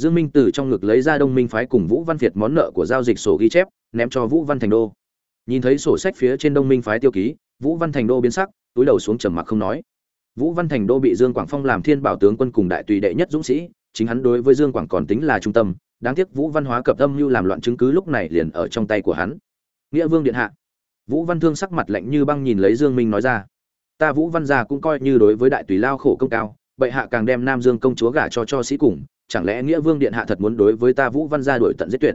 dương minh từ trong ngực lấy ra đông minh phái cùng vũ văn việt món nợ của giao dịch sổ ghi chép, ném cho vũ văn thành đô. Nhìn thấy sổ sách phía trên đông minh phái tiêu ký, vũ văn thành đô biến sắc, túi đầu xuống trầm mặc không nói. Vũ văn thành đô bị dương quảng phong làm thiên bảo tướng quân cùng đại tùy đệ nhất dũng sĩ, chính hắn đối với dương quảng còn tính là trung tâm, đáng tiếc vũ văn hóa cập âm như làm loạn chứng cứ lúc này liền ở trong tay của hắn. Nghĩa vương điện hạ. Vũ văn thương sắc mặt lạnh như băng nhìn lấy dương minh nói ra. Ta vũ văn gia cũng coi như đối với đại tùy lao khổ công cao, bệ hạ càng đem nam dương công chúa gả cho cho sĩ cùng chẳng lẽ nghĩa vương điện hạ thật muốn đối với ta vũ văn gia đổi tận giết tuyệt?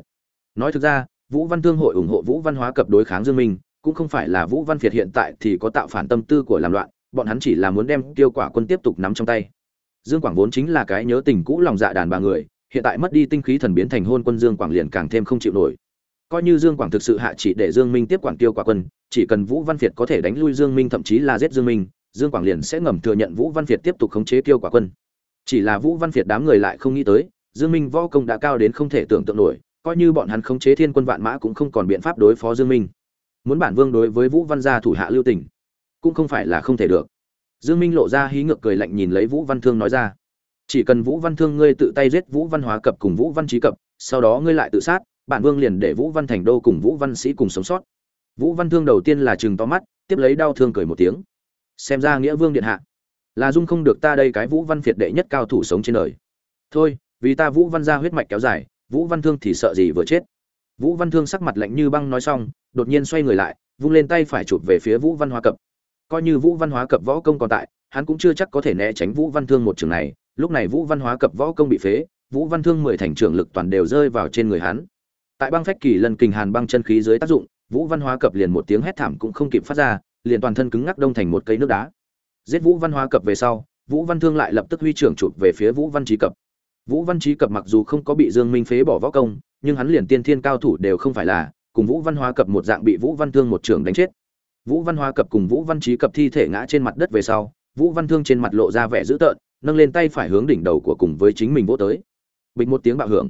Nói thực ra, vũ văn thương hội ủng hộ vũ văn hóa cập đối kháng dương minh, cũng không phải là vũ văn việt hiện tại thì có tạo phản tâm tư của làm loạn, bọn hắn chỉ là muốn đem tiêu quả quân tiếp tục nắm trong tay. Dương quảng vốn chính là cái nhớ tình cũ lòng dạ đàn bà người, hiện tại mất đi tinh khí thần biến thành hôn quân dương quảng liền càng thêm không chịu nổi. Coi như dương quảng thực sự hạ chỉ để dương minh tiếp quản tiêu quả quân, chỉ cần vũ văn việt có thể đánh lui dương minh thậm chí là giết dương minh, dương quảng liền sẽ ngầm thừa nhận vũ văn việt tiếp tục khống chế tiêu quả quân chỉ là vũ văn việt đám người lại không nghĩ tới, dương minh võ công đã cao đến không thể tưởng tượng nổi, coi như bọn hắn khống chế thiên quân vạn mã cũng không còn biện pháp đối phó dương minh. Muốn bản vương đối với vũ văn gia thủ hạ lưu tình, cũng không phải là không thể được. Dương minh lộ ra hí ngược cười lạnh nhìn lấy vũ văn thương nói ra, chỉ cần vũ văn thương ngươi tự tay giết vũ văn hóa cập cùng vũ văn trí cập, sau đó ngươi lại tự sát, bản vương liền để vũ văn thành đô cùng vũ văn sĩ cùng sống sót. Vũ văn thương đầu tiên là chừng to mắt, tiếp lấy đau thương cười một tiếng. Xem ra nghĩa vương điện hạ là dung không được ta đây cái vũ văn phiệt đệ nhất cao thủ sống trên đời thôi vì ta vũ văn ra huyết mạch kéo dài vũ văn thương thì sợ gì vừa chết vũ văn thương sắc mặt lạnh như băng nói xong đột nhiên xoay người lại vung lên tay phải chụp về phía vũ văn hóa cập coi như vũ văn hóa cập võ công còn tại hắn cũng chưa chắc có thể né tránh vũ văn thương một trường này lúc này vũ văn hóa cập võ công bị phế vũ văn thương mười thành trưởng lực toàn đều rơi vào trên người hắn tại băng phách kỳ lần kình hàn băng chân khí dưới tác dụng vũ văn hóa cập liền một tiếng hét thảm cũng không kịp phát ra liền toàn thân cứng ngắc đông thành một cây nước đá giết vũ văn hóa cập về sau vũ văn thương lại lập tức huy trưởng chụp về phía vũ văn trí cập vũ văn trí cập mặc dù không có bị dương minh phế bỏ võ công nhưng hắn liền tiên thiên cao thủ đều không phải là cùng vũ văn hóa cập một dạng bị vũ văn thương một trưởng đánh chết vũ văn hóa cập cùng vũ văn trí cập thi thể ngã trên mặt đất về sau vũ văn thương trên mặt lộ ra vẻ dữ tợn nâng lên tay phải hướng đỉnh đầu của cùng với chính mình vỗ tới bịch một tiếng bạo hưởng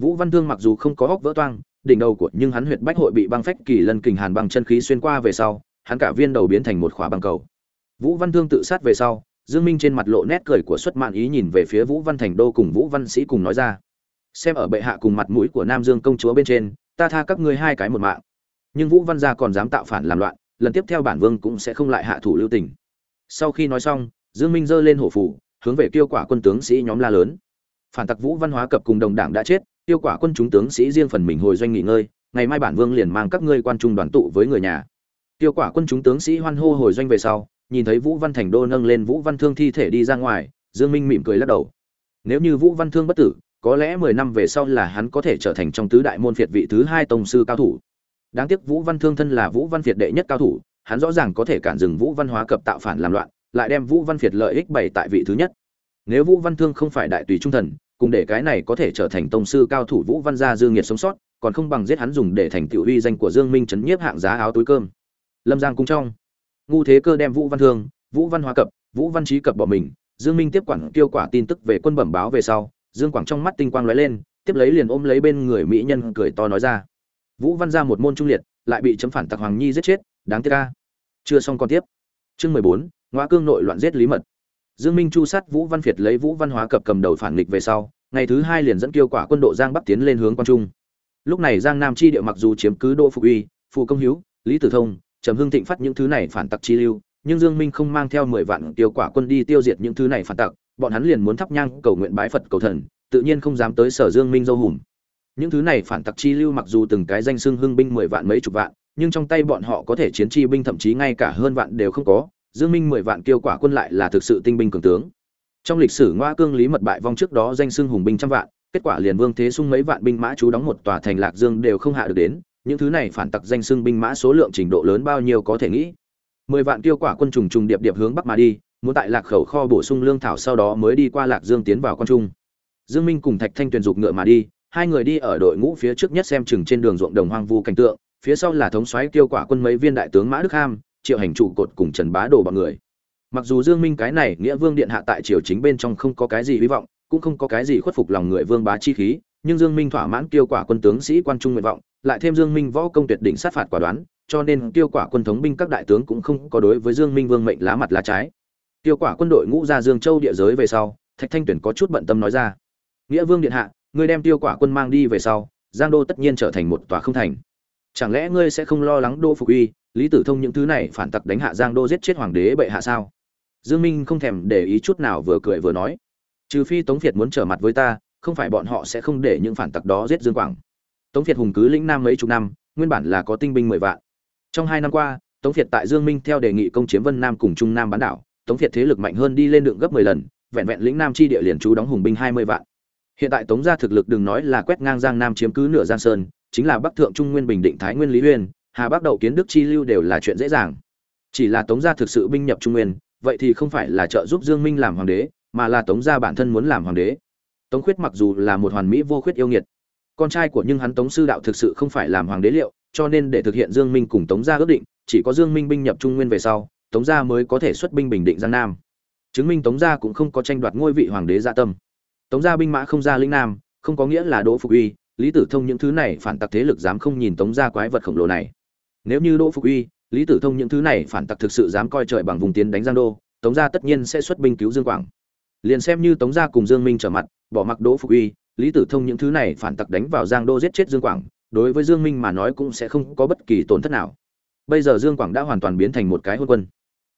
vũ văn thương mặc dù không có hốc vỡ toang đỉnh đầu của nhưng hắn huyệt bách hội bị băng phách kỳ lân kình hàn băng chân khí xuyên qua về sau hắn cả viên đầu biến thành một khóa băng cầu vũ văn thương tự sát về sau, dương minh trên mặt lộ nét cười của xuất mạn ý nhìn về phía vũ văn thành đô cùng vũ văn sĩ cùng nói ra. Xem ở bệ hạ cùng mặt mũi của nam dương công chúa bên trên, ta tha các ngươi hai cái một mạng. Nhưng vũ văn gia còn dám tạo phản làm loạn, lần tiếp theo bản vương cũng sẽ không lại hạ thủ lưu tình. Sau khi nói xong, dương minh giơ lên hổ phủ, hướng về tiêu quả quân tướng sĩ nhóm la lớn. Phản tặc vũ văn hóa cập cùng đồng đảng đã chết tiêu quả quân chúng tướng sĩ riêng phần mình hồi doanh nghỉ ngơi, ngày mai bản vương liền mang các ngươi quan trung đoàn tụ với người nhà. Tiêu quả quân chúng tướng sĩ hoan hô hồi doanh về sau nhìn thấy vũ văn thành đô nâng lên vũ văn thương thi thể đi ra ngoài, dương minh mỉm cười lắc đầu. Nếu như vũ văn thương bất tử, có lẽ mười năm về sau là hắn có thể trở thành trong tứ đại môn phiệt vị thứ hai tông sư cao thủ. Đáng tiếc vũ văn thương thân là vũ văn phiệt đệ nhất cao thủ, hắn rõ ràng có thể cản dừng vũ văn hóa cập tạo phản làm loạn, lại đem vũ văn phiệt lợi ích bày tại vị thứ nhất. Nếu vũ văn thương không phải đại tùy trung thần, cùng để cái này có thể trở thành tông sư cao thủ vũ văn gia dương Nghiệt sống sót, còn không bằng giết hắn dùng để thành tiểu uy danh của dương minh Trấn nhiếp hạng giá áo túi cơm. Lâm giang cung trong ngu thế cơ đem vũ văn thương, vũ văn hóa cập, vũ văn trí cập bỏ mình, dương minh tiếp quản tiêu quả tin tức về quân bẩm báo về sau, dương quảng trong mắt tinh quang lóe lên, tiếp lấy liền ôm lấy bên người mỹ nhân cười to nói ra. Vũ văn ra một môn trung liệt, lại bị chấm phản tặc hoàng nhi giết chết, đáng tiếc ca chưa xong còn tiếp. Chương mười bốn ngoa cương nội loạn giết lý mật. Dương minh chu sát vũ văn việt lấy vũ văn hóa cập cầm đầu phản nghịch về sau, ngày thứ hai liền dẫn tiêu quả quân đội giang bắc tiến lên hướng quan trung. Lúc này giang nam chi địa mặc dù chiếm cứ đô phục uy phụ công hiếu, lý tử thông trầm hưng thịnh phát những thứ này phản tặc chi lưu, nhưng dương minh không mang theo mười vạn tiêu quả quân đi tiêu diệt những thứ này phản tặc, bọn hắn liền muốn thắp nhang cầu nguyện bái phật cầu thần, tự nhiên không dám tới sở dương minh dâu hùm. Những thứ này phản tặc chi lưu mặc dù từng cái danh xưng hưng binh mười vạn mấy chục vạn, nhưng trong tay bọn họ có thể chiến chi binh thậm chí ngay cả hơn vạn đều không có, dương minh mười vạn kiêu quả quân lại là thực sự tinh binh cường tướng. Trong lịch sử ngoa cương lý mật bại vong trước đó danh xưng hùng binh trăm vạn, kết quả liền vương thế sung mấy vạn binh mã chú đóng một tòa thành lạc dương đều không hạ được đến những thứ này phản tặc danh xưng binh mã số lượng trình độ lớn bao nhiêu có thể nghĩ. Mười vạn tiêu quả quân trùng trùng điệp điệp hướng bắc mà đi, muốn tại lạc khẩu kho bổ sung lương thảo sau đó mới đi qua lạc dương tiến vào quan trung. Dương minh cùng thạch thanh tuyền dục ngựa mà đi, hai người đi ở đội ngũ phía trước nhất xem chừng trên đường ruộng đồng hoang vu cảnh tượng, phía sau là thống soái tiêu quả quân mấy viên đại tướng mã đức ham, triệu hành trụ cột cùng trần bá đồ bọn người. Mặc dù dương minh cái này nghĩa vương điện hạ tại triều chính bên trong không có cái gì hy vọng, cũng không có cái gì khuất phục lòng người vương bá chi khí, nhưng dương minh thỏa mãn tiêu quả quân tướng sĩ quan trung nguyện vọng lại thêm dương minh võ công tuyệt đỉnh sát phạt quả đoán, cho nên tiêu quả quân thống binh các đại tướng cũng không có đối với dương minh vương mệnh lá mặt lá trái. Tiêu quả quân đội ngũ ra dương châu địa giới về sau, thạch thanh tuyển có chút bận tâm nói ra, nghĩa vương điện hạ, ngươi đem tiêu quả quân mang đi về sau, giang đô tất nhiên trở thành một tòa không thành. Chẳng lẽ ngươi sẽ không lo lắng đô phục uy, lý tử thông những thứ này phản tặc đánh hạ giang đô giết chết hoàng đế bệ hạ sao? Dương minh không thèm để ý chút nào vừa cười vừa nói, trừ phi tống việt muốn trở mặt với ta, không phải bọn họ sẽ không để những phản tặc đó giết dương quảng tống việt hùng cứ lĩnh nam mấy chục năm, nguyên bản là có tinh binh mười vạn. Trong hai năm qua, tống việt tại dương minh theo đề nghị công chiếm vân nam cùng trung nam bán đảo, tống việt thế lực mạnh hơn đi lên đường gấp 10 lần, vẹn vẹn lĩnh nam chi địa liền trú đóng hùng binh 20 vạn. Hiện tại tống gia thực lực đừng nói là quét ngang giang nam chiếm cứ nửa giang sơn, chính là bắc thượng trung nguyên bình định thái nguyên lý uyên, hà bắc đậu kiến đức chi lưu đều là chuyện dễ dàng. Chỉ là tống gia thực sự binh nhập trung nguyên, vậy thì không phải là trợ giúp dương minh làm hoàng đế, mà là tống gia bản thân muốn làm hoàng đế. Tống khuyết mặc dù là một hoàn mỹ vô khuyết yêu nghiệt con trai của nhưng hắn tống sư đạo thực sự không phải làm hoàng đế liệu, cho nên để thực hiện dương minh cùng tống gia ước định, chỉ có dương minh binh nhập trung nguyên về sau, tống gia mới có thể xuất binh bình định giang nam. Chứng minh tống gia cũng không có tranh đoạt ngôi vị hoàng đế dạ tâm. Tống gia binh mã không ra lĩnh nam, không có nghĩa là đỗ phục uy, lý tử thông những thứ này phản tặc thế lực dám không nhìn tống gia quái vật khổng lồ này. Nếu như đỗ phục uy, lý tử thông những thứ này phản tặc thực sự dám coi trời bằng vùng tiến đánh giang đô, tống gia tất nhiên sẽ xuất binh cứu dương quảng. Liền xem như tống gia cùng dương minh trở mặt, bỏ mặc đỗ phục uy lý tử thông những thứ này phản tặc đánh vào giang đô giết chết dương quảng, đối với dương minh mà nói cũng sẽ không có bất kỳ tổn thất nào. Bây giờ dương quảng đã hoàn toàn biến thành một cái hôn quân.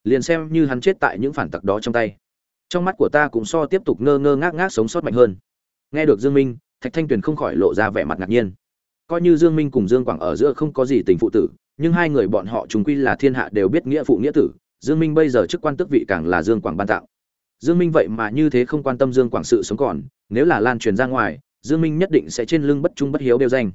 Liền xem như hắn chết tại những phản tặc đó trong tay. Trong mắt của ta cũng so tiếp tục ngơ ngơ ngác ngác sống sót mạnh hơn. Nghe được dương minh, thạch thanh tuyền không khỏi lộ ra vẻ mặt ngạc nhiên. Coi như dương minh cùng dương quảng ở giữa không có gì tình phụ tử, nhưng hai người bọn họ chúng quy là thiên hạ đều biết nghĩa phụ nghĩa tử, dương minh bây giờ chức quan tước vị càng là dương quảng ban tạo dương minh vậy mà như thế không quan tâm dương quảng sự sống còn nếu là lan truyền ra ngoài, dương minh nhất định sẽ trên lưng bất trung bất hiếu đeo danh.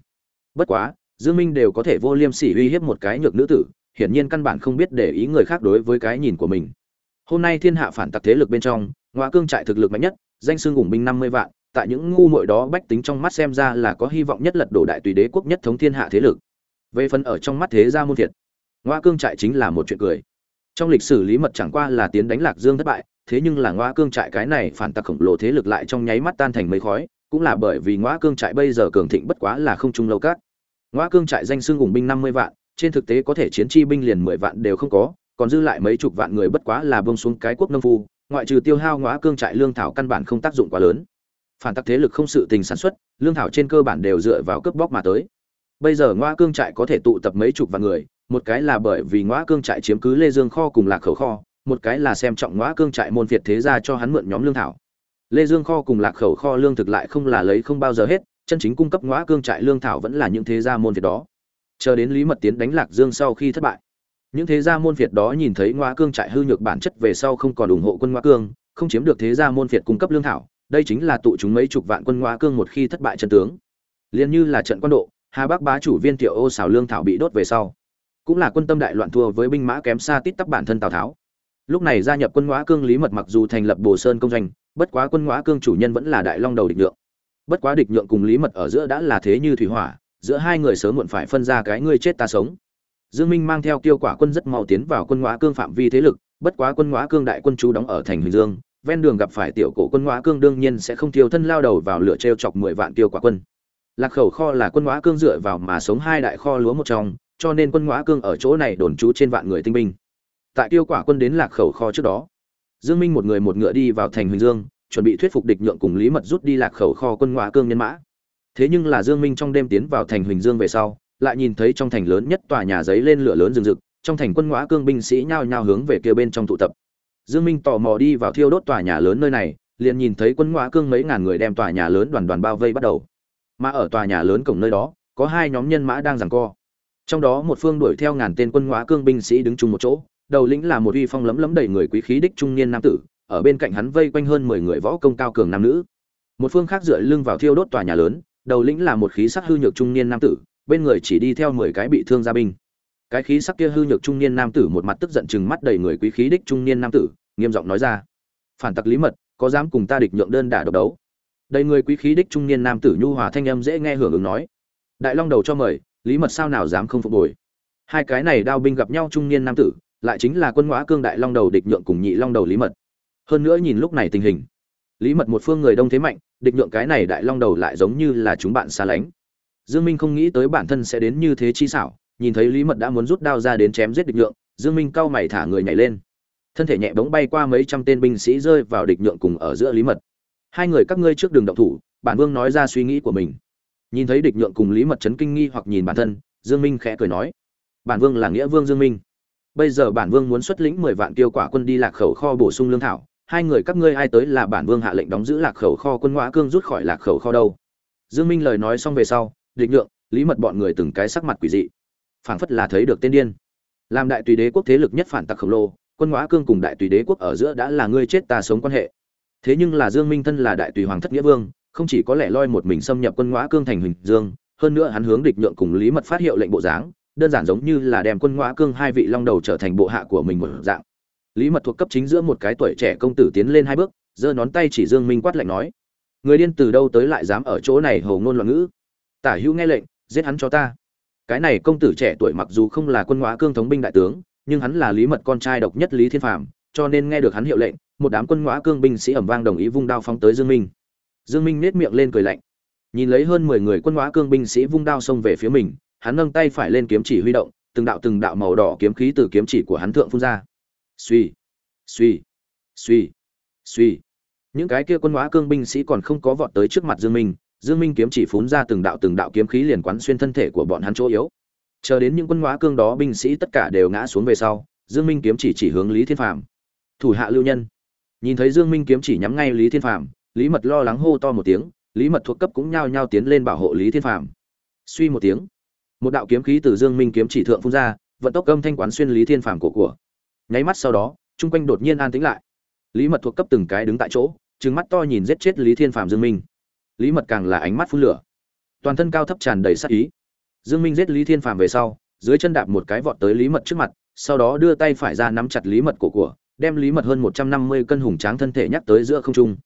Bất quá, dương minh đều có thể vô liêm sỉ uy hiếp một cái nhược nữ tử, hiển nhiên căn bản không biết để ý người khác đối với cái nhìn của mình. Hôm nay thiên hạ phản tặc thế lực bên trong, ngoại cương trại thực lực mạnh nhất, danh xưng ủng binh 50 vạn, tại những ngu muội đó bách tính trong mắt xem ra là có hy vọng nhất lật đổ đại tùy đế quốc nhất thống thiên hạ thế lực. Về phần ở trong mắt thế gia môn thiệt ngoa cương trại chính là một chuyện cười. Trong lịch sử lý mật chẳng qua là tiến đánh lạc dương thất bại thế nhưng là ngoa cương trại cái này phản tặc khổng lồ thế lực lại trong nháy mắt tan thành mây khói, cũng là bởi vì ngoa cương trại bây giờ cường thịnh bất quá là không trung lâu cát. Ngoa cương trại danh xưng hùng binh năm mươi vạn, trên thực tế có thể chiến chi binh liền mười vạn đều không có, còn dư lại mấy chục vạn người bất quá là bông xuống cái quốc nông phu, ngoại trừ tiêu hao ngoa cương trại lương thảo căn bản không tác dụng quá lớn. Phản tặc thế lực không sự tình sản xuất, lương thảo trên cơ bản đều dựa vào cướp bóc mà tới. Bây giờ ngoa cương trại có thể tụ tập mấy chục vạn người, một cái là bởi vì ngoa cương trại chiếm cứ lê dương kho cùng lạc khẩu kho một cái là xem trọng ngõa cương trại môn việt thế ra cho hắn mượn nhóm lương thảo. Lê dương kho cùng lạc khẩu kho lương thực lại không là lấy không bao giờ hết, chân chính cung cấp ngõa cương trại lương thảo vẫn là những thế gia môn việt đó. Chờ đến lý mật tiến đánh lạc dương sau khi thất bại, những thế gia môn việt đó nhìn thấy ngõa cương trại hư nhược bản chất về sau không còn ủng hộ quân ngõa cương, không chiếm được thế gia môn việt cung cấp lương thảo, đây chính là tụ chúng mấy chục vạn quân ngõa cương một khi thất bại trận tướng. Liền như là trận quân độ, hà bắc bá chủ viên tiểu ô xào lương thảo bị đốt về sau, cũng là quân tâm đại loạn thua với binh mã kém xa tít tắp bản thân tào tháo lúc này gia nhập quân ngõa cương lý mật mặc dù thành lập bồ sơn công doanh, bất quá quân ngõa cương chủ nhân vẫn là đại long đầu địch nhượng. Bất quá địch nhượng cùng lý mật ở giữa đã là thế như thủy hỏa, giữa hai người sớm muộn phải phân ra cái ngươi chết ta sống. Dương minh mang theo tiêu quả quân rất mau tiến vào quân ngõa cương phạm vi thế lực, bất quá quân ngõa cương đại quân chú đóng ở thành huỳnh dương, ven đường gặp phải tiểu cổ quân ngõa cương đương nhiên sẽ không thiêu thân lao đầu vào lửa treo chọc mười vạn tiêu quả quân. Lạc khẩu kho là quân ngõa cương dựa vào mà sống hai đại kho lúa một trong, cho nên quân ngõa cương ở chỗ này đồn trú trên vạn người tinh binh tại tiêu quả quân đến lạc khẩu kho trước đó. Dương minh một người một ngựa đi vào thành huỳnh dương, chuẩn bị thuyết phục địch nhượng cùng lý mật rút đi lạc khẩu kho quân ngõa cương nhân mã. Thế nhưng là dương minh trong đêm tiến vào thành huỳnh dương về sau, lại nhìn thấy trong thành lớn nhất tòa nhà giấy lên lửa lớn rừng rực, trong thành quân ngõa cương binh sĩ nhao nhao hướng về kia bên trong tụ tập. Dương minh tò mò đi vào thiêu đốt tòa nhà lớn nơi này, liền nhìn thấy quân ngõa cương mấy ngàn người đem tòa nhà lớn đoàn đoàn bao vây bắt đầu. Mà ở tòa nhà lớn cổng nơi đó, có hai nhóm nhân mã đang giằng co. Trong đó một phương đuổi theo ngàn tên quân ngõa cương binh sĩ đứng chung một chỗ đầu lĩnh là một uy phong lấm lấm đầy người quý khí đích trung niên nam tử, ở bên cạnh hắn vây quanh hơn mười người võ công cao cường nam nữ. Một phương khác dựa lưng vào thiêu đốt tòa nhà lớn, đầu lĩnh là một khí sắc hư nhược trung niên nam tử, bên người chỉ đi theo mười cái bị thương gia binh. Cái khí sắc kia hư nhược trung niên nam tử một mặt tức giận chừng mắt đầy người quý khí đích trung niên nam tử, nghiêm giọng nói ra, phản tặc lý mật, có dám cùng ta địch nhượng đơn đả độc đấu? Đầy người quý khí đích trung niên nam tử nhu hòa thanh âm dễ nghe hưởng ứng nói, đại long đầu cho mời, lý mật sao nào dám không phục hồi? Hai cái này đao binh gặp nhau trung niên nam tử lại chính là quân ngõa cương đại long đầu địch nhượng cùng nhị long đầu lý mật. Hơn nữa nhìn lúc này tình hình, lý mật một phương người đông thế mạnh, địch nhượng cái này đại long đầu lại giống như là chúng bạn xa lánh. Dương minh không nghĩ tới bản thân sẽ đến như thế chi xảo, nhìn thấy lý mật đã muốn rút đao ra đến chém giết địch nhượng, dương minh cau mày thả người nhảy lên. Thân thể nhẹ bóng bay qua mấy trăm tên binh sĩ rơi vào địch nhượng cùng ở giữa lý mật. Hai người các ngươi trước đường động thủ, bản vương nói ra suy nghĩ của mình. Nhìn thấy địch nhượng cùng lý mật chấn kinh nghi hoặc nhìn bản thân, dương minh khẽ cười nói, bản vương là nghĩa vương dương minh bây giờ bản vương muốn xuất lĩnh mười vạn tiêu quả quân đi lạc khẩu kho bổ sung lương thảo. Hai người các ngươi ai tới là bản vương hạ lệnh đóng giữ lạc khẩu kho quân ngõa cương rút khỏi lạc khẩu kho đâu. Dương minh lời nói xong về sau địch nhượng lý mật bọn người từng cái sắc mặt quỷ dị. Phảng phất là thấy được tên điên. Làm đại tùy đế quốc thế lực nhất phản tặc khổng lồ, quân ngõa cương cùng đại tùy đế quốc ở giữa đã là ngươi chết ta sống quan hệ. Thế nhưng là dương minh thân là đại tùy hoàng thất nghĩa vương, không chỉ có lẽ loi một mình xâm nhập quân ngõa cương thành huỳnh dương, hơn nữa hắn hướng địch nhượng cùng lý mật phát hiệu lệnh bộ dáng đơn giản giống như là đem quân ngoã cương hai vị long đầu trở thành bộ hạ của mình một dạng. Lý mật thuộc cấp chính giữa một cái tuổi trẻ công tử tiến lên hai bước, giơ nón tay chỉ dương minh quát lệnh nói, người điên từ đâu tới lại dám ở chỗ này hầu ngôn loạn ngữ? Tả hữu nghe lệnh, giết hắn cho ta. Cái này công tử trẻ tuổi mặc dù không là quân ngoã cương thống binh đại tướng, nhưng hắn là lý mật con trai độc nhất lý thiên phàm, cho nên nghe được hắn hiệu lệnh, một đám quân ngoã cương binh sĩ ẩm vang đồng ý vung đao phóng tới dương minh. Dương minh nét miệng lên cười lạnh, nhìn lấy hơn mười người quân ngoã cương binh sĩ vung đao xông về phía mình hắn nâng tay phải lên kiếm chỉ huy động, từng đạo từng đạo màu đỏ kiếm khí từ kiếm chỉ của hắn thượng phun ra. Suy suy suy suy những cái kia quân hóa cương binh sĩ còn không có vọt tới trước mặt dương minh dương minh kiếm chỉ phun ra từng đạo từng đạo kiếm khí liền quán xuyên thân thể của bọn hắn chỗ yếu. Chờ đến những quân hóa cương đó binh sĩ tất cả đều ngã xuống về sau, dương minh kiếm chỉ chỉ hướng lý thiên phàm. Thủ hạ lưu nhân. Nhìn thấy dương minh kiếm chỉ nhắm ngay lý thiên phàm, lý mật lo lắng hô to một tiếng, lý mật thuộc cấp cũng nhao nhao tiến lên bảo hộ lý thiên phàm. Suy một tiếng một đạo kiếm khí từ dương minh kiếm chỉ thượng phun ra, vận tốc âm thanh quán xuyên lý thiên phàm cổ của. Nháy mắt sau đó, chung quanh đột nhiên an tĩnh lại. Lý mật thuộc cấp từng cái đứng tại chỗ, trừng mắt to nhìn giết chết lý thiên phàm dương minh. Lý mật càng là ánh mắt phun lửa. Toàn thân cao thấp tràn đầy sát ý. Dương minh giết lý thiên phàm về sau, dưới chân đạp một cái vọt tới lý mật trước mặt, sau đó đưa tay phải ra nắm chặt lý mật cổ của, đem lý mật hơn một trăm năm mươi cân hùng tráng thân thể nhắc tới giữa không trung.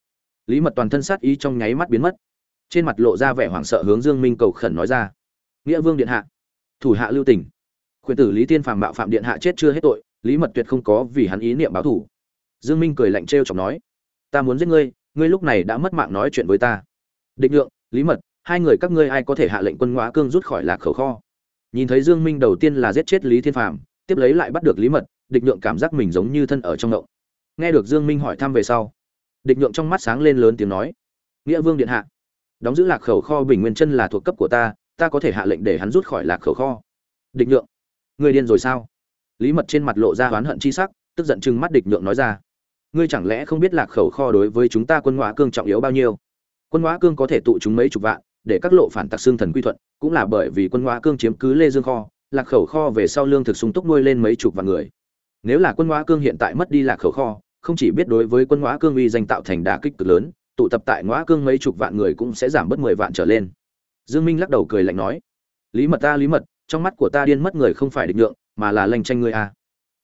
Lý mật toàn thân sát ý trong nháy mắt biến mất. Trên mặt lộ ra vẻ hoảng sợ hướng dương minh cầu khẩn nói ra nghĩa vương điện hạ. Thủ hạ lưu tỉnh khuyên tử lý thiên phàm bạo phạm điện hạ chết chưa hết tội, lý mật tuyệt không có vì hắn ý niệm báo thủ dương minh cười lạnh trêu chọc nói, ta muốn giết ngươi ngươi lúc này đã mất mạng nói chuyện với ta. Định lượng, lý mật, hai người các ngươi ai có thể hạ lệnh quân ngõa cương rút khỏi lạc khẩu kho? Nhìn thấy dương minh đầu tiên là giết chết lý thiên phàm, tiếp lấy lại bắt được lý mật địch nhượng cảm giác mình giống như thân ở trong động. Nghe được dương minh hỏi thăm về sau địch nhượng trong mắt sáng lên lớn tiếng nói, nghĩa vương điện hạ, đóng giữ lạc khẩu kho bình nguyên chân là thuộc cấp của ta ta có thể hạ lệnh để hắn rút khỏi lạc khẩu kho. Địch nhượng người điên rồi sao? Lý mật trên mặt lộ ra oán hận chi sắc, tức giận chừng mắt địch nhượng nói ra. Ngươi chẳng lẽ không biết lạc khẩu kho đối với chúng ta quân hóa cương trọng yếu bao nhiêu? Quân hóa cương có thể tụ chúng mấy chục vạn, để các lộ phản tặc xương thần quy thuận, cũng là bởi vì quân hóa cương chiếm cứ lê dương kho, lạc khẩu kho về sau lương thực sung túc nuôi lên mấy chục vạn người. Nếu là quân hóa cương hiện tại mất đi lạc khẩu kho, không chỉ biết đối với quân hóa cương uy danh tạo thành đả kích cực lớn, tụ tập tại hóa cương mấy chục vạn người cũng sẽ giảm bớt mười vạn trở lên dương minh lắc đầu cười lạnh nói, lý mật ta, lý mật, trong mắt của ta điên mất người không phải địch nhượng, mà là lanh tranh ngươi a.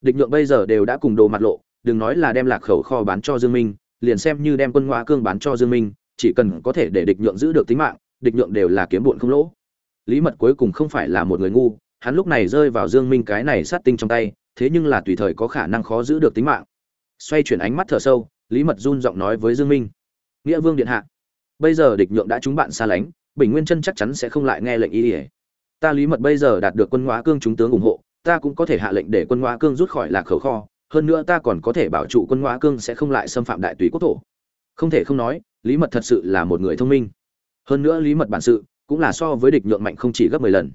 Địch nhượng bây giờ đều đã cùng đồ mặt lộ, đừng nói là đem lạc khẩu kho bán cho dương minh, liền xem như đem quân ngoại cương bán cho dương minh, chỉ cần có thể để địch nhượng giữ được tính mạng, địch nhượng đều là kiếm bụn không lỗ. Lý mật cuối cùng không phải là một người ngu, hắn lúc này rơi vào dương minh cái này sát tinh trong tay, thế nhưng là tùy thời có khả năng khó giữ được tính mạng. Xoay chuyển ánh mắt thở sâu, lý mật run giọng nói với dương minh, nghĩa vương điện hạ, bây giờ địch nhượng đã chúng bạn xa lánh bình nguyên chân chắc chắn sẽ không lại nghe lệnh y ỉa ta lý mật bây giờ đạt được quân hóa cương chúng tướng ủng hộ, ta cũng có thể hạ lệnh để quân hóa cương rút khỏi lạc khẩu kho. Hơn nữa ta còn có thể bảo trụ quân hóa cương sẽ không lại xâm phạm đại tùy quốc thổ. Không thể không nói, lý mật thật sự là một người thông minh. Hơn nữa lý mật bản sự cũng là so với địch nhượng mạnh không chỉ gấp mười lần.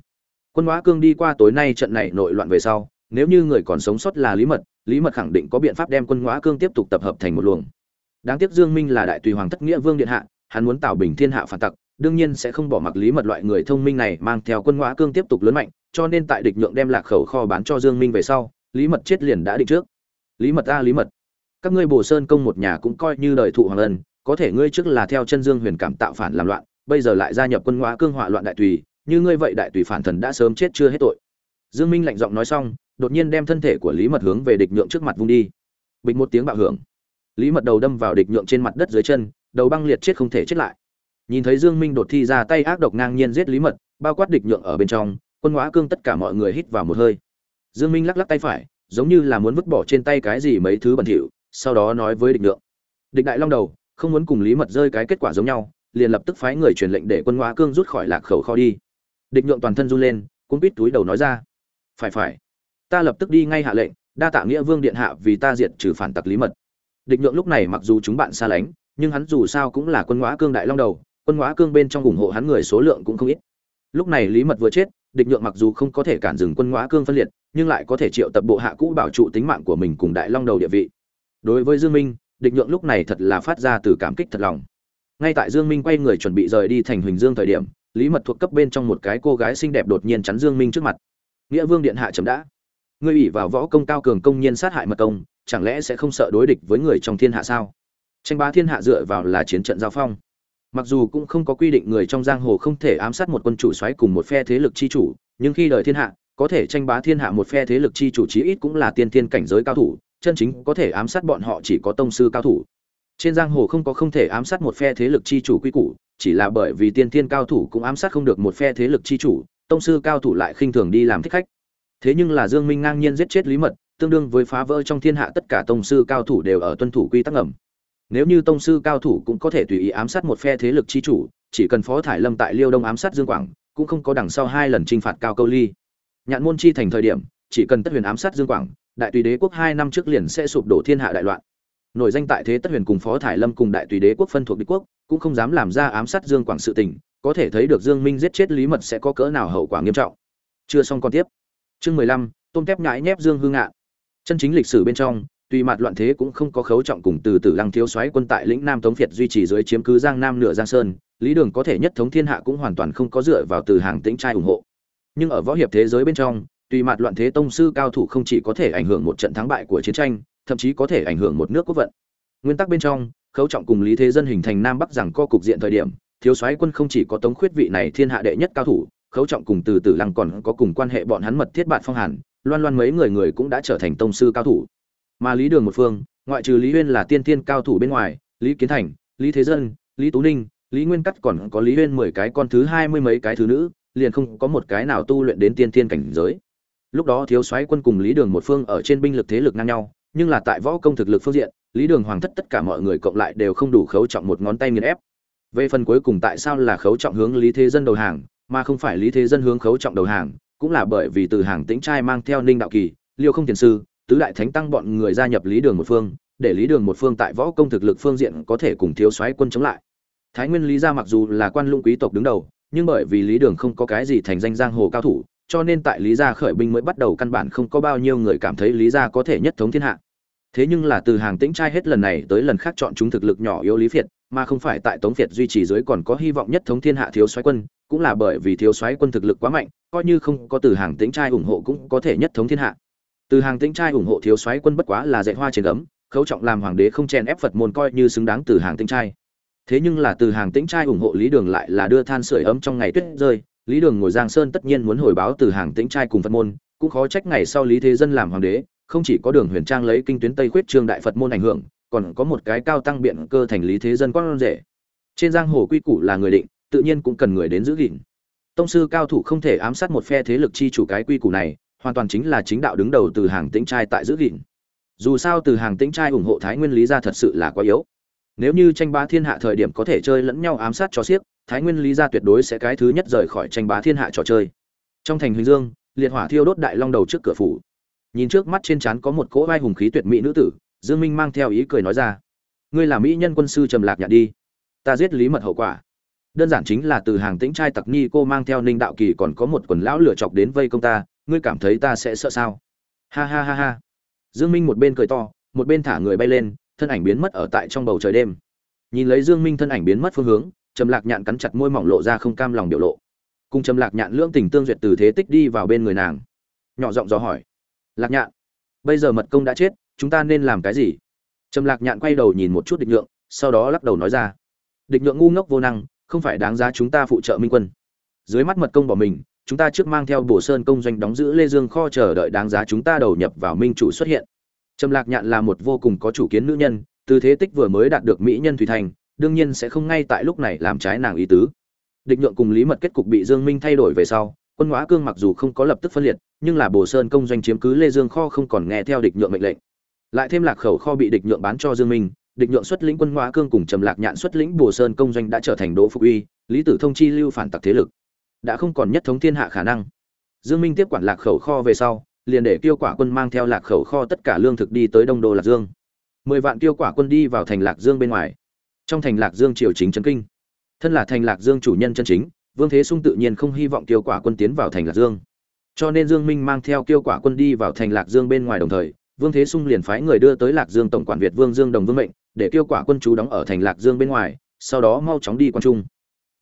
Quân hóa cương đi qua tối nay trận này nội loạn về sau, nếu như người còn sống sót là lý mật lý mật khẳng định có biện pháp đem quân hóa cương tiếp tục tập hợp thành một luồng. Đáng tiếc dương minh là đại tùy hoàng thất nghĩa vương điện hạ, hắn muốn tạo bình thiên hạ phản tặc đương nhiên sẽ không bỏ mặc lý mật loại người thông minh này mang theo quân ngõ cương tiếp tục lớn mạnh, cho nên tại địch nhượng đem lạc khẩu kho bán cho dương minh về sau, lý mật chết liền đã định trước. Lý mật a, lý mật, các ngươi bồ sơn công một nhà cũng coi như đời thụ hoàng ân, có thể ngươi trước là theo chân dương huyền cảm tạo phản làm loạn, bây giờ lại gia nhập quân ngõ cương họa loạn đại tùy, như ngươi vậy đại tùy phản thần đã sớm chết chưa hết tội. Dương minh lạnh giọng nói xong, đột nhiên đem thân thể của lý mật hướng về địch nhượng trước mặt vung đi. Bịch một tiếng bạo hưởng. Lý mật đầu đâm vào địch nhượng trên mặt đất dưới chân, đầu băng liệt chết không thể chết lại nhìn thấy dương minh đột thi ra tay ác độc ngang nhiên giết lý mật, bao quát địch nhượng ở bên trong, quân hóa cương tất cả mọi người hít vào một hơi. Dương minh lắc lắc tay phải, giống như là muốn vứt bỏ trên tay cái gì mấy thứ bẩn thỉu, sau đó nói với địch nhượng. Địch đại long đầu, không muốn cùng lý mật rơi cái kết quả giống nhau, liền lập tức phái người truyền lệnh để quân hóa cương rút khỏi lạc khẩu kho đi. Địch nhượng toàn thân run lên cũng biết túi đầu nói ra. Phải phải. Ta lập tức đi ngay hạ lệnh, đa tạ nghĩa vương điện hạ vì ta diệt trừ phản tặc lý mật. Địch nhượng lúc này mặc dù chúng bạn xa lánh, nhưng hắn dù sao cũng là quân ngõa cương đại long đầu quân ngõ cương bên trong ủng hộ hắn người số lượng cũng không ít. Lúc này lý mật vừa chết, địch nhượng mặc dù không có thể cản dừng quân ngõ cương phân liệt, nhưng lại có thể triệu tập bộ hạ cũ bảo trụ tính mạng của mình cùng đại long đầu địa vị. Đối với dương minh, địch nhượng lúc này thật là phát ra từ cảm kích thật lòng. Ngay tại dương minh quay người chuẩn bị rời đi thành huỳnh dương thời điểm, lý mật thuộc cấp bên trong một cái cô gái xinh đẹp đột nhiên chắn dương minh trước mặt. Nghĩa vương điện hạ chấm đã. Ngươi ủy vào võ công cao cường công nhiên sát hại mật công, chẳng lẽ sẽ không sợ đối địch với người trong thiên hạ sao? Tranh bá thiên hạ dựa vào là chiến trận giao phong mặc dù cũng không có quy định người trong giang hồ không thể ám sát một quân chủ xoáy cùng một phe thế lực chi chủ, nhưng khi đời thiên hạ, có thể tranh bá thiên hạ một phe thế lực chi chủ chí ít cũng là tiên thiên cảnh giới cao thủ, chân chính có thể ám sát bọn họ chỉ có tông sư cao thủ. Trên giang hồ không có không thể ám sát một phe thế lực chi chủ quy củ, chỉ là bởi vì tiên thiên cao thủ cũng ám sát không được một phe thế lực chi chủ, tông sư cao thủ lại khinh thường đi làm thích khách. Thế nhưng là dương minh ngang nhiên giết chết lý mật, tương đương với phá vỡ trong thiên hạ tất cả tông sư cao thủ đều ở tuân thủ quy tắc ngầm nếu như tông sư cao thủ cũng có thể tùy ý ám sát một phe thế lực chi chủ, chỉ cần phó thải lâm tại liêu đông ám sát dương quảng, cũng không có đằng sau hai lần trinh phạt cao câu ly. Nhạn môn chi thành thời điểm, chỉ cần tất huyền ám sát dương quảng, đại tùy đế quốc hai năm trước liền sẽ sụp đổ thiên hạ đại loạn. Nổi danh tại thế tất huyền cùng phó thải lâm cùng đại tùy đế quốc phân thuộc đế quốc, cũng không dám làm ra ám sát dương quảng sự tình, có thể thấy được dương minh giết chết lý mật sẽ có cỡ nào hậu quả nghiêm trọng. Chưa xong còn tiếp. Chương mười lăm, tôm tép nhãi nhép dương hương ngạn chân chính lịch sử bên trong tuy mặt loạn thế cũng không có khấu trọng cùng từ từ lăng thiếu soái quân tại lĩnh nam tống việt duy trì dưới chiếm cứ giang nam nửa giang sơn, lý đường có thể nhất thống thiên hạ cũng hoàn toàn không có dựa vào từ hàng tĩnh trai ủng hộ. Nhưng ở võ hiệp thế giới bên trong tùy mặt loạn thế tông sư cao thủ không chỉ có thể ảnh hưởng một trận thắng bại của chiến tranh, thậm chí có thể ảnh hưởng một nước quốc vận. Nguyên tắc bên trong, khấu trọng cùng lý thế dân hình thành nam bắc rằng co cục diện thời điểm, thiếu soái quân không chỉ có tống khuyết vị này thiên hạ đệ nhất cao thủ, khấu trọng cùng từ từ lăng còn có cùng quan hệ bọn hắn mật thiết bạn phong hàn, loan loan mấy người người cũng đã trở thành tông sư cao thủ mà lý đường một phương, ngoại trừ lý huyên là tiên tiên cao thủ bên ngoài, lý kiến thành, lý thế dân, lý tú ninh, lý nguyên cắt còn có lý huyên mười cái con thứ hai mươi mấy cái thứ nữ, liền không có một cái nào tu luyện đến tiên tiên cảnh giới. Lúc đó thiếu soái quân cùng lý đường một phương ở trên binh lực thế lực ngang nhau, nhưng là tại võ công thực lực phương diện, lý đường hoàng thất tất cả mọi người cộng lại đều không đủ khấu trọng một ngón tay nghiền ép. Về phần cuối cùng tại sao là khấu trọng hướng lý thế dân đầu hàng, mà không phải lý thế dân hướng khấu trọng đầu hàng, cũng là bởi vì từ hàng tĩnh trai mang theo ninh đạo kỳ, liêu không thiền sư tứ đại thánh tăng bọn người gia nhập lý đường một phương, để lý đường một phương tại võ công thực lực phương diện có thể cùng thiếu soái quân chống lại. Thái nguyên lý gia mặc dù là quan lũng quý tộc đứng đầu, nhưng bởi vì lý đường không có cái gì thành danh giang hồ cao thủ, cho nên tại lý gia khởi binh mới bắt đầu căn bản không có bao nhiêu người cảm thấy lý gia có thể nhất thống thiên hạ. Thế nhưng là từ hàng tĩnh trai hết lần này tới lần khác chọn chúng thực lực nhỏ yếu lý phiệt, mà không phải tại tống phiệt duy trì dưới còn có hy vọng nhất thống thiên hạ thiếu soái quân, cũng là bởi vì thiếu soái quân thực lực quá mạnh, coi như không có từ hàng tĩnh trai ủng hộ cũng có thể nhất thống thiên hạ từ hàng tĩnh trai ủng hộ thiếu soái quân bất quá là dạy hoa trên gấm, khấu trọng làm hoàng đế không chen ép phật môn coi như xứng đáng từ hàng tĩnh trai. Thế nhưng là từ hàng tĩnh trai ủng hộ lý đường lại là đưa than sưởi ấm trong ngày tuyết rơi, lý đường ngồi giang sơn tất nhiên muốn hồi báo từ hàng tĩnh trai cùng phật môn, cũng khó trách ngày sau lý thế dân làm hoàng đế, không chỉ có đường huyền trang lấy kinh tuyến tây khuyết trương đại phật môn ảnh hưởng, còn có một cái cao tăng biện cơ thành lý thế dân con rể. Trên giang hồ quy củ là người định, tự nhiên cũng cần người đến giữ gìn. Tông sư cao thủ không thể ám sát một phe thế lực chi chủ cái quy củ này hoàn toàn chính là chính đạo đứng đầu từ hàng tĩnh trai tại giữ gìn. Dù sao từ hàng tĩnh trai ủng hộ thái nguyên lý gia thật sự là quá yếu. Nếu như tranh bá thiên hạ thời điểm có thể chơi lẫn nhau ám sát cho xiếc thái nguyên lý gia tuyệt đối sẽ cái thứ nhất rời khỏi tranh bá thiên hạ trò chơi. Trong thành huỳnh dương, liệt hỏa thiêu đốt đại long đầu trước cửa phủ. Nhìn trước mắt trên trán có một cỗ vai hùng khí tuyệt mỹ nữ tử, dương minh mang theo ý cười nói ra, ngươi là mỹ nhân quân sư trầm lạc nhạt đi. Ta giết lý mật hậu quả. Đơn giản chính là từ hàng tĩnh trai tặc nhi cô mang theo ninh đạo kỳ còn có một quần lão lửa chọc đến vây công ta ngươi cảm thấy ta sẽ sợ sao? Ha ha ha ha. Dương minh một bên cười to, một bên thả người bay lên, thân ảnh biến mất ở tại trong bầu trời đêm. Nhìn lấy dương minh thân ảnh biến mất phương hướng, trầm lạc nhạn cắn chặt môi mỏng lộ ra không cam lòng biểu lộ. Cùng trầm lạc nhạn lưỡng tình tương duyệt từ thế tích đi vào bên người nàng. Nhỏ giọng dò hỏi, lạc nhạn, bây giờ mật công đã chết, chúng ta nên làm cái gì? Trầm lạc nhạn quay đầu nhìn một chút địch nhượng, sau đó lắc đầu nói ra, địch nhượng ngu ngốc vô năng, không phải đáng giá chúng ta phụ trợ minh quân. Dưới mắt mật công bỏ mình chúng ta trước mang theo bổ sơn công doanh đóng giữ lê dương kho chờ đợi đáng giá chúng ta đầu nhập vào minh chủ xuất hiện. Trầm lạc nhạn là một vô cùng có chủ kiến nữ nhân, từ thế tích vừa mới đạt được mỹ nhân thủy thành, đương nhiên sẽ không ngay tại lúc này làm trái nàng ý tứ. Địch nhượng cùng lý mật kết cục bị dương minh thay đổi về sau, quân hóa cương mặc dù không có lập tức phân liệt, nhưng là bồ sơn công doanh chiếm cứ lê dương kho không còn nghe theo địch nhượng mệnh lệnh. Lại thêm lạc khẩu kho bị địch nhượng bán cho dương minh, địch nhượng xuất lĩnh quân hóa cương cùng trầm lạc nhạn xuất lĩnh bồ sơn công doanh đã trở thành đỗ phục uy, lý tử thông chi lưu phản tặc thế lực đã không còn nhất thống thiên hạ khả năng. Dương minh tiếp quản lạc khẩu kho về sau, liền để tiêu quả quân mang theo lạc khẩu kho tất cả lương thực đi tới đông đô lạc dương. Mười vạn tiêu quả quân đi vào thành lạc dương bên ngoài. Trong thành lạc dương triều chính trấn kinh. Thân là thành lạc dương chủ nhân chân chính, vương thế sung tự nhiên không hy vọng tiêu quả quân tiến vào thành lạc dương. Cho nên dương minh mang theo tiêu quả quân đi vào thành lạc dương bên ngoài đồng thời, vương thế sung liền phái người đưa tới lạc dương tổng quản việt vương dương đồng vương mệnh, để tiêu quả quân chú đóng ở thành lạc dương bên ngoài, sau đó mau chóng đi quan trung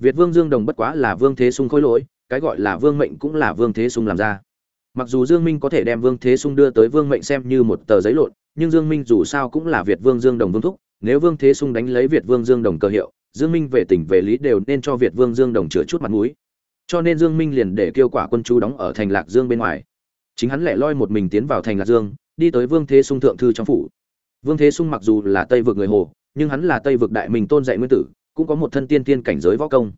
việt vương dương đồng bất quá là vương thế sung khôi lỗi, cái gọi là vương mệnh cũng là vương thế sung làm ra. Mặc dù dương minh có thể đem vương thế sung đưa tới vương mệnh xem như một tờ giấy lộn, nhưng dương minh dù sao cũng là việt vương dương đồng vương thúc, nếu vương thế sung đánh lấy việt vương dương đồng cơ hiệu, dương minh về tỉnh về lý đều nên cho việt vương dương đồng chữa chút mặt mũi. Cho nên dương minh liền để kêu quả quân chú đóng ở thành lạc dương bên ngoài. Chính hắn lẻ loi một mình tiến vào thành lạc dương, đi tới vương thế sung thượng thư trong phủ. Vương thế sung mặc dù là tây vực người hồ, nhưng hắn là tây vực đại minh tôn dạy nguyên tử cũng có một thân tiên tiên cảnh giới võ công.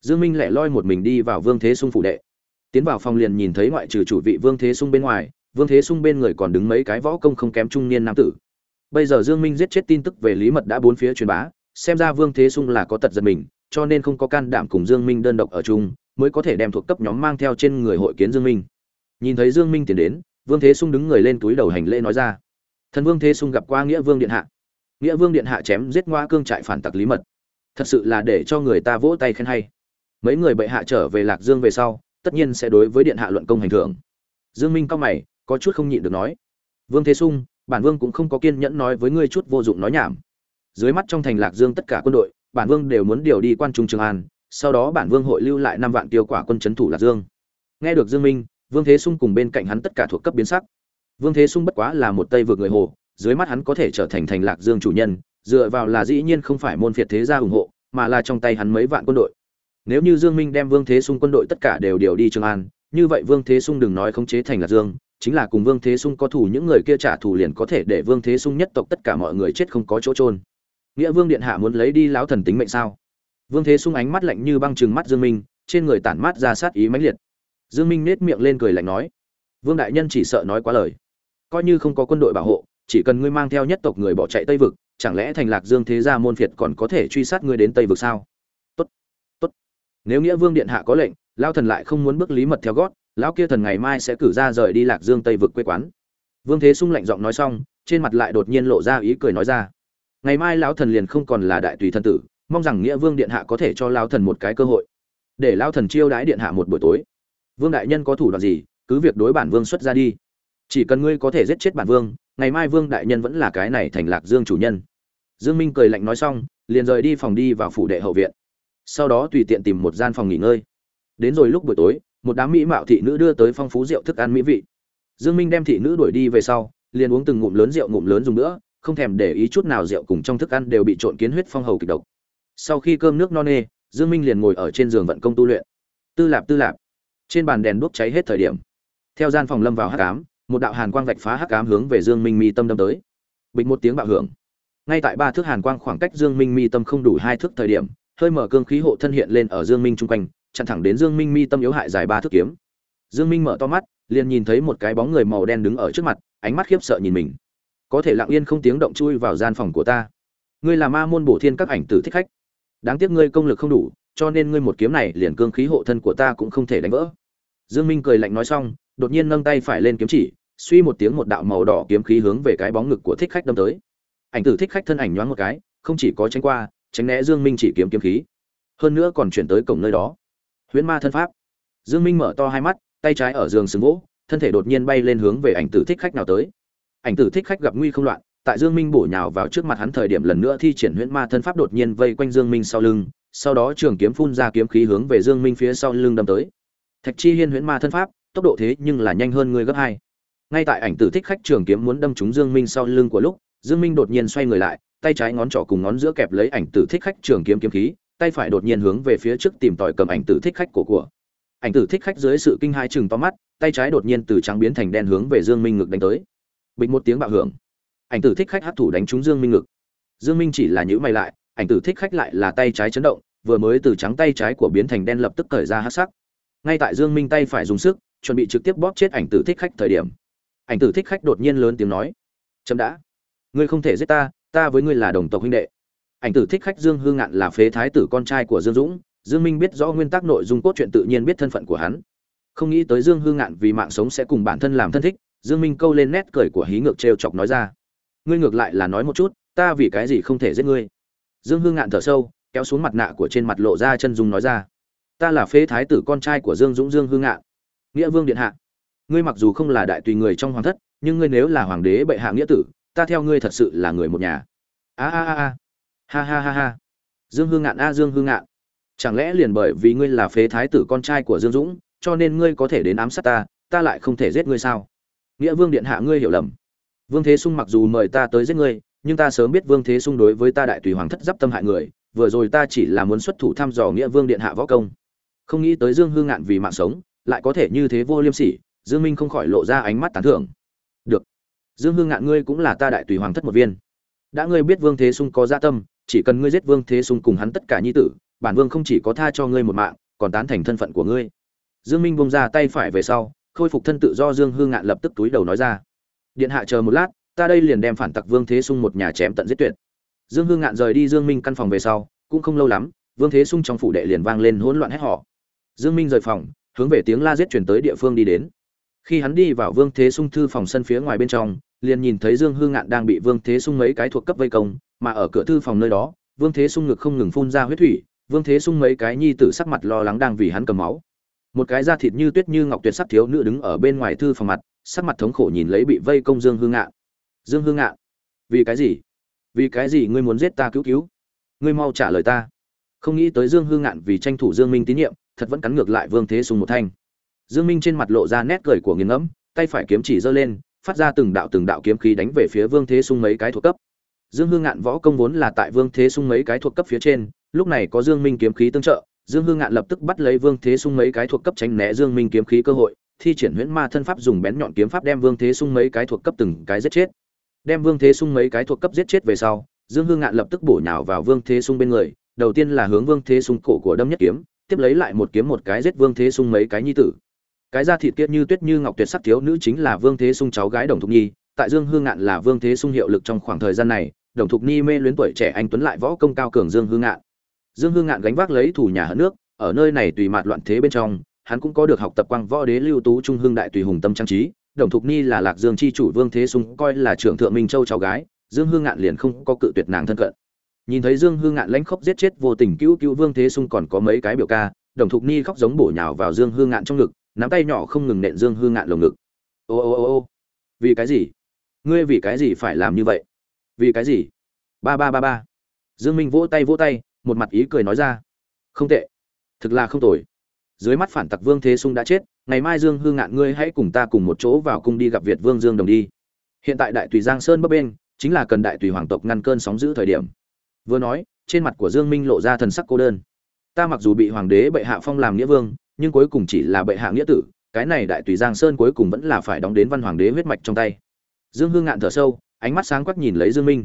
Dương minh lẻ loi một mình đi vào vương thế sung phủ đệ. Tiến vào phòng liền nhìn thấy ngoại trừ chủ vị vương thế sung bên ngoài, vương thế sung bên người còn đứng mấy cái võ công không kém trung niên nam tử. Bây giờ dương minh giết chết tin tức về lý mật đã bốn phía truyền bá, xem ra vương thế sung là có tật giật mình, cho nên không có can đảm cùng dương minh đơn độc ở chung, mới có thể đem thuộc cấp nhóm mang theo trên người hội kiến dương minh. Nhìn thấy dương minh tiến đến, vương thế sung đứng người lên túi đầu hành lễ nói ra. Thần vương thế sung gặp qua nghĩa vương điện hạ. Nghĩa vương điện hạ chém giết ngoa cương trại phản tặc lý mật thật sự là để cho người ta vỗ tay khen hay. Mấy người bệ hạ trở về lạc dương về sau, tất nhiên sẽ đối với điện hạ luận công hành thưởng. Dương minh cao mày, có chút không nhịn được nói. Vương thế sung, bản vương cũng không có kiên nhẫn nói với ngươi chút vô dụng nói nhảm. Dưới mắt trong thành lạc dương tất cả quân đội, bản vương đều muốn điều đi quan trung trường an, sau đó bản vương hội lưu lại năm vạn tiêu quả quân chấn thủ lạc dương. Nghe được dương minh, vương thế sung cùng bên cạnh hắn tất cả thuộc cấp biến sắc. Vương thế sung bất quá là một tây vượt người hồ, dưới mắt hắn có thể trở thành thành lạc dương chủ nhân dựa vào là dĩ nhiên không phải môn phiệt thế gia ủng hộ, mà là trong tay hắn mấy vạn quân đội. Nếu như dương minh đem vương thế sung quân đội tất cả đều điều đi trường an, như vậy vương thế sung đừng nói khống chế thành là dương, chính là cùng vương thế sung có thủ những người kia trả thù liền có thể để vương thế sung nhất tộc tất cả mọi người chết không có chỗ trôn nghĩa vương điện hạ muốn lấy đi lão thần tính mệnh sao? Vương thế sung ánh mắt lạnh như băng trừng mắt dương minh, trên người tản mát ra sát ý mãnh liệt. Dương minh nét miệng lên cười lạnh nói, vương đại nhân chỉ sợ nói quá lời. Coi như không có quân đội bảo hộ, chỉ cần ngươi mang theo nhất tộc người bỏ chạy tây vực chẳng lẽ thành lạc dương thế gia môn phiệt còn có thể truy sát ngươi đến tây vực sao? Tốt tốt. Nếu nghĩa vương điện hạ có lệnh lao thần lại không muốn bước lý mật theo gót, lão kia thần ngày mai sẽ cử ra rời đi lạc dương tây vực quê quán. Vương thế sung lạnh giọng nói xong, trên mặt lại đột nhiên lộ ra ý cười nói ra. Ngày mai lão thần liền không còn là đại tùy thân tử, mong rằng nghĩa vương điện hạ có thể cho lão thần một cái cơ hội, để lão thần chiêu đãi điện hạ một buổi tối. Vương đại nhân có thủ đoạn gì, cứ việc đối bản vương xuất ra đi. Chỉ cần ngươi có thể giết chết bản vương, ngày mai vương đại nhân vẫn là cái này thành lạc dương chủ nhân dương minh cười lạnh nói xong, liền rời đi phòng đi vào phủ đệ hậu viện. Sau đó tùy tiện tìm một gian phòng nghỉ ngơi. Đến rồi lúc buổi tối, một đám mỹ mạo thị nữ đưa tới phong phú rượu thức ăn mỹ vị. Dương minh đem thị nữ đuổi đi về sau, liền uống từng ngụm lớn rượu ngụm lớn dùng nữa, không thèm để ý chút nào rượu cùng trong thức ăn đều bị trộn kiến huyết phong hầu kịch độc. Sau khi cơm nước no nê, dương minh liền ngồi ở trên giường vận công tu luyện. Tư lạp tư lạp. Trên bàn đèn đuốc cháy hết thời điểm. Theo gian phòng lâm vào hắc ám, một đạo hàn quang vạch phá hắc ám hướng về dương minh mi tâm đâm tới. Bịch một tiếng bạo hưởng ngay tại ba thước hàn quang khoảng cách dương minh mi tâm không đủ hai thước thời điểm, hơi mở cương khí hộ thân hiện lên ở dương minh trung quanh, chặn thẳng đến dương minh mi tâm yếu hại dài ba thước kiếm. Dương minh mở to mắt, liền nhìn thấy một cái bóng người màu đen đứng ở trước mặt, ánh mắt khiếp sợ nhìn mình. Có thể lặng yên không tiếng động chui vào gian phòng của ta. Ngươi là ma môn bổ thiên các ảnh tử thích khách. Đáng tiếc ngươi công lực không đủ, cho nên ngươi một kiếm này liền cương khí hộ thân của ta cũng không thể đánh vỡ. Dương minh cười lạnh nói xong, đột nhiên nâng tay phải lên kiếm chỉ, suy một tiếng một đạo màu đỏ kiếm khí hướng về cái bóng ngực của thích khách đâm tới ảnh tử thích khách thân ảnh nhoáng một cái, không chỉ có tránh qua, tránh né dương minh chỉ kiếm kiếm khí. Hơn nữa còn chuyển tới cổng nơi đó. Huyễn ma thân pháp. Dương minh mở to hai mắt, tay trái ở giường sừng vỗ, thân thể đột nhiên bay lên hướng về ảnh tử thích khách nào tới. Ảnh tử thích khách gặp nguy không loạn, tại dương minh bổ nhào vào trước mặt hắn thời điểm lần nữa thi triển huyễn ma thân pháp đột nhiên vây quanh dương minh sau lưng, sau đó trường kiếm phun ra kiếm khí hướng về dương minh phía sau lưng đâm tới. Thạch chi hiên huyễn ma thân pháp, tốc độ thế nhưng là nhanh hơn người gấp hai. Ngay tại ảnh tử thích khách trường kiếm muốn đâm trúng dương minh sau lưng của lúc dương minh đột nhiên xoay người lại, tay trái ngón trỏ cùng ngón giữa kẹp lấy ảnh tử thích khách trường kiếm kiếm khí, tay phải đột nhiên hướng về phía trước tìm tòi cầm ảnh tử thích khách của của. Ảnh tử thích khách dưới sự kinh hai chừng to mắt, tay trái đột nhiên từ trắng biến thành đen hướng về dương minh ngực đánh tới. Bịch một tiếng bạo hưởng. Ảnh tử thích khách hấp thủ đánh trúng dương minh ngực. Dương minh chỉ là nhíu mày lại, ảnh tử thích khách lại là tay trái chấn động, vừa mới từ trắng tay trái của biến thành đen lập tức cởi ra hắc sắc. Ngay tại dương minh tay phải dùng sức, chuẩn bị trực tiếp bóp chết ảnh tử thích khách thời điểm. Ảnh tử thích khách đột nhiên lớn tiếng nói, chấm đã ngươi không thể giết ta ta với ngươi là đồng tộc huynh đệ. Ảnh tử thích khách dương hương ngạn là phế thái tử con trai của dương dũng, dương minh biết rõ nguyên tắc nội dung cốt truyện tự nhiên biết thân phận của hắn. Không nghĩ tới dương hương ngạn vì mạng sống sẽ cùng bản thân làm thân thích, dương minh câu lên nét cười của hí ngược trêu chọc nói ra. Ngươi ngược lại là nói một chút, ta vì cái gì không thể giết ngươi? Dương hương ngạn thở sâu, kéo xuống mặt nạ của trên mặt lộ ra chân dung nói ra. Ta là phế thái tử con trai của dương dũng dương hương ngạn. Nghĩa vương điện hạ. Ngươi mặc dù không là đại tùy người trong hoàng thất, nhưng ngươi nếu là hoàng đế bệ hạ nghĩa tử ta theo ngươi thật sự là người một nhà. A a a a. Ha ha ha ha. Dương hương ngạn, a, dương hương ngạn. Chẳng lẽ liền bởi vì ngươi là phế thái tử con trai của dương dũng, cho nên ngươi có thể đến ám sát ta ta lại không thể giết ngươi sao? Nghĩa vương điện hạ ngươi hiểu lầm. Vương thế sung mặc dù mời ta tới giết ngươi, nhưng ta sớm biết vương thế sung đối với ta đại tùy hoàng thất d tâm hại người, vừa rồi ta chỉ là muốn xuất thủ thăm dò nghĩa vương điện hạ võ công. Không nghĩ tới dương hương ngạn vì mạng sống, lại có thể như thế vô liêm sỉ, dương minh không khỏi lộ ra ánh mắt tán thưởng dương hương ngạn ngươi cũng là ta đại tùy hoàng thất một viên. Đã ngươi biết vương thế sung có gia tâm, chỉ cần ngươi giết vương thế sung cùng hắn tất cả nhi tử, bản vương không chỉ có tha cho ngươi một mạng, còn tán thành thân phận của ngươi. Dương minh bông ra tay phải về sau, khôi phục thân tự do dương hương ngạn lập tức túi đầu nói ra. Điện hạ chờ một lát, ta đây liền đem phản tặc vương thế sung một nhà chém tận giết tuyệt. Dương hương ngạn rời đi dương minh căn phòng về sau, cũng không lâu lắm, vương thế sung trong phủ đệ liền vang lên hỗn loạn hét họ dương minh rời phòng, hướng về tiếng la giết chuyển tới địa phương đi đến. Khi hắn đi vào vương thế sung thư phòng sân phía ngoài bên trong liền nhìn thấy dương hương ngạn đang bị vương thế sung mấy cái thuộc cấp vây công, mà ở cửa thư phòng nơi đó, vương thế sung ngực không ngừng phun ra huyết thủy, vương thế sung mấy cái nhi tử sắc mặt lo lắng đang vì hắn cầm máu. Một cái da thịt như tuyết như ngọc tuyệt sắc thiếu nữ đứng ở bên ngoài thư phòng mặt, sắc mặt thống khổ nhìn lấy bị vây công dương hương ngạn. Dương hương ngạn, vì cái gì? Vì cái gì ngươi muốn giết ta cứu cứu? Ngươi mau trả lời ta. Không nghĩ tới dương hương ngạn vì tranh thủ dương minh tín nhiệm, thật vẫn cắn ngược lại vương thế sung một thanh. Dương minh trên mặt lộ ra nét cười của nghiền ngẫm, tay phải kiếm chỉ giơ lên phát ra từng đạo từng đạo kiếm khí đánh về phía vương thế sung mấy cái thuộc cấp. Dương hương ngạn võ công vốn là tại vương thế sung mấy cái thuộc cấp phía trên, lúc này có dương minh kiếm khí tương trợ, dương hương ngạn lập tức bắt lấy vương thế sung mấy cái thuộc cấp tránh né dương minh kiếm khí cơ hội, thi triển huyễn ma thân pháp dùng bén nhọn kiếm pháp đem vương thế sung mấy cái thuộc cấp từng cái giết chết. Đem vương thế sung mấy cái thuộc cấp giết chết về sau, dương hương ngạn lập tức bổ nhào vào vương thế sung bên người, đầu tiên là hướng vương thế sung cổ của đâm nhất kiếm, tiếp lấy lại một kiếm một cái giết vương thế sung mấy cái nhi tử cái da thịt kiết như tuyết như ngọc tuyệt sắc thiếu nữ chính là vương thế sung cháu gái đồng thục nhi, tại dương hương ngạn là vương thế sung hiệu lực trong khoảng thời gian này, đồng thục nhi mê luyến tuổi trẻ anh tuấn lại võ công cao cường dương hương ngạn. Dương hương ngạn gánh vác lấy thủ nhà hận nước, ở nơi này tùy mạt loạn thế bên trong, hắn cũng có được học tập quang võ đế lưu tú trung hương đại tùy hùng tâm trang trí. Đồng thục nhi là lạc dương chi chủ vương thế sung, coi là trưởng thượng minh châu cháu gái, dương hương ngạn liền không có cự tuyệt nàng thân cận. Nhìn thấy dương hương ngạn lãnh khốc giết chết vô tình cứu cứu vương thế sung còn có mấy cái biểu ca, đồng thục nhi khóc giống bổ nhào vào dương hương ngạn trong ngực nắm tay nhỏ không ngừng nện dương Hư ngạn lồng ngực. Ô ô ô ô, vì cái gì? Ngươi vì cái gì phải làm như vậy? Vì cái gì? Ba ba ba ba. Dương minh vỗ tay vỗ tay, một mặt ý cười nói ra. Không tệ. Thực là không tồi. Dưới mắt phản tặc vương thế sung đã chết, ngày mai dương Hư ngạn ngươi hãy cùng ta cùng một chỗ vào cung đi gặp việt vương dương đồng đi. Hiện tại đại tùy giang sơn bấp bên chính là cần đại tùy hoàng tộc ngăn cơn sóng giữ thời điểm. Vừa nói, trên mặt của dương minh lộ ra thần sắc cô đơn. Ta mặc dù bị hoàng đế bệ hạ phong làm nghĩa vương nhưng cuối cùng chỉ là bệ hạ nghĩa tử, cái này đại tùy giang sơn cuối cùng vẫn là phải đóng đến văn hoàng đế huyết mạch trong tay. Dương hương ngạn thở sâu, ánh mắt sáng quắc nhìn lấy dương minh.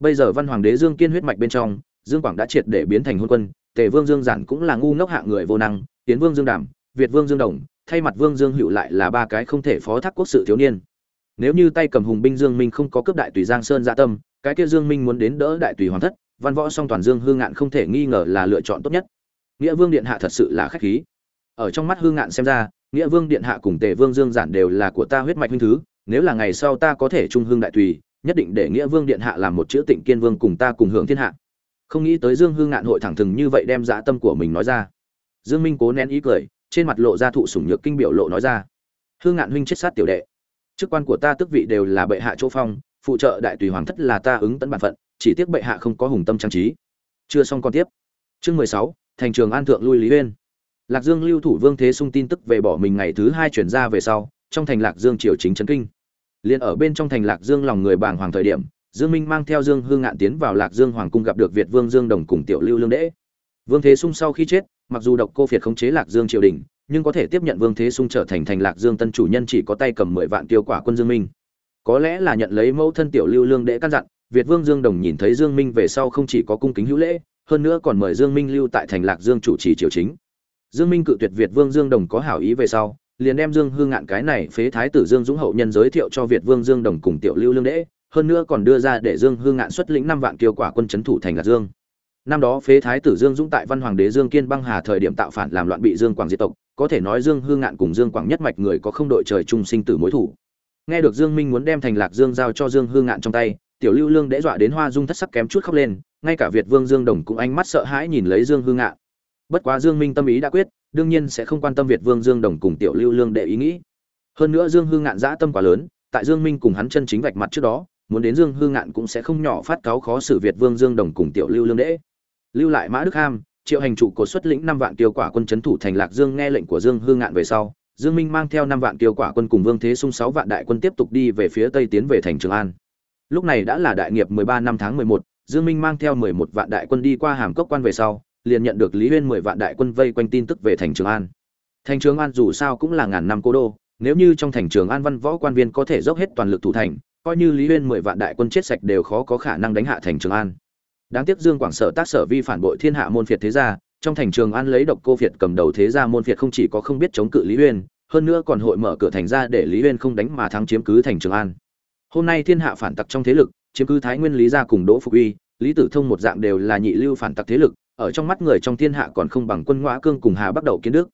Bây giờ văn hoàng đế dương kiên huyết mạch bên trong, dương quảng đã triệt để biến thành hôn quân, tề vương dương giản cũng là ngu ngốc hạng người vô năng, tiến vương dương đàm việt vương dương đồng, thay mặt vương dương hữu lại là ba cái không thể phó thác quốc sự thiếu niên. Nếu như tay cầm hùng binh dương minh không có cướp đại tùy giang sơn dạ tâm, cái kia dương minh muốn đến đỡ đại tùy hoàng thất, văn võ song toàn dương hương ngạn không thể nghi ngờ là lựa chọn tốt nhất. Nghĩa vương điện hạ thật sự là khách khí ở trong mắt hương ngạn xem ra, nghĩa vương điện hạ cùng tề vương dương giản đều là của ta huyết mạch huynh thứ, nếu là ngày sau ta có thể trung hương đại tùy, nhất định để nghĩa vương điện hạ làm một chữ tịnh kiên vương cùng ta cùng hưởng thiên hạ. Không nghĩ tới dương hương ngạn hội thẳng thừng như vậy đem dã tâm của mình nói ra. Dương minh cố nén ý cười, trên mặt lộ ra thụ sủng nhược kinh biểu lộ nói ra. Hương ngạn huynh chết sát tiểu đệ. Chức quan của ta tước vị đều là bệ hạ chỗ phong, phụ trợ đại tùy hoàng thất là ta ứng tận bản phận, chỉ tiếc bệ hạ không có hùng tâm trang trí. Chưa xong còn tiếp. Chương mười sáu, thành trường an thượng lui lý uyên lạc dương lưu thủ vương thế sung tin tức về bỏ mình ngày thứ hai chuyển ra về sau, trong thành lạc dương triều chính trấn kinh. Liền ở bên trong thành lạc dương lòng người bàng hoàng thời điểm, dương minh mang theo dương hương ngạn tiến vào lạc dương hoàng cung gặp được việt vương dương đồng cùng tiểu lưu lương đễ. Vương thế sung sau khi chết, mặc dù độc cô phiệt khống chế lạc dương triều đình, nhưng có thể tiếp nhận vương thế sung trở thành thành lạc dương tân chủ nhân chỉ có tay cầm mười vạn tiêu quả quân dương minh. Có lẽ là nhận lấy mẫu thân tiểu lưu lương đễ căn dặn, việt vương dương đồng nhìn thấy dương minh về sau không chỉ có cung kính hữu lễ, hơn nữa còn mời dương minh lưu tại thành lạc dương chủ trì triều chính dương minh cự tuyệt việt vương dương đồng có hảo ý về sau, liền đem dương hương ngạn cái này phế thái tử dương dũng hậu nhân giới thiệu cho việt vương dương đồng cùng tiểu lưu lương Đệ. hơn nữa còn đưa ra để dương hương ngạn xuất lĩnh năm vạn kiêu quả quân chấn thủ thành lạc dương năm đó phế thái tử dương dũng tại văn hoàng đế dương kiên băng hà thời điểm tạo phản làm loạn bị dương quảng diệt tộc, có thể nói dương hương ngạn cùng dương quảng nhất mạch người có không đội trời chung sinh tử mối thủ nghe được dương minh muốn đem thành lạc dương giao cho dương hương ngạn trong tay, tiểu lưu lương Đệ dọa đến hoa dung thất sắc kém chút khóc lên, ngay cả việt vương dương đồng cũng ánh mắt sợ hãi nhìn lấy dương Hương ngạn bất quá dương minh tâm ý đã quyết đương nhiên sẽ không quan tâm việt vương dương đồng cùng tiểu lưu lương đệ ý nghĩ. Hơn nữa dương hư ngạn dã tâm quá lớn tại dương minh cùng hắn chân chính vạch mặt trước đó muốn đến dương hư ngạn cũng sẽ không nhỏ phát cáo khó xử việt vương dương đồng cùng tiểu lưu lương đệ lưu lại mã đức ham triệu hành trụ cột xuất lĩnh năm vạn tiêu quả quân chấn thủ thành lạc dương nghe lệnh của dương hư ngạn về sau dương minh mang theo năm vạn tiêu quả quân cùng vương thế sung sáu vạn đại quân tiếp tục đi về phía tây tiến về thành trường an. Lúc này đã là đại nghiệp 13 năm tháng 11, dương minh mang theo 11 vạn đại quân đi qua hàm cốc quan về sau liền nhận được lý huyên 10 vạn đại quân vây quanh tin tức về thành trường an. Thành trường an dù sao cũng là ngàn năm cố đô, nếu như trong thành trường an văn võ quan viên có thể dốc hết toàn lực thủ thành, coi như lý huyên 10 vạn đại quân chết sạch đều khó có khả năng đánh hạ thành trường an. Đáng tiếc dương quảng sở tác sở vi phản bội thiên hạ môn phiệt thế gia, trong thành trường an lấy độc cô phiệt cầm đầu thế gia môn phiệt không chỉ có không biết chống cự lý uyên hơn nữa còn hội mở cửa thành ra để lý uyên không đánh mà thắng chiếm cứ thành trường an. Hôm nay thiên hạ phản tặc trong thế lực, chiếm cứ thái nguyên lý gia cùng đỗ phục uy, lý tử thông một dạng đều là nhị lưu phản tặc thế lực ở trong mắt người trong thiên hạ còn không bằng quân ngõa cương cùng hà bắt đầu kiến đức.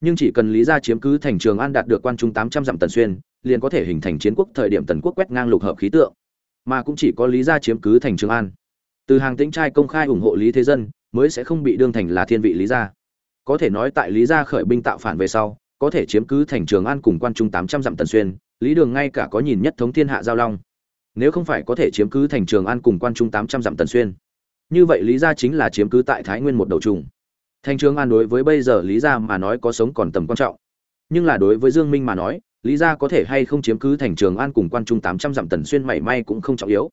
Nhưng chỉ cần lý gia chiếm cứ thành trường an đạt được quan trung tám trăm dặm tần xuyên, liền có thể hình thành chiến quốc thời điểm tần quốc quét ngang lục hợp khí tượng. Mà cũng chỉ có lý gia chiếm cứ thành trường an. Từ hàng tĩnh trai công khai ủng hộ lý thế dân, mới sẽ không bị đương thành là thiên vị lý gia. Có thể nói tại lý gia khởi binh tạo phản về sau, có thể chiếm cứ thành trường an cùng quan trung tám trăm dặm tần xuyên, lý đường ngay cả có nhìn nhất thống thiên hạ giao long. Nếu không phải có thể chiếm cứ thành trường an cùng quan trung tám trăm dặm tần xuyên như vậy lý gia chính là chiếm cứ tại thái nguyên một đầu trùng. Thanh trường an đối với bây giờ lý gia mà nói có sống còn tầm quan trọng. Nhưng là đối với dương minh mà nói, lý gia có thể hay không chiếm cứ thành trường an cùng quan trung tám trăm dặm tần xuyên mảy may cũng không trọng yếu.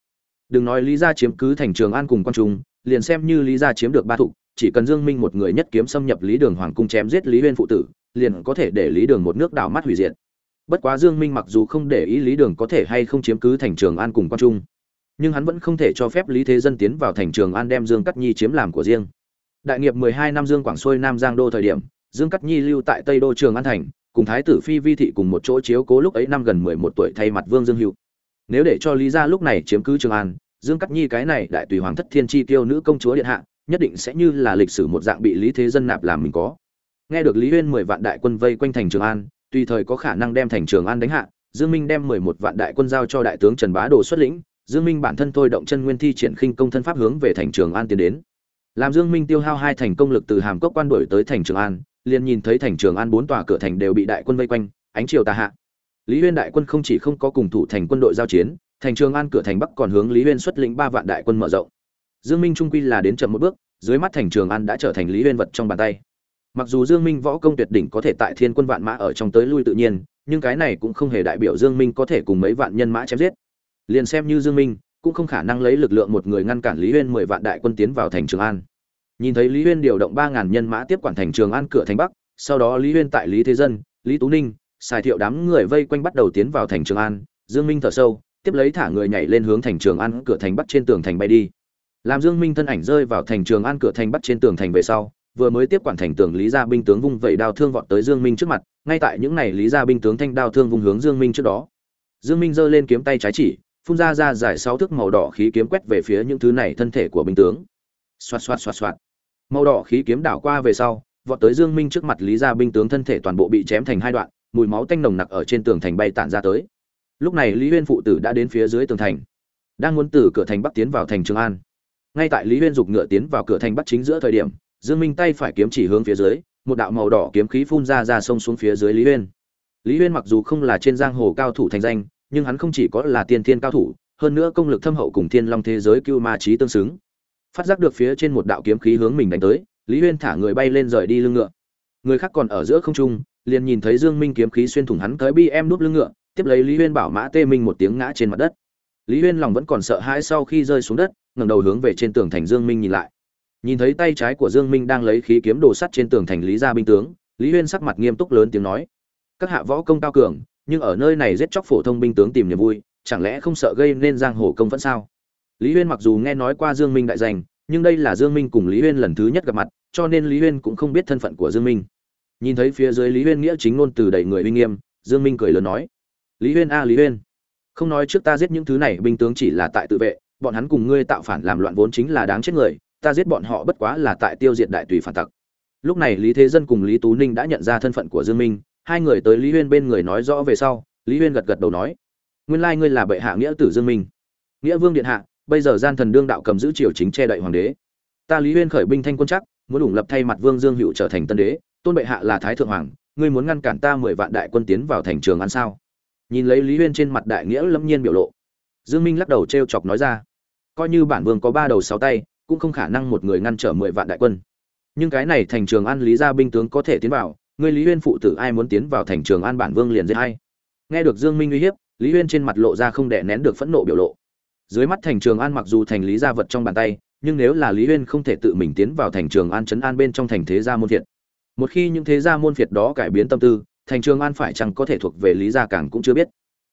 Đừng nói lý gia chiếm cứ thành trường an cùng quan trung, liền xem như lý gia chiếm được ba thụ, chỉ cần dương minh một người nhất kiếm xâm nhập lý đường hoàng cung chém giết lý huyên phụ tử, liền có thể để lý đường một nước đảo mắt hủy diệt. Bất quá dương minh mặc dù không để ý lý đường có thể hay không chiếm cứ thành trường an cùng quan trung nhưng hắn vẫn không thể cho phép lý thế dân tiến vào thành trường an đem dương cắt nhi chiếm làm của riêng. Đại nghiệp 12 năm dương quảng xuôi nam giang đô thời điểm, dương cắt nhi lưu tại tây đô trường an thành, cùng thái tử phi vi thị cùng một chỗ chiếu cố lúc ấy năm gần 11 tuổi thay mặt vương dương hữu. Nếu để cho lý gia lúc này chiếm cứ trường an, dương cắt nhi cái này đại tùy hoàng thất thiên chi tiêu nữ công chúa điện hạ, nhất định sẽ như là lịch sử một dạng bị lý thế dân nạp làm mình có. Nghe được lý huyên mười vạn đại quân vây quanh thành trường an, tùy thời có khả năng đem thành trường an đánh hạ, dương minh đem mười một vạn đại quân giao cho đại tướng trần bá đồ xuất lĩnh dương minh bản thân thôi động chân nguyên thi triển khinh công thân pháp hướng về thành trường an tiến đến. Làm dương minh tiêu hao hai thành công lực từ hàm cốc quan đuổi tới thành trường an, liền nhìn thấy thành trường an bốn tòa cửa thành đều bị đại quân vây quanh, ánh chiều tà hạ. Lý huyên đại quân không chỉ không có cùng thủ thành quân đội giao chiến, thành trường an cửa thành bắc còn hướng lý huyên xuất lĩnh ba vạn đại quân mở rộng. Dương minh trung quy là đến chậm một bước, dưới mắt thành trường an đã trở thành lý huyên vật trong bàn tay. Mặc dù dương minh võ công tuyệt đỉnh có thể tại thiên quân vạn mã ở trong tới lui tự nhiên, nhưng cái này cũng không hề đại biểu dương minh có thể cùng mấy vạn nhân mã chém giết liền xem như dương minh, cũng không khả năng lấy lực lượng một người ngăn cản lý huyên mười vạn đại quân tiến vào thành trường an. Nhìn thấy lý huyên điều động ba ngàn nhân mã tiếp quản thành trường an cửa thành bắc, sau đó lý huyên tại lý thế dân, lý tú ninh xài thiệu đám người vây quanh bắt đầu tiến vào thành trường an, dương minh thở sâu, tiếp lấy thả người nhảy lên hướng thành trường an cửa thành bắc trên tường thành bay đi. Làm dương minh thân ảnh rơi vào thành trường an cửa thành bắc trên tường thành về sau, vừa mới tiếp quản thành tường lý gia binh tướng vung vẩy đao thương vọt tới dương minh trước mặt, ngay tại những này lý gia binh tướng thanh đao thương vung hướng dương minh trước đó. Dương minh giơ lên kiếm tay trái chỉ phun ra ra dài sáu thước màu đỏ khí kiếm quét về phía những thứ này thân thể của binh tướng. Xoát xoát xoát xoát màu đỏ khí kiếm đảo qua về sau, vọt tới dương minh trước mặt lý gia binh tướng thân thể toàn bộ bị chém thành hai đoạn, mùi máu tanh nồng nặc ở trên tường thành bay tản ra tới. Lúc này lý huyên phụ tử đã đến phía dưới tường thành, đang muốn từ cửa thành bắc tiến vào thành trường an. Ngay tại lý huyên giục ngựa tiến vào cửa thành bắc chính giữa thời điểm, dương minh tay phải kiếm chỉ hướng phía dưới, một đạo màu đỏ kiếm khí phun ra ra sông xuống phía dưới lý huyên. Lý huyên mặc dù không là trên giang hồ cao thủ thành danh nhưng hắn không chỉ có là tiên thiên cao thủ, hơn nữa công lực thâm hậu cùng thiên long thế giới cưu ma trí tương xứng. Phát giác được phía trên một đạo kiếm khí hướng mình đánh tới, lý huyên thả người bay lên rời đi lưng ngựa. Người khác còn ở giữa không trung, liền nhìn thấy dương minh kiếm khí xuyên thủng hắn tới bi em đúp lưng ngựa, tiếp lấy lý huyên bảo mã tê minh một tiếng ngã trên mặt đất. Lý huyên lòng vẫn còn sợ hãi sau khi rơi xuống đất, ngẩng đầu hướng về trên tường thành dương minh nhìn lại. Nhìn thấy tay trái của dương minh đang lấy khí kiếm đồ sắt trên tường thành lý gia binh tướng, lý huyên sắc mặt nghiêm túc lớn tiếng nói, các hạ võ công cao cường nhưng ở nơi này giết chóc phổ thông binh tướng tìm niềm vui, chẳng lẽ không sợ gây nên giang hồ công vẫn sao? Lý huyên mặc dù nghe nói qua dương minh đại danh, nhưng đây là dương minh cùng lý huyên lần thứ nhất gặp mặt, cho nên lý huyên cũng không biết thân phận của dương minh. Nhìn thấy phía dưới lý huyên nghĩa chính ngôn từ đầy người uy nghiêm, dương minh cười lớn nói, lý huyên a, lý huyên, không nói trước ta giết những thứ này, binh tướng chỉ là tại tự vệ, bọn hắn cùng ngươi tạo phản làm loạn vốn chính là đáng chết người, ta giết bọn họ bất quá là tại tiêu diệt đại tùy phản tặc. Lúc này lý thế dân cùng lý tú ninh đã nhận ra thân phận của dương minh hai người tới lý huyên bên người nói rõ về sau, lý huyên gật gật đầu nói, nguyên lai ngươi là bệ hạ nghĩa tử dương minh. Nghĩa vương điện hạ, bây giờ gian thần đương đạo cầm giữ triều chính che đậy hoàng đế. Ta lý huyên khởi binh thanh quân chắc, muốn ủng lập thay mặt vương dương hữu trở thành tân đế, tôn bệ hạ là thái thượng hoàng, ngươi muốn ngăn cản ta mười vạn đại quân tiến vào thành trường ăn sao? Nhìn lấy lý huyên trên mặt đại nghĩa lâm nhiên biểu lộ, dương minh lắc đầu trêu chọc nói ra, coi như bản vương có ba đầu sáu tay, cũng không khả năng một người ngăn trở mười vạn đại quân. Nhưng cái này thành trường ăn lý gia binh tướng có thể tiến vào ngươi lý huyên phụ tử ai muốn tiến vào thành trường an bản vương liền giết hay nghe được dương minh uy hiếp, lý huyên trên mặt lộ ra không đè nén được phẫn nộ biểu lộ. Dưới mắt thành trường an mặc dù thành lý gia vật trong bàn tay, nhưng nếu là lý huyên không thể tự mình tiến vào thành trường an chấn an bên trong thành thế gia môn phiệt. Một khi những thế gia môn phiệt đó cải biến tâm tư, thành trường an phải chăng có thể thuộc về lý gia càng cũng chưa biết.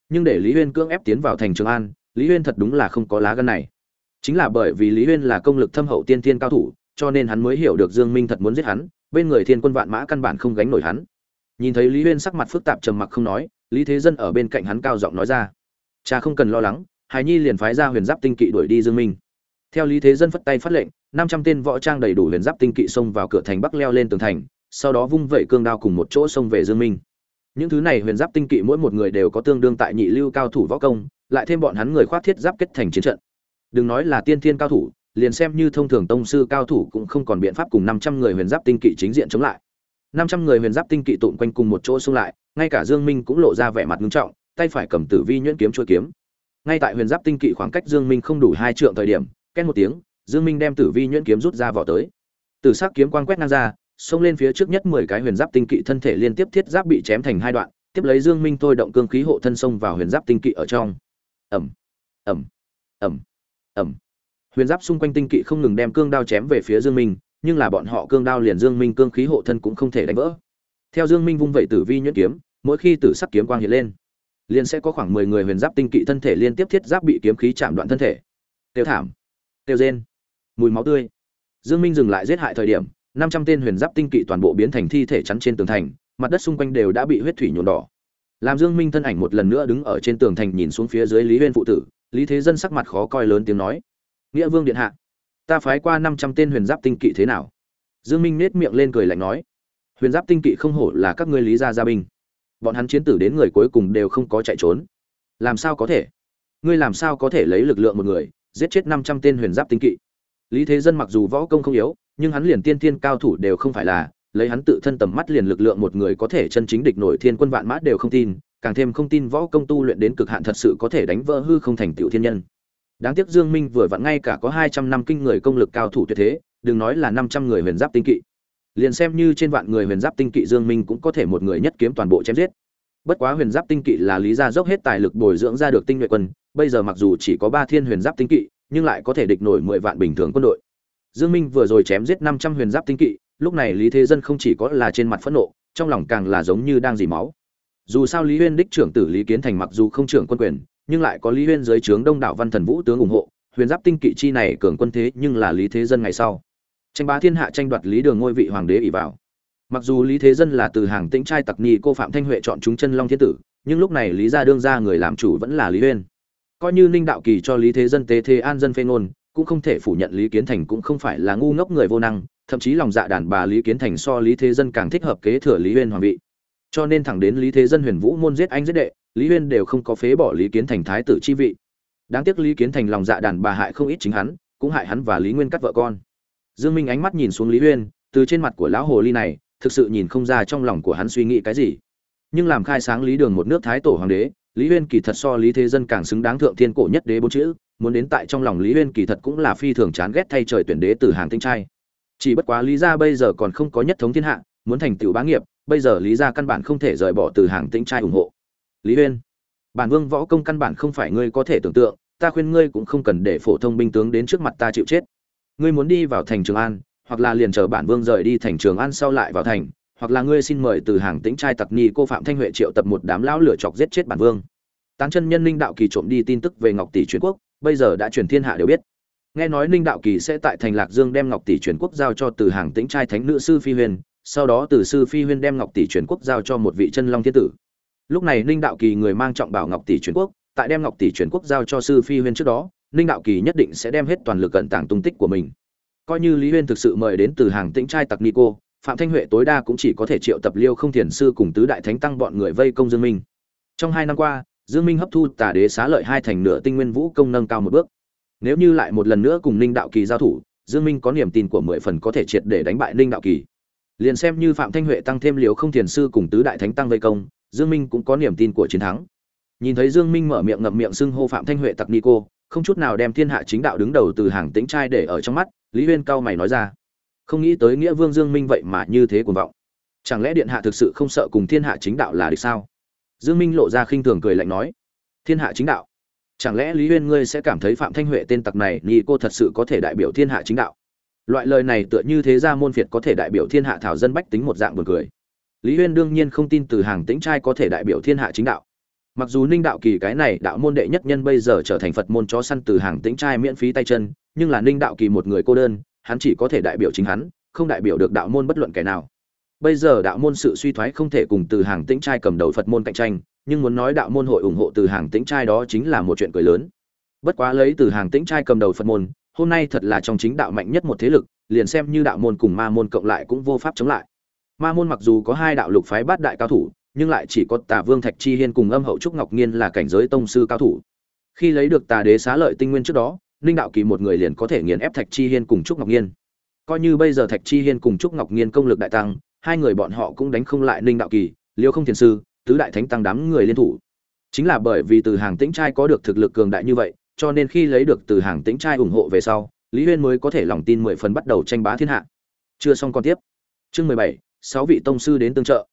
Nhưng để lý huyên cưỡng ép tiến vào thành trường an, lý huyên thật đúng là không có lá gân này. Chính là bởi vì lý huyên là công lực thâm hậu tiên tiên cao thủ, cho nên hắn mới hiểu được dương minh thật muốn giết hắn bên người thiên quân vạn mã căn bản không gánh nổi hắn. Nhìn thấy lý huyên sắc mặt phức tạp trầm mặc không nói, lý thế dân ở bên cạnh hắn cao giọng nói ra, cha không cần lo lắng, hải nhi liền phái ra huyền giáp tinh kỵ đuổi đi dương minh. Theo lý thế dân phất tay phát lệnh, năm trăm tên võ trang đầy đủ huyền giáp tinh kỵ xông vào cửa thành bắc leo lên tường thành, sau đó vung vẩy cương đao cùng một chỗ xông về dương minh. Những thứ này huyền giáp tinh kỵ mỗi một người đều có tương đương tại nhị lưu cao thủ võ công, lại thêm bọn hắn người khoác thiết giáp kết thành chiến trận. Đừng nói là tiên thiên cao thủ liền xem như thông thường tông sư cao thủ cũng không còn biện pháp cùng năm trăm người huyền giáp tinh kỵ chính diện chống lại. năm trăm người huyền giáp tinh kỵ tụm quanh cùng một chỗ xung lại, ngay cả dương minh cũng lộ ra vẻ mặt nghiêm trọng, tay phải cầm tử vi nhuyễn kiếm chuôi kiếm. Ngay tại huyền giáp tinh kỵ khoảng cách dương minh không đủ hai trượng thời điểm ken một tiếng, dương minh đem tử vi nhuyễn kiếm rút ra vỏ tới. Tử sắc kiếm quang quét ngang ra, xông lên phía trước nhất mười cái huyền giáp tinh kỵ thân thể liên tiếp thiết giáp bị chém thành hai đoạn, tiếp lấy dương minh thôi động cương khí hộ thân xông vào huyền giáp tinh kỵ ở trong. Ầm ầm ầm ầm huyền giáp xung quanh tinh kỵ không ngừng đem cương đao chém về phía dương minh, nhưng là bọn họ cương đao liền dương minh cương khí hộ thân cũng không thể đánh vỡ. Theo dương minh vung vẩy tử vi nhuyễn kiếm, mỗi khi tử sắc kiếm quang hiện lên, liền sẽ có khoảng mười người huyền giáp tinh kỵ thân thể liên tiếp thiết giáp bị kiếm khí chạm đoạn thân thể. Tiêu thảm, tiêu rên, mùi máu tươi. Dương minh dừng lại giết hại thời điểm, năm trăm tên huyền giáp tinh kỵ toàn bộ biến thành thi thể chắn trên tường thành, mặt đất xung quanh đều đã bị huyết thủy nhuộm đỏ. Làm dương minh thân ảnh một lần nữa đứng ở trên tường thành nhìn xuống phía dưới lý huyên phụ tử, lý thế dân sắc mặt khó coi lớn tiếng nói nghĩa vương điện hạ, ta phái qua năm trăm tên huyền giáp tinh kỵ thế nào? Dương minh nết miệng lên cười lạnh nói, huyền giáp tinh kỵ không hổ là các ngươi lý gia gia binh. Bọn hắn chiến tử đến người cuối cùng đều không có chạy trốn. Làm sao có thể? Ngươi làm sao có thể lấy lực lượng một người, giết chết năm trăm tên huyền giáp tinh kỵ? Lý thế dân mặc dù võ công không yếu, nhưng hắn liền tiên thiên cao thủ đều không phải là, lấy hắn tự thân tầm mắt liền lực lượng một người có thể chân chính địch nổi thiên quân vạn mã đều không tin, càng thêm không tin võ công tu luyện đến cực hạn thật sự có thể đánh vỡ hư không thành tựu thiên nhân đáng tiếc dương minh vừa vặn ngay cả có 200 năm kinh người công lực cao thủ tuyệt thế, đừng nói là 500 người huyền giáp tinh kỵ. Liền xem như trên vạn người huyền giáp tinh kỵ dương minh cũng có thể một người nhất kiếm toàn bộ chém giết. Bất quá huyền giáp tinh kỵ là lý gia dốc hết tài lực bồi dưỡng ra được tinh nhuệ quân, bây giờ mặc dù chỉ có ba thiên huyền giáp tinh kỵ, nhưng lại có thể địch nổi 10 vạn bình thường quân đội. Dương minh vừa rồi chém giết 500 huyền giáp tinh kỵ, lúc này lý thế dân không chỉ có là trên mặt phẫn nộ, trong lòng càng là giống như đang dì máu. Dù sao lý huyên đích trưởng tử lý kiến thành mặc dù không trưởng quân quyền nhưng lại có lý huyên dưới trướng đông đảo văn thần vũ tướng ủng hộ, huyền giáp tinh kỵ chi này cường quân thế nhưng là lý thế dân ngày sau. Tranh bá thiên hạ tranh đoạt lý đường ngôi vị hoàng đế ỷ vào. Mặc dù lý thế dân là từ hàng tĩnh trai tặc ni cô phạm thanh huệ chọn chúng chân long thiên tử, nhưng lúc này lý gia đương ra người làm chủ vẫn là lý huyên. Coi như ninh đạo kỳ cho lý thế dân tế thế an dân phê ngôn, cũng không thể phủ nhận lý kiến thành cũng không phải là ngu ngốc người vô năng, thậm chí lòng dạ đàn bà lý kiến thành so lý thế dân càng thích hợp kế thừa lý huyên hoàng vị cho nên thẳng đến lý thế dân huyền vũ môn giết anh giết đệ, lý huyên đều không có phế bỏ lý kiến thành thái tử chi vị. Đáng tiếc lý kiến thành lòng dạ đàn bà hại không ít chính hắn, cũng hại hắn và lý nguyên cắt vợ con. Dương minh ánh mắt nhìn xuống lý huyên, từ trên mặt của lão hồ ly này, thực sự nhìn không ra trong lòng của hắn suy nghĩ cái gì. Nhưng làm khai sáng lý đường một nước thái tổ hoàng đế, lý huyên kỳ thật so lý thế dân càng xứng đáng thượng thiên cổ nhất đế bốn chữ, muốn đến tại trong lòng lý huyên kỳ thật cũng là phi thường chán ghét thay trời tuyển đế từ hàng tinh trai. Chỉ bất quá lý gia bây giờ còn không có nhất thống thiên hạ, muốn thành tựu bá nghiệp bây giờ lý gia căn bản không thể rời bỏ từ hàng tĩnh trai ủng hộ. Lý huyên, bản vương võ công căn bản không phải ngươi có thể tưởng tượng, ta khuyên ngươi cũng không cần để phổ thông binh tướng đến trước mặt ta chịu chết. Ngươi muốn đi vào thành trường an, hoặc là liền chờ bản vương rời đi thành trường an sau lại vào thành, hoặc là ngươi xin mời từ hàng tĩnh trai tặc nhi cô phạm thanh huệ triệu tập một đám lão lửa chọc giết chết bản vương. Tán chân nhân ninh đạo kỳ trộm đi tin tức về ngọc tỷ truyền quốc, bây giờ đã truyền thiên hạ đều biết. Nghe nói ninh đạo kỳ sẽ tại thành lạc dương đem ngọc tỷ truyền quốc giao cho từ hàng tĩnh trai thánh nữ sư phi huyền sau đó từ sư phi huyên đem ngọc tỷ truyền quốc giao cho một vị chân long thiên tử. Lúc này ninh đạo kỳ người mang trọng bảo ngọc tỷ truyền quốc, tại đem ngọc tỷ truyền quốc giao cho sư phi huyên trước đó, ninh đạo kỳ nhất định sẽ đem hết toàn lực cận tàng tung tích của mình. Coi như lý huyên thực sự mời đến từ hàng tĩnh trai tặc nico, phạm thanh huệ tối đa cũng chỉ có thể triệu tập liêu không thiền sư cùng tứ đại thánh tăng bọn người vây công dương minh. Trong hai năm qua, dương minh hấp thu tà đế xá lợi hai thành nửa tinh nguyên vũ công nâng cao một bước. Nếu như lại một lần nữa cùng ninh đạo kỳ giao thủ, dương minh có niềm tin của mười phần có thể triệt để đánh bại ninh đạo kỳ liền xem như phạm thanh huệ tăng thêm liều không thiền sư cùng tứ đại thánh tăng vây công, dương minh cũng có niềm tin của chiến thắng. Nhìn thấy dương minh mở miệng ngậm miệng xưng hô phạm thanh huệ tặc ni cô, không chút nào đem thiên hạ chính đạo đứng đầu từ hàng tĩnh trai để ở trong mắt, lý huyên cao mày nói ra. Không nghĩ tới nghĩa vương dương minh vậy mà như thế cuồng vọng. Chẳng lẽ điện hạ thực sự không sợ cùng thiên hạ chính đạo là địch sao? Dương minh lộ ra khinh thường cười lạnh nói. Thiên hạ chính đạo? Chẳng lẽ lý huyên ngươi sẽ cảm thấy phạm thanh huệ tên tặc này ni cô thật sự có thể đại biểu thiên hạ chính đạo? Loại lời này tựa như thế ra môn phiệt có thể đại biểu thiên hạ thảo dân bách tính một dạng buồn cười. Lý huyên đương nhiên không tin từ hàng tĩnh trai có thể đại biểu thiên hạ chính đạo. Mặc dù ninh đạo kỳ cái này đạo môn đệ nhất nhân bây giờ trở thành phật môn chó săn từ hàng tĩnh trai miễn phí tay chân, nhưng là ninh đạo kỳ một người cô đơn, hắn chỉ có thể đại biểu chính hắn, không đại biểu được đạo môn bất luận kẻ nào. Bây giờ đạo môn sự suy thoái không thể cùng từ hàng tĩnh trai cầm đầu phật môn cạnh tranh, nhưng muốn nói đạo môn hội ủng hộ từ hàng tĩnh trai đó chính là một chuyện cười lớn. Bất quá lấy từ hàng tĩnh trai cầm đầu phật môn hôm nay thật là trong chính đạo mạnh nhất một thế lực, liền xem như đạo môn cùng ma môn cộng lại cũng vô pháp chống lại. Ma môn mặc dù có hai đạo lục phái bát đại cao thủ, nhưng lại chỉ có tà vương thạch chi hiên cùng âm hậu trúc ngọc nghiên là cảnh giới tông sư cao thủ. Khi lấy được tà đế xá lợi tinh nguyên trước đó linh đạo kỳ một người liền có thể nghiền ép thạch chi hiên cùng trúc ngọc nghiên. coi như bây giờ thạch chi hiên cùng trúc ngọc nghiên công lực đại tăng, hai người bọn họ cũng đánh không lại ninh đạo kỳ, liêu không thiền sư, tứ đại thánh tăng đám người liên thủ. Chính là bởi vì từ hàng tĩnh trai có được thực lực cường đại như vậy cho nên khi lấy được từ hàng tĩnh trai ủng hộ về sau, lý huyên mới có thể lòng tin mười phần bắt đầu tranh bá thiên hạ. Chưa xong còn tiếp. Chương mười bảy, sáu vị tông sư đến tương trợ.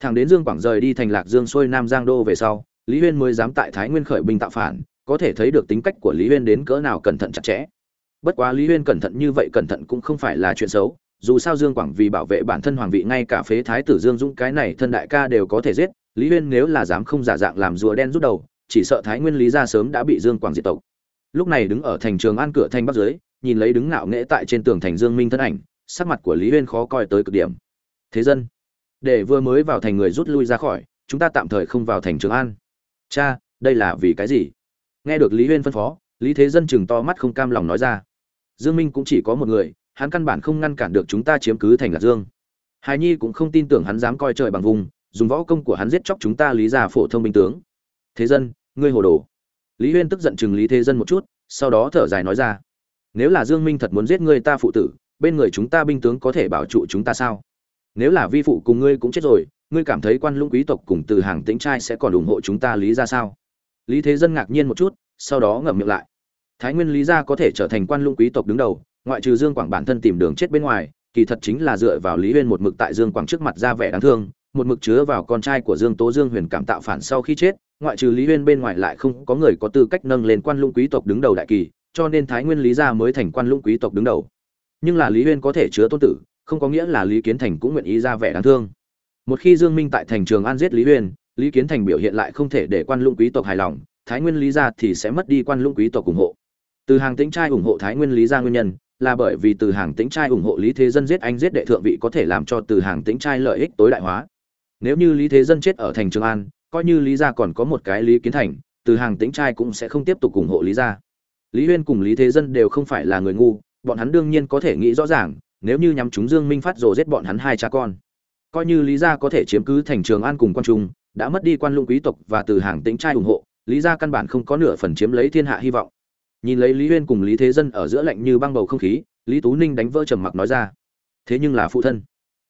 Thằng đến dương quảng rời đi thành lạc dương xuôi nam giang đô về sau, lý huyên mới dám tại thái nguyên khởi binh tạo phản, có thể thấy được tính cách của lý huyên đến cỡ nào cẩn thận chặt chẽ. Bất quá lý huyên cẩn thận như vậy cẩn thận cũng không phải là chuyện xấu, dù sao dương quảng vì bảo vệ bản thân hoàng vị ngay cả phế thái tử dương dũng cái này thân đại ca đều có thể giết, lý huyên nếu là dám không giả dạng làm rùa đen rút đầu chỉ sợ thái nguyên lý ra sớm đã bị dương quảng diệt tộc. Lúc này đứng ở thành trường an cửa thanh bắc dưới nhìn lấy đứng ngạo nghễ tại trên tường thành dương minh thân ảnh, sắc mặt của lý huyên khó coi tới cực điểm. Thế dân, để vừa mới vào thành người rút lui ra khỏi, chúng ta tạm thời không vào thành trường an. Cha, đây là vì cái gì? Nghe được lý huyên phân phó, lý thế dân chừng to mắt không cam lòng nói ra. Dương minh cũng chỉ có một người, hắn căn bản không ngăn cản được chúng ta chiếm cứ thành lạc dương. Hài nhi cũng không tin tưởng hắn dám coi trời bằng vùng, dùng võ công của hắn giết chóc chúng ta lý gia phổ thông binh tướng. Thế dân ngươi hồ đồ. Lý huyên tức giận chừng lý thế dân một chút, sau đó thở dài nói ra. Nếu là dương minh thật muốn giết ngươi ta phụ tử, bên người chúng ta binh tướng có thể bảo trụ chúng ta sao? Nếu là vi phụ cùng ngươi cũng chết rồi, ngươi cảm thấy quan lũng quý tộc cùng từ hàng tĩnh trai sẽ còn ủng hộ chúng ta lý ra sao? Lý thế dân ngạc nhiên một chút, sau đó ngậm miệng lại. Thái nguyên lý gia có thể trở thành quan lũng quý tộc đứng đầu, ngoại trừ dương quảng bản thân tìm đường chết bên ngoài, kỳ thật chính là dựa vào lý huyên một mực tại dương quảng trước mặt ra vẻ đáng thương một mực chứa vào con trai của dương tố dương huyền cảm tạo phản sau khi chết, ngoại trừ lý huyên bên ngoài lại không có người có tư cách nâng lên quan lũng quý tộc đứng đầu đại kỳ, cho nên thái nguyên lý gia mới thành quan lũng quý tộc đứng đầu. Nhưng là lý huyên có thể chứa tôn tử, không có nghĩa là lý kiến thành cũng nguyện ý ra vẻ đáng thương. Một khi dương minh tại thành trường an giết lý huyên, lý kiến thành biểu hiện lại không thể để quan lũng quý tộc hài lòng, thái nguyên lý gia thì sẽ mất đi quan lũng quý tộc ủng hộ. Từ hàng tĩnh trai ủng hộ thái nguyên lý gia nguyên nhân, là bởi vì từ hàng tĩnh trai ủng hộ lý thế dân giết anh giết đệ thượng vị có thể làm cho từ hàng tĩnh trai lợi ích tối đại hóa nếu như lý thế dân chết ở thành trường an, coi như lý gia còn có một cái lý kiến thành, từ hàng tĩnh trai cũng sẽ không tiếp tục ủng hộ lý gia. Lý huyên cùng lý thế dân đều không phải là người ngu, bọn hắn đương nhiên có thể nghĩ rõ ràng, nếu như nhắm chúng dương minh phát rồ giết bọn hắn hai cha con, coi như lý gia có thể chiếm cứ thành trường an cùng quan trung, đã mất đi quan lũng quý tộc và từ hàng tĩnh trai ủng hộ, lý gia căn bản không có nửa phần chiếm lấy thiên hạ hy vọng. Nhìn lấy lý huyên cùng lý thế dân ở giữa lạnh như băng bầu không khí, lý tú ninh đánh vỡ trầm mặc nói ra, thế nhưng là phụ thân,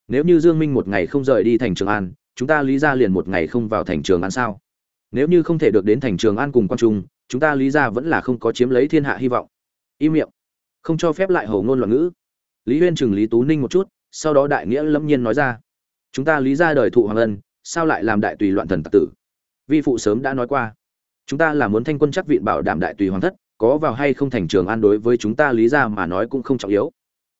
nếu như dương minh một ngày không rời đi thành trường an chúng ta lý gia liền một ngày không vào thành trường an sao? Nếu như không thể được đến thành trường an cùng quan trung, chúng ta lý gia vẫn là không có chiếm lấy thiên hạ hy vọng. Im miệng. Không cho phép lại hầu ngôn loạn ngữ. Lý huyên chừng lý tú ninh một chút, sau đó đại nghĩa lâm nhiên nói ra. Chúng ta lý ra đời thụ hoàng ân, sao lại làm đại tùy loạn thần tặc tử? Vi phụ sớm đã nói qua. Chúng ta là muốn thanh quân chắc vịn bảo đảm đại tùy hoàng thất, có vào hay không thành trường an đối với chúng ta lý ra mà nói cũng không trọng yếu.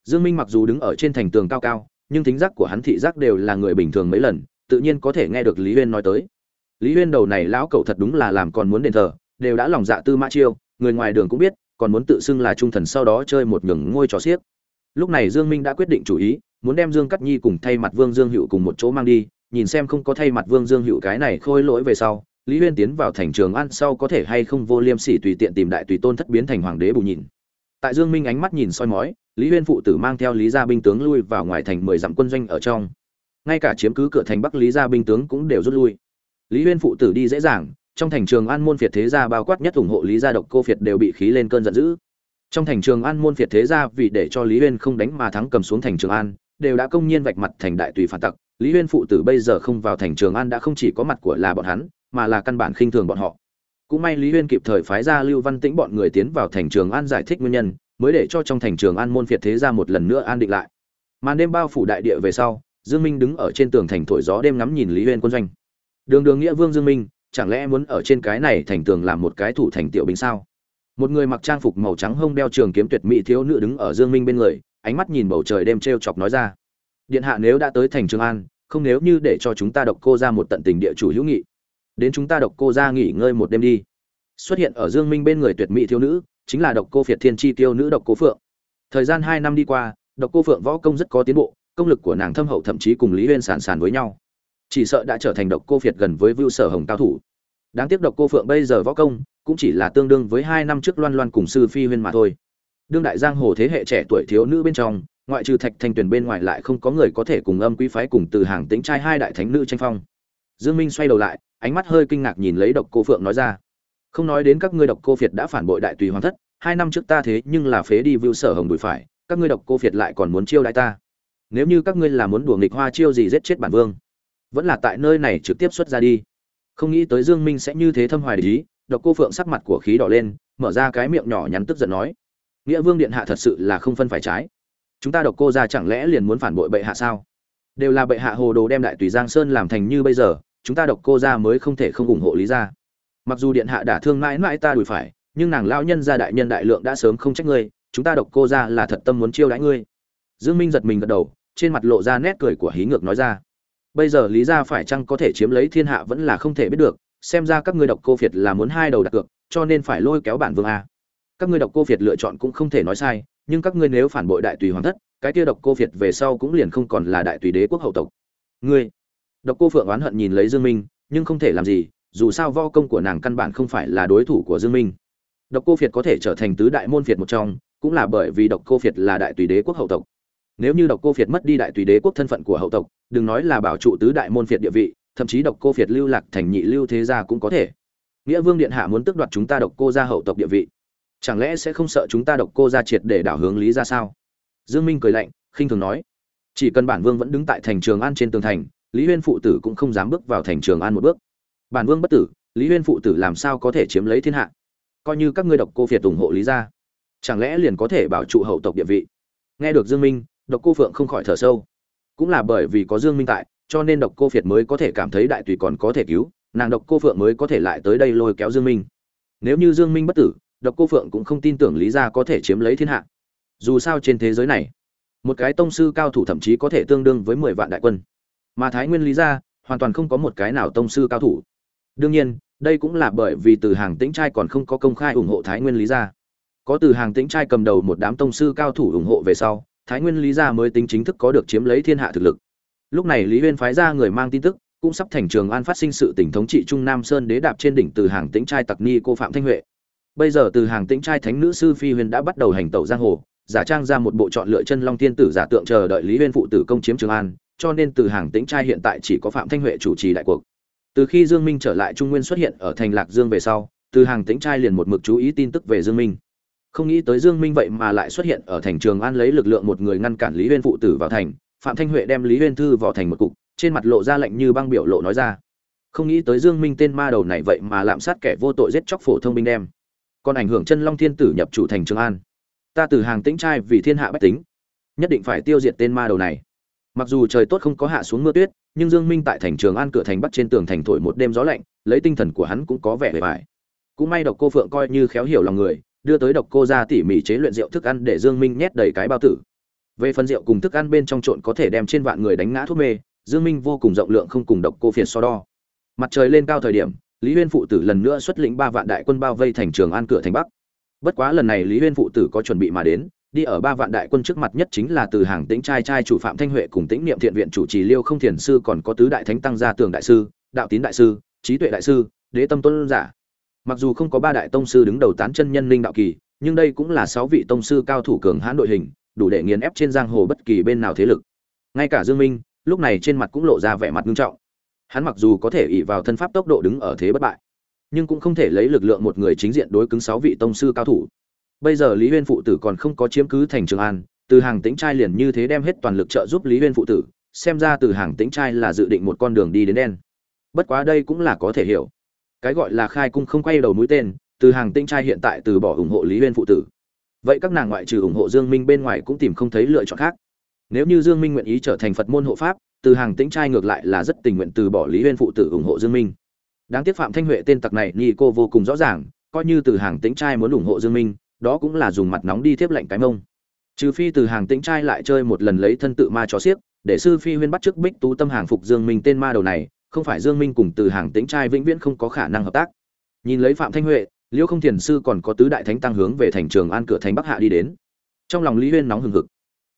Dương minh mặc dù đứng ở trên thành tường cao cao, nhưng thính giác của hắn thị giác đều là người bình thường mấy lần tự nhiên có thể nghe được lý huyên nói tới. Lý huyên đầu này lão cẩu thật đúng là làm còn muốn đền thờ, đều đã lòng dạ tư mã chiêu, người ngoài đường cũng biết, còn muốn tự xưng là trung thần sau đó chơi một nhường ngôi trò xiếc lúc này dương minh đã quyết định chủ ý, muốn đem dương cắt nhi cùng thay mặt vương dương hữu cùng một chỗ mang đi, nhìn xem không có thay mặt vương dương hữu cái này khôi lỗi về sau, lý huyên tiến vào thành trường ăn sau có thể hay không vô liêm sỉ tùy tiện tìm đại tùy tôn thất biến thành hoàng đế bù nhìn. Tại dương minh ánh mắt nhìn soi mói, lý huyên phụ tử mang theo lý gia binh tướng lui vào ngoài thành mười dặm quân doanh ở trong ngay cả chiếm cứ cửa thành bắc lý gia binh tướng cũng đều rút lui. Lý huyên phụ tử đi dễ dàng, trong thành trường an môn phiệt thế gia bao quát nhất ủng hộ lý gia độc cô phiệt đều bị khí lên cơn giận dữ. Trong thành trường an môn phiệt thế gia vì để cho lý huyên không đánh mà thắng cầm xuống thành trường an, đều đã công nhiên vạch mặt thành đại tùy phản tặc. Lý huyên phụ tử bây giờ không vào thành trường an đã không chỉ có mặt của là bọn hắn, mà là căn bản khinh thường bọn họ. Cũng may lý huyên kịp thời phái ra lưu văn tĩnh bọn người tiến vào thành trường an giải thích nguyên nhân, mới để cho trong thành trường an môn phiệt thế gia một lần nữa an định lại. Màn đêm bao phủ đại địa về sau dương minh đứng ở trên tường thành thổi gió đêm ngắm nhìn lý huyên quân doanh. Đường đường nghĩa vương dương minh, chẳng lẽ muốn ở trên cái này thành tường làm một cái thủ thành tiểu binh sao? Một người mặc trang phục màu trắng hông đeo trường kiếm tuyệt mỹ thiếu nữ đứng ở dương minh bên người, ánh mắt nhìn bầu trời đêm treo chọc nói ra. Điện hạ nếu đã tới thành trường an, không nếu như để cho chúng ta độc cô ra một tận tình địa chủ hữu nghị. Đến chúng ta độc cô ra nghỉ ngơi một đêm đi. Xuất hiện ở dương minh bên người tuyệt mỹ thiếu nữ, chính là độc cô phiệt thiên chi tiêu nữ độc cô phượng. Thời gian hai năm đi qua, độc cô phượng võ công rất có tiến bộ công lực của nàng thâm hậu thậm chí cùng lý huyên sàn sàn với nhau. Chỉ sợ đã trở thành độc cô phiệt gần với vưu sở hồng cao thủ. Đáng tiếc độc cô phượng bây giờ võ công cũng chỉ là tương đương với hai năm trước loan loan cùng sư phi huyên mà thôi. Đương đại giang hồ thế hệ trẻ tuổi thiếu nữ bên trong, ngoại trừ thạch thanh tuyền bên ngoài lại không có người có thể cùng âm quý phái cùng từ hàng tính trai hai đại thánh nữ tranh phong. Dương minh xoay đầu lại, ánh mắt hơi kinh ngạc nhìn lấy độc cô phượng nói ra, không nói đến các ngươi độc cô phiệt đã phản bội đại tùy hoàng thất, hai năm trước ta thế nhưng là phế đi vưu sở hồng đùi phải, các ngươi độc cô phiệt lại còn muốn chiêu đại ta nếu như các ngươi là muốn đùa nghịch hoa chiêu gì giết chết bản vương, vẫn là tại nơi này trực tiếp xuất ra đi. Không nghĩ tới dương minh sẽ như thế thâm hoài ý, độc cô phượng sắc mặt của khí đỏ lên, mở ra cái miệng nhỏ nhắn tức giận nói, nghĩa vương điện hạ thật sự là không phân phải trái. Chúng ta độc cô ra chẳng lẽ liền muốn phản bội bệ hạ sao? Đều là bệ hạ hồ đồ đem đại tùy giang sơn làm thành như bây giờ, chúng ta độc cô ra mới không thể không ủng hộ lý ra mặc dù điện hạ đả thương mãi mãi ta đùi phải, nhưng nàng lao nhân gia đại nhân đại lượng đã sớm không trách ngươi, chúng ta độc cô ra là thật tâm muốn chiêu đãi ngươi. Dương minh giật mình gật đầu trên mặt lộ ra nét cười của hí ngược nói ra. Bây giờ lý gia phải chăng có thể chiếm lấy thiên hạ vẫn là không thể biết được, xem ra các ngươi độc cô phiệt là muốn hai đầu đặt cược, cho nên phải lôi kéo bản vương a. Các ngươi độc cô phiệt lựa chọn cũng không thể nói sai, nhưng các ngươi nếu phản bội đại tùy hoàng thất, cái kia độc cô phiệt về sau cũng liền không còn là đại tùy đế quốc hậu tộc. Ngươi, độc cô phượng oán hận nhìn lấy dương minh, nhưng không thể làm gì, dù sao vo công của nàng căn bản không phải là đối thủ của dương minh. Độc cô phiệt có thể trở thành tứ đại môn phiệt một trong, cũng là bởi vì độc cô phiệt là đại tùy đế quốc hậu tộc nếu như độc cô phiệt mất đi đại tùy đế quốc thân phận của hậu tộc, đừng nói là bảo trụ tứ đại môn phiệt địa vị, thậm chí độc cô phiệt lưu lạc thành nhị lưu thế gia cũng có thể. Nghĩa vương điện hạ muốn tước đoạt chúng ta độc cô gia hậu tộc địa vị. Chẳng lẽ sẽ không sợ chúng ta độc cô gia triệt để đảo hướng lý ra sao? Dương minh cười lạnh, khinh thường nói. Chỉ cần bản vương vẫn đứng tại thành trường an trên tường thành, lý huyên phụ tử cũng không dám bước vào thành trường an một bước. Bản vương bất tử, lý huyên phụ tử làm sao có thể chiếm lấy thiên hạ? Coi như các ngươi độc cô phiệt ủng hộ lý gia chẳng lẽ liền có thể bảo trụ hậu tộc địa vị? Nghe được dương minh độc cô phượng không khỏi thở sâu. Cũng là bởi vì có dương minh tại, cho nên độc cô phiệt mới có thể cảm thấy đại tùy còn có thể cứu, nàng độc cô phượng mới có thể lại tới đây lôi kéo dương minh. Nếu như dương minh bất tử, độc cô phượng cũng không tin tưởng lý gia có thể chiếm lấy thiên hạ. Dù sao trên thế giới này, một cái tông sư cao thủ thậm chí có thể tương đương với mười vạn đại quân. Mà thái nguyên lý gia hoàn toàn không có một cái nào tông sư cao thủ. Đương nhiên, đây cũng là bởi vì từ hàng tĩnh trai còn không có công khai ủng hộ thái nguyên lý gia. Có từ hàng tĩnh trai cầm đầu một đám tông sư cao thủ ủng hộ về sau thái nguyên lý gia mới tính chính thức có được chiếm lấy thiên hạ thực lực. Lúc này lý huyên phái ra người mang tin tức, cũng sắp thành trường an phát sinh sự tỉnh thống trị trung nam sơn đế đạp trên đỉnh từ hàng tĩnh trai tặc ni cô phạm thanh huệ. Bây giờ từ hàng tĩnh trai thánh nữ sư phi huyền đã bắt đầu hành tẩu giang hồ, giả trang ra một bộ chọn lựa chân long tiên tử giả tượng chờ đợi lý huyên phụ tử công chiếm trường an, cho nên từ hàng tĩnh trai hiện tại chỉ có phạm thanh huệ chủ trì đại cuộc. Từ khi dương minh trở lại trung nguyên xuất hiện ở thành lạc dương về sau, từ hàng tĩnh trai liền một mực chú ý tin tức về dương minh không nghĩ tới dương minh vậy mà lại xuất hiện ở thành trường an lấy lực lượng một người ngăn cản lý huyên phụ tử vào thành, phạm thanh huệ đem lý huyên thư vào thành một cục, trên mặt lộ ra lạnh như băng biểu lộ nói ra. Không nghĩ tới dương minh tên ma đầu này vậy mà lạm sát kẻ vô tội giết chóc phổ thông binh đem. Còn ảnh hưởng chân long thiên tử nhập chủ thành trường an. Ta từ hàng tĩnh trai vì thiên hạ bách tính, nhất định phải tiêu diệt tên ma đầu này. Mặc dù trời tốt không có hạ xuống mưa tuyết, nhưng dương minh tại thành trường an cửa thành bắt trên tường thành thổi một đêm gió lạnh, lấy tinh thần của hắn cũng có vẻ bề bài cũng may độc cô phượng coi như khéo hiểu lòng người đưa tới độc cô ra tỉ mỉ chế luyện rượu thức ăn để dương minh nhét đầy cái bao tử. Về phần rượu cùng thức ăn bên trong trộn có thể đem trên vạn người đánh ngã thuốc mê, dương minh vô cùng rộng lượng không cùng độc cô phiền so đo. Mặt trời lên cao thời điểm, lý huyên phụ tử lần nữa xuất lĩnh ba vạn đại quân bao vây thành trường an cửa thành bắc. Bất quá lần này lý huyên phụ tử có chuẩn bị mà đến, đi ở ba vạn đại quân trước mặt nhất chính là từ hàng tĩnh trai trai chủ phạm thanh huệ cùng tĩnh niệm thiện viện chủ trì liêu không thiền sư còn có tứ đại thánh tăng gia tường đại sư, đạo tín đại sư, trí tuệ đại sư, đế tâm tuân giả mặc dù không có ba đại tông sư đứng đầu tán chân nhân linh đạo kỳ, nhưng đây cũng là sáu vị tông sư cao thủ cường hãn đội hình, đủ để nghiền ép trên giang hồ bất kỳ bên nào thế lực. Ngay cả dương minh, lúc này trên mặt cũng lộ ra vẻ mặt nghiêm trọng. Hắn mặc dù có thể ỷ vào thân pháp tốc độ đứng ở thế bất bại, nhưng cũng không thể lấy lực lượng một người chính diện đối cứng sáu vị tông sư cao thủ. Bây giờ lý huyên phụ tử còn không có chiếm cứ thành trường an, từ hàng tĩnh trai liền như thế đem hết toàn lực trợ giúp lý huyên phụ tử, xem ra từ hàng tĩnh trai là dự định một con đường đi đến đen. Bất quá đây cũng là có thể hiểu cái gọi là khai cung không quay đầu mũi tên, từ hàng tinh trai hiện tại từ bỏ ủng hộ lý huyên phụ tử. Vậy các nàng ngoại trừ ủng hộ dương minh bên ngoài cũng tìm không thấy lựa chọn khác. Nếu như dương minh nguyện ý trở thành phật môn hộ pháp, từ hàng tĩnh trai ngược lại là rất tình nguyện từ bỏ lý huyên phụ tử ủng hộ dương minh. Đáng tiếc phạm thanh huệ tên tặc này nhi cô vô cùng rõ ràng, coi như từ hàng tĩnh trai muốn ủng hộ dương minh, đó cũng là dùng mặt nóng đi tiếp lệnh cái mông. Trừ phi từ hàng tĩnh trai lại chơi một lần lấy thân tự ma cho xiếc, để sư phi huyên bắt trước bích tú tâm hàng phục dương minh tên ma đầu này không phải dương minh cùng từ hàng tĩnh trai vĩnh viễn không có khả năng hợp tác. Nhìn lấy phạm thanh huệ liễu không thiền sư còn có tứ đại thánh tăng hướng về thành trường an cửa thành bắc hạ đi đến. Trong lòng lý huyên nóng hừng hực.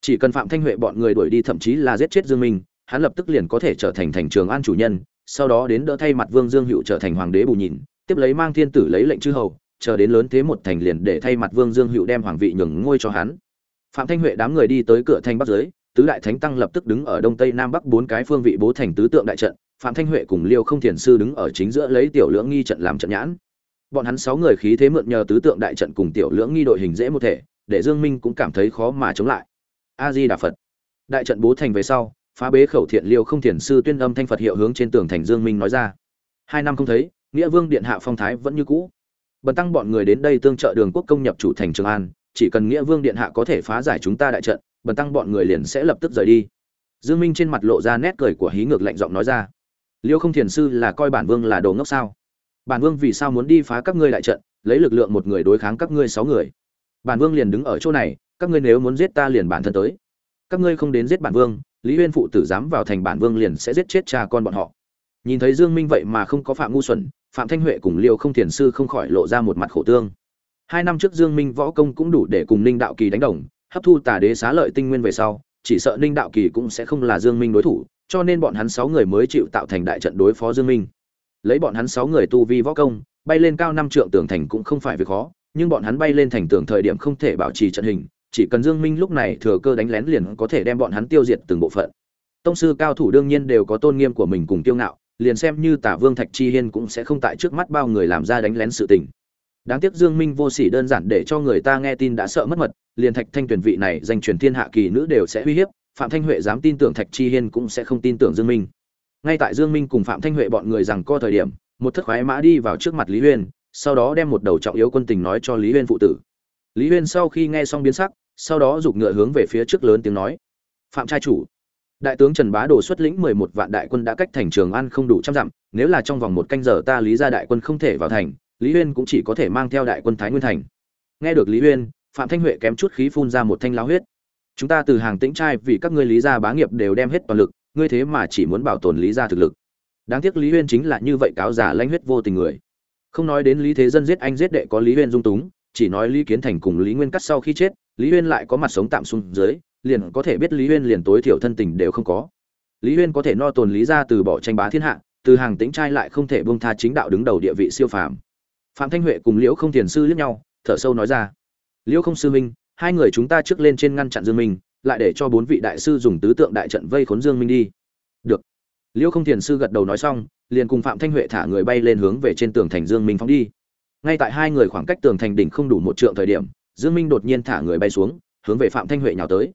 Chỉ cần phạm thanh huệ bọn người đuổi đi thậm chí là giết chết dương minh, hắn lập tức liền có thể trở thành thành trường an chủ nhân, sau đó đến đỡ thay mặt vương dương hữu trở thành hoàng đế bù nhìn, tiếp lấy mang thiên tử lấy lệnh chư hầu, chờ đến lớn thế một thành liền để thay mặt vương dương hữu đem hoàng vị nhường ngôi cho hắn. Phạm thanh huệ đám người đi tới cửa thành bắc giới, tứ đại thánh tăng lập tức đứng ở đông tây nam bắc bốn cái phương vị bố thành tứ tượng đại trận phạm thanh huệ cùng liêu không thiền sư đứng ở chính giữa lấy tiểu lưỡng nghi trận làm trận nhãn. Bọn hắn sáu người khí thế mượn nhờ tứ tượng đại trận cùng tiểu lưỡng nghi đội hình dễ một thể, để dương minh cũng cảm thấy khó mà chống lại. A di đà phật. Đại trận bố thành về sau, phá bế khẩu thiện liêu không thiền sư tuyên âm thanh phật hiệu hướng trên tường thành dương minh nói ra. Hai năm không thấy, nghĩa vương điện hạ phong thái vẫn như cũ. Bần tăng bọn người đến đây tương trợ đường quốc công nhập chủ thành trường an, chỉ cần nghĩa vương điện hạ có thể phá giải chúng ta đại trận, bần tăng bọn người liền sẽ lập tức rời đi. Dương minh trên mặt lộ ra nét cười của hí ngược lạnh giọng nói ra liêu không thiền sư là coi bản vương là đồ ngốc sao? Bản vương vì sao muốn đi phá các ngươi đại trận, lấy lực lượng một người đối kháng các ngươi sáu người? Bản vương liền đứng ở chỗ này, các ngươi nếu muốn giết ta liền bản thân tới. Các ngươi không đến giết bản vương, lý huyên phụ tử dám vào thành bản vương liền sẽ giết chết cha con bọn họ. Nhìn thấy dương minh vậy mà không có phạm ngu xuẩn, phạm thanh huệ cùng liêu không thiền sư không khỏi lộ ra một mặt khổ tương. Hai năm trước dương minh võ công cũng đủ để cùng ninh đạo kỳ đánh đồng, hấp thu tà đế xá lợi tinh nguyên về sau, chỉ sợ ninh đạo kỳ cũng sẽ không là dương minh đối thủ cho nên bọn hắn sáu người mới chịu tạo thành đại trận đối phó dương minh. Lấy bọn hắn sáu người tu vi võ công, bay lên cao năm trượng tường thành cũng không phải việc khó, nhưng bọn hắn bay lên thành tường thời điểm không thể bảo trì trận hình, chỉ cần dương minh lúc này thừa cơ đánh lén liền có thể đem bọn hắn tiêu diệt từng bộ phận. Tông sư cao thủ đương nhiên đều có tôn nghiêm của mình cùng tiêu ngạo, liền xem như tả vương thạch chi hiên cũng sẽ không tại trước mắt bao người làm ra đánh lén sự tình. Đáng tiếc dương minh vô sỉ đơn giản để cho người ta nghe tin đã sợ mất mật, liền thạch thanh tuyển vị này danh truyền thiên hạ kỳ nữ đều sẽ uy hiếp phạm thanh huệ dám tin tưởng thạch chi hiên cũng sẽ không tin tưởng dương minh. Ngay tại dương minh cùng phạm thanh huệ bọn người rằng co thời điểm, một thất khoái mã đi vào trước mặt lý huyên, sau đó đem một đầu trọng yếu quân tình nói cho lý huyên phụ tử. Lý huyên sau khi nghe xong biến sắc, sau đó giục ngựa hướng về phía trước lớn tiếng nói, phạm trai chủ, đại tướng trần bá đồ xuất lĩnh mười một vạn đại quân đã cách thành trường an không đủ trăm dặm, nếu là trong vòng một canh giờ ta lý ra đại quân không thể vào thành, lý huyên cũng chỉ có thể mang theo đại quân thái nguyên thành. Nghe được lý huyên, phạm thanh huệ kém chút khí phun ra một thanh lao huyết chúng ta từ hàng tĩnh trai vì các ngươi lý gia bá nghiệp đều đem hết toàn lực, ngươi thế mà chỉ muốn bảo tồn lý gia thực lực. Đáng tiếc lý huyên chính là như vậy cáo giả lanh huyết vô tình người. Không nói đến lý thế dân giết anh giết đệ có lý huyên dung túng, chỉ nói lý kiến thành cùng lý nguyên cắt sau khi chết, lý huyên lại có mặt sống tạm xuống dưới, liền có thể biết lý huyên liền tối thiểu thân tình đều không có. Lý huyên có thể no tồn lý ra từ bỏ tranh bá thiên hạ, từ hàng tĩnh trai lại không thể bông tha chính đạo đứng đầu địa vị siêu phàm. Phạm thanh huệ cùng liễu không thiền sư liếc nhau, thở sâu nói ra. Liễu không sư minh hai người chúng ta trước lên trên ngăn chặn dương minh, lại để cho bốn vị đại sư dùng tứ tượng đại trận vây khốn dương minh đi. Được. Liễu không thiền sư gật đầu nói xong, liền cùng phạm thanh huệ thả người bay lên hướng về trên tường thành dương minh phóng đi. Ngay tại hai người khoảng cách tường thành đỉnh không đủ một trượng thời điểm, dương minh đột nhiên thả người bay xuống, hướng về phạm thanh huệ nhào tới.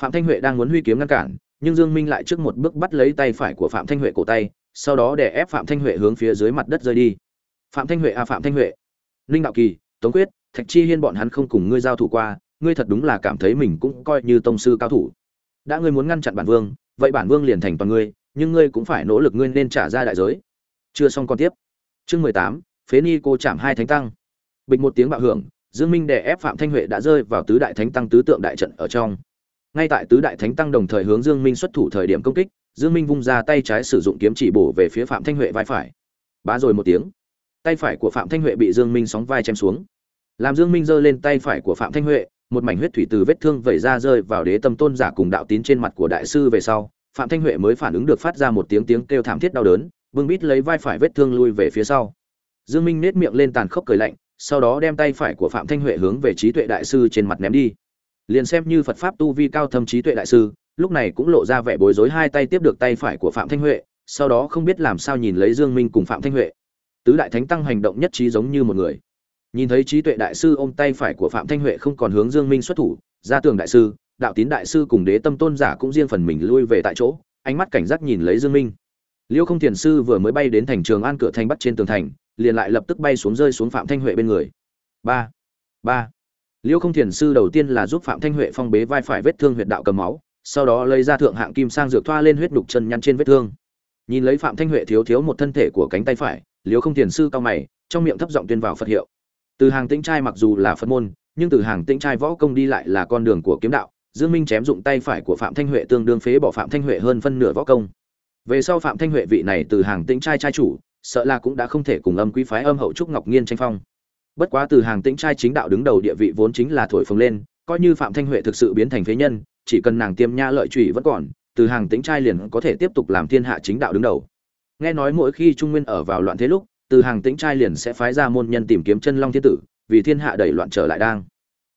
Phạm thanh huệ đang muốn huy kiếm ngăn cản, nhưng dương minh lại trước một bước bắt lấy tay phải của phạm thanh huệ cổ tay, sau đó để ép phạm thanh huệ hướng phía dưới mặt đất rơi đi. Phạm thanh huệ à phạm thanh huệ. Linh đạo kỳ, tống quyết, thạch chi hiên bọn hắn không cùng ngươi giao thủ qua ngươi thật đúng là cảm thấy mình cũng coi như tông sư cao thủ. Đã ngươi muốn ngăn chặn bản vương, vậy bản vương liền thành toàn ngươi, nhưng ngươi cũng phải nỗ lực ngươi nên trả ra đại giới. Chưa xong còn tiếp. Chương mười tám, phế ni cô chạm hai thánh tăng. Bịch một tiếng bạo hưởng, dương minh đè ép phạm thanh huệ đã rơi vào tứ đại thánh tăng tứ tượng đại trận ở trong. Ngay tại tứ đại thánh tăng đồng thời hướng dương minh xuất thủ thời điểm công kích, dương minh vung ra tay trái sử dụng kiếm chỉ bổ về phía phạm thanh huệ vai phải. Bá rồi một tiếng. Tay phải của phạm thanh huệ bị dương minh sóng vai chém xuống. Làm dương minh giơ lên tay phải của phạm thanh huệ một mảnh huyết thủy từ vết thương vẩy ra rơi vào đế tâm tôn giả cùng đạo tín trên mặt của đại sư về sau, phạm thanh huệ mới phản ứng được phát ra một tiếng tiếng kêu thảm thiết đau đớn, bưng bít lấy vai phải vết thương lui về phía sau. Dương minh nét miệng lên tàn khốc cười lạnh, sau đó đem tay phải của phạm thanh huệ hướng về trí tuệ đại sư trên mặt ném đi. Liền xem như phật pháp tu vi cao thâm trí tuệ đại sư, lúc này cũng lộ ra vẻ bối rối hai tay tiếp được tay phải của phạm thanh huệ, sau đó không biết làm sao nhìn lấy dương minh cùng phạm thanh huệ. Tứ đại thánh tăng hành động nhất trí giống như một người nhìn thấy trí tuệ đại sư ôm tay phải của phạm thanh huệ không còn hướng dương minh xuất thủ, ra tường đại sư, đạo tín đại sư cùng đế tâm tôn giả cũng riêng phần mình lui về tại chỗ, ánh mắt cảnh giác nhìn lấy dương minh. Liêu không thiền sư vừa mới bay đến thành trường an cửa thành bắt trên tường thành, liền lại lập tức bay xuống rơi xuống phạm thanh huệ bên người. Ba ba. Liêu không thiền sư đầu tiên là giúp phạm thanh huệ phong bế vai phải vết thương huyệt đạo cầm máu, sau đó lấy ra thượng hạng kim sang dược thoa lên huyết đục chân nhăn trên vết thương. Nhìn lấy phạm thanh huệ thiếu thiếu một thân thể của cánh tay phải, liêu không thiền sư cao mày, trong miệng thấp giọng tuyên vào phật hiệu từ hàng tĩnh trai mặc dù là phật môn, nhưng từ hàng tĩnh trai võ công đi lại là con đường của kiếm đạo. Dương minh chém dụng tay phải của phạm thanh huệ tương đương phế bỏ phạm thanh huệ hơn phân nửa võ công. Về sau phạm thanh huệ vị này từ hàng tĩnh trai trai chủ, sợ là cũng đã không thể cùng âm quý phái âm hậu trúc ngọc nghiên tranh phong. Bất quá từ hàng tĩnh trai chính đạo đứng đầu địa vị vốn chính là thổi phồng lên, coi như phạm thanh huệ thực sự biến thành phế nhân, chỉ cần nàng tiêm nha lợi trụy vẫn còn, từ hàng tĩnh trai liền có thể tiếp tục làm thiên hạ chính đạo đứng đầu. Nghe nói mỗi khi trung nguyên ở vào loạn thế lúc từ hàng tĩnh trai liền sẽ phái ra môn nhân tìm kiếm chân long thiên tử, vì thiên hạ đẩy loạn trở lại đang.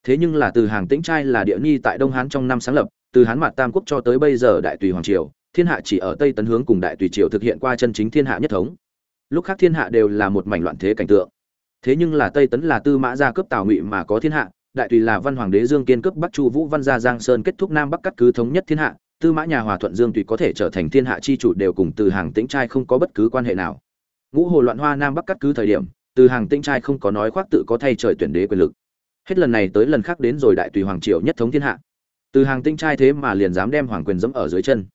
Thế nhưng là từ hàng tĩnh trai là địa nhi tại đông hán trong năm sáng lập, từ hán mặt tam quốc cho tới bây giờ đại tùy hoàng triều, thiên hạ chỉ ở tây tấn hướng cùng đại tùy triều thực hiện qua chân chính thiên hạ nhất thống. Lúc khác thiên hạ đều là một mảnh loạn thế cảnh tượng. Thế nhưng là tây tấn là tư mã gia cướp tào ngụy mà có thiên hạ, đại tùy là văn hoàng đế dương kiên cướp bắc chu vũ văn gia giang sơn kết thúc nam bắc cắt cứ thống nhất thiên hạ, tư mã nhà hòa thuận dương tùy có thể trở thành thiên hạ chi chủ đều cùng từ hàng tĩnh trai không có bất cứ quan hệ nào ngũ hồ loạn hoa nam bắc cắt cứ thời điểm, từ hàng tinh trai không có nói khoác tự có thay trời tuyển đế quyền lực. Hết lần này tới lần khác đến rồi đại tùy hoàng triều nhất thống thiên hạ. Từ hàng tinh trai thế mà liền dám đem hoàng quyền dẫm ở dưới chân.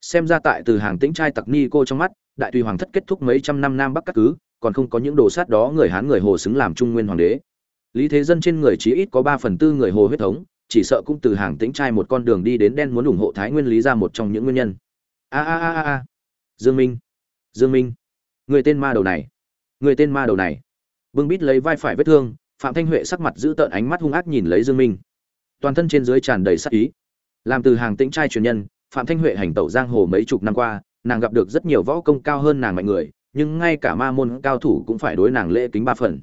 Xem ra tại từ hàng tinh trai tặc ni cô trong mắt, đại tùy hoàng thất kết thúc mấy trăm năm nam bắc cắt cứ, còn không có những đồ sát đó người hán người hồ xứng làm trung nguyên hoàng đế. Lý thế dân trên người chí ít có ba phần tư người hồ huyết thống, chỉ sợ cũng từ hàng tĩnh trai một con đường đi đến đen muốn ủng hộ thái nguyên lý ra một trong những nguyên nhân. A a a a. Dương minh. Dương minh người tên ma đầu này. Người tên ma đầu này. Bưng bít lấy vai phải vết thương, phạm thanh huệ sắc mặt giữ tợn ánh mắt hung ác nhìn lấy dương minh. Toàn thân trên dưới tràn đầy sát ý. Làm từ hàng tĩnh trai truyền nhân, phạm thanh huệ hành tẩu giang hồ mấy chục năm qua, nàng gặp được rất nhiều võ công cao hơn nàng mạnh người, nhưng ngay cả ma môn cao thủ cũng phải đối nàng lễ kính ba phần.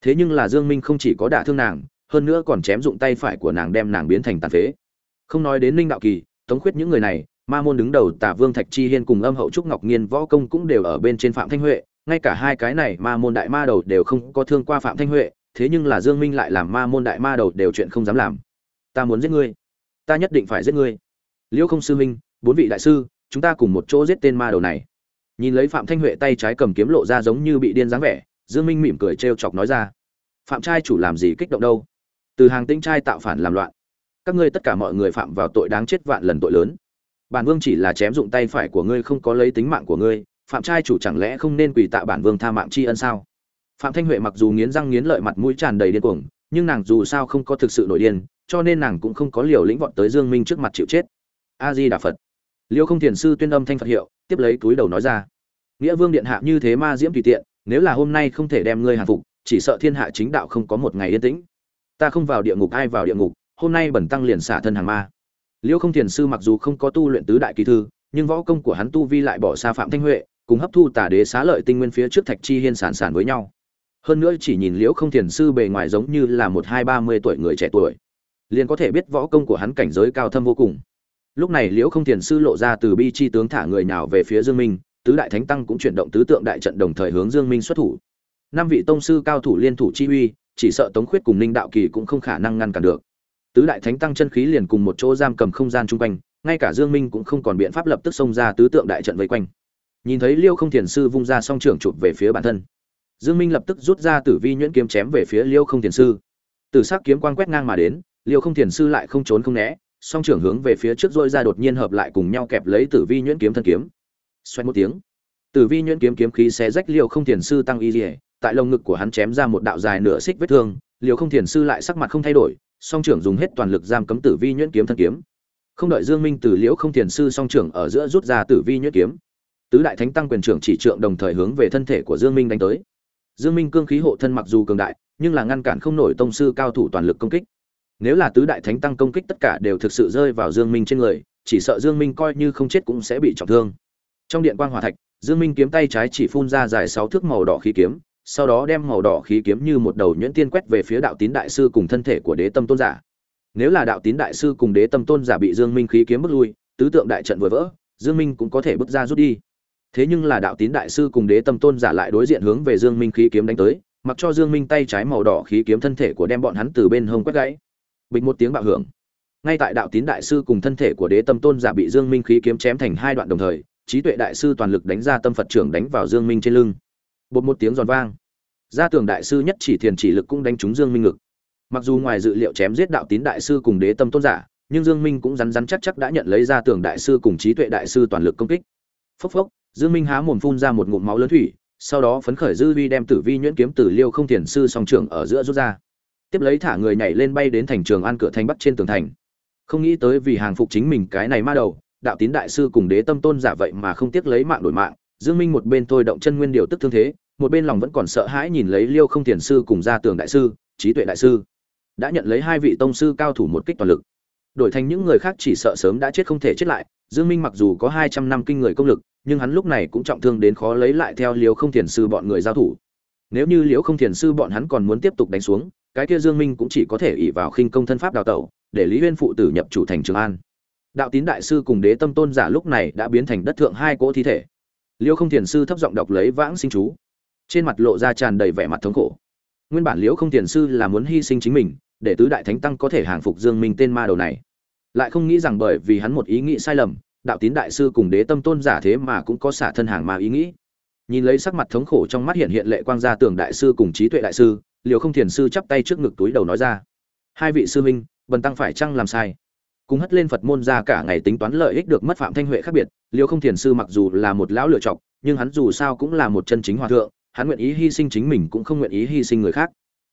Thế nhưng là dương minh không chỉ có đả thương nàng, hơn nữa còn chém dụng tay phải của nàng đem nàng biến thành tàn phế. Không nói đến ninh đạo kỳ, tống khuyết những người này ma môn đứng đầu tả vương thạch chi hiên cùng âm hậu trúc ngọc nghiên võ công cũng đều ở bên trên phạm thanh huệ. Ngay cả hai cái này ma môn đại ma đầu đều không có thương qua phạm thanh huệ, thế nhưng là dương minh lại làm ma môn đại ma đầu đều chuyện không dám làm. Ta muốn giết ngươi. Ta nhất định phải giết ngươi. Liễu không sư minh, bốn vị đại sư, chúng ta cùng một chỗ giết tên ma đầu này. Nhìn lấy phạm thanh huệ tay trái cầm kiếm lộ ra giống như bị điên dáng vẻ, dương minh mỉm cười trêu chọc nói ra. Phạm trai chủ làm gì kích động đâu? Từ hàng tinh trai tạo phản làm loạn. Các ngươi tất cả mọi người phạm vào tội đáng chết vạn lần tội lớn bản vương chỉ là chém dụng tay phải của ngươi không có lấy tính mạng của ngươi, phạm trai chủ chẳng lẽ không nên quỳ tạ bản vương tha mạng tri ân sao? Phạm thanh huệ mặc dù nghiến răng nghiến lợi mặt mũi tràn đầy điên cuồng, nhưng nàng dù sao không có thực sự nổi điên, cho nên nàng cũng không có liều lĩnh vọt tới dương minh trước mặt chịu chết. A di đà phật. Liêu không thiền sư tuyên âm thanh phật hiệu, tiếp lấy túi đầu nói ra. Nghĩa vương điện hạ như thế ma diễm tùy tiện, nếu là hôm nay không thể đem ngươi hàng phục, chỉ sợ thiên hạ chính đạo không có một ngày yên tĩnh. Ta không vào địa ngục, ai vào địa ngục, hôm nay bẩn tăng liền xả thân hàng ma liêu không thiền sư mặc dù không có tu luyện tứ đại kỳ thư, nhưng võ công của hắn tu vi lại bỏ xa phạm thanh huệ, cùng hấp thu tả đế xá lợi tinh nguyên phía trước thạch chi hiên sản sản với nhau. Hơn nữa chỉ nhìn liễu không thiền sư bề ngoài giống như là một hai ba mươi tuổi người trẻ tuổi, liền có thể biết võ công của hắn cảnh giới cao thâm vô cùng. Lúc này liễu không thiền sư lộ ra từ bi chi tướng thả người nào về phía dương minh, tứ đại thánh tăng cũng chuyển động tứ tượng đại trận đồng thời hướng dương minh xuất thủ. Năm vị tông sư cao thủ liên thủ chi uy, chỉ sợ tống khuyết cùng ninh đạo kỳ cũng không khả năng ngăn cản được tứ đại thánh tăng chân khí liền cùng một chỗ giam cầm không gian chung quanh, ngay cả dương minh cũng không còn biện pháp lập tức xông ra tứ tượng đại trận vây quanh. Nhìn thấy liêu không thiền sư vung ra song trưởng chụp về phía bản thân, dương minh lập tức rút ra tử vi nhuyễn kiếm chém về phía liêu không thiền sư. Tử sắc kiếm quang quét ngang mà đến, liêu không thiền sư lại không trốn không né, song trưởng hướng về phía trước dôi ra đột nhiên hợp lại cùng nhau kẹp lấy tử vi nhuyễn kiếm thân kiếm. Xoay một tiếng, tử vi nhuyễn kiếm kiếm khí xé rách liêu không thiền sư tăng y dỉa tại lồng ngực của hắn chém ra một đạo dài nửa xích vết thương, liêu không thiền sư lại sắc mặt không thay đổi song trưởng dùng hết toàn lực giam cấm tử vi nhuyễn kiếm thân kiếm. Không đợi dương minh từ liễu không thiền sư song trưởng ở giữa rút ra tử vi nhuyễn kiếm, tứ đại thánh tăng quyền trưởng chỉ trượng đồng thời hướng về thân thể của dương minh đánh tới. Dương minh cương khí hộ thân mặc dù cường đại, nhưng là ngăn cản không nổi tông sư cao thủ toàn lực công kích. Nếu là tứ đại thánh tăng công kích tất cả đều thực sự rơi vào dương minh trên người, chỉ sợ dương minh coi như không chết cũng sẽ bị trọng thương. Trong điện quang hỏa thạch, dương minh kiếm tay trái chỉ phun ra dài sáu thước màu đỏ khí kiếm sau đó đem màu đỏ khí kiếm như một đầu nhuyễn tiên quét về phía đạo tín đại sư cùng thân thể của đế tâm tôn giả. Nếu là đạo tín đại sư cùng đế tâm tôn giả bị dương minh khí kiếm bước lui, tứ tượng đại trận vừa vỡ, dương minh cũng có thể bước ra rút đi. Thế nhưng là đạo tín đại sư cùng đế tâm tôn giả lại đối diện hướng về dương minh khí kiếm đánh tới, mặc cho dương minh tay trái màu đỏ khí kiếm thân thể của đem bọn hắn từ bên hông quét gãy. Bịch một tiếng bạo hưởng. Ngay tại đạo tín đại sư cùng thân thể của đế tâm tôn giả bị dương minh khí kiếm chém thành hai đoạn đồng thời, trí tuệ đại sư toàn lực đánh ra tâm phật trưởng đánh vào dương minh trên lưng. Bột một tiếng giòn vang gia tường đại sư nhất chỉ thiền chỉ lực cũng đánh trúng dương minh ngực. Mặc dù ngoài dự liệu chém giết đạo tín đại sư cùng đế tâm tôn giả, nhưng dương minh cũng rắn rắn chắc chắc đã nhận lấy gia tường đại sư cùng trí tuệ đại sư toàn lực công kích. Phốc phốc, dương minh há mồm phun ra một ngụm máu lớn thủy, sau đó phấn khởi dư vi đem tử vi nhuyễn kiếm tử liêu không thiền sư song trưởng ở giữa rút ra. Tiếp lấy thả người nhảy lên bay đến thành trường an cửa thành bắc trên tường thành. Không nghĩ tới vì hàng phục chính mình cái này ma đầu, đạo tín đại sư cùng đế tâm tôn giả vậy mà không tiếc lấy mạng đổi mạng, dương minh một bên thôi động chân nguyên điều tức thương thế một bên lòng vẫn còn sợ hãi nhìn lấy liêu không thiền sư cùng gia tường đại sư, trí tuệ đại sư. Đã nhận lấy hai vị tông sư cao thủ một kích toàn lực. Đổi thành những người khác chỉ sợ sớm đã chết không thể chết lại, dương minh mặc dù có 200 năm kinh người công lực, nhưng hắn lúc này cũng trọng thương đến khó lấy lại theo liêu không thiền sư bọn người giao thủ. Nếu như liêu không thiền sư bọn hắn còn muốn tiếp tục đánh xuống, cái kia dương minh cũng chỉ có thể ỷ vào khinh công thân pháp đào tẩu, để lý huyên phụ tử nhập chủ thành trường an. Đạo tín đại sư cùng đế tâm tôn giả lúc này đã biến thành đất thượng hai cỗ thi thể. Liêu không thiền sư thấp giọng đọc lấy vãng sinh chú trên mặt lộ ra tràn đầy vẻ mặt thống khổ. Nguyên bản liễu không thiền sư là muốn hy sinh chính mình, để tứ đại thánh tăng có thể hàng phục dương minh tên ma đầu này. Lại không nghĩ rằng bởi vì hắn một ý nghĩ sai lầm, đạo tín đại sư cùng đế tâm tôn giả thế mà cũng có xả thân hàng mà ý nghĩ. Nhìn lấy sắc mặt thống khổ trong mắt hiện hiện lệ quang gia tưởng đại sư cùng trí tuệ đại sư liều không thiền sư chắp tay trước ngực túi đầu nói ra, hai vị sư huynh, bần tăng phải chăng làm sai? Cùng hất lên phật môn ra cả ngày tính toán lợi ích được mất phạm thanh huệ khác biệt liều không thiền sư mặc dù là một lão lựa chọc nhưng hắn dù sao cũng là một chân chính hòa thượng hắn nguyện ý hy sinh chính mình cũng không nguyện ý hy sinh người khác.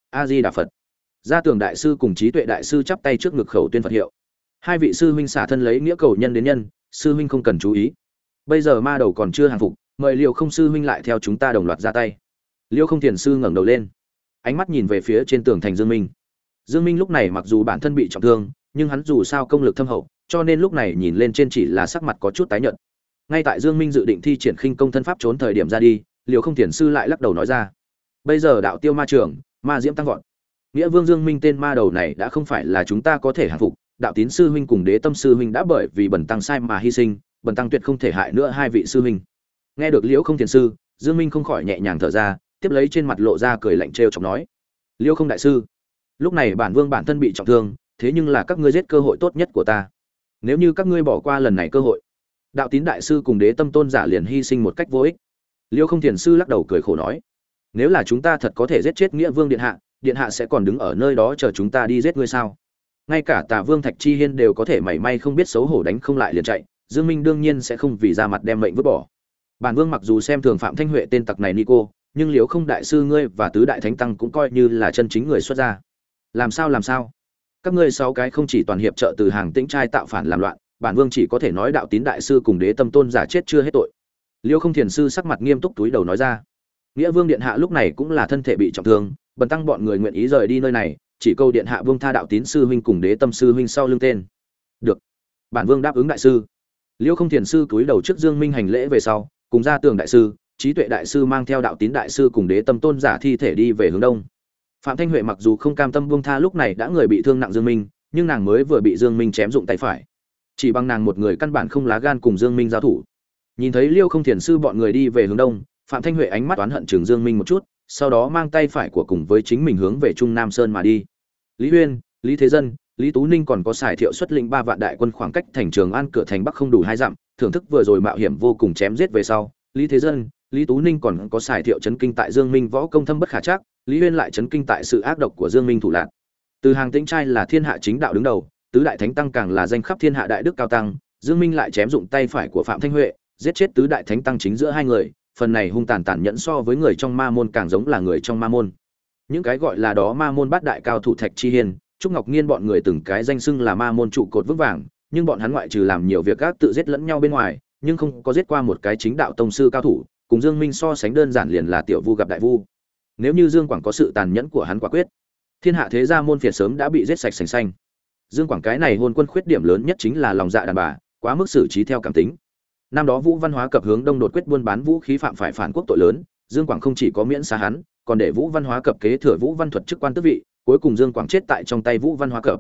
A di đà phật gia tường đại sư cùng trí tuệ đại sư chắp tay trước ngực khẩu tuyên phật hiệu. Hai vị sư huynh xả thân lấy nghĩa cầu nhân đến nhân, sư huynh không cần chú ý. Bây giờ ma đầu còn chưa hàng phục, mời liều không sư huynh lại theo chúng ta đồng loạt ra tay. Liêu không thiền sư ngẩng đầu lên. Ánh mắt nhìn về phía trên tường thành dương minh. Dương minh lúc này mặc dù bản thân bị trọng thương, nhưng hắn dù sao công lực thâm hậu, cho nên lúc này nhìn lên trên chỉ là sắc mặt có chút tái nhợt. Ngay tại dương minh dự định thi triển khinh công thân pháp trốn thời điểm ra đi liều không thiền sư lại lắc đầu nói ra. Bây giờ đạo tiêu ma trường, ma diễm tăng vọt. Nghĩa vương dương minh tên ma đầu này đã không phải là chúng ta có thể hàng phục. Đạo tín sư huynh cùng đế tâm sư huynh đã bởi vì bẩn tăng sai mà hy sinh, bẩn tăng tuyệt không thể hại nữa hai vị sư huynh. Nghe được liễu không thiền sư, dương minh không khỏi nhẹ nhàng thở ra, tiếp lấy trên mặt lộ ra cười lạnh trêu chọc nói, liễu không đại sư, lúc này bản vương bản thân bị trọng thương, thế nhưng là các ngươi giết cơ hội tốt nhất của ta. Nếu như các ngươi bỏ qua lần này cơ hội, đạo tín đại sư cùng đế tâm tôn giả liền hy sinh một cách vô ích liêu không thiền sư lắc đầu cười khổ nói, nếu là chúng ta thật có thể giết chết nghĩa vương điện hạ điện hạ sẽ còn đứng ở nơi đó chờ chúng ta đi giết ngươi sao? Ngay cả tà vương thạch chi hiên đều có thể mảy may không biết xấu hổ đánh không lại liền chạy, dương minh đương nhiên sẽ không vì ra mặt đem mệnh vứt bỏ. Bản vương mặc dù xem thường phạm thanh huệ tên tặc này nico, nhưng liếu không đại sư ngươi và tứ đại thánh tăng cũng coi như là chân chính người xuất gia. Làm sao làm sao? Các ngươi sáu cái không chỉ toàn hiệp trợ từ hàng tĩnh trai tạo phản làm loạn, bản vương chỉ có thể nói đạo tín đại sư cùng đế tâm tôn giả chết chưa hết tội liêu không thiền sư sắc mặt nghiêm túc túi đầu nói ra. Nghĩa vương điện hạ lúc này cũng là thân thể bị trọng thương, bần tăng bọn người nguyện ý rời đi nơi này, chỉ câu điện hạ vương tha đạo tín sư huynh cùng đế tâm sư huynh sau lưng tên. Được. Bản vương đáp ứng đại sư. Liêu không thiền sư túi đầu trước dương minh hành lễ về sau, cùng ra tường đại sư, trí tuệ đại sư mang theo đạo tín đại sư cùng đế tâm tôn giả thi thể đi về hướng đông. Phạm thanh huệ mặc dù không cam tâm vương tha lúc này đã người bị thương nặng dương minh, nhưng nàng mới vừa bị dương minh chém dụng tay phải. Chỉ bằng nàng một người căn bản không lá gan cùng dương minh giao thủ nhìn thấy liêu không thiền sư bọn người đi về hướng đông, phạm thanh huệ ánh mắt oán hận trường dương minh một chút, sau đó mang tay phải của cùng với chính mình hướng về trung nam sơn mà đi. Lý huyên, lý thế dân, lý tú ninh còn có xài thiệu xuất lĩnh ba vạn đại quân khoảng cách thành trường an cửa thành bắc không đủ hai dặm, thưởng thức vừa rồi mạo hiểm vô cùng chém giết về sau. Lý thế dân, lý tú ninh còn có xài thiệu chấn kinh tại dương minh võ công thâm bất khả chắc, lý huyên lại chấn kinh tại sự ác độc của dương minh thủ lạc từ hàng tĩnh trai là thiên hạ chính đạo đứng đầu, tứ đại thánh tăng càng là danh khắp thiên hạ đại đức cao tăng, dương minh lại chém dụng tay phải của phạm thanh huệ giết chết tứ đại thánh tăng chính giữa hai người, phần này hung tàn tàn nhẫn so với người trong ma môn càng giống là người trong ma môn. Những cái gọi là đó ma môn bát đại cao thủ thạch chi hiên, trúc ngọc nghiên bọn người từng cái danh xưng là ma môn trụ cột vững vàng, nhưng bọn hắn ngoại trừ làm nhiều việc gác tự giết lẫn nhau bên ngoài, nhưng không có giết qua một cái chính đạo tông sư cao thủ, cùng dương minh so sánh đơn giản liền là tiểu vu gặp đại vu. Nếu như dương quảng có sự tàn nhẫn của hắn quả quyết, thiên hạ thế gia môn phiệt sớm đã bị giết sạch sành xanh. Dương quảng cái này hôn quân khuyết điểm lớn nhất chính là lòng dạ đàn bà, quá mức xử trí theo cảm tính năm đó vũ văn hóa cập hướng đông đột quyết buôn bán vũ khí phạm phải phản quốc tội lớn, dương quảng không chỉ có miễn xa hắn, còn để vũ văn hóa cập kế thừa vũ văn thuật chức quan tước vị, cuối cùng dương quảng chết tại trong tay vũ văn hóa cập.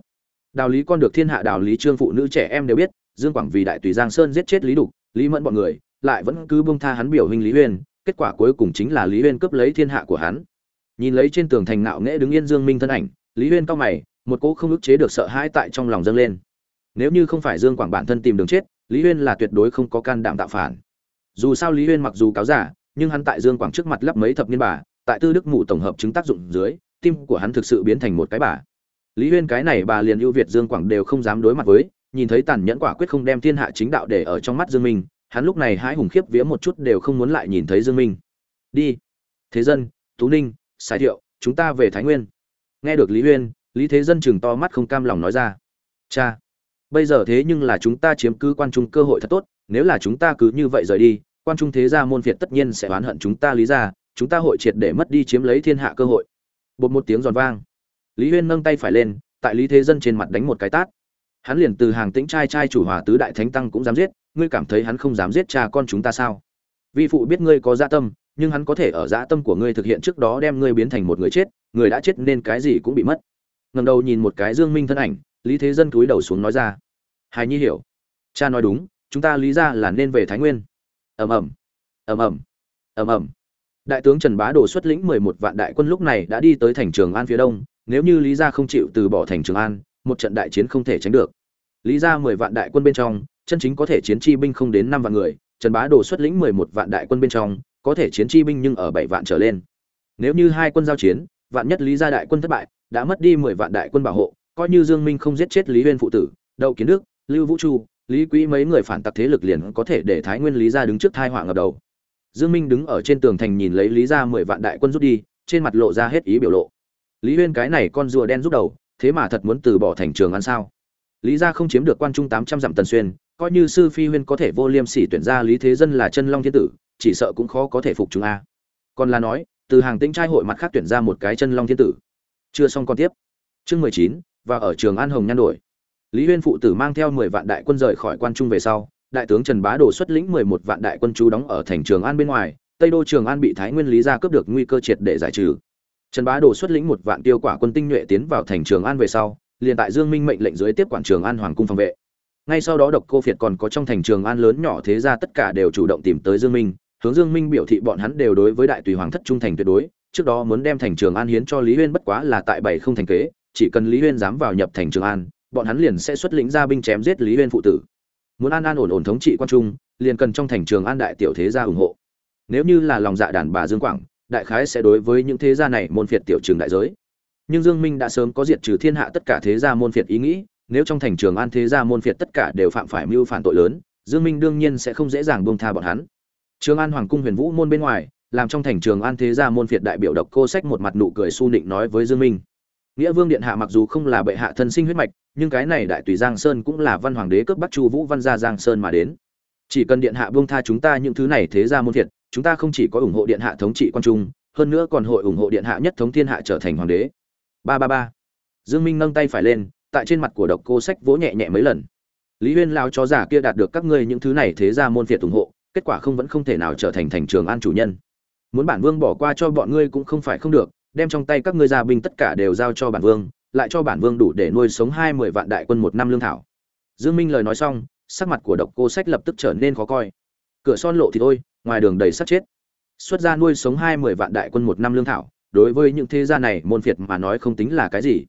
Đào lý con được thiên hạ đào lý trương phụ nữ trẻ em đều biết, dương quảng vì đại tùy giang sơn giết chết lý đục, lý mẫn bọn người, lại vẫn cứ bông tha hắn biểu hình lý huyên kết quả cuối cùng chính là lý huyên cướp lấy thiên hạ của hắn. Nhìn lấy trên tường thành nạo nghễ đứng yên dương minh thân ảnh, lý huyên cao mày, một cỗ không ức chế được sợ hãi tại trong lòng dâng lên. Nếu như không phải dương quảng bản thân tìm đường chết lý huyên là tuyệt đối không có can đảm tạo phản. Dù sao lý huyên mặc dù cáo giả, nhưng hắn tại dương quảng trước mặt lắp mấy thập niên bà, tại tư đức mụ tổng hợp chứng tác dụng dưới, tim của hắn thực sự biến thành một cái bà. Lý huyên cái này bà liền ưu việt dương quảng đều không dám đối mặt với, nhìn thấy tàn nhẫn quả quyết không đem thiên hạ chính đạo để ở trong mắt dương minh, hắn lúc này hãi hùng khiếp vía một chút đều không muốn lại nhìn thấy dương minh. Đi. Thế dân, tú ninh sai thiệu, chúng ta về thái nguyên. Nghe được lý huyên, lý thế dân chừng to mắt không cam lòng nói ra. Cha bây giờ thế nhưng là chúng ta chiếm cứ quan trung cơ hội thật tốt, nếu là chúng ta cứ như vậy rời đi, quan trung thế gia môn phiệt tất nhiên sẽ oán hận chúng ta lý ra, chúng ta hội triệt để mất đi chiếm lấy thiên hạ cơ hội. Bột một tiếng giòn vang. Lý huyên nâng tay phải lên, tại lý thế dân trên mặt đánh một cái tát. Hắn liền từ hàng tĩnh trai trai chủ hòa tứ đại thánh tăng cũng dám giết, ngươi cảm thấy hắn không dám giết cha con chúng ta sao? Vi phụ biết ngươi có dạ tâm, nhưng hắn có thể ở dạ tâm của ngươi thực hiện trước đó đem ngươi biến thành một người chết, người đã chết nên cái gì cũng bị mất. Ngầm đầu nhìn một cái dương minh thân ảnh lý thế dân cúi đầu xuống nói ra. Hài nhi hiểu. Cha nói đúng, chúng ta lý ra là nên về thái nguyên. Ầm ầm. Ầm ầm. Ầm ầm. Đại tướng trần bá đồ xuất lĩnh mười một vạn đại quân lúc này đã đi tới thành trường an phía đông, nếu như lý gia không chịu từ bỏ thành trường an, một trận đại chiến không thể tránh được. Lý gia mười vạn đại quân bên trong, chân chính có thể chiến chi binh không đến năm vạn người, trần bá đồ xuất lĩnh mười một vạn đại quân bên trong, có thể chiến chi binh nhưng ở bảy vạn trở lên. Nếu như hai quân giao chiến, vạn nhất lý gia đại quân thất bại, đã mất đi mười vạn đại quân bảo hộ coi như dương minh không giết chết lý huyên phụ tử, đậu kiến đức, lưu vũ chu lý quý mấy người phản tặc thế lực liền có thể để thái nguyên lý gia đứng trước thai họa ngập đầu. Dương minh đứng ở trên tường thành nhìn lấy lý gia mười vạn đại quân rút đi, trên mặt lộ ra hết ý biểu lộ. Lý huyên cái này con rùa đen rút đầu, thế mà thật muốn từ bỏ thành trường ăn sao? Lý gia không chiếm được quan trung tám trăm dặm tần xuyên, coi như sư phi huyên có thể vô liêm sỉ tuyển ra lý thế dân là chân long thiên tử, chỉ sợ cũng khó có thể phục chúng a. Còn là nói, từ hàng tĩnh trai hội mặt khác tuyển ra một cái chân long thiên tử. Chưa xong con tiếp. Chương mười chín và ở trường an hồng nhan đổi. Lý huyên phụ tử mang theo mười vạn đại quân rời khỏi quan trung về sau, đại tướng trần bá đồ xuất lĩnh mười một vạn đại quân chú đóng ở thành trường an bên ngoài, tây đô trường an bị thái nguyên lý gia cướp được nguy cơ triệt để giải trừ. Trần bá đồ xuất lĩnh một vạn tiêu quả quân tinh nhuệ tiến vào thành trường an về sau, liền tại dương minh mệnh lệnh dưới tiếp quản trường an hoàng cung phòng vệ. Ngay sau đó độc cô phiệt còn có trong thành trường an lớn nhỏ thế gia tất cả đều chủ động tìm tới dương minh, hướng dương minh biểu thị bọn hắn đều đối với đại tùy hoàng thất trung thành tuyệt đối, trước đó muốn đem thành trường an hiến cho lý huyên bất quá là tại bảy không thành kế chỉ cần lý huyên dám vào nhập thành trường an, bọn hắn liền sẽ xuất lĩnh ra binh chém giết lý huyên phụ tử. Muốn an an ổn ổn thống trị quan trung, liền cần trong thành trường an đại tiểu thế gia ủng hộ. Nếu như là lòng dạ đàn bà dương quảng, đại khái sẽ đối với những thế gia này môn phiệt tiểu trường đại giới. Nhưng dương minh đã sớm có diệt trừ thiên hạ tất cả thế gia môn phiệt ý nghĩ, nếu trong thành trường an thế gia môn phiệt tất cả đều phạm phải mưu phản tội lớn, dương minh đương nhiên sẽ không dễ dàng buông tha bọn hắn. Trường an hoàng cung huyền vũ môn bên ngoài, làm trong thành trường an thế gia môn phiệt đại biểu độc cô sách một mặt nụ cười su nịnh nói với dương minh nghĩa vương điện hạ mặc dù không là bệ hạ thân sinh huyết mạch nhưng cái này đại tùy giang sơn cũng là văn hoàng đế cướp bắc chu vũ văn gia giang sơn mà đến. Chỉ cần điện hạ buông tha chúng ta những thứ này thế gia môn thiệt, chúng ta không chỉ có ủng hộ điện hạ thống trị quan trung hơn nữa còn hội ủng hộ điện hạ nhất thống thiên hạ trở thành hoàng đế. Ba ba ba. Dương minh nâng tay phải lên tại trên mặt của độc cô sách vỗ nhẹ nhẹ mấy lần. Lý huyên lao chó giả kia đạt được các ngươi những thứ này thế ra môn phiệt ủng hộ kết quả không vẫn không thể nào trở thành thành trường an chủ nhân. Muốn bản vương bỏ qua cho bọn ngươi cũng không phải không được đem trong tay các ngươi gia binh tất cả đều giao cho bản vương, lại cho bản vương đủ để nuôi sống hai mươi vạn đại quân một năm lương thảo. Dương minh lời nói xong, sắc mặt của độc cô sách lập tức trở nên khó coi. Cửa son lộ thì thôi, ngoài đường đầy sát chết. Xuất ra nuôi sống hai mươi vạn đại quân một năm lương thảo, đối với những thế gia này, môn phiệt mà nói không tính là cái gì.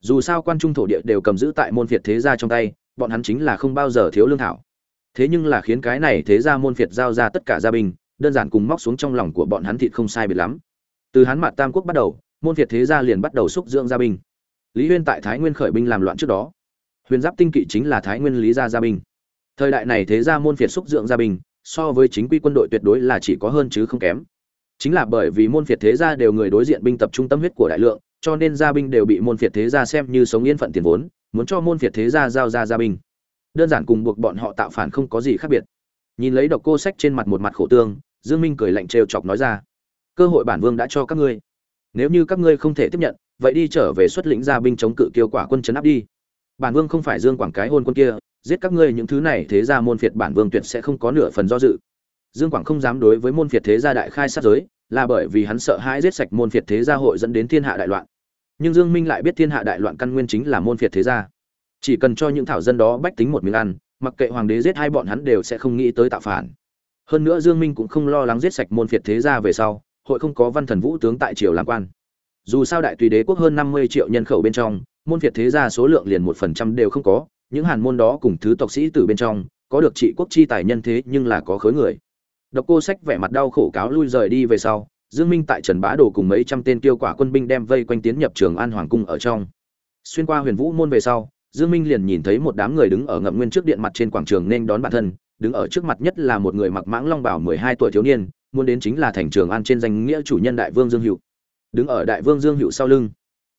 Dù sao quan trung thổ địa đều cầm giữ tại môn phiệt thế gia trong tay, bọn hắn chính là không bao giờ thiếu lương thảo. Thế nhưng là khiến cái này thế gia môn phiệt giao ra tất cả gia binh, đơn giản cùng móc xuống trong lòng của bọn hắn thịt không sai biệt lắm từ Hán mặt tam quốc bắt đầu, môn việt thế gia liền bắt đầu xúc dưỡng gia binh. Lý huyên tại thái nguyên khởi binh làm loạn trước đó. Huyền giáp tinh kỵ chính là thái nguyên lý gia gia binh. Thời đại này thế gia môn việt xúc dưỡng gia binh, so với chính quy quân đội tuyệt đối là chỉ có hơn chứ không kém. Chính là bởi vì môn phiệt thế gia đều người đối diện binh tập trung tâm huyết của đại lượng, cho nên gia binh đều bị môn phiệt thế gia xem như sống yên phận tiền vốn, muốn cho môn phiệt thế gia giao ra gia binh. Đơn giản cùng buộc bọn họ tạo phản không có gì khác biệt. Nhìn lấy độc cô sách trên mặt một mặt khổ tương, dương minh cười lạnh trêu chọc nói ra cơ hội bản vương đã cho các ngươi. Nếu như các ngươi không thể tiếp nhận, vậy đi trở về xuất lĩnh gia binh chống cự kiêu quả quân chấn áp đi. Bản vương không phải dương quảng cái hôn quân kia, giết các ngươi những thứ này thế gia môn phiệt bản vương tuyệt sẽ không có nửa phần do dự. Dương quảng không dám đối với môn phiệt thế gia đại khai sát giới, là bởi vì hắn sợ hãi giết sạch môn phiệt thế gia hội dẫn đến thiên hạ đại loạn. Nhưng dương minh lại biết thiên hạ đại loạn căn nguyên chính là môn phiệt thế gia. Chỉ cần cho những thảo dân đó bách tính một miếng ăn, mặc kệ hoàng đế giết hai bọn hắn đều sẽ không nghĩ tới tạo phản. Hơn nữa dương minh cũng không lo lắng giết sạch môn phiệt thế gia về sau hội không có văn thần vũ tướng tại triều làm quan. Dù sao đại tùy đế quốc hơn năm mươi triệu nhân khẩu bên trong, môn việt thế gia số lượng liền một phần trăm đều không có, những hàn môn đó cùng thứ tộc sĩ từ bên trong, có được trị quốc chi tài nhân thế nhưng là có khớ người. Độc cô sách vẻ mặt đau khổ cáo lui rời đi về sau, dương minh tại trần bá đồ cùng mấy trăm tên tiêu quả quân binh đem vây quanh tiến nhập trường an hoàng cung ở trong. Xuyên qua huyền vũ môn về sau, dương minh liền nhìn thấy một đám người đứng ở ngậm nguyên trước điện mặt trên quảng trường nên đón bản thân, đứng ở trước mặt nhất là một người mặc mãng long bảo 12 tuổi thiếu niên muốn đến chính là thành trường an trên danh nghĩa chủ nhân đại vương dương hữu. Đứng ở đại vương dương hữu sau lưng,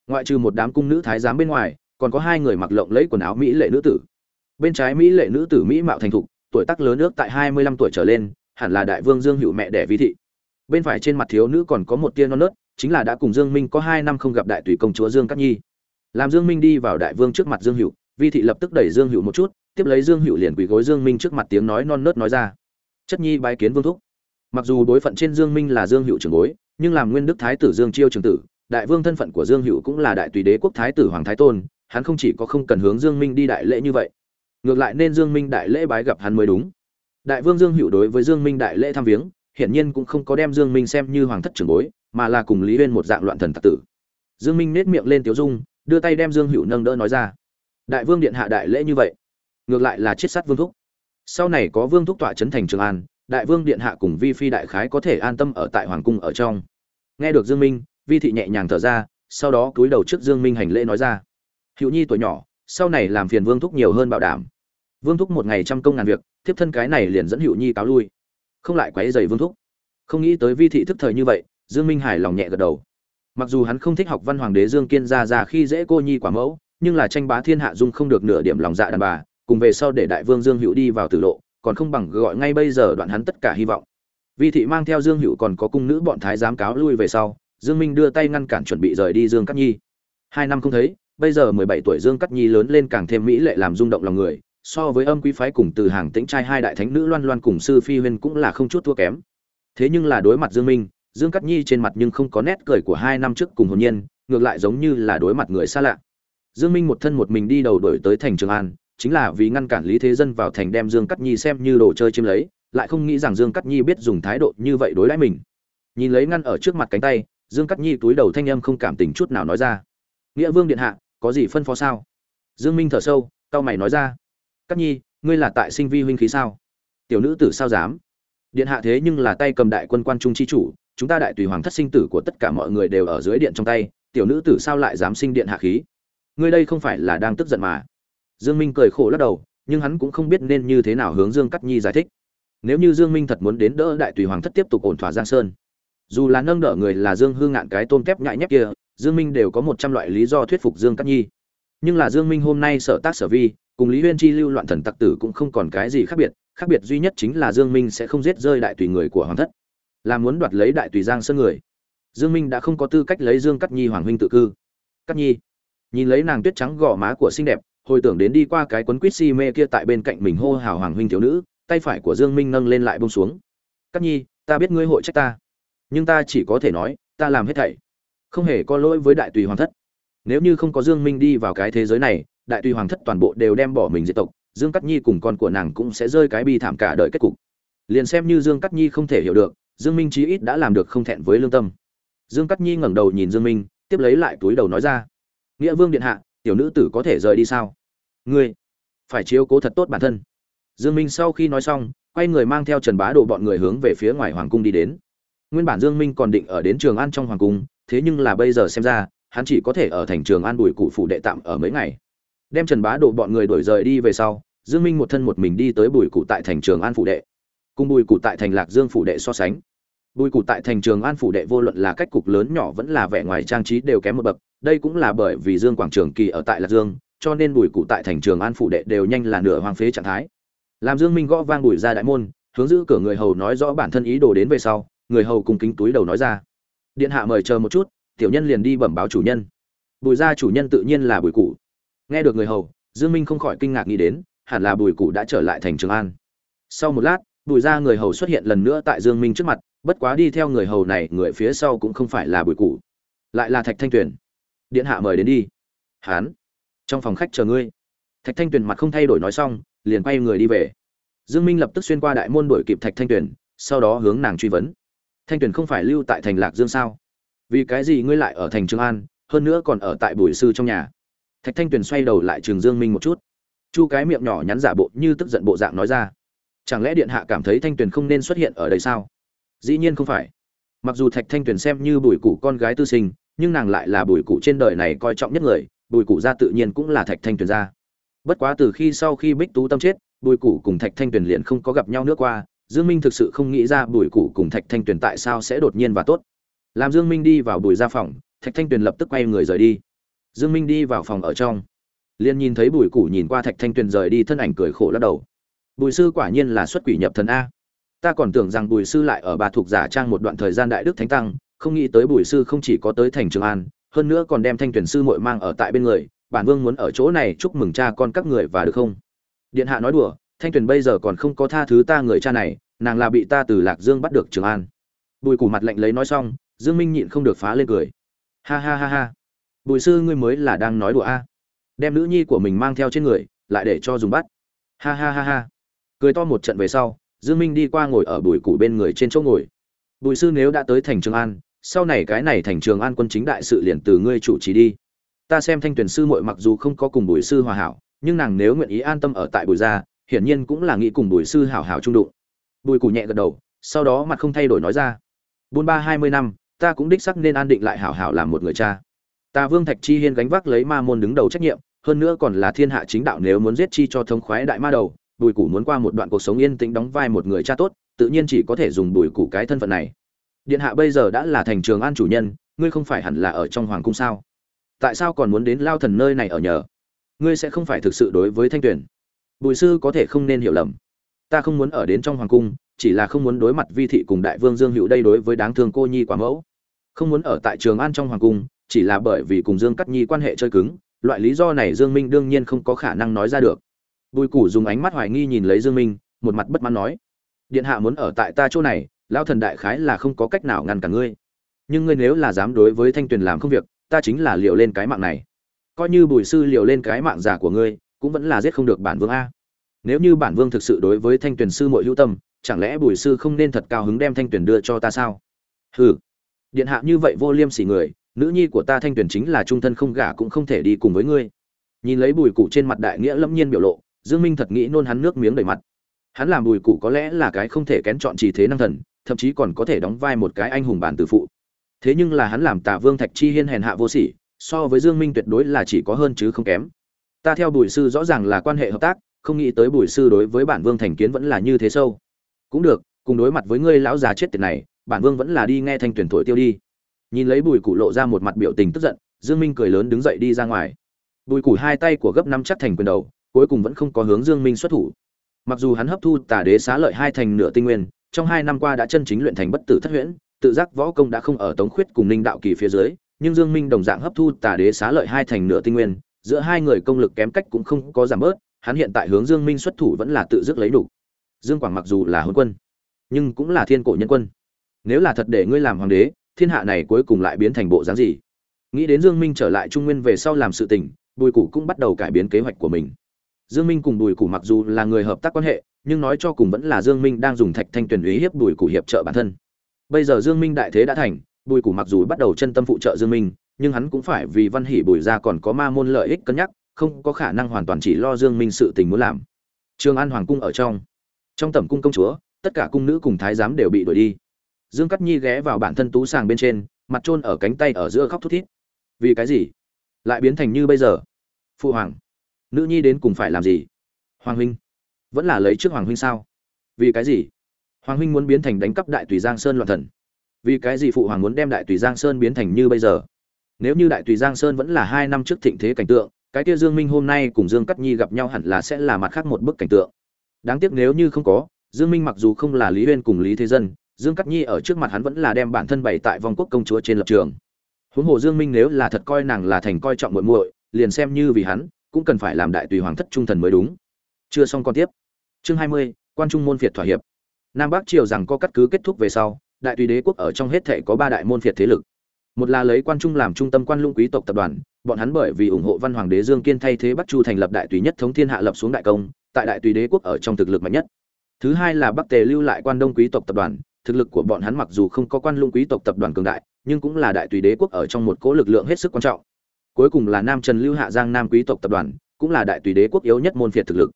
ngoại trừ một đám cung nữ thái giám bên ngoài, còn có hai người mặc lộng lẫy quần áo mỹ lệ nữ tử. Bên trái mỹ lệ nữ tử mỹ mạo thành thục, tuổi tác lớn nước tại 25 tuổi trở lên, hẳn là đại vương dương hữu mẹ đẻ vi thị. Bên phải trên mặt thiếu nữ còn có một tia non nớt, chính là đã cùng dương minh có hai năm không gặp đại tùy công chúa dương cát nhi. Làm dương minh đi vào đại vương trước mặt dương hữu, vi thị lập tức đẩy dương hữu một chút, tiếp lấy dương hữu liền quỳ gối dương minh trước mặt tiếng nói non nớt nói ra. Chất nhi bái kiến vương thúc mặc dù đối phận trên dương minh là dương hữu trưởng bối, nhưng làm nguyên đức thái tử dương chiêu trưởng tử, đại vương thân phận của dương hữu cũng là đại tùy đế quốc thái tử hoàng thái tôn, hắn không chỉ có không cần hướng dương minh đi đại lễ như vậy, ngược lại nên dương minh đại lễ bái gặp hắn mới đúng. Đại vương dương hữu đối với dương minh đại lễ thăm viếng, hiển nhiên cũng không có đem dương minh xem như hoàng thất trưởng bối, mà là cùng lý uyên một dạng loạn thần tặc tử. Dương minh nét miệng lên tiếu dung, đưa tay đem dương hữu nâng đỡ nói ra, đại vương điện hạ đại lễ như vậy, ngược lại là chiết sát vương thúc. Sau này có vương thúc tọa trấn thành trường an đại vương điện hạ cùng vi phi đại khái có thể an tâm ở tại hoàng cung ở trong. Nghe được dương minh, vi thị nhẹ nhàng thở ra, sau đó cúi đầu trước dương minh hành lễ nói ra. Hữu nhi tuổi nhỏ, sau này làm phiền vương thúc nhiều hơn bảo đảm. Vương thúc một ngày trăm công ngàn việc, thiếp thân cái này liền dẫn hữu nhi cáo lui. Không lại quấy rầy vương thúc. Không nghĩ tới vi thị thức thời như vậy, dương minh hài lòng nhẹ gật đầu. Mặc dù hắn không thích học văn hoàng đế dương kiên ra ra khi dễ cô nhi quả mẫu, nhưng là tranh bá thiên hạ dung không được nửa điểm lòng dạ đàn bà, cùng về sau để đại vương dương hữu đi vào tử lộ còn không bằng gọi ngay bây giờ đoạn hắn tất cả hy vọng. Vi thị mang theo dương hữu còn có cung nữ bọn thái giám cáo lui về sau, dương minh đưa tay ngăn cản chuẩn bị rời đi dương cát nhi. Hai năm không thấy, bây giờ mười bảy tuổi dương cát nhi lớn lên càng thêm mỹ lệ làm rung động lòng người, so với âm quý phái cùng từ hàng tĩnh trai hai đại thánh nữ loan loan cùng sư phi huyên cũng là không chút thua kém. Thế nhưng là đối mặt dương minh, dương cát nhi trên mặt nhưng không có nét cười của hai năm trước cùng hồn nhiên, ngược lại giống như là đối mặt người xa lạ. Dương minh một thân một mình đi đầu đổi tới thành trường an chính là vì ngăn cản lý thế dân vào thành đem dương cát nhi xem như đồ chơi chiếm lấy, lại không nghĩ rằng dương cát nhi biết dùng thái độ như vậy đối đãi mình. Nhìn lấy ngăn ở trước mặt cánh tay, dương cát nhi túi đầu thanh âm không cảm tình chút nào nói ra. Nghĩa vương điện hạ, có gì phân phó sao? Dương minh thở sâu cao mày nói ra. Cát nhi, ngươi là tại sinh vi huynh khí sao? Tiểu nữ tử sao dám? Điện hạ thế nhưng là tay cầm đại quân quan trung chi chủ, chúng ta đại tùy hoàng thất sinh tử của tất cả mọi người đều ở dưới điện trong tay, tiểu nữ tử sao lại dám sinh điện hạ khí? Ngươi đây không phải là đang tức giận mà? Dương minh cười khổ lắc đầu, nhưng hắn cũng không biết nên như thế nào hướng dương cắt nhi giải thích. Nếu như dương minh thật muốn đến đỡ đại tùy hoàng thất tiếp tục ổn thỏa giang sơn, dù là nâng đỡ người là dương hương ngạn cái tôm kép nhại nhép kia, dương minh đều có một trăm loại lý do thuyết phục dương cắt nhi. Nhưng là dương minh hôm nay sở tác sở vi, cùng lý huyên chi lưu loạn thần tặc tử cũng không còn cái gì khác biệt khác biệt duy nhất chính là dương minh sẽ không giết rơi đại tùy người của hoàng thất. Là muốn đoạt lấy đại tùy giang sơn người. Dương minh đã không có tư cách lấy dương cắt nhi hoàng huynh tự cư. Cắt nhi, nhìn lấy nàng tuyết trắng gò má của xinh đẹp hồi tưởng đến đi qua cái quấn quýt si mê kia tại bên cạnh mình hô hào hoàng huynh thiếu nữ, tay phải của dương minh nâng lên lại bông xuống. Cắt nhi, ta biết ngươi hội trách ta, nhưng ta chỉ có thể nói, ta làm hết thảy không hề có lỗi với đại tùy hoàng thất. Nếu như không có dương minh đi vào cái thế giới này, đại tùy hoàng thất toàn bộ đều đem bỏ mình diệt tộc, dương cắt nhi cùng con của nàng cũng sẽ rơi cái bi thảm cả đời kết cục. Liền xem như dương cắt nhi không thể hiểu được, dương minh chí ít đã làm được không thẹn với lương tâm. Dương cắt nhi ngẩng đầu nhìn dương minh, tiếp lấy lại túi đầu nói ra, nghĩa vương điện hạ, tiểu nữ tử có thể rời đi sao? Ngươi phải chiếu cố thật tốt bản thân. Dương minh sau khi nói xong, quay người mang theo trần bá đồ bọn người hướng về phía ngoài hoàng cung đi đến. Nguyên bản dương minh còn định ở đến trường an trong hoàng cung, thế nhưng là bây giờ xem ra, hắn chỉ có thể ở thành trường an đuổi cụ phủ đệ tạm ở mấy ngày. Đem trần bá đồ bọn người đuổi rời đi về sau, dương minh một thân một mình đi tới bùi cụ tại thành trường an phủ đệ. Cùng bùi cụ tại thành lạc dương phủ đệ so sánh. Bùi cụ tại thành trường an phủ đệ vô luận là cách cục lớn nhỏ vẫn là vẻ ngoài trang trí đều kém một bậc, đây cũng là bởi vì dương quảng trường kỳ ở tại lạc dương cho nên bùi cụ tại thành trường an phủ đệ đều nhanh là nửa hoang phế trạng thái. Làm dương minh gõ vang bùi ra đại môn, hướng giữ cửa người hầu nói rõ bản thân ý đồ đến về sau, người hầu cùng kính túi đầu nói ra. Điện hạ mời chờ một chút, tiểu nhân liền đi bẩm báo chủ nhân. Bùi gia chủ nhân tự nhiên là bùi cụ. Nghe được người hầu, dương minh không khỏi kinh ngạc nghĩ đến, hẳn là bùi cụ đã trở lại thành trường an. Sau một lát, bùi gia người hầu xuất hiện lần nữa tại dương minh trước mặt, bất quá đi theo người hầu này, người phía sau cũng không phải là bùi cụ, lại là thạch thanh tuyền. Điện hạ mời đến đi. Hán trong phòng khách chờ ngươi. Thạch thanh tuyền mặt không thay đổi nói xong, liền quay người đi về. Dương minh lập tức xuyên qua đại môn đuổi kịp thạch thanh tuyền, sau đó hướng nàng truy vấn. Thanh tuyền không phải lưu tại thành lạc dương sao? Vì cái gì ngươi lại ở thành trường an, hơn nữa còn ở tại bùi sư trong nhà? Thạch thanh tuyền xoay đầu lại trường dương minh một chút. Chu cái miệng nhỏ nhắn giả bộ như tức giận bộ dạng nói ra. Chẳng lẽ điện hạ cảm thấy thanh tuyền không nên xuất hiện ở đây sao? Dĩ nhiên không phải. Mặc dù thạch thanh tuyền xem như bùi cụ con gái tư sinh, nhưng nàng lại là bùi cụ trên đời này coi trọng nhất người bùi cụ gia tự nhiên cũng là thạch thanh tuyền gia. Bất quá từ khi sau khi bích tú tâm chết, bùi cụ cùng thạch thanh tuyền liền không có gặp nhau nữa qua. Dương minh thực sự không nghĩ ra bùi cụ cùng thạch thanh tuyền tại sao sẽ đột nhiên và tốt. Làm dương minh đi vào bùi gia phòng, thạch thanh tuyền lập tức quay người rời đi. Dương minh đi vào phòng ở trong. Liền nhìn thấy bùi cụ nhìn qua thạch thanh tuyền rời đi thân ảnh cười khổ lắc đầu. Bùi sư quả nhiên là xuất quỷ nhập thần a. Ta còn tưởng rằng bùi sư lại ở bà thuộc giả trang một đoạn thời gian đại đức thánh tăng, không nghĩ tới bùi sư không chỉ có tới thành trường an hơn nữa còn đem thanh tuyển sư muội mang ở tại bên người, bản vương muốn ở chỗ này chúc mừng cha con các người và được không? Điện hạ nói đùa, thanh tuyển bây giờ còn không có tha thứ ta người cha này, nàng là bị ta từ lạc dương bắt được trường an. Bùi củ mặt lạnh lấy nói xong, dương minh nhịn không được phá lên cười. Ha ha ha ha. Bùi sư ngươi mới là đang nói đùa a. Đem nữ nhi của mình mang theo trên người, lại để cho dùng bắt. Ha ha ha ha. Cười to một trận về sau, dương minh đi qua ngồi ở bùi củ bên người trên chỗ ngồi. Bùi sư nếu đã tới thành trường an sau này cái này thành trường an quân chính đại sự liền từ ngươi chủ trì đi. Ta xem thanh tuyển sư muội mặc dù không có cùng bùi sư hòa hảo, nhưng nàng nếu nguyện ý an tâm ở tại bùi gia, hiển nhiên cũng là nghĩ cùng bùi sư hảo hảo trung đụng. Bùi củ nhẹ gật đầu, sau đó mặt không thay đổi nói ra. Bốn ba hai mươi năm, ta cũng đích sắc nên an định lại hảo hảo làm một người cha. Ta vương thạch chi hiên gánh vác lấy ma môn đứng đầu trách nhiệm, hơn nữa còn là thiên hạ chính đạo nếu muốn giết chi cho thống khoái đại ma đầu, bùi củ muốn qua một đoạn cuộc sống yên tĩnh đóng vai một người cha tốt, tự nhiên chỉ có thể dùng bùi củ cái thân phận này điện hạ bây giờ đã là thành trường an chủ nhân, ngươi không phải hẳn là ở trong hoàng cung sao? Tại sao còn muốn đến lao thần nơi này ở nhờ? Ngươi sẽ không phải thực sự đối với thanh tuyển bùi sư có thể không nên hiểu lầm. Ta không muốn ở đến trong hoàng cung, chỉ là không muốn đối mặt vi thị cùng đại vương dương hữu đây đối với đáng thương cô nhi quả mẫu. Không muốn ở tại trường an trong hoàng cung, chỉ là bởi vì cùng dương cắt nhi quan hệ chơi cứng, loại lý do này dương minh đương nhiên không có khả năng nói ra được. Bùi củ dùng ánh mắt hoài nghi nhìn lấy dương minh, một mặt bất mãn nói, điện hạ muốn ở tại ta chỗ này lao thần đại khái là không có cách nào ngăn cản ngươi. Nhưng ngươi nếu là dám đối với thanh tuyền làm không việc, ta chính là liều lên cái mạng này. Coi như bùi sư liều lên cái mạng giả của ngươi, cũng vẫn là giết không được bản vương a. Nếu như bản vương thực sự đối với thanh tuyền sư muội hữu tâm, chẳng lẽ bùi sư không nên thật cao hứng đem thanh tuyền đưa cho ta sao? Hừ. Điện hạ như vậy vô liêm sỉ người, nữ nhi của ta thanh tuyền chính là trung thân không gả cũng không thể đi cùng với ngươi. Nhìn lấy bùi cụ trên mặt đại nghĩa lâm nhiên biểu lộ, dương minh thật nghĩ nôn hắn nước miếng đầy mặt. Hắn làm bùi cụ có lẽ là cái không thể kén chọn chỉ thế năng thần thậm chí còn có thể đóng vai một cái anh hùng bản tử phụ. Thế nhưng là hắn làm tả vương thạch chi hiên hèn hạ vô sỉ, so với dương minh tuyệt đối là chỉ có hơn chứ không kém. Ta theo bùi sư rõ ràng là quan hệ hợp tác, không nghĩ tới bùi sư đối với bản vương thành kiến vẫn là như thế sâu. Cũng được, cùng đối mặt với ngươi lão già chết tiệt này, bản vương vẫn là đi nghe thanh tuyển thổi tiêu đi. Nhìn lấy bùi cụ lộ ra một mặt biểu tình tức giận, dương minh cười lớn đứng dậy đi ra ngoài. Bùi cụ hai tay của gấp năm chắc thành quyền đầu, cuối cùng vẫn không có hướng dương minh xuất thủ. Mặc dù hắn hấp thu tà đế xá lợi hai thành nửa tinh nguyên trong hai năm qua đã chân chính luyện thành bất tử thất huyễn, tự giác võ công đã không ở tống khuyết cùng ninh đạo kỳ phía dưới, nhưng dương minh đồng dạng hấp thu tà đế xá lợi hai thành nửa tinh nguyên, giữa hai người công lực kém cách cũng không có giảm bớt, hắn hiện tại hướng dương minh xuất thủ vẫn là tự dứt lấy đủ. Dương quảng mặc dù là hôn quân, nhưng cũng là thiên cổ nhân quân. Nếu là thật để ngươi làm hoàng đế, thiên hạ này cuối cùng lại biến thành bộ dáng gì? Nghĩ đến dương minh trở lại trung nguyên về sau làm sự tình, bùi củ cũng bắt đầu cải biến kế hoạch của mình. Dương minh cùng bùi củ mặc dù là người hợp tác quan hệ nhưng nói cho cùng vẫn là dương minh đang dùng thạch thanh Tuyền ý hiếp bùi củ hiệp trợ bản thân. Bây giờ dương minh đại thế đã thành, bùi củ mặc dù bắt đầu chân tâm phụ trợ dương minh, nhưng hắn cũng phải vì văn hỷ bùi ra còn có ma môn lợi ích cân nhắc, không có khả năng hoàn toàn chỉ lo dương minh sự tình muốn làm. Trường an hoàng cung ở trong trong tẩm cung công chúa, tất cả cung nữ cùng thái giám đều bị đuổi đi. Dương Cát nhi ghé vào bản thân tú sàng bên trên, mặt trôn ở cánh tay ở giữa khóc thút thít. Vì cái gì? Lại biến thành như bây giờ. Phụ hoàng, nữ nhi đến cùng phải làm gì? Hoàng huynh vẫn là lấy trước hoàng huynh sao? Vì cái gì? Hoàng huynh muốn biến thành đánh cắp đại tùy giang sơn loạn thần. Vì cái gì phụ hoàng muốn đem đại tùy giang sơn biến thành như bây giờ? Nếu như đại tùy giang sơn vẫn là hai năm trước thịnh thế cảnh tượng, cái kia dương minh hôm nay cùng dương cắt nhi gặp nhau hẳn là sẽ là mặt khác một bức cảnh tượng. Đáng tiếc nếu như không có, dương minh mặc dù không là lý huyên cùng lý thế dân, dương cắt nhi ở trước mặt hắn vẫn là đem bản thân bày tại vòng quốc công chúa trên lập trường. Huống hồ dương minh nếu là thật coi nàng là thành coi trọng muội muội, liền xem như vì hắn, cũng cần phải làm đại tùy hoàng thất trung thần mới đúng chưa xong còn tiếp. Chương hai mươi, quan trung môn phiệt thỏa hiệp. Nam bắc triều rằng có cắt cứ kết thúc về sau, đại tùy đế quốc ở trong hết thể có ba đại môn phiệt thế lực. Một là lấy quan trung làm trung tâm quan lũng quý tộc tập đoàn, bọn hắn bởi vì ủng hộ văn hoàng đế dương kiên thay thế bắc chu thành lập đại tùy nhất thống thiên hạ lập xuống đại công, tại đại tùy đế quốc ở trong thực lực mạnh nhất. Thứ hai là bắc tề lưu lại quan đông quý tộc tập đoàn, thực lực của bọn hắn mặc dù không có quan lũng quý tộc tập đoàn cường đại, nhưng cũng là đại tùy đế quốc ở trong một cỗ lực lượng hết sức quan trọng. Cuối cùng là nam trần lưu hạ giang nam quý tộc tập đoàn, cũng là đại tùy đế quốc yếu nhất môn phiệt thực lực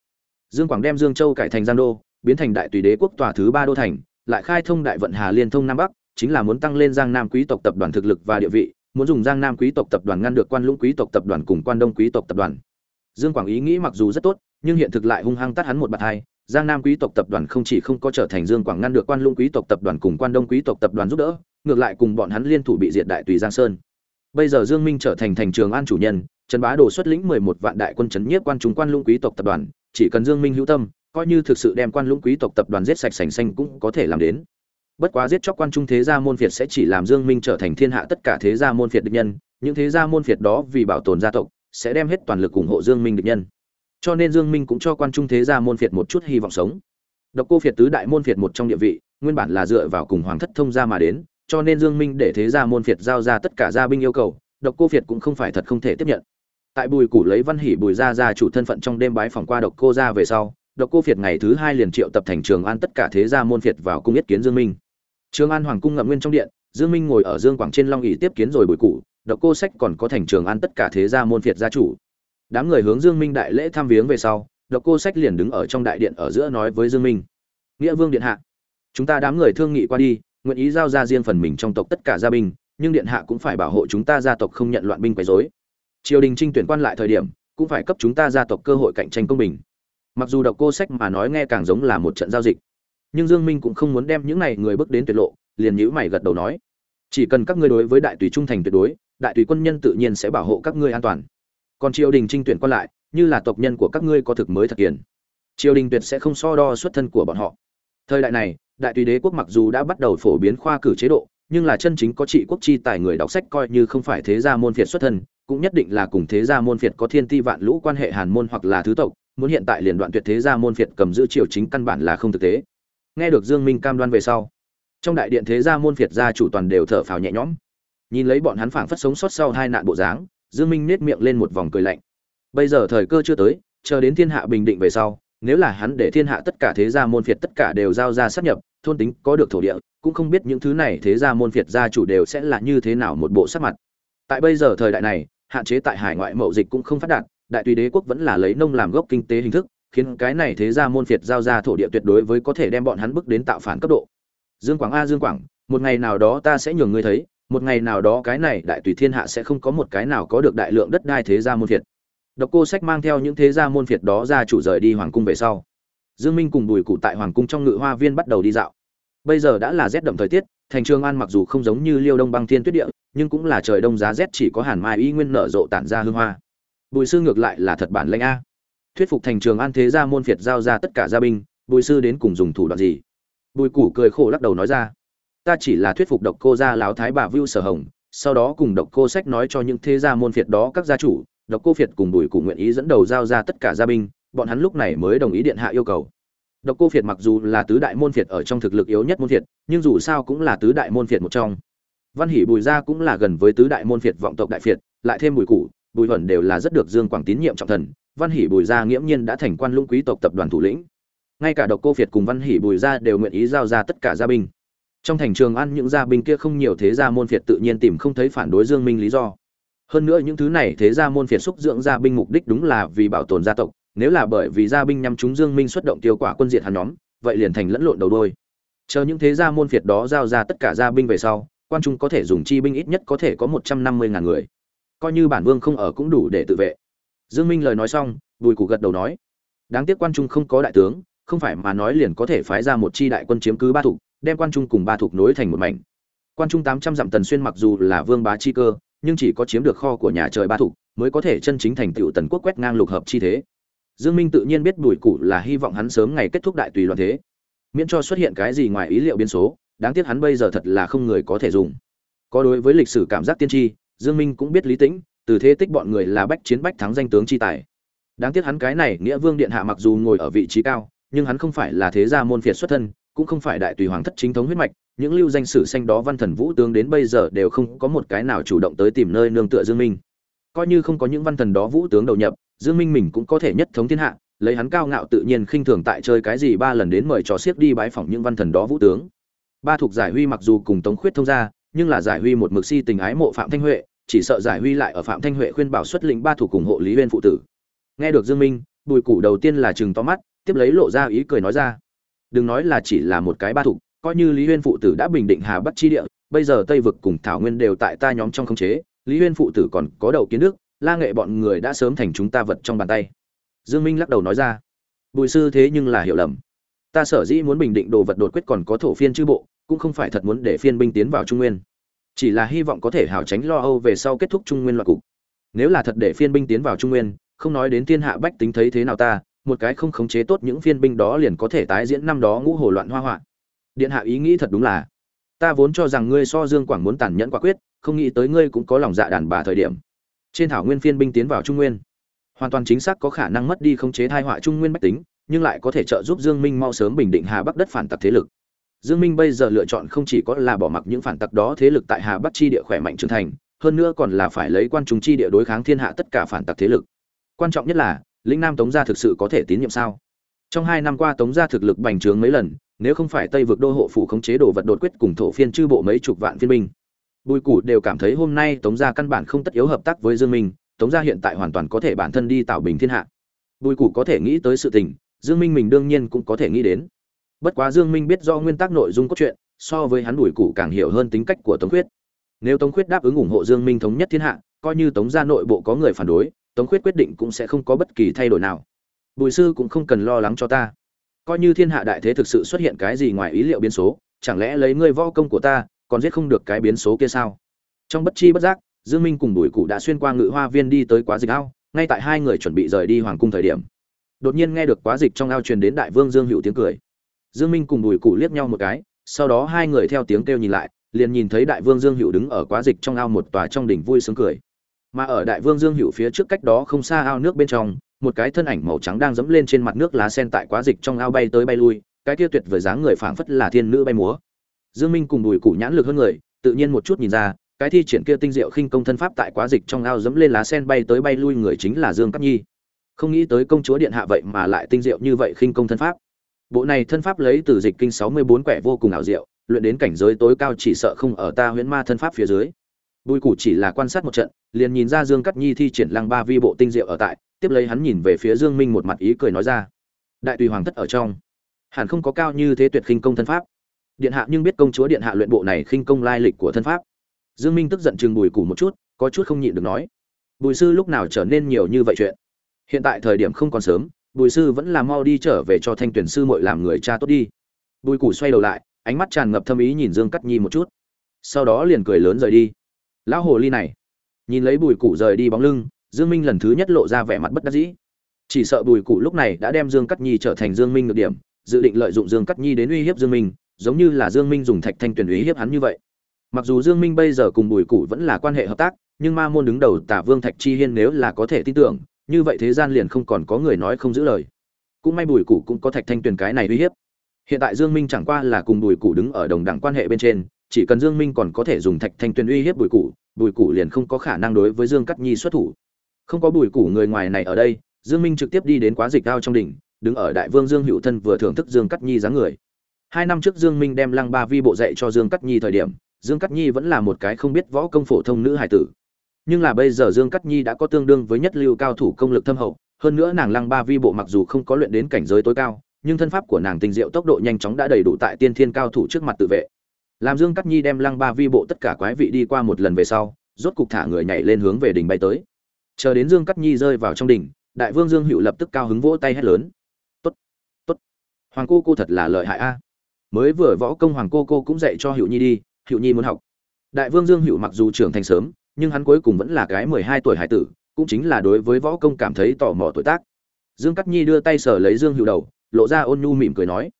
dương quảng đem dương châu cải thành giang đô, biến thành đại tùy đế quốc tòa thứ ba đô thành, lại khai thông đại vận hà liên thông nam bắc, chính là muốn tăng lên giang nam quý tộc tập đoàn thực lực và địa vị, muốn dùng giang nam quý tộc tập đoàn ngăn được quan lũng quý tộc tập đoàn cùng quan đông quý tộc tập đoàn. Dương quảng ý nghĩ mặc dù rất tốt, nhưng hiện thực lại hung hăng tát hắn một bạt hai, giang nam quý tộc tập đoàn không chỉ không có trở thành dương quảng ngăn được quan lũng quý tộc tập đoàn cùng quan đông quý tộc tập đoàn giúp đỡ, ngược lại cùng bọn hắn liên thủ bị diệt đại tùy giang sơn. Bây giờ dương minh trở thành thành trường an chủ nhân, trần bá đồ xuất lĩnh mười một vạn đại quân chấn nhiếp quan trung quan lũng quý tộc tập đoàn chỉ cần dương minh hữu tâm, coi như thực sự đem quan lũng quý tộc tập đoàn giết sạch sành xanh cũng có thể làm đến. Bất quá giết chóc quan trung thế gia môn phiệt sẽ chỉ làm dương minh trở thành thiên hạ tất cả thế gia môn phiệt địch nhân, những thế gia môn phiệt đó vì bảo tồn gia tộc, sẽ đem hết toàn lực ủng hộ dương minh địch nhân. Cho nên dương minh cũng cho quan trung thế gia môn phiệt một chút hy vọng sống. Độc cô phiệt tứ đại môn phiệt một trong địa vị, nguyên bản là dựa vào cùng hoàng thất thông gia mà đến, cho nên dương minh để thế gia môn phiệt giao ra tất cả gia binh yêu cầu, độc cô phiệt cũng không phải thật không thể tiếp nhận tại bùi củ lấy văn hỉ bùi ra ra chủ thân phận trong đêm bái phòng qua độc cô ra về sau, độc cô phiệt ngày thứ hai liền triệu tập thành trường an tất cả thế gia môn phiệt vào cung yết kiến dương minh. Trường an hoàng cung ngậm nguyên trong điện, dương minh ngồi ở dương quảng trên long ỉ tiếp kiến rồi bùi củ, độc cô sách còn có thành trường an tất cả thế gia môn phiệt gia chủ. Đám người hướng dương minh đại lễ tham viếng về sau, độc cô sách liền đứng ở trong đại điện ở giữa nói với dương minh. Nghĩa vương điện hạ, chúng ta đám người thương nghị qua đi, nguyện ý giao ra riêng phần mình trong tộc tất cả gia binh, nhưng điện hạ cũng phải bảo hộ chúng ta gia tộc không nhận loạn binh quấy rối triều đình trinh tuyển quan lại thời điểm cũng phải cấp chúng ta gia tộc cơ hội cạnh tranh công bình. Mặc dù đọc cô sách mà nói nghe càng giống là một trận giao dịch nhưng dương minh cũng không muốn đem những này người bước đến tuyệt lộ liền nhíu mày gật đầu nói chỉ cần các ngươi đối với đại tùy trung thành tuyệt đối đại tùy quân nhân tự nhiên sẽ bảo hộ các ngươi an toàn. Còn triều đình trinh tuyển quan lại như là tộc nhân của các ngươi có thực mới thật tiền, triều đình tuyệt sẽ không so đo xuất thân của bọn họ. Thời đại này đại tùy đế quốc mặc dù đã bắt đầu phổ biến khoa cử chế độ nhưng là chân chính có trị quốc chi tài người đọc sách coi như không phải thế gia môn phiệt xuất thân cũng nhất định là cùng thế gia môn phiệt có thiên ti vạn lũ quan hệ hàn môn hoặc là thứ tộc, muốn hiện tại liền đoạn tuyệt thế gia môn phiệt cầm giữ triều chính căn bản là không thực tế. Nghe được dương minh cam đoan về sau, trong đại điện thế gia môn phiệt gia chủ toàn đều thở phào nhẹ nhõm. Nhìn lấy bọn hắn phảng phất sống sót sau hai nạn bộ dáng, dương minh nét miệng lên một vòng cười lạnh. Bây giờ thời cơ chưa tới, chờ đến thiên hạ bình định về sau, nếu là hắn để thiên hạ tất cả thế gia môn phiệt tất cả đều giao ra sát nhập, thôn tính có được thổ địa, cũng không biết những thứ này thế gia môn phiệt gia chủ đều sẽ là như thế nào một bộ sắc mặt. Tại bây giờ thời đại này hạn chế tại hải ngoại mậu dịch cũng không phát đạt, đại tùy đế quốc vẫn là lấy nông làm gốc kinh tế hình thức, khiến cái này thế gia môn phiệt giao ra thổ địa tuyệt đối với có thể đem bọn hắn bước đến tạo phản cấp độ. Dương quảng a, dương quảng, một ngày nào đó ta sẽ nhường ngươi thấy, một ngày nào đó cái này đại tùy thiên hạ sẽ không có một cái nào có được đại lượng đất đai thế gia môn phiệt. Độc cô sách mang theo những thế gia môn phiệt đó ra chủ rời đi hoàng cung về sau. Dương minh cùng bùi cụ tại hoàng cung trong ngự hoa viên bắt đầu đi dạo. Bây giờ đã là rét đậm thời tiết, thành trường an mặc dù không giống như liêu đông băng thiên tuyết địa nhưng cũng là trời đông giá rét, chỉ có hàn mai y nguyên nở rộ tản ra hương hoa. Bùi sư ngược lại là thật bản lãnh a. Thuyết phục thành trường an thế gia môn phiệt giao ra tất cả gia binh, bùi sư đến cùng dùng thủ đoạn gì? Bùi củ cười khổ lắc đầu nói ra. Ta chỉ là thuyết phục độc cô gia láo thái bà vưu sở hồng, sau đó cùng độc cô sách nói cho những thế gia môn phiệt đó các gia chủ, độc cô phiệt cùng bùi củ nguyện ý dẫn đầu giao ra tất cả gia binh, bọn hắn lúc này mới đồng ý điện hạ yêu cầu. Độc cô phiệt mặc dù là tứ đại môn phiệt ở trong thực lực yếu nhất môn phiệt, nhưng dù sao cũng là tứ đại môn phiệt một trong văn hỷ bùi gia cũng là gần với tứ đại môn phiệt vọng tộc đại phiệt, lại thêm bùi củ, bùi thuần đều là rất được dương quảng tín nhiệm trọng thần. Văn hỷ bùi gia nghiễm nhiên đã thành quan lũng quý tộc tập đoàn thủ lĩnh. Ngay cả độc cô phiệt cùng văn hỷ bùi gia đều nguyện ý giao ra tất cả gia binh. Trong thành trường ăn những gia binh kia không nhiều thế gia môn phiệt tự nhiên tìm không thấy phản đối dương minh lý do. Hơn nữa những thứ này thế gia môn phiệt xúc dưỡng gia binh mục đích đúng là vì bảo tồn gia tộc, nếu là bởi vì gia binh nhằm chúng dương minh xuất động tiêu quả quân diệt hắn nhóm, vậy liền thành lẫn lộn đầu đôi. Chờ những thế gia môn phiệt đó giao ra tất cả gia binh về sau quan trung có thể dùng chi binh ít nhất có thể có một trăm năm mươi ngàn người. Coi như bản vương không ở cũng đủ để tự vệ. Dương minh lời nói xong, bùi củ gật đầu nói, đáng tiếc quan trung không có đại tướng, không phải mà nói liền có thể phái ra một chi đại quân chiếm cứ ba thục đem quan trung cùng ba thục nối thành một mảnh. Quan trung tám trăm dặm tần xuyên mặc dù là vương bá chi cơ, nhưng chỉ có chiếm được kho của nhà trời ba thục mới có thể chân chính thành tựu tần quốc quét ngang lục hợp chi thế. Dương minh tự nhiên biết bùi củ là hy vọng hắn sớm ngày kết thúc đại tùy loạn thế. Miễn cho xuất hiện cái gì ngoài ý liệu biến số đáng tiếc hắn bây giờ thật là không người có thể dùng. Có đối với lịch sử cảm giác tiên tri, dương minh cũng biết lý tĩnh, từ thế tích bọn người là bách chiến bách thắng danh tướng chi tài. Đáng tiếc hắn cái này nghĩa vương điện hạ mặc dù ngồi ở vị trí cao, nhưng hắn không phải là thế gia môn phiệt xuất thân, cũng không phải đại tùy hoàng thất chính thống huyết mạch, những lưu danh sử xanh đó văn thần vũ tướng đến bây giờ đều không có một cái nào chủ động tới tìm nơi nương tựa dương minh. Coi như không có những văn thần đó vũ tướng đầu nhập, dương minh mình cũng có thể nhất thống thiên hạ, lấy hắn cao ngạo tự nhiên khinh thường tại chơi cái gì ba lần đến mời trò xiếc đi bái phỏng những văn thần đó vũ tướng ba thuộc giải huy mặc dù cùng tống khuyết thông ra nhưng là giải huy một mực si tình ái mộ phạm thanh huệ, chỉ sợ giải huy lại ở phạm thanh huệ khuyên bảo xuất lĩnh ba thủ cùng hộ lý huyên phụ tử. Nghe được dương minh, bùi củ đầu tiên là chừng to mắt, tiếp lấy lộ ra ý cười nói ra. Đừng nói là chỉ là một cái ba thủ coi như lý huyên phụ tử đã bình định hà bắc chi địa, bây giờ tây vực cùng thảo nguyên đều tại ta nhóm trong khống chế, lý huyên phụ tử còn có đầu kiến đức, la nghệ bọn người đã sớm thành chúng ta vật trong bàn tay. Dương minh lắc đầu nói ra. Bùi sư thế nhưng là hiểu lầm. Ta sở dĩ muốn bình định đồ vật đột quyết còn có thổ phiên chư bộ cũng không phải thật muốn để phiên binh tiến vào trung nguyên. Chỉ là hy vọng có thể hào tránh lo âu về sau kết thúc trung nguyên loạn cục. Nếu là thật để phiên binh tiến vào trung nguyên, không nói đến thiên hạ bách tính thấy thế nào ta, một cái không khống chế tốt những phiên binh đó liền có thể tái diễn năm đó ngũ hồ loạn hoa hoạn điện hạ ý nghĩ thật đúng là, ta vốn cho rằng ngươi so dương quảng muốn tàn nhẫn quả quyết, không nghĩ tới ngươi cũng có lòng dạ đàn bà thời điểm. Trên thảo nguyên phiên binh tiến vào trung nguyên, hoàn toàn chính xác có khả năng mất đi khống chế thai họa trung nguyên bách tính, nhưng lại có thể trợ giúp dương minh mau sớm bình định hà bắc đất phản tặc thế lực dương minh bây giờ lựa chọn không chỉ có là bỏ mặc những phản tặc đó thế lực tại hà bắc chi địa khỏe mạnh trưởng thành, hơn nữa còn là phải lấy quan trung chi địa đối kháng thiên hạ tất cả phản tặc thế lực. Quan trọng nhất là, lĩnh nam tống gia thực sự có thể tín nhiệm sao? Trong hai năm qua tống gia thực lực bành trướng mấy lần, nếu không phải tây vực đô hộ phủ khống chế đồ vật đột quyết cùng thổ phiên chư bộ mấy chục vạn phiên binh. Bùi củ đều cảm thấy hôm nay tống gia căn bản không tất yếu hợp tác với dương minh, tống gia hiện tại hoàn toàn có thể bản thân đi tạo bình thiên hạ. Bùi củ có thể nghĩ tới sự tình, dương minh mình đương nhiên cũng có thể nghĩ đến bất quá dương minh biết do nguyên tắc nội dung cốt truyện, so với hắn đuổi củ càng hiểu hơn tính cách của tống khuyết. Nếu tống khuyết đáp ứng ủng hộ dương minh thống nhất thiên hạ, coi như tống gia nội bộ có người phản đối, tống khuyết quyết định cũng sẽ không có bất kỳ thay đổi nào. Bùi sư cũng không cần lo lắng cho ta. Coi như thiên hạ đại thế thực sự xuất hiện cái gì ngoài ý liệu biến số, chẳng lẽ lấy ngươi võ công của ta, còn giết không được cái biến số kia sao? Trong bất chi bất giác, dương minh cùng bùi cụ đã xuyên qua ngự hoa viên đi tới quá dịch ao, ngay tại hai người chuẩn bị rời đi hoàng cung thời điểm. Đột nhiên nghe được quá dịch trong ao truyền đến đại vương dương hữu tiếng cười dương minh cùng bùi cụ liếc nhau một cái, sau đó hai người theo tiếng kêu nhìn lại, liền nhìn thấy đại vương dương hữu đứng ở quá dịch trong ao một tòa trong đỉnh vui sướng cười. Mà ở đại vương dương hữu phía trước cách đó không xa ao nước bên trong, một cái thân ảnh màu trắng đang dẫm lên trên mặt nước lá sen tại quá dịch trong ao bay tới bay lui, cái kia tuyệt vời dáng người phảng phất là thiên nữ bay múa. Dương minh cùng bùi cụ nhãn lực hơn người, tự nhiên một chút nhìn ra, cái thi triển kia tinh diệu khinh công thân pháp tại quá dịch trong ao dẫm lên lá sen bay tới bay lui người chính là dương cát nhi. Không nghĩ tới công chúa điện hạ vậy mà lại tinh diệu như vậy khinh công thân pháp bộ này thân pháp lấy từ dịch kinh 64 quẻ vô cùng ảo diệu, luyện đến cảnh giới tối cao chỉ sợ không ở ta huyễn ma thân pháp phía dưới. Bùi củ chỉ là quan sát một trận, liền nhìn ra dương cát nhi thi triển lăng ba vi bộ tinh diệu ở tại, tiếp lấy hắn nhìn về phía dương minh một mặt ý cười nói ra. Đại tùy hoàng thất ở trong. Hẳn không có cao như thế tuyệt khinh công thân pháp. Điện hạ nhưng biết công chúa điện hạ luyện bộ này khinh công lai lịch của thân pháp. Dương minh tức giận trừng bùi củ một chút, có chút không nhịn được nói. Bùi sư lúc nào trở nên nhiều như vậy chuyện? Hiện tại thời điểm không còn sớm bùi sư vẫn là mau đi trở về cho thanh tuyển sư muội làm người cha tốt đi. Bùi củ xoay đầu lại, ánh mắt tràn ngập thâm ý nhìn dương cắt nhi một chút. Sau đó liền cười lớn rời đi. Lão hồ ly này. Nhìn lấy bùi củ rời đi bóng lưng, dương minh lần thứ nhất lộ ra vẻ mặt bất đắc dĩ. Chỉ sợ bùi củ lúc này đã đem dương cắt nhi trở thành dương minh ngược điểm, dự định lợi dụng dương cắt nhi đến uy hiếp dương minh, giống như là dương minh dùng thạch thanh tuyển uy hiếp hắn như vậy. Mặc dù dương minh bây giờ cùng bùi củ vẫn là quan hệ hợp tác, nhưng ma môn đứng đầu tả vương thạch chi hiên nếu là có thể tin tưởng như vậy thế gian liền không còn có người nói không giữ lời. Cũng may bùi củ cũng có thạch thanh tuyền cái này uy hiếp. Hiện tại dương minh chẳng qua là cùng bùi củ đứng ở đồng đẳng quan hệ bên trên, chỉ cần dương minh còn có thể dùng thạch thanh tuyền uy hiếp bùi củ bùi củ liền không có khả năng đối với dương cắt nhi xuất thủ. Không có bùi củ người ngoài này ở đây, dương minh trực tiếp đi đến quá dịch cao trong đỉnh, đứng ở đại vương dương hữu thân vừa thưởng thức dương cắt nhi dáng người. Hai năm trước dương minh đem lăng ba vi bộ dạy cho dương cắt nhi thời điểm, dương cắt nhi vẫn là một cái không biết võ công phổ thông nữ hải tử nhưng là bây giờ dương cắt nhi đã có tương đương với nhất lưu cao thủ công lực thâm hậu, hơn nữa nàng lăng ba vi bộ mặc dù không có luyện đến cảnh giới tối cao, nhưng thân pháp của nàng tình diệu tốc độ nhanh chóng đã đầy đủ tại tiên thiên cao thủ trước mặt tự vệ. Làm dương cắt nhi đem lăng ba vi bộ tất cả quái vị đi qua một lần về sau, rốt cục thả người nhảy lên hướng về đỉnh bay tới. Chờ đến dương cắt nhi rơi vào trong đỉnh, đại vương dương hữu lập tức cao hứng vỗ tay hét lớn. Tốt tốt, hoàng cô cô thật là lợi hại a. Mới vừa võ công hoàng cô cô cũng dạy cho hữu nhi đi, hữu nhi muốn học. Đại vương dương hữu mặc dù trưởng thành sớm nhưng hắn cuối cùng vẫn là cái mười hai tuổi hải tử, cũng chính là đối với võ công cảm thấy tò mò tuổi tác. Dương cắt nhi đưa tay sờ lấy dương hữu đầu, lộ ra ôn nhu mỉm cười nói,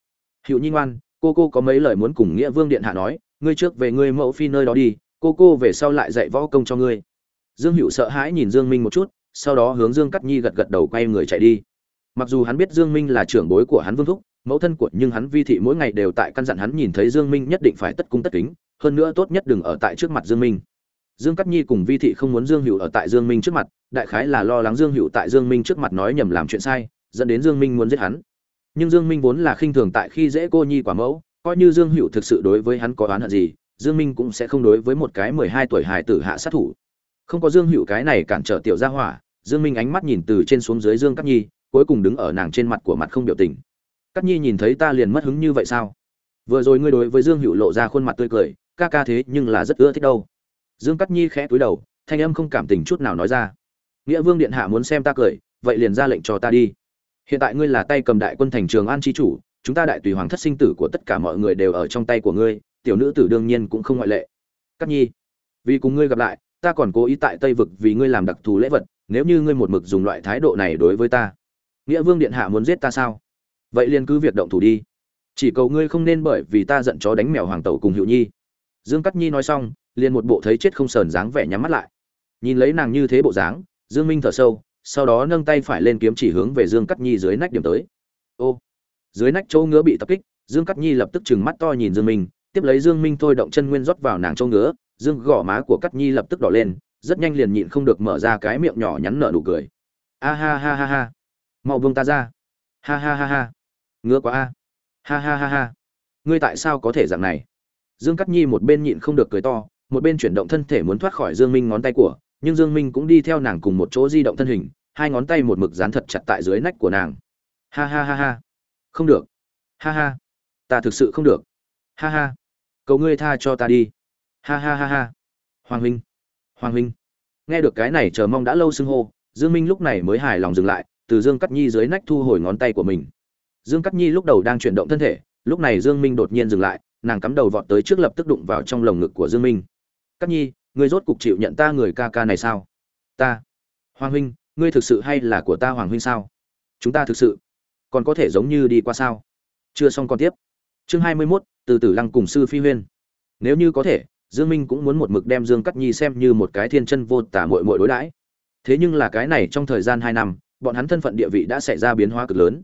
hữu nhi ngoan, cô cô có mấy lời muốn cùng nghĩa vương điện hạ nói, ngươi trước về ngươi mẫu phi nơi đó đi, cô cô về sau lại dạy võ công cho ngươi. Dương hữu sợ hãi nhìn dương minh một chút, sau đó hướng dương cắt nhi gật gật đầu quay người chạy đi. Mặc dù hắn biết dương minh là trưởng bối của hắn vương thúc, mẫu thân của nhưng hắn vi thị mỗi ngày đều tại căn dặn hắn nhìn thấy dương minh nhất định phải tất cung tất kính, hơn nữa tốt nhất đừng ở tại trước mặt dương minh dương Cát nhi cùng vi thị không muốn dương hữu ở tại dương minh trước mặt, đại khái là lo lắng dương hữu tại dương minh trước mặt nói nhầm làm chuyện sai, dẫn đến dương minh muốn giết hắn. Nhưng dương minh vốn là khinh thường tại khi dễ cô nhi quả mẫu, coi như dương hữu thực sự đối với hắn có oán hận gì, dương minh cũng sẽ không đối với một cái 12 tuổi hài tử hạ sát thủ. Không có dương hữu cái này cản trở tiểu gia hỏa, dương minh ánh mắt nhìn từ trên xuống dưới dương cát nhi, cuối cùng đứng ở nàng trên mặt của mặt không biểu tình. Cát nhi nhìn thấy ta liền mất hứng như vậy sao? Vừa rồi ngươi đối với dương hữu lộ ra khuôn mặt tươi cười, ca ca thế nhưng là rất ưa thích đâu dương cát nhi khẽ cúi đầu, thanh âm không cảm tình chút nào nói ra. Nghĩa vương điện hạ muốn xem ta cười, vậy liền ra lệnh cho ta đi. Hiện tại ngươi là tay cầm đại quân thành trường an chi chủ, chúng ta đại tùy hoàng thất sinh tử của tất cả mọi người đều ở trong tay của ngươi, tiểu nữ tử đương nhiên cũng không ngoại lệ. Cát nhi, vì cùng ngươi gặp lại, ta còn cố ý tại tây vực vì ngươi làm đặc thù lễ vật, nếu như ngươi một mực dùng loại thái độ này đối với ta, nghĩa vương điện hạ muốn giết ta sao? Vậy liền cứ việc động thủ đi. Chỉ cầu ngươi không nên bởi vì ta giận chó đánh mèo hoàng tẩu cùng hữu nhi. Dương cắt nhi nói xong liền một bộ thấy chết không sờn dáng vẻ nhắm mắt lại. Nhìn lấy nàng như thế bộ dáng, dương minh thở sâu, sau đó nâng tay phải lên kiếm chỉ hướng về dương cắt nhi dưới nách điểm tới. Ô, dưới nách chỗ ngứa bị tập kích, dương cắt nhi lập tức chừng mắt to nhìn dương minh, tiếp lấy dương minh thôi động chân nguyên rót vào nàng chỗ ngứa, dương gò má của cắt nhi lập tức đỏ lên, rất nhanh liền nhịn không được mở ra cái miệng nhỏ nhắn nở nụ cười. A ha ha ha ha. Mau vương ta ra. Ha ha ha ha. Ngứa quá a. Ha ha ha ha. Ngươi tại sao có thể dạng này? Dương cắt nhi một bên nhịn không được cười to một bên chuyển động thân thể muốn thoát khỏi dương minh ngón tay của, nhưng dương minh cũng đi theo nàng cùng một chỗ di động thân hình, hai ngón tay một mực dán thật chặt tại dưới nách của nàng. Ha ha ha ha. Không được. Ha ha. Ta thực sự không được. Ha ha. Cầu ngươi tha cho ta đi. Ha ha ha ha. Hoàng huynh. Hoàng huynh. Nghe được cái này chờ mong đã lâu xưng hô, dương minh lúc này mới hài lòng dừng lại, từ dương cắt nhi dưới nách thu hồi ngón tay của mình. Dương cắt nhi lúc đầu đang chuyển động thân thể, lúc này dương minh đột nhiên dừng lại, nàng cắm đầu vọt tới trước lập tức đụng vào trong lồng ngực của dương minh. Cát nhi ngươi rốt cục chịu nhận ta người ca ca này sao? Ta. Hoàng huynh ngươi thực sự hay là của ta hoàng huynh sao? Chúng ta thực sự còn có thể giống như đi qua sao? Chưa xong còn tiếp. Chương hai mươi 21, từ tử lăng cùng sư phi huyên. Nếu như có thể dương minh cũng muốn một mực đem dương Cát nhi xem như một cái thiên chân vô tả muội muội đối đãi. Thế nhưng là cái này trong thời gian hai năm bọn hắn thân phận địa vị đã xảy ra biến hóa cực lớn.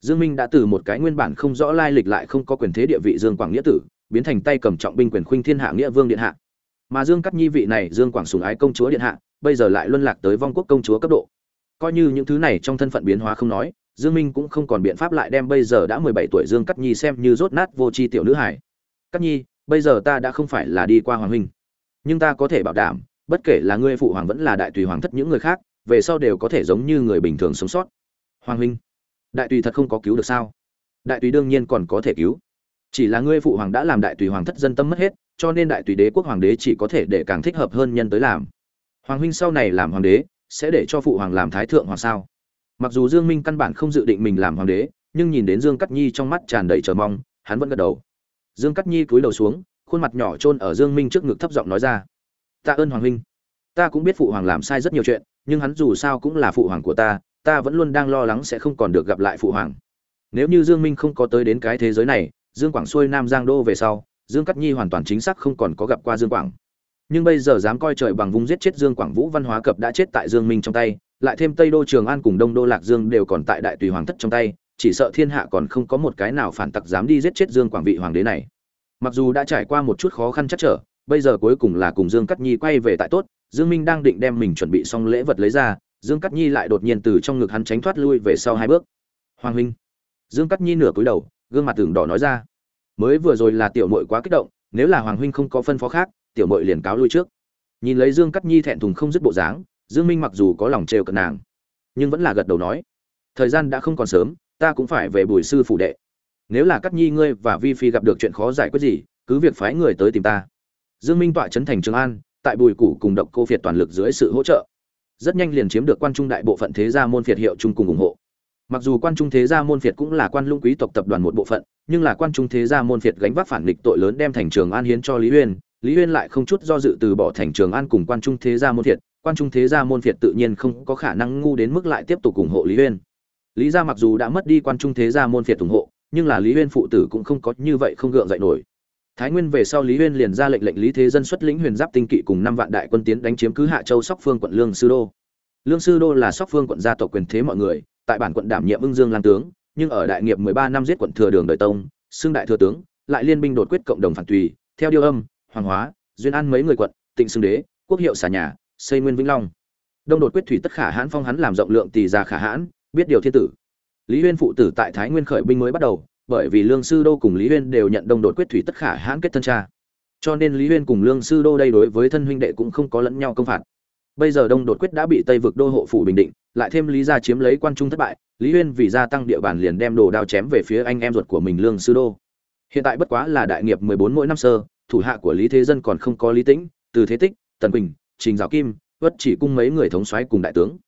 Dương minh đã từ một cái nguyên bản không rõ lai lịch lại không có quyền thế địa vị dương quảng nghĩa tử biến thành tay cầm trọng binh quyền khuynh thiên hạ nghĩa vương điện hạ mà dương cắt nhi vị này dương quảng sùng ái công chúa điện hạ, bây giờ lại luân lạc tới vong quốc công chúa cấp độ. Coi như những thứ này trong thân phận biến hóa không nói, dương minh cũng không còn biện pháp lại đem bây giờ đã 17 tuổi dương cắt nhi xem như rốt nát vô tri tiểu nữ hải cắt nhi, bây giờ ta đã không phải là đi qua hoàng huynh, nhưng ta có thể bảo đảm, bất kể là ngươi phụ hoàng vẫn là đại tùy hoàng thất những người khác, về sau đều có thể giống như người bình thường sống sót. Hoàng huynh, đại tùy thật không có cứu được sao? Đại tùy đương nhiên còn có thể cứu chỉ là ngươi phụ hoàng đã làm đại tùy hoàng thất dân tâm mất hết, cho nên đại tùy đế quốc hoàng đế chỉ có thể để càng thích hợp hơn nhân tới làm. Hoàng huynh sau này làm hoàng đế, sẽ để cho phụ hoàng làm thái thượng hoàng sao? Mặc dù dương minh căn bản không dự định mình làm hoàng đế, nhưng nhìn đến dương cắt nhi trong mắt tràn đầy chờ mong, hắn vẫn gật đầu. Dương cắt nhi cúi đầu xuống, khuôn mặt nhỏ chôn ở dương minh trước ngực thấp giọng nói ra. Ta ơn hoàng huynh. Ta cũng biết phụ hoàng làm sai rất nhiều chuyện, nhưng hắn dù sao cũng là phụ hoàng của ta ta vẫn luôn đang lo lắng sẽ không còn được gặp lại phụ hoàng. Nếu như dương minh không có tới đến cái thế giới này dương quảng xuôi nam giang đô về sau, dương Cát nhi hoàn toàn chính xác không còn có gặp qua dương quảng. Nhưng bây giờ dám coi trời bằng vùng giết chết dương quảng vũ văn hóa cập đã chết tại dương minh trong tay, lại thêm tây đô trường an cùng đông đô lạc dương đều còn tại đại tùy hoàng thất trong tay, chỉ sợ thiên hạ còn không có một cái nào phản tặc dám đi giết chết dương quảng vị hoàng đế này. Mặc dù đã trải qua một chút khó khăn chắc trở, bây giờ cuối cùng là cùng dương Cát nhi quay về tại tốt, dương minh đang định đem mình chuẩn bị xong lễ vật lấy ra, dương Cát nhi lại đột nhiên từ trong ngực hắn tránh thoát lui về sau hai bước. Hoàng huynh. Dương Cát nhi nửa cúi đầu gương mặt tưởng đỏ nói ra. Mới vừa rồi là tiểu muội quá kích động, nếu là hoàng huynh không có phân phó khác, tiểu muội liền cáo lui trước. Nhìn lấy dương cắt nhi thẹn thùng không dứt bộ dáng, dương minh mặc dù có lòng trêu cận nàng, nhưng vẫn là gật đầu nói, thời gian đã không còn sớm, ta cũng phải về bùi sư phủ đệ. Nếu là cắt nhi ngươi và vi phi gặp được chuyện khó giải quyết gì, cứ việc phái người tới tìm ta. Dương minh tọa trấn thành trường an, tại bùi củ cùng độc cô phiệt toàn lực dưới sự hỗ trợ. Rất nhanh liền chiếm được quan trung đại bộ phận thế gia môn phiệt hiệu chung cùng ủng hộ mặc dù quan trung thế gia môn phiệt cũng là quan lũng quý tộc tập đoàn một bộ phận, nhưng là quan trung thế gia môn phiệt gánh vác phản nghịch tội lớn đem thành trường an hiến cho lý uyên. Lý uyên lại không chút do dự từ bỏ thành trường an cùng quan trung thế gia môn phiệt. Quan trung thế gia môn phiệt tự nhiên không có khả năng ngu đến mức lại tiếp tục ủng hộ lý uyên. Lý gia mặc dù đã mất đi quan trung thế gia môn phiệt ủng hộ, nhưng là lý uyên phụ tử cũng không có như vậy không gượng dậy nổi. Thái nguyên về sau lý uyên liền ra lệnh lệnh lý thế dân xuất lĩnh huyền giáp tinh kỵ cùng năm vạn đại quân tiến đánh chiếm cứ hạ châu sóc phương quận lương sư đô. Lương sư đô là sóc phương quận gia tộc quyền thế mọi người tại bản quận đảm nhiệm ưng dương lang tướng, nhưng ở đại nghiệp 13 năm giết quận thừa đường đời tông xương đại thừa tướng, lại liên binh đột quyết cộng đồng phản tùy, theo điêu âm, hoàng hóa, duyên an mấy người quận, tịnh xương đế, quốc hiệu xà nhà, xây nguyên vĩnh long. Đông đột quyết thủy tất khả hãn phong hắn làm rộng lượng tỷ gia khả hãn, biết điều thiên tử. Lý huyên phụ tử tại thái nguyên khởi binh mới bắt đầu, bởi vì lương sư đô cùng lý huyên đều nhận đông đột quyết thủy tất khả hãn kết thân cha. Cho nên lý huyên cùng lương sư đô đây đối với thân huynh đệ cũng không có lẫn nhau công phạt bây giờ đông đột quyết đã bị tây vực đô hộ phủ bình định, lại thêm lý gia chiếm lấy quan trung thất bại, lý huyên vì gia tăng địa bàn liền đem đồ đao chém về phía anh em ruột của mình lương sư đô. Hiện tại bất quá là đại nghiệp mười bốn mỗi năm sơ, thủ hạ của lý thế dân còn không có lý tĩnh, từ thế tích, tần quỳnh, trình giáo kim vất chỉ cung mấy người thống soái cùng đại tướng.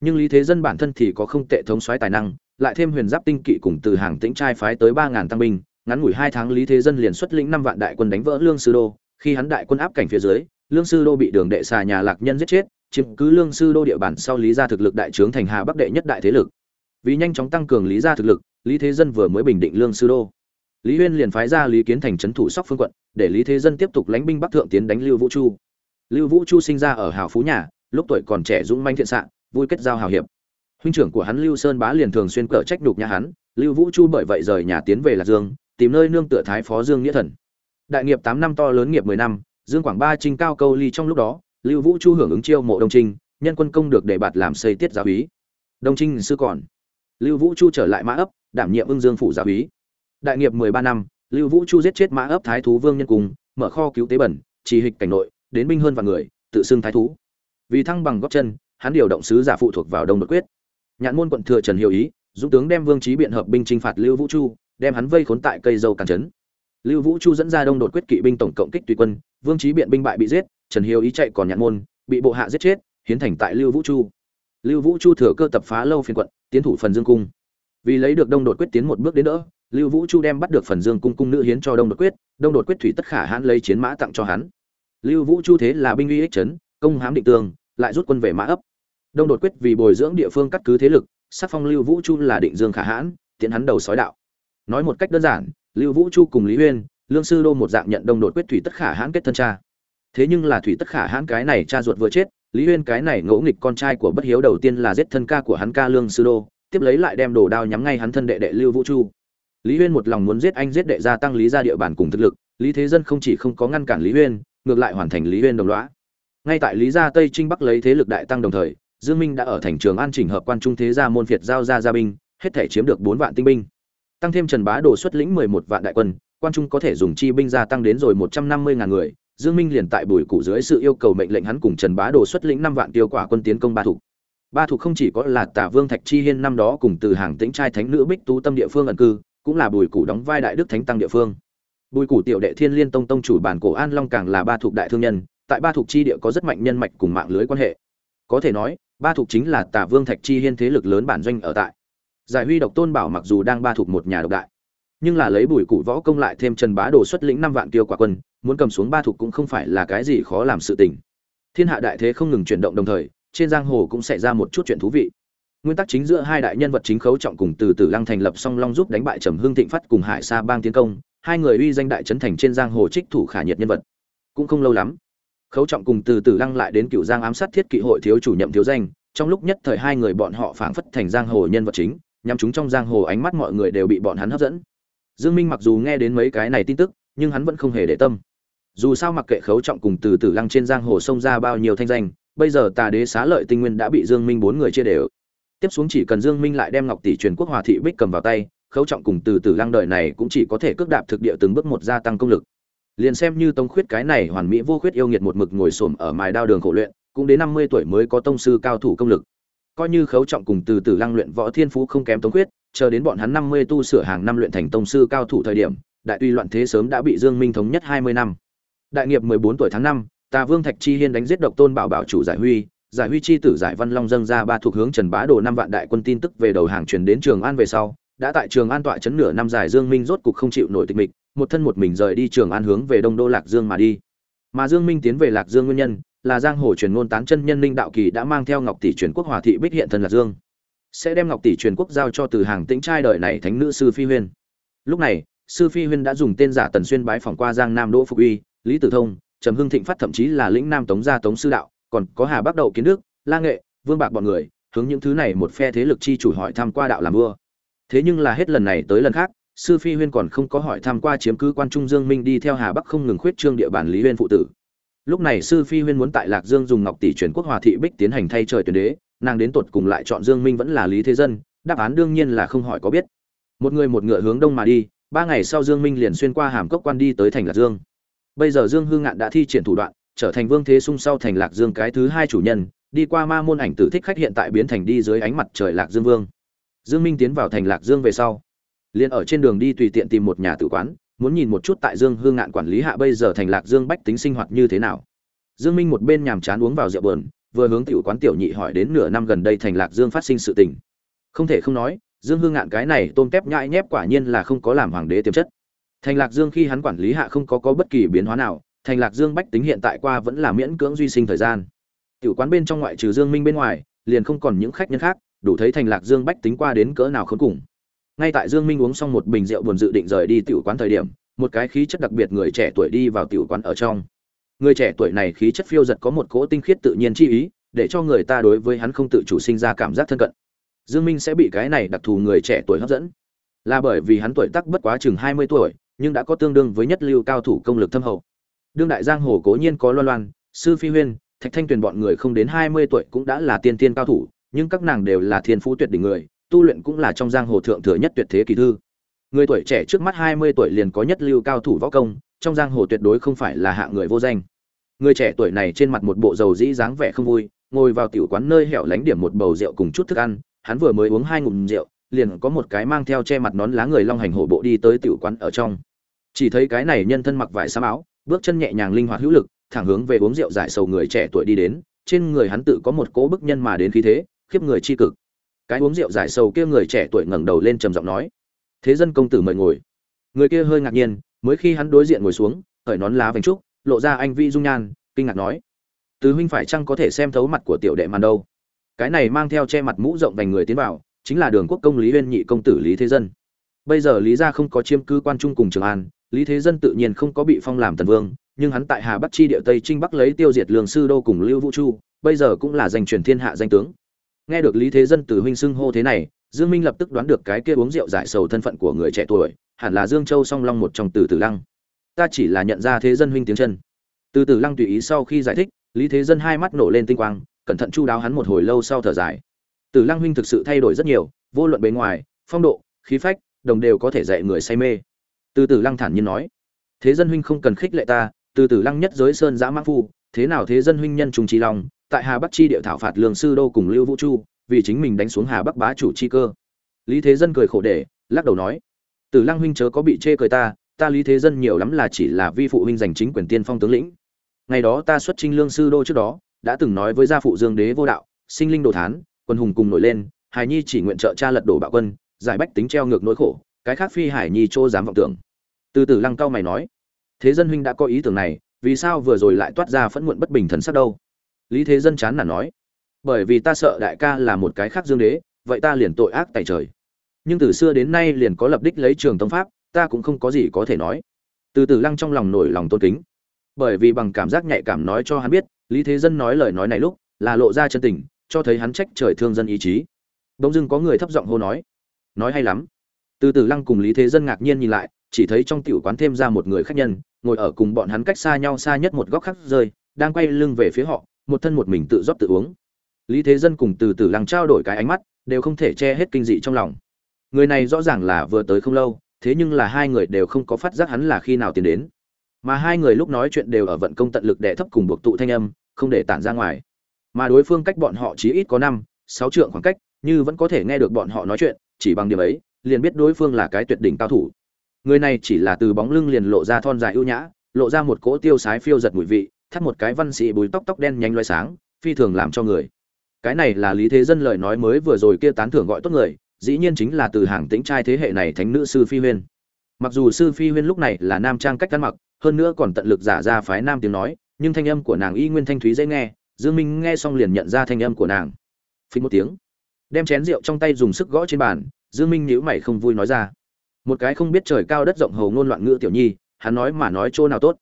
Nhưng lý thế dân bản thân thì có không tệ thống soái tài năng, lại thêm huyền giáp tinh kỵ cùng từ hàng tĩnh trai phái tới ba ngàn tăng binh, ngắn ngủi hai tháng lý thế dân liền xuất lĩnh năm vạn đại quân đánh vỡ lương sư đô. Khi hắn đại quân áp cảnh phía dưới, lương sư đô bị đường đệ xà nhà lạc nhân giết chết chiếm cứ lương sư đô địa bàn sau lý gia thực lực đại trướng thành hà bắc đệ nhất đại thế lực. Vì nhanh chóng tăng cường lý gia thực lực, lý thế dân vừa mới bình định lương sư đô. Lý huyên liền phái ra lý kiến thành trấn thủ sóc phương quận, để lý thế dân tiếp tục lãnh binh bắc thượng tiến đánh lưu vũ chu. Lưu vũ chu sinh ra ở hào phú nhà, lúc tuổi còn trẻ dũng manh thiện xạ vui kết giao hào hiệp. Huynh trưởng của hắn lưu sơn bá liền thường xuyên cở trách đục nhà hắn, lưu vũ chu bởi vậy rời nhà tiến về lạc dương, tìm nơi nương tựa thái phó dương nghĩa thần. Đại nghiệp tám năm to lớn nghiệp mười năm, dương quảng ba trinh cao câu ly trong lúc đó lưu vũ chu hưởng ứng chiêu mộ đông trinh, nhân quân công được đề bạt làm xây tiết giáo úy đông trinh sư còn. Lưu vũ chu trở lại mã ấp, đảm nhiệm ưng dương phủ giáo úy đại nghiệp mười ba năm, lưu vũ chu giết chết mã ấp thái thú vương nhân cùng mở kho cứu tế bẩn chỉ hịch cảnh nội, đến binh hơn vạn người, tự xưng thái thú. Vì thăng bằng góp chân, hắn điều động sứ giả phụ thuộc vào đông đột quyết. Nhạn môn quận thừa trần hiệu ý, dũng tướng đem vương trí biện hợp binh chinh phạt lưu vũ chu, đem hắn vây khốn tại cây dâu càn trấn lưu vũ chu dẫn ra đông đột quyết kỵ binh tổng cộng kích tùy quân vương trí biện binh bại bị giết trần Hiếu ý chạy còn nhạn môn bị bộ hạ giết chết hiến thành tại lưu vũ chu. Lưu vũ chu thừa cơ tập phá lâu phiên quận tiến thủ phần dương cung. Vì lấy được đông đột quyết tiến một bước đến đỡ lưu vũ chu đem bắt được phần dương cung cung nữ hiến cho đông đột quyết đông đột quyết thủy tất khả hãn lấy chiến mã tặng cho hắn. Lưu vũ chu thế là binh uy ích trấn công hám định tường, lại rút quân về mã ấp. Đông đột quyết vì bồi dưỡng địa phương cắt cứ thế lực sắc phong lưu vũ chu là định dương khả hãn tiến hắn đầu sói đạo. Nói một cách đơn giản lưu vũ chu cùng lý uyên lương sư đô một dạng nhận đông đột quyết thủy tất khả hãn kết thân cha. Thế nhưng là thủy tất khả hãn cái này cha ruột vừa chết, lý uyên cái này ngỗ nghịch con trai của bất hiếu đầu tiên là giết thân ca của hắn ca lương sư đô, tiếp lấy lại đem đồ đao nhắm ngay hắn thân đệ đệ lưu vũ chu. Lý uyên một lòng muốn giết anh giết đệ gia tăng lý gia địa bàn cùng thực lực, lý thế dân không chỉ không có ngăn cản lý uyên ngược lại hoàn thành lý uyên đồng loã ngay tại lý gia tây trinh bắc lấy thế lực đại tăng đồng thời, dương minh đã ở thành trường an chỉnh hợp quan trung thế gia môn việt giao ra gia binh, hết thể chiếm được bốn vạn tinh binh tăng thêm trần bá đồ xuất lĩnh mười một vạn đại quân quan trung có thể dùng chi binh gia tăng đến rồi một trăm năm mươi ngàn người. Dương minh liền tại bùi cụ dưới sự yêu cầu mệnh lệnh hắn cùng trần bá đồ xuất lĩnh năm vạn tiêu quả quân tiến công ba thủ ba thủ không chỉ có là tả vương thạch chi hiên năm đó cùng từ hàng tĩnh trai thánh nữ bích tú tâm địa phương ẩn cư, cũng là bùi cụ đóng vai đại đức thánh tăng địa phương. Bùi cụ tiểu đệ thiên liên tông tông chủ bản cổ an long càng là ba thục đại thương nhân, tại ba thục chi địa có rất mạnh nhân mạch cùng mạng lưới quan hệ. Có thể nói, ba thục chính là tả vương thạch chi hiên thế lực lớn bản doanh ở tại giải huy độc tôn bảo mặc dù đang ba thuộc một nhà độc đại, nhưng là lấy bùi cụ võ công lại thêm trần bá đồ xuất lĩnh năm vạn tiêu quả quân, muốn cầm xuống ba thuộc cũng không phải là cái gì khó làm sự tình. Thiên hạ đại thế không ngừng chuyển động đồng thời, trên giang hồ cũng xảy ra một chút chuyện thú vị. Nguyên tắc chính giữa hai đại nhân vật chính khấu trọng cùng từ từ lăng thành lập song long giúp đánh bại trầm hương thịnh phát cùng hải sa bang tiến công, hai người uy danh đại trấn thành trên giang hồ trích thủ khả nhiệt nhân vật. Cũng không lâu lắm, khấu trọng cùng từ từ lăng lại đến cựu giang ám sát thiết kỵ hội thiếu chủ nhậm thiếu danh, trong lúc nhất thời hai người bọn họ phảng phất thành giang hồ nhân vật chính nhằm chúng trong giang hồ ánh mắt mọi người đều bị bọn hắn hấp dẫn. Dương minh mặc dù nghe đến mấy cái này tin tức, nhưng hắn vẫn không hề để tâm. Dù sao mặc kệ khấu trọng cùng từ từ lăng trên giang hồ xông ra bao nhiêu thanh danh, bây giờ tà đế xá lợi tinh nguyên đã bị dương minh bốn người chia đều. Tiếp xuống chỉ cần dương minh lại đem ngọc tỷ truyền quốc hòa thị bích cầm vào tay, khấu trọng cùng từ từ lăng đợi này cũng chỉ có thể cước đạp thực địa từng bước một gia tăng công lực. Liền xem như tông khuyết cái này hoàn mỹ vô khuyết yêu nghiệt một mực ngồi xổm ở mài đao đường khổ luyện, cũng đến 50 tuổi mới có tông sư cao thủ công lực coi như khấu trọng cùng từ từ lăng luyện võ thiên phú không kém tống khuyết, chờ đến bọn hắn 50 tu sửa hàng năm luyện thành tông sư cao thủ thời điểm, đại tuy loạn thế sớm đã bị dương minh thống nhất 20 năm. Đại nghiệp 14 tuổi tháng năm, tà vương thạch chi hiên đánh giết độc tôn bảo bảo chủ giải huy giải huy chi tử giải văn long dâng ra ba thuộc hướng trần bá đồ năm vạn đại quân tin tức về đầu hàng truyền đến trường an về sau, đã tại trường an tọa chấn nửa năm dài dương minh rốt cục không chịu nổi tịch mịch, một thân một mình rời đi trường an hướng về đông đô lạc dương mà đi. Mà dương minh tiến về lạc dương nguyên nhân là giang hồ truyền ngôn tán chân nhân linh đạo kỳ đã mang theo ngọc tỷ truyền quốc hòa thị bích hiện thân lạc dương. Sẽ đem ngọc tỷ truyền quốc giao cho từ hàng tĩnh trai đời này thánh nữ sư phi huyên. Lúc này, sư phi huyên đã dùng tên giả tần xuyên bái phỏng qua giang nam đỗ phục uy, lý tử thông, trầm hưng thịnh phát thậm chí là lĩnh nam tống gia tống sư đạo, còn có hà bắc đậu kiến đức, la nghệ, vương bạc bọn người, hướng những thứ này một phe thế lực chi chủ hỏi tham qua đạo làm vua. Thế nhưng là hết lần này tới lần khác, sư phi huyên còn không có hỏi tham qua chiếm cứ quan trung dương minh đi theo hà bắc không ngừng khuyết trương địa bàn lý huyên phụ tử lúc này sư phi huyên muốn tại lạc dương dùng ngọc tỷ truyền quốc hòa thị bích tiến hành thay trời tuyển đế, nàng đến tột cùng lại chọn dương minh vẫn là lý thế dân, đáp án đương nhiên là không hỏi có biết. Một người một ngựa hướng đông mà đi, ba ngày sau dương minh liền xuyên qua hàm cốc quan đi tới thành lạc dương. Bây giờ dương hương ngạn đã thi triển thủ đoạn, trở thành vương thế sung sau thành lạc dương cái thứ hai chủ nhân, đi qua ma môn ảnh tử thích khách hiện tại biến thành đi dưới ánh mặt trời lạc dương vương. Dương minh tiến vào thành lạc dương về sau, liền ở trên đường đi tùy tiện tìm một nhà tử quán muốn nhìn một chút tại dương hương ngạn quản lý hạ bây giờ thành lạc dương bách tính sinh hoạt như thế nào. Dương minh một bên nhàm chán uống vào rượu bờn, vừa hướng tiểu quán tiểu nhị hỏi đến nửa năm gần đây thành lạc dương phát sinh sự tình. Không thể không nói, dương hương ngạn cái này tôm tép nhãi nhép quả nhiên là không có làm hoàng đế tiềm chất. Thành lạc dương khi hắn quản lý hạ không có có bất kỳ biến hóa nào, thành lạc dương bách tính hiện tại qua vẫn là miễn cưỡng duy sinh thời gian. Tiểu quán bên trong ngoại trừ dương minh bên ngoài, liền không còn những khách nhân khác, đủ thấy thành lạc dương bách tính qua đến cỡ nào khốn cùng ngay tại dương minh uống xong một bình rượu buồn dự định rời đi tiểu quán thời điểm, một cái khí chất đặc biệt người trẻ tuổi đi vào tiểu quán ở trong. Người trẻ tuổi này khí chất phiêu giật có một cỗ tinh khiết tự nhiên chi ý, để cho người ta đối với hắn không tự chủ sinh ra cảm giác thân cận. Dương minh sẽ bị cái này đặc thù người trẻ tuổi hấp dẫn. Là bởi vì hắn tuổi tác bất quá chừng 20 tuổi, nhưng đã có tương đương với nhất lưu cao thủ công lực thâm hậu. Đương đại giang hồ cố nhiên có loan loan, sư phi huyên, thạch thanh tuyền bọn người không đến 20 tuổi cũng đã là tiên tiên cao thủ, nhưng các nàng đều là thiên phú tuyệt đỉnh người tu luyện cũng là trong giang hồ thượng thừa nhất tuyệt thế kỳ thư. Người tuổi trẻ trước mắt 20 tuổi liền có nhất lưu cao thủ võ công, trong giang hồ tuyệt đối không phải là hạng người vô danh. Người trẻ tuổi này trên mặt một bộ dầu dĩ dáng vẻ không vui, ngồi vào tiểu quán nơi hẻo lánh điểm một bầu rượu cùng chút thức ăn, hắn vừa mới uống hai ngụm rượu, liền có một cái mang theo che mặt nón lá người long hành hổ bộ đi tới tiểu quán ở trong. Chỉ thấy cái này nhân thân mặc vải xám áo, bước chân nhẹ nhàng linh hoạt hữu lực, thẳng hướng về uống rượu giải sầu người trẻ tuổi đi đến, trên người hắn tự có một cỗ bức nhân mà đến khí thế, khiếp người chi cực cái uống rượu giải sầu kia người trẻ tuổi ngẩng đầu lên trầm giọng nói. Thế dân công tử mời ngồi. Người kia hơi ngạc nhiên, mới khi hắn đối diện ngồi xuống hởi nón lá vành trúc, lộ ra anh vi dung nhan, kinh ngạc nói. Tứ huynh phải chăng có thể xem thấu mặt của tiểu đệ màn đâu? Cái này mang theo che mặt mũ rộng vành người tiến vào, chính là đường quốc công lý huyên nhị công tử lý thế dân. Bây giờ lý gia không có chiêm cư quan trung cùng trường an, lý thế dân tự nhiên không có bị phong làm tần vương, nhưng hắn tại hà bắc chi địa tây trinh bắc lấy tiêu diệt lường sư đô cùng lưu vũ chu, bây giờ cũng là danh truyền thiên hạ danh tướng nghe được lý thế dân từ huynh xưng hô thế này, dương minh lập tức đoán được cái kia uống rượu giải sầu thân phận của người trẻ tuổi, hẳn là dương châu song long một trong từ tử lăng. Ta chỉ là nhận ra thế dân huynh tiếng chân. Từ tử lăng tùy ý sau khi giải thích, lý thế dân hai mắt nổ lên tinh quang, cẩn thận chu đáo hắn một hồi lâu sau thở dài. Tử lăng huynh thực sự thay đổi rất nhiều, vô luận bề ngoài, phong độ, khí phách, đồng đều có thể dạy người say mê. Từ tử lăng thản nhiên nói, thế dân huynh không cần khích lệ ta, từ tử lăng nhất giới sơn giã mã phu, thế nào thế dân huynh nhân trùng trí lòng tại hà bắc chi địa thảo phạt lương sư đô cùng lưu vũ chu, vì chính mình đánh xuống hà bắc bá chủ chi cơ. Lý thế dân cười khổ để, lắc đầu nói, tử lăng huynh chớ có bị chê cười ta ta lý thế dân nhiều lắm là chỉ là vi phụ huynh giành chính quyền tiên phong tướng lĩnh. Ngày đó ta xuất chinh lương sư đô trước đó, đã từng nói với gia phụ dương đế vô đạo, sinh linh đồ thán, quân hùng cùng nổi lên, hải nhi chỉ nguyện trợ cha lật đổ bạo quân, giải bách tính treo ngược nỗi khổ, cái khác phi hải nhi chô dám vọng tưởng. Từ từ lăng cao mày nói, thế dân huynh đã có ý tưởng này, vì sao vừa rồi lại toát ra phẫn muộn bất bình thần sắc đâu? Lý thế dân chán nản nói, bởi vì ta sợ đại ca là một cái khác dương đế, vậy ta liền tội ác tại trời. Nhưng từ xưa đến nay liền có lập đích lấy trường tông pháp, ta cũng không có gì có thể nói. Từ từ lăng trong lòng nổi lòng tôn kính. Bởi vì bằng cảm giác nhạy cảm nói cho hắn biết, lý thế dân nói lời nói này lúc, là lộ ra chân tình, cho thấy hắn trách trời thương dân ý chí. Bỗng dưng có người thấp giọng hô nói nói hay lắm. Từ từ lăng cùng lý thế dân ngạc nhiên nhìn lại, chỉ thấy trong tiểu quán thêm ra một người khách nhân, ngồi ở cùng bọn hắn cách xa nhau xa nhất một góc khác rơi, đang quay lưng về phía họ một thân một mình tự rót tự uống. Lý thế dân cùng từ từ lăng trao đổi cái ánh mắt, đều không thể che hết kinh dị trong lòng. Người này rõ ràng là vừa tới không lâu, thế nhưng là hai người đều không có phát giác hắn là khi nào tiến đến. Mà hai người lúc nói chuyện đều ở vận công tận lực đè thấp cùng buộc tụ thanh âm, không để tản ra ngoài. Mà đối phương cách bọn họ chỉ ít có năm, sáu trượng khoảng cách, như vẫn có thể nghe được bọn họ nói chuyện, chỉ bằng điểm ấy, liền biết đối phương là cái tuyệt đỉnh cao thủ. Người này chỉ là từ bóng lưng liền lộ ra thon dài ưu nhã, lộ ra một cỗ tiêu sái phiêu giật mùi vị thắt một cái văn sĩ bùi tóc tóc đen nhanh loay sáng, phi thường làm cho người. Cái này là lý thế dân lời nói mới vừa rồi kia tán thưởng gọi tốt người, dĩ nhiên chính là từ hàng tĩnh trai thế hệ này thánh nữ sư phi huyên. Mặc dù sư phi huyên lúc này là nam trang cách ăn mặc, hơn nữa còn tận lực giả ra phái nam tiếng nói, nhưng thanh âm của nàng y nguyên thanh thúy dễ nghe, dương minh nghe xong liền nhận ra thanh âm của nàng. Phí một tiếng, đem chén rượu trong tay dùng sức gõ trên bàn, dương minh nhíu mày không vui nói ra. Một cái không biết trời cao đất rộng hầu ngôn loạn ngữ tiểu nhi, hắn nói mà nói chỗ nào tốt?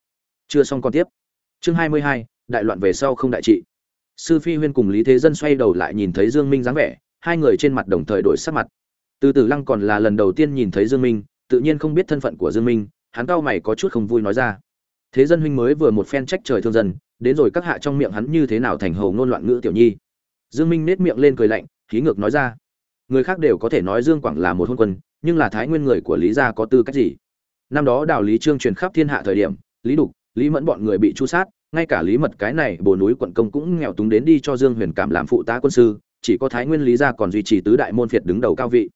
Chưa xong còn tiếp chương 22, đại loạn về sau không đại trị. Sư phi huyên cùng lý thế dân xoay đầu lại nhìn thấy dương minh dáng vẻ hai người trên mặt đồng thời đổi sắc mặt. Từ từ lăng còn là lần đầu tiên nhìn thấy dương minh tự nhiên không biết thân phận của dương minh hắn cao mày có chút không vui nói ra. Thế dân huynh mới vừa một phen trách trời thương dân đến rồi các hạ trong miệng hắn như thế nào thành hầu ngôn loạn ngữ tiểu nhi. Dương minh nết miệng lên cười lạnh khí ngược nói ra. Người khác đều có thể nói dương quảng là một hôn quân nhưng là thái nguyên người của lý gia có tư cách gì? Năm đó đào lý trương truyền khắp thiên hạ thời điểm lý đục lý mẫn bọn người bị chu sát, ngay cả lý mật cái này bồ núi quận công cũng nghèo túng đến đi cho dương huyền cảm làm phụ tá quân sư, chỉ có thái nguyên lý gia còn duy trì tứ đại môn phiệt đứng đầu cao vị.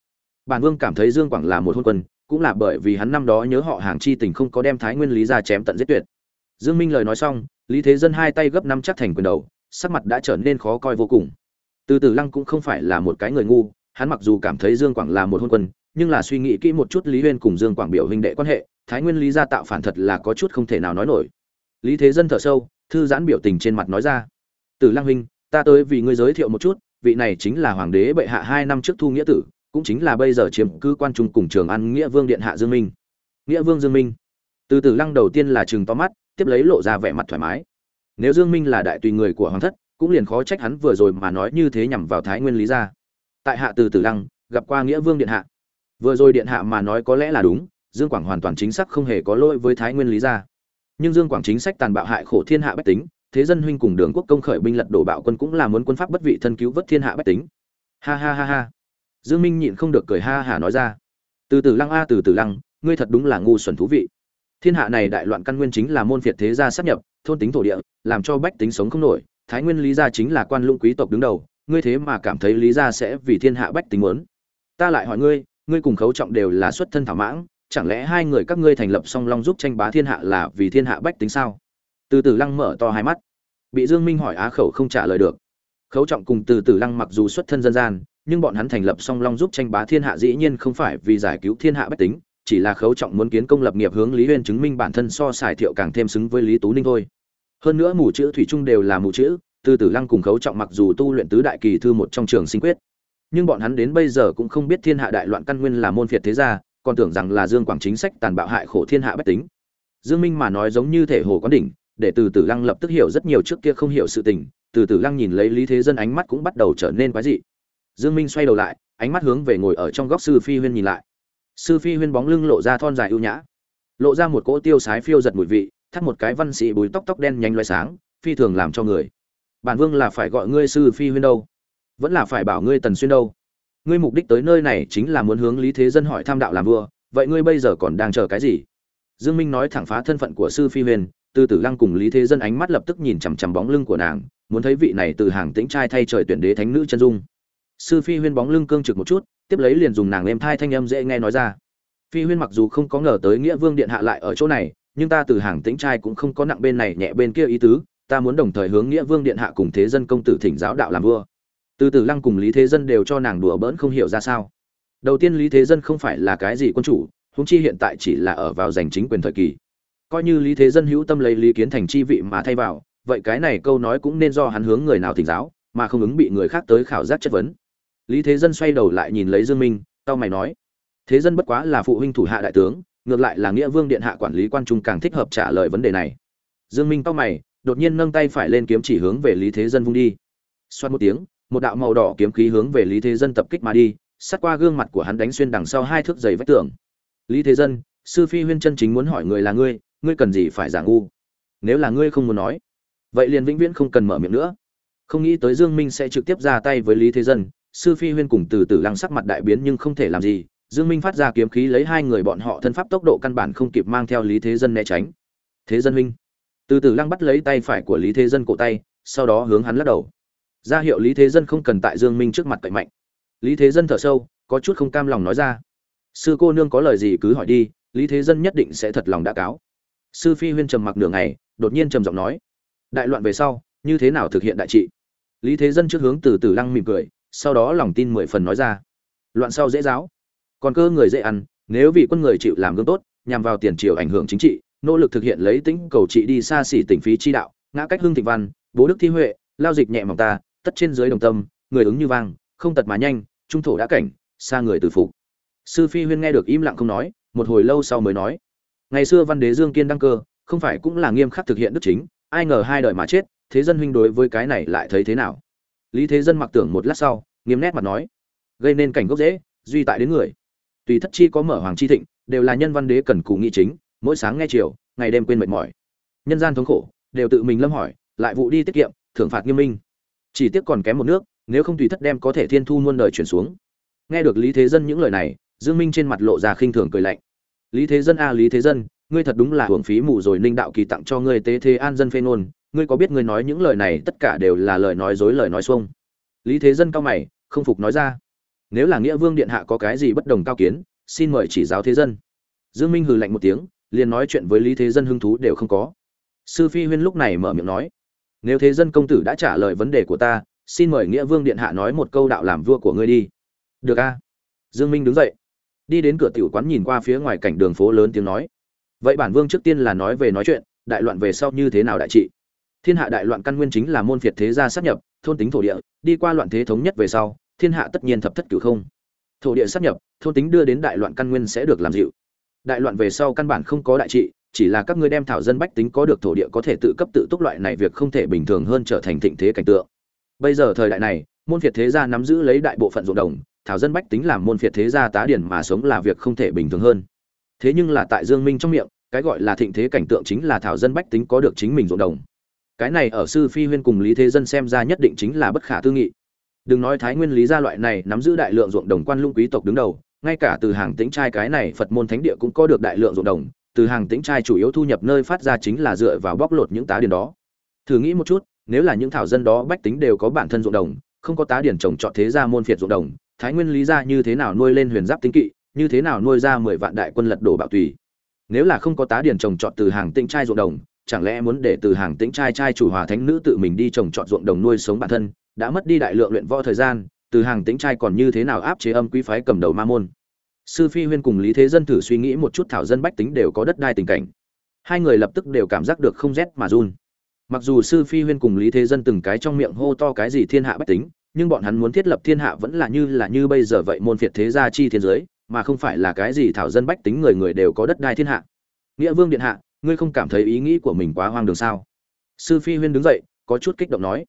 Bản vương cảm thấy dương quảng là một hôn quân, cũng là bởi vì hắn năm đó nhớ họ hàng chi tình không có đem thái nguyên lý gia chém tận giết tuyệt. Dương minh lời nói xong, lý thế dân hai tay gấp năm chắc thành quyền đầu, sắc mặt đã trở nên khó coi vô cùng. Từ từ lăng cũng không phải là một cái người ngu, hắn mặc dù cảm thấy dương quảng là một hôn quân, nhưng là suy nghĩ kỹ một chút lý huyên cùng dương quảng biểu huynh đệ quan hệ thái nguyên lý gia tạo phản thật là có chút không thể nào nói nổi. Lý thế dân thở sâu, thư giãn biểu tình trên mặt nói ra. Từ lăng huynh, ta tới vì ngươi giới thiệu một chút, vị này chính là hoàng đế bệ hạ hai năm trước thu nghĩa tử, cũng chính là bây giờ chiếm Cư quan trung cùng trường ăn nghĩa vương điện hạ dương minh. Nghĩa vương dương minh. Từ Tử lăng đầu tiên là chừng to mắt, tiếp lấy lộ ra vẻ mặt thoải mái. Nếu dương minh là đại tùy người của hoàng thất, cũng liền khó trách hắn vừa rồi mà nói như thế nhằm vào thái nguyên lý gia. Tại hạ từ Tử lăng, gặp qua nghĩa vương điện hạ. Vừa rồi điện hạ mà nói có lẽ là đúng dương quảng hoàn toàn chính xác không hề có lỗi với thái nguyên lý gia. Nhưng dương quảng chính sách tàn bạo hại khổ thiên hạ bách tính, thế dân huynh cùng đường quốc công khởi binh lật đổ bạo quân cũng là muốn quân pháp bất vị thân cứu vớt thiên hạ bách tính. Ha ha ha ha. Dương minh nhịn không được cười ha hả nói ra. Từ từ lăng a, từ từ lăng, ngươi thật đúng là ngu xuẩn thú vị. Thiên hạ này đại loạn căn nguyên chính là môn phiệt thế gia sát nhập, thôn tính thổ địa, làm cho bách tính sống không nổi. Thái nguyên lý gia chính là quan lũng quý tộc đứng đầu, ngươi thế mà cảm thấy lý gia sẽ vì thiên hạ bách tính muốn. Ta lại hỏi ngươi ngươi cùng khấu trọng đều là xuất thân thảo mãng chẳng lẽ hai người các ngươi thành lập song long giúp tranh bá thiên hạ là vì thiên hạ bách tính sao? Từ từ lăng mở to hai mắt. Bị dương minh hỏi á khẩu không trả lời được. Khấu trọng cùng từ từ lăng mặc dù xuất thân dân gian, nhưng bọn hắn thành lập song long giúp tranh bá thiên hạ dĩ nhiên không phải vì giải cứu thiên hạ bách tính, chỉ là khấu trọng muốn kiến công lập nghiệp hướng lý huyên chứng minh bản thân so xài thiệu càng thêm xứng với lý tú ninh thôi. Hơn nữa mù chữ thủy trung đều là mù chữ, từ tử lăng cùng khấu trọng mặc dù tu luyện tứ đại kỳ thư một trong trường sinh quyết, nhưng bọn hắn đến bây giờ cũng không biết thiên hạ đại loạn căn nguyên là môn phiệt thế gia còn tưởng rằng là dương quảng chính sách tàn bạo hại khổ thiên hạ bách tính. Dương minh mà nói giống như thể hồ quán đỉnh, để từ tử lăng lập tức hiểu rất nhiều trước kia không hiểu sự tình, từ tử lăng nhìn lấy lý thế dân ánh mắt cũng bắt đầu trở nên quái dị. Dương minh xoay đầu lại, ánh mắt hướng về ngồi ở trong góc sư phi huyên nhìn lại. Sư phi huyên bóng lưng lộ ra thon dài ưu nhã, lộ ra một cỗ tiêu sái phiêu giật mùi vị, thắt một cái văn sĩ bùi tóc tóc đen nhanh loay sáng, phi thường làm cho người. Bản vương là phải gọi ngươi sư phi huyên đâu? Vẫn là phải bảo ngươi tần xuyên đâu? Ngươi mục đích tới nơi này chính là muốn hướng lý thế dân hỏi tham đạo làm vua, vậy ngươi bây giờ còn đang chờ cái gì? Dương minh nói thẳng phá thân phận của sư phi huyền, từ tử lăng cùng lý thế dân ánh mắt lập tức nhìn chằm chằm bóng lưng của nàng, muốn thấy vị này từ hàng tĩnh trai thay trời tuyển đế thánh nữ chân dung. Sư phi huyên bóng lưng cương trực một chút, tiếp lấy liền dùng nàng êm thai thanh âm dễ nghe nói ra. Phi huyên mặc dù không có ngờ tới nghĩa vương điện hạ lại ở chỗ này, nhưng ta từ hàng tĩnh trai cũng không có nặng bên này nhẹ bên kia ý tứ, ta muốn đồng thời hướng nghĩa vương điện hạ cùng thế dân công tử thỉnh giáo đạo làm vua từ từ lăng cùng lý thế dân đều cho nàng đùa bỡn không hiểu ra sao. Đầu tiên lý thế dân không phải là cái gì quân chủ húng chi hiện tại chỉ là ở vào giành chính quyền thời kỳ. Coi như lý thế dân hữu tâm lấy lý kiến thành chi vị mà thay vào, vậy cái này câu nói cũng nên do hắn hướng người nào thỉnh giáo, mà không ứng bị người khác tới khảo giác chất vấn. Lý thế dân xoay đầu lại nhìn lấy dương minh tao mày nói, thế dân bất quá là phụ huynh thủ hạ đại tướng, ngược lại là nghĩa vương điện hạ quản lý quan trung càng thích hợp trả lời vấn đề này. Dương minh tao mày, đột nhiên nâng tay phải lên kiếm chỉ hướng về lý thế dân vung đi. Xoát một tiếng một đạo màu đỏ kiếm khí hướng về lý thế dân tập kích mà đi, sát qua gương mặt của hắn đánh xuyên đằng sau hai thước dày vách tường. Lý thế dân, sư phi huyên chân chính muốn hỏi người là ngươi ngươi cần gì phải giả ngu? Nếu là ngươi không muốn nói, vậy liền vĩnh viễn không cần mở miệng nữa. Không nghĩ tới dương minh sẽ trực tiếp ra tay với lý thế dân, sư phi huyên cùng từ từ lăng sắc mặt đại biến nhưng không thể làm gì. Dương minh phát ra kiếm khí lấy hai người bọn họ thân pháp tốc độ căn bản không kịp mang theo lý thế dân né tránh. Thế dân huynh. Từ từ lăng bắt lấy tay phải của lý thế dân cổ tay, sau đó hướng hắn lắc đầu ra hiệu lý thế dân không cần tại dương minh trước mặt cậy mạnh. Lý thế dân thở sâu, có chút không cam lòng nói ra. Sư cô nương có lời gì cứ hỏi đi, lý thế dân nhất định sẽ thật lòng đã cáo. Sư phi huyên trầm mặc nửa ngày, đột nhiên trầm giọng nói. Đại loạn về sau, như thế nào thực hiện đại trị? Lý thế dân trước hướng từ từ lăng mỉm cười, sau đó lòng tin mười phần nói ra. Loạn sau dễ giáo. Còn cơ người dễ ăn, nếu vì quân người chịu làm gương tốt, nhằm vào tiền triều ảnh hưởng chính trị, nỗ lực thực hiện lấy tính cầu trị đi xa xỉ tỉnh phí chi đạo, ngã cách hưng thịnh văn, bố đức thi huệ, lao dịch nhẹ mỏng ta tất trên dưới đồng tâm, người ứng như vang, không tật mà nhanh, trung thổ đã cảnh, xa người từ phục. Sư phi huyên nghe được im lặng không nói, một hồi lâu sau mới nói, ngày xưa văn đế dương kiên đăng cơ, không phải cũng là nghiêm khắc thực hiện đức chính, ai ngờ hai đời mà chết, thế dân huynh đối với cái này lại thấy thế nào? Lý thế dân mặc tưởng một lát sau, nghiêm nét mặt nói, gây nên cảnh gốc dễ, duy tại đến người. Tùy thất chi có mở hoàng chi thịnh, đều là nhân văn đế cần cù nghị chính, mỗi sáng nghe chiều, ngày đêm quên mệt mỏi. Nhân gian thống khổ, đều tự mình lâm hỏi, lại vụ đi tiết kiệm, thưởng phạt nghiêm minh chỉ tiếc còn kém một nước, nếu không tùy thất đem có thể thiên thu muôn đời chuyển xuống. Nghe được lý thế dân những lời này, dương minh trên mặt lộ ra khinh thường cười lạnh. Lý thế dân a, lý thế dân, ngươi thật đúng là hưởng phí mù rồi, ninh đạo kỳ tặng cho ngươi tế thế an dân phê nôn, ngươi có biết ngươi nói những lời này tất cả đều là lời nói dối, lời nói xuông? Lý thế dân cao mày, không phục nói ra. Nếu là nghĩa vương điện hạ có cái gì bất đồng cao kiến, xin mời chỉ giáo thế dân. Dương minh hừ lạnh một tiếng, liền nói chuyện với lý thế dân hứng thú đều không có. Sư phi huyên lúc này mở miệng nói nếu thế dân công tử đã trả lời vấn đề của ta, xin mời nghĩa vương điện hạ nói một câu đạo làm vua của ngươi đi. Được a. Dương minh đứng dậy. Đi đến cửa tiểu quán nhìn qua phía ngoài cảnh đường phố lớn tiếng nói. Vậy bản vương trước tiên là nói về nói chuyện, đại loạn về sau như thế nào đại trị? Thiên hạ đại loạn căn nguyên chính là môn phiệt thế gia sát nhập, thôn tính thổ địa, đi qua loạn thế thống nhất về sau, thiên hạ tất nhiên thập thất cửu không. Thổ địa sát nhập, thôn tính đưa đến đại loạn căn nguyên sẽ được làm dịu. Đại loạn về sau căn bản không có đại trị chỉ là các ngươi đem thảo dân bách tính có được thổ địa có thể tự cấp tự túc loại này việc không thể bình thường hơn trở thành thịnh thế cảnh tượng. Bây giờ thời đại này, môn phiệt thế gia nắm giữ lấy đại bộ phận ruộng đồng, thảo dân bách tính làm môn phiệt thế gia tá điển mà sống là việc không thể bình thường hơn. Thế nhưng là tại dương minh trong miệng, cái gọi là thịnh thế cảnh tượng chính là thảo dân bách tính có được chính mình ruộng đồng. Cái này ở sư phi huyên cùng lý thế dân xem ra nhất định chính là bất khả tư nghị. Đừng nói thái nguyên lý gia loại này nắm giữ đại lượng ruộng đồng quan lũng quý tộc đứng đầu, ngay cả từ hàng tĩnh trai cái này phật môn thánh địa cũng có được đại lượng ruộng đồng từ hàng tĩnh trai chủ yếu thu nhập nơi phát ra chính là dựa vào bóc lột những tá điền đó. Thử nghĩ một chút, nếu là những thảo dân đó bách tính đều có bản thân ruộng đồng, không có tá điển trồng trọt thế gia môn phiệt ruộng đồng, thái nguyên lý gia như thế nào nuôi lên huyền giáp tinh kỵ, như thế nào nuôi ra mười vạn đại quân lật đổ bạo tùy? Nếu là không có tá điển trồng trọt từ hàng tĩnh trai ruộng đồng, chẳng lẽ muốn để từ hàng tĩnh trai trai chủ hòa thánh nữ tự mình đi trồng trọt ruộng đồng nuôi sống bản thân, đã mất đi đại lượng luyện võ thời gian, từ hàng tĩnh trai còn như thế nào áp chế âm quý phái cầm đầu ma môn? Sư phi huyên cùng lý thế dân thử suy nghĩ một chút thảo dân bách tính đều có đất đai tình cảnh. Hai người lập tức đều cảm giác được không rét mà run. Mặc dù sư phi huyên cùng lý thế dân từng cái trong miệng hô to cái gì thiên hạ bách tính, nhưng bọn hắn muốn thiết lập thiên hạ vẫn là như là như bây giờ vậy môn phiệt thế gia chi thiên giới, mà không phải là cái gì thảo dân bách tính người người đều có đất đai thiên hạ. Nghĩa vương điện hạ, ngươi không cảm thấy ý nghĩ của mình quá hoang đường sao? Sư phi huyên đứng dậy, có chút kích động nói.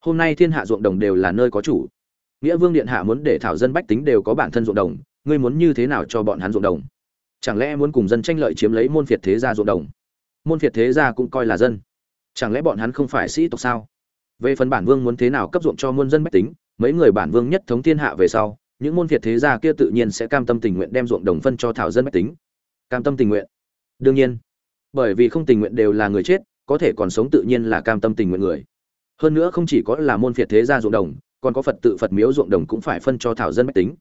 Hôm nay thiên hạ ruộng đồng đều là nơi có chủ. Nghĩa vương điện hạ muốn để thảo dân bách tính đều có bản thân ruộng đồng ngươi muốn như thế nào cho bọn hắn ruộng đồng? Chẳng lẽ muốn cùng dân tranh lợi chiếm lấy môn phiệt thế gia ruộng đồng? Môn phiệt thế gia cũng coi là dân. Chẳng lẽ bọn hắn không phải sĩ tộc sao? Về phần bản vương muốn thế nào cấp ruộng cho muôn dân bách tính, mấy người bản vương nhất thống thiên hạ về sau, những môn phiệt thế gia kia tự nhiên sẽ cam tâm tình nguyện đem ruộng đồng phân cho thảo dân bách tính. Cam tâm tình nguyện? Đương nhiên. Bởi vì không tình nguyện đều là người chết, có thể còn sống tự nhiên là cam tâm tình nguyện người. Hơn nữa không chỉ có là môn phiệt thế gia ruộng đồng, còn có phật tự phật miếu ruộng đồng cũng phải phân cho thảo dân bách tính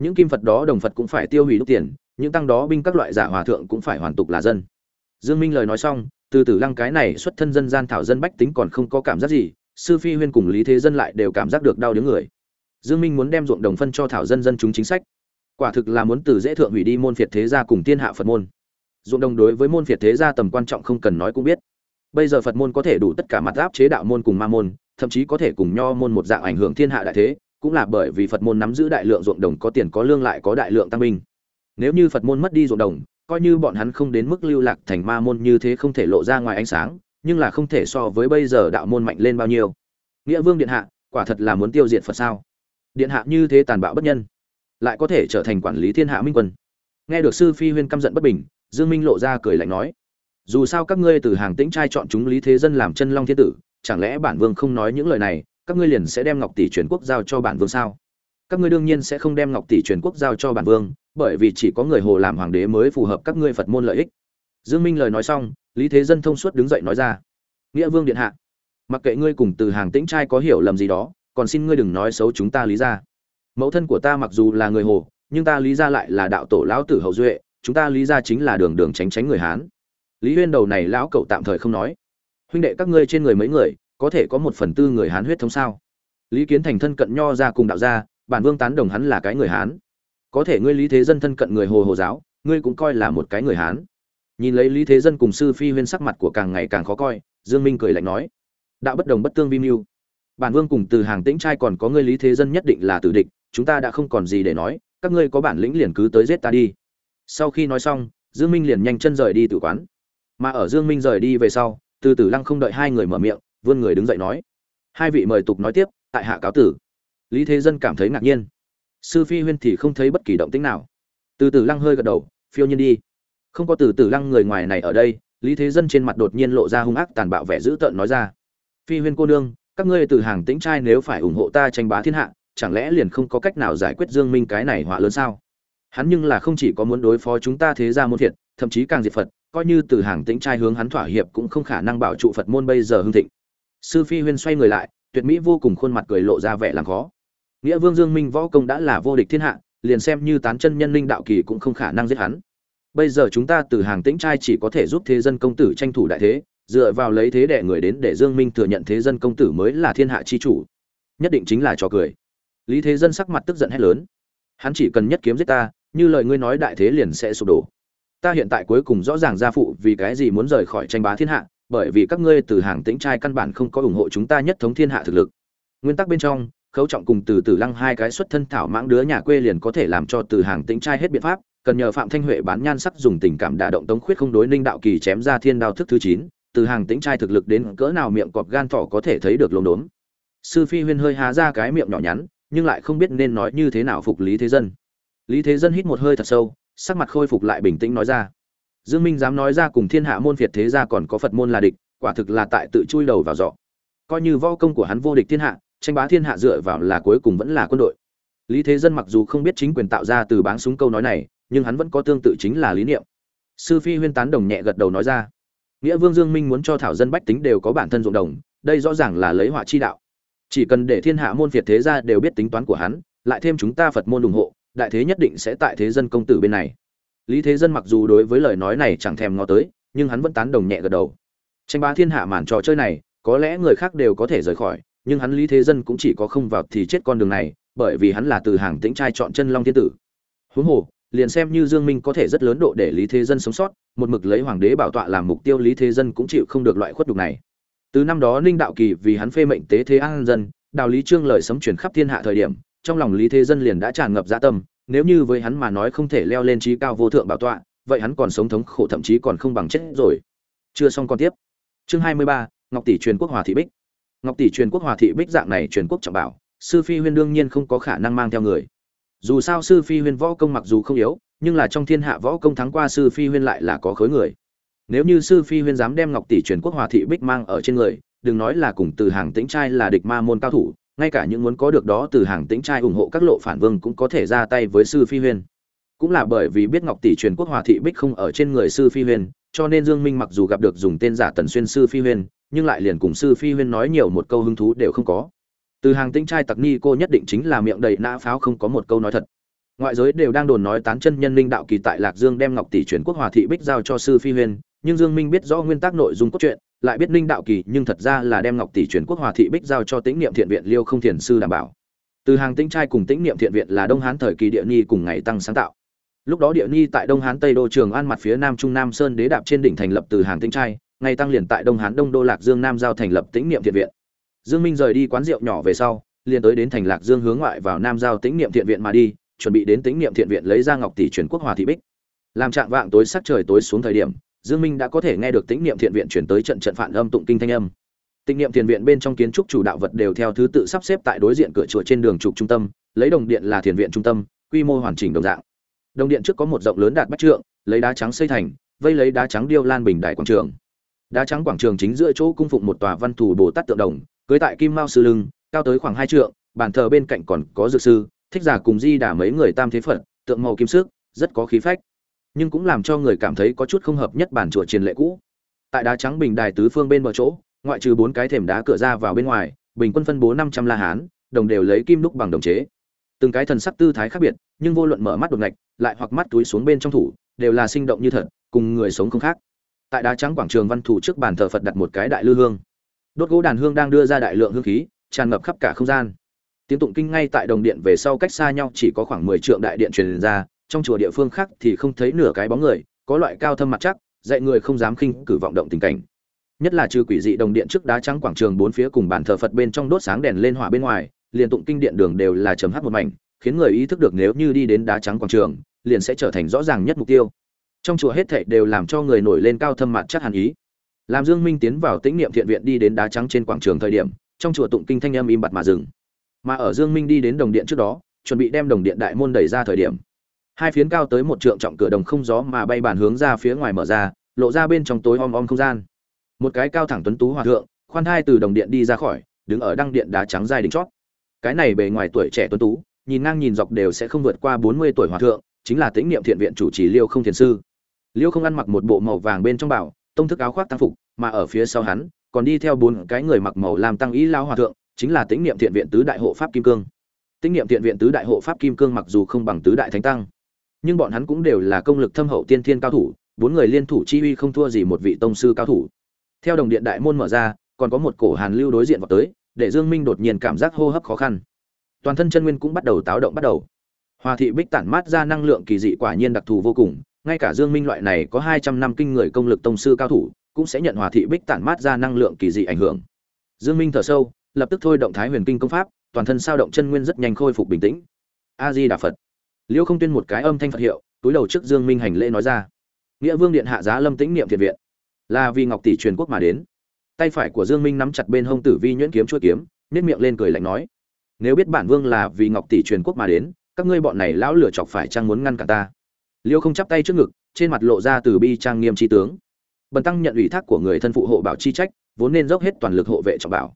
những kim phật đó đồng phật cũng phải tiêu hủy đúc tiền, những tăng đó binh các loại giả hòa thượng cũng phải hoàn tục là dân. Dương minh lời nói xong, từ từ lăng cái này xuất thân dân gian thảo dân bách tính còn không có cảm giác gì, sư phi huyên cùng lý thế dân lại đều cảm giác được đau đớn người. Dương minh muốn đem ruộng đồng phân cho thảo dân dân chúng chính sách. Quả thực là muốn từ dễ thượng hủy đi môn phiệt thế gia cùng tiên hạ phật môn. Ruộng đồng đối với môn phiệt thế gia tầm quan trọng không cần nói cũng biết. Bây giờ phật môn có thể đủ tất cả mặt áp chế đạo môn cùng ma môn, thậm chí có thể cùng nho môn một dạng ảnh hưởng thiên hạ đại thế cũng là bởi vì phật môn nắm giữ đại lượng ruộng đồng có tiền có lương lại có đại lượng tăng binh. Nếu như phật môn mất đi ruộng đồng, coi như bọn hắn không đến mức lưu lạc thành ma môn như thế không thể lộ ra ngoài ánh sáng, nhưng là không thể so với bây giờ đạo môn mạnh lên bao nhiêu. Nghĩa vương điện hạ, quả thật là muốn tiêu diệt phật sao? Điện hạ như thế tàn bạo bất nhân, lại có thể trở thành quản lý thiên hạ minh quân. Nghe được sư phi huyên căm giận bất bình, dương minh lộ ra cười lạnh nói, dù sao các ngươi từ hàng tĩnh trai chọn chúng lý thế dân làm chân long thiên tử, chẳng lẽ bản vương không nói những lời này các ngươi liền sẽ đem ngọc tỷ truyền quốc giao cho bản vương sao? Các ngươi đương nhiên sẽ không đem ngọc tỷ truyền quốc giao cho bản vương, bởi vì chỉ có người hồ làm hoàng đế mới phù hợp các ngươi phật môn lợi ích. Dương minh lời nói xong, lý thế dân thông suốt đứng dậy nói ra, nghĩa vương điện hạ, mặc kệ ngươi cùng từ hàng tĩnh trai có hiểu lầm gì đó, còn xin ngươi đừng nói xấu chúng ta lý ra mẫu thân của ta mặc dù là người hồ, nhưng ta lý ra lại là đạo tổ lão tử hậu duệ, chúng ta lý ra chính là đường đường tránh tránh người hán. Lý huyên đầu này lão cậu tạm thời không nói. Huynh đệ các ngươi trên người mấy người có thể có một phần tư người hán huyết thống sao? Lý kiến thành thân cận nho ra cùng đạo gia, bản vương tán đồng hắn là cái người hán. Có thể ngươi lý thế dân thân cận người hồ hồ giáo, ngươi cũng coi là một cái người hán. Nhìn lấy lý thế dân cùng sư phi huyên sắc mặt của càng ngày càng khó coi, dương minh cười lạnh nói, đạo bất đồng bất tương vi mưu. Bản vương cùng từ hàng tĩnh trai còn có ngươi lý thế dân nhất định là tử địch, chúng ta đã không còn gì để nói, các ngươi có bản lĩnh liền cứ tới giết ta đi. Sau khi nói xong, dương minh liền nhanh chân rời đi tử quán. Mà ở dương minh rời đi về sau, từ tử lăng không đợi hai người mở miệng vươn người đứng dậy nói. Hai vị mời tục nói tiếp, tại hạ cáo tử. Lý thế dân cảm thấy ngạc nhiên. Sư phi huyên thì không thấy bất kỳ động tĩnh nào. Từ tử lăng hơi gật đầu, phiêu nhiên đi. Không có từ tử lăng người ngoài này ở đây, lý thế dân trên mặt đột nhiên lộ ra hung ác tàn bạo vẻ dữ tợn nói ra. Phi huyên cô nương, các ngươi từ hàng tĩnh trai nếu phải ủng hộ ta tranh bá thiên hạ, chẳng lẽ liền không có cách nào giải quyết dương minh cái này họa lớn sao? Hắn nhưng là không chỉ có muốn đối phó chúng ta thế ra môn thiệt, thậm chí càng diệt phật, coi như từ hàng tĩnh trai hướng hắn thỏa hiệp cũng không khả năng bảo trụ phật môn bây giờ hưng thịnh sư phi huyên xoay người lại, tuyệt mỹ vô cùng khuôn mặt cười lộ ra vẻ làm khó. Nghĩa vương dương minh võ công đã là vô địch thiên hạ, liền xem như tán chân nhân linh đạo kỳ cũng không khả năng giết hắn. Bây giờ chúng ta từ hàng tĩnh trai chỉ có thể giúp thế dân công tử tranh thủ đại thế, dựa vào lấy thế đệ người đến để dương minh thừa nhận thế dân công tử mới là thiên hạ chi chủ. Nhất định chính là trò cười. Lý thế dân sắc mặt tức giận hét lớn. Hắn chỉ cần nhất kiếm giết ta, như lời ngươi nói đại thế liền sẽ sụp đổ. Ta hiện tại cuối cùng rõ ràng gia phụ vì cái gì muốn rời khỏi tranh bá thiên hạ bởi vì các ngươi từ hàng tĩnh trai căn bản không có ủng hộ chúng ta nhất thống thiên hạ thực lực. Nguyên tắc bên trong, khấu trọng cùng từ từ lăng hai cái xuất thân thảo mãng đứa nhà quê liền có thể làm cho từ hàng tĩnh trai hết biện pháp, cần nhờ phạm thanh huệ bán nhan sắc dùng tình cảm đả động tống khuyết không đối ninh đạo kỳ chém ra thiên đao thức thứ chín, từ hàng tĩnh trai thực lực đến cỡ nào miệng cọp gan thỏ có thể thấy được lồn đốn sư phi huyên hơi há ra cái miệng nhỏ nhắn, nhưng lại không biết nên nói như thế nào phục lý thế dân. Lý thế dân hít một hơi thật sâu, sắc mặt khôi phục lại bình tĩnh nói ra dương minh dám nói ra cùng thiên hạ môn phiệt thế gia còn có phật môn là địch, quả thực là tại tự chui đầu vào giọ coi như võ công của hắn vô địch thiên hạ, tranh bá thiên hạ dựa vào là cuối cùng vẫn là quân đội. Lý thế dân mặc dù không biết chính quyền tạo ra từ báng súng câu nói này, nhưng hắn vẫn có tương tự chính là lý niệm. Sư phi huyên tán đồng nhẹ gật đầu nói ra. Nghĩa vương dương minh muốn cho thảo dân bách tính đều có bản thân ruộng đồng, đây rõ ràng là lấy họa chi đạo. Chỉ cần để thiên hạ môn phiệt thế gia đều biết tính toán của hắn, lại thêm chúng ta phật môn ủng hộ, đại thế nhất định sẽ tại thế dân công tử bên này lý thế dân mặc dù đối với lời nói này chẳng thèm ngó tới, nhưng hắn vẫn tán đồng nhẹ gật đầu. Tranh bá thiên hạ màn trò chơi này, có lẽ người khác đều có thể rời khỏi, nhưng hắn lý thế dân cũng chỉ có không vào thì chết con đường này, bởi vì hắn là từ hàng tĩnh trai chọn chân long thiên tử. Huống hồ, liền xem như dương minh có thể rất lớn độ để lý thế dân sống sót, một mực lấy hoàng đế bảo tọa làm mục tiêu lý thế dân cũng chịu không được loại khuất đục này. Từ năm đó ninh đạo kỳ vì hắn phê mệnh tế thế an dân, đào lý trương lời sấm truyền khắp thiên hạ thời điểm, trong lòng lý thế dân liền đã tràn ngập dạ tâm nếu như với hắn mà nói không thể leo lên trí cao vô thượng bảo tọa vậy hắn còn sống thống khổ thậm chí còn không bằng chết rồi. Chưa xong còn tiếp. Chương 23, ngọc tỷ truyền quốc hòa thị bích. Ngọc tỷ truyền quốc hòa thị bích dạng này truyền quốc trọng bảo sư phi huyên đương nhiên không có khả năng mang theo người. Dù sao sư phi huyên võ công mặc dù không yếu nhưng là trong thiên hạ võ công thắng qua sư phi huyên lại là có khối người. Nếu như sư phi huyên dám đem ngọc tỷ truyền quốc hòa thị bích mang ở trên người đừng nói là cùng từ hàng tĩnh trai là địch ma môn cao thủ ngay cả những muốn có được đó từ hàng tĩnh trai ủng hộ các lộ phản vương cũng có thể ra tay với sư phi huyên. Cũng là bởi vì biết ngọc tỷ truyền quốc hòa thị bích không ở trên người sư phi huyên, cho nên dương minh mặc dù gặp được dùng tên giả tần xuyên sư phi huyên, nhưng lại liền cùng sư phi huyên nói nhiều một câu hứng thú đều không có. Từ hàng tĩnh trai tặc ni cô nhất định chính là miệng đầy nã pháo không có một câu nói thật. Ngoại giới đều đang đồn nói tán chân nhân linh đạo kỳ tại lạc dương đem ngọc tỷ truyền quốc hòa thị bích giao cho sư phi huyên, nhưng dương minh biết rõ nguyên tắc nội dung cốt truyện lại biết ninh đạo kỳ nhưng thật ra là đem ngọc tỷ truyền quốc hòa thị bích giao cho tĩnh niệm thiện viện liêu không thiền sư đảm bảo. Từ hàng tĩnh trai cùng tĩnh niệm thiện viện là đông hán thời kỳ địa ni cùng ngày tăng sáng tạo. Lúc đó địa ni tại đông hán tây đô trường an mặt phía nam trung nam sơn đế đạp trên đỉnh thành lập từ hàng tĩnh trai, ngày tăng liền tại đông hán đông đô lạc dương nam giao thành lập tĩnh niệm thiện viện. Dương minh rời đi quán rượu nhỏ về sau, liền tới đến thành lạc dương hướng ngoại vào nam giao tĩnh niệm thiện viện mà đi, chuẩn bị đến tĩnh niệm thiện viện lấy ra ngọc tỷ truyền quốc hòa thị bích. Làm trạng vạng tối sắc trời tối xuống thời điểm dương minh đã có thể nghe được tĩnh niệm thiện viện chuyển tới trận trận phản âm tụng kinh thanh âm. Tĩnh niệm thiện viện bên trong kiến trúc chủ đạo vật đều theo thứ tự sắp xếp tại đối diện cửa chùa trên đường trục trung tâm, lấy đồng điện là thiền viện trung tâm, quy mô hoàn chỉnh đồng dạng. Đồng điện trước có một rộng lớn đạt bách trượng, lấy đá trắng xây thành, vây lấy đá trắng điêu lan bình đại quảng trường. Đá trắng quảng trường chính giữa chỗ cung phụng một tòa văn thủ bồ tát tượng đồng, cưới tại kim mao sư lưng, cao tới khoảng hai trượng, bàn thờ bên cạnh còn có dược sư, thích giả cùng di đả mấy người tam thế phật, tượng màu kim sức, rất có khí phách nhưng cũng làm cho người cảm thấy có chút không hợp nhất bản chùa triền lệ cũ. Tại đá trắng bình đài tứ phương bên bờ chỗ, ngoại trừ bốn cái thềm đá cửa ra vào bên ngoài, bình quân phân bố năm trăm la hán, đồng đều lấy kim đúc bằng đồng chế. Từng cái thần sắc tư thái khác biệt, nhưng vô luận mở mắt đột ngạch, lại hoặc mắt túi xuống bên trong thủ, đều là sinh động như thật, cùng người sống không khác. Tại đá trắng quảng trường văn thủ trước bàn thờ phật đặt một cái đại lư hương. Đốt gỗ đàn hương đang đưa ra đại lượng hương khí, tràn ngập khắp cả không gian. Tiếng tụng kinh ngay tại đồng điện về sau cách xa nhau chỉ có khoảng mười trượng đại điện truyền ra trong chùa địa phương khác thì không thấy nửa cái bóng người, có loại cao thâm mặt chắc, dạy người không dám khinh cử vọng động tình cảnh. Nhất là trừ quỷ dị đồng điện trước đá trắng quảng trường bốn phía cùng bàn thờ phật bên trong đốt sáng đèn lên hỏa bên ngoài, liền tụng kinh điện đường đều là chấm hát một mảnh, khiến người ý thức được nếu như đi đến đá trắng quảng trường, liền sẽ trở thành rõ ràng nhất mục tiêu. Trong chùa hết thảy đều làm cho người nổi lên cao thâm mặt chắc hàn ý. Làm dương minh tiến vào tĩnh niệm thiện viện đi đến đá trắng trên quảng trường thời điểm, trong chùa tụng kinh thanh âm im bặt mà dừng. Mà ở dương minh đi đến đồng điện trước đó, chuẩn bị đem đồng điện đại môn đẩy ra thời điểm hai phiến cao tới một trượng trọng cửa đồng không gió mà bay bàn hướng ra phía ngoài mở ra, lộ ra bên trong tối om om không gian. Một cái cao thẳng tuấn tú hòa thượng, khoan hai từ đồng điện đi ra khỏi, đứng ở đăng điện đá trắng dài đỉnh chót. Cái này bề ngoài tuổi trẻ tuấn tú, nhìn ngang nhìn dọc đều sẽ không vượt qua bốn mươi tuổi hòa thượng, chính là tĩnh niệm thiện viện chủ trì liêu không thiền sư. Liêu không ăn mặc một bộ màu vàng bên trong bảo, tông thức áo khoác tăng phục, mà ở phía sau hắn, còn đi theo bốn cái người mặc màu làm tăng ý lao hòa thượng, chính là tĩnh niệm thiện viện tứ đại hộ pháp kim cương. Tĩnh niệm thiện viện tứ đại hộ pháp kim cương mặc dù không bằng tứ đại thánh tăng nhưng bọn hắn cũng đều là công lực thâm hậu tiên thiên cao thủ, bốn người liên thủ chi uy không thua gì một vị tông sư cao thủ. Theo đồng điện đại môn mở ra, còn có một cổ hàn lưu đối diện vào tới, để dương minh đột nhiên cảm giác hô hấp khó khăn. Toàn thân chân nguyên cũng bắt đầu táo động bắt đầu. Hòa thị bích tản mát ra năng lượng kỳ dị quả nhiên đặc thù vô cùng, ngay cả dương minh loại này có 200 năm kinh người công lực tông sư cao thủ, cũng sẽ nhận hòa thị bích tản mát ra năng lượng kỳ dị ảnh hưởng. Dương minh thở sâu, lập tức thôi động thái huyền kinh công pháp, toàn thân sao động chân nguyên rất nhanh khôi phục bình tĩnh. A di đà phật liêu không tuyên một cái âm thanh phật hiệu, túi đầu trước dương minh hành lễ nói ra. Nghĩa vương điện hạ giá lâm tĩnh niệm thiện viện. Là vì ngọc tỷ truyền quốc mà đến. Tay phải của dương minh nắm chặt bên hông tử vi nhuyễn kiếm chuôi kiếm nét miệng lên cười lạnh nói, nếu biết bản vương là vì ngọc tỷ truyền quốc mà đến, các ngươi bọn này lão lửa chọc phải trang muốn ngăn cản ta? Liêu không chắp tay trước ngực, trên mặt lộ ra từ bi trang nghiêm chi tướng. Bần tăng nhận ủy thác của người thân phụ hộ bảo chi trách, vốn nên dốc hết toàn lực hộ vệ trọng bảo.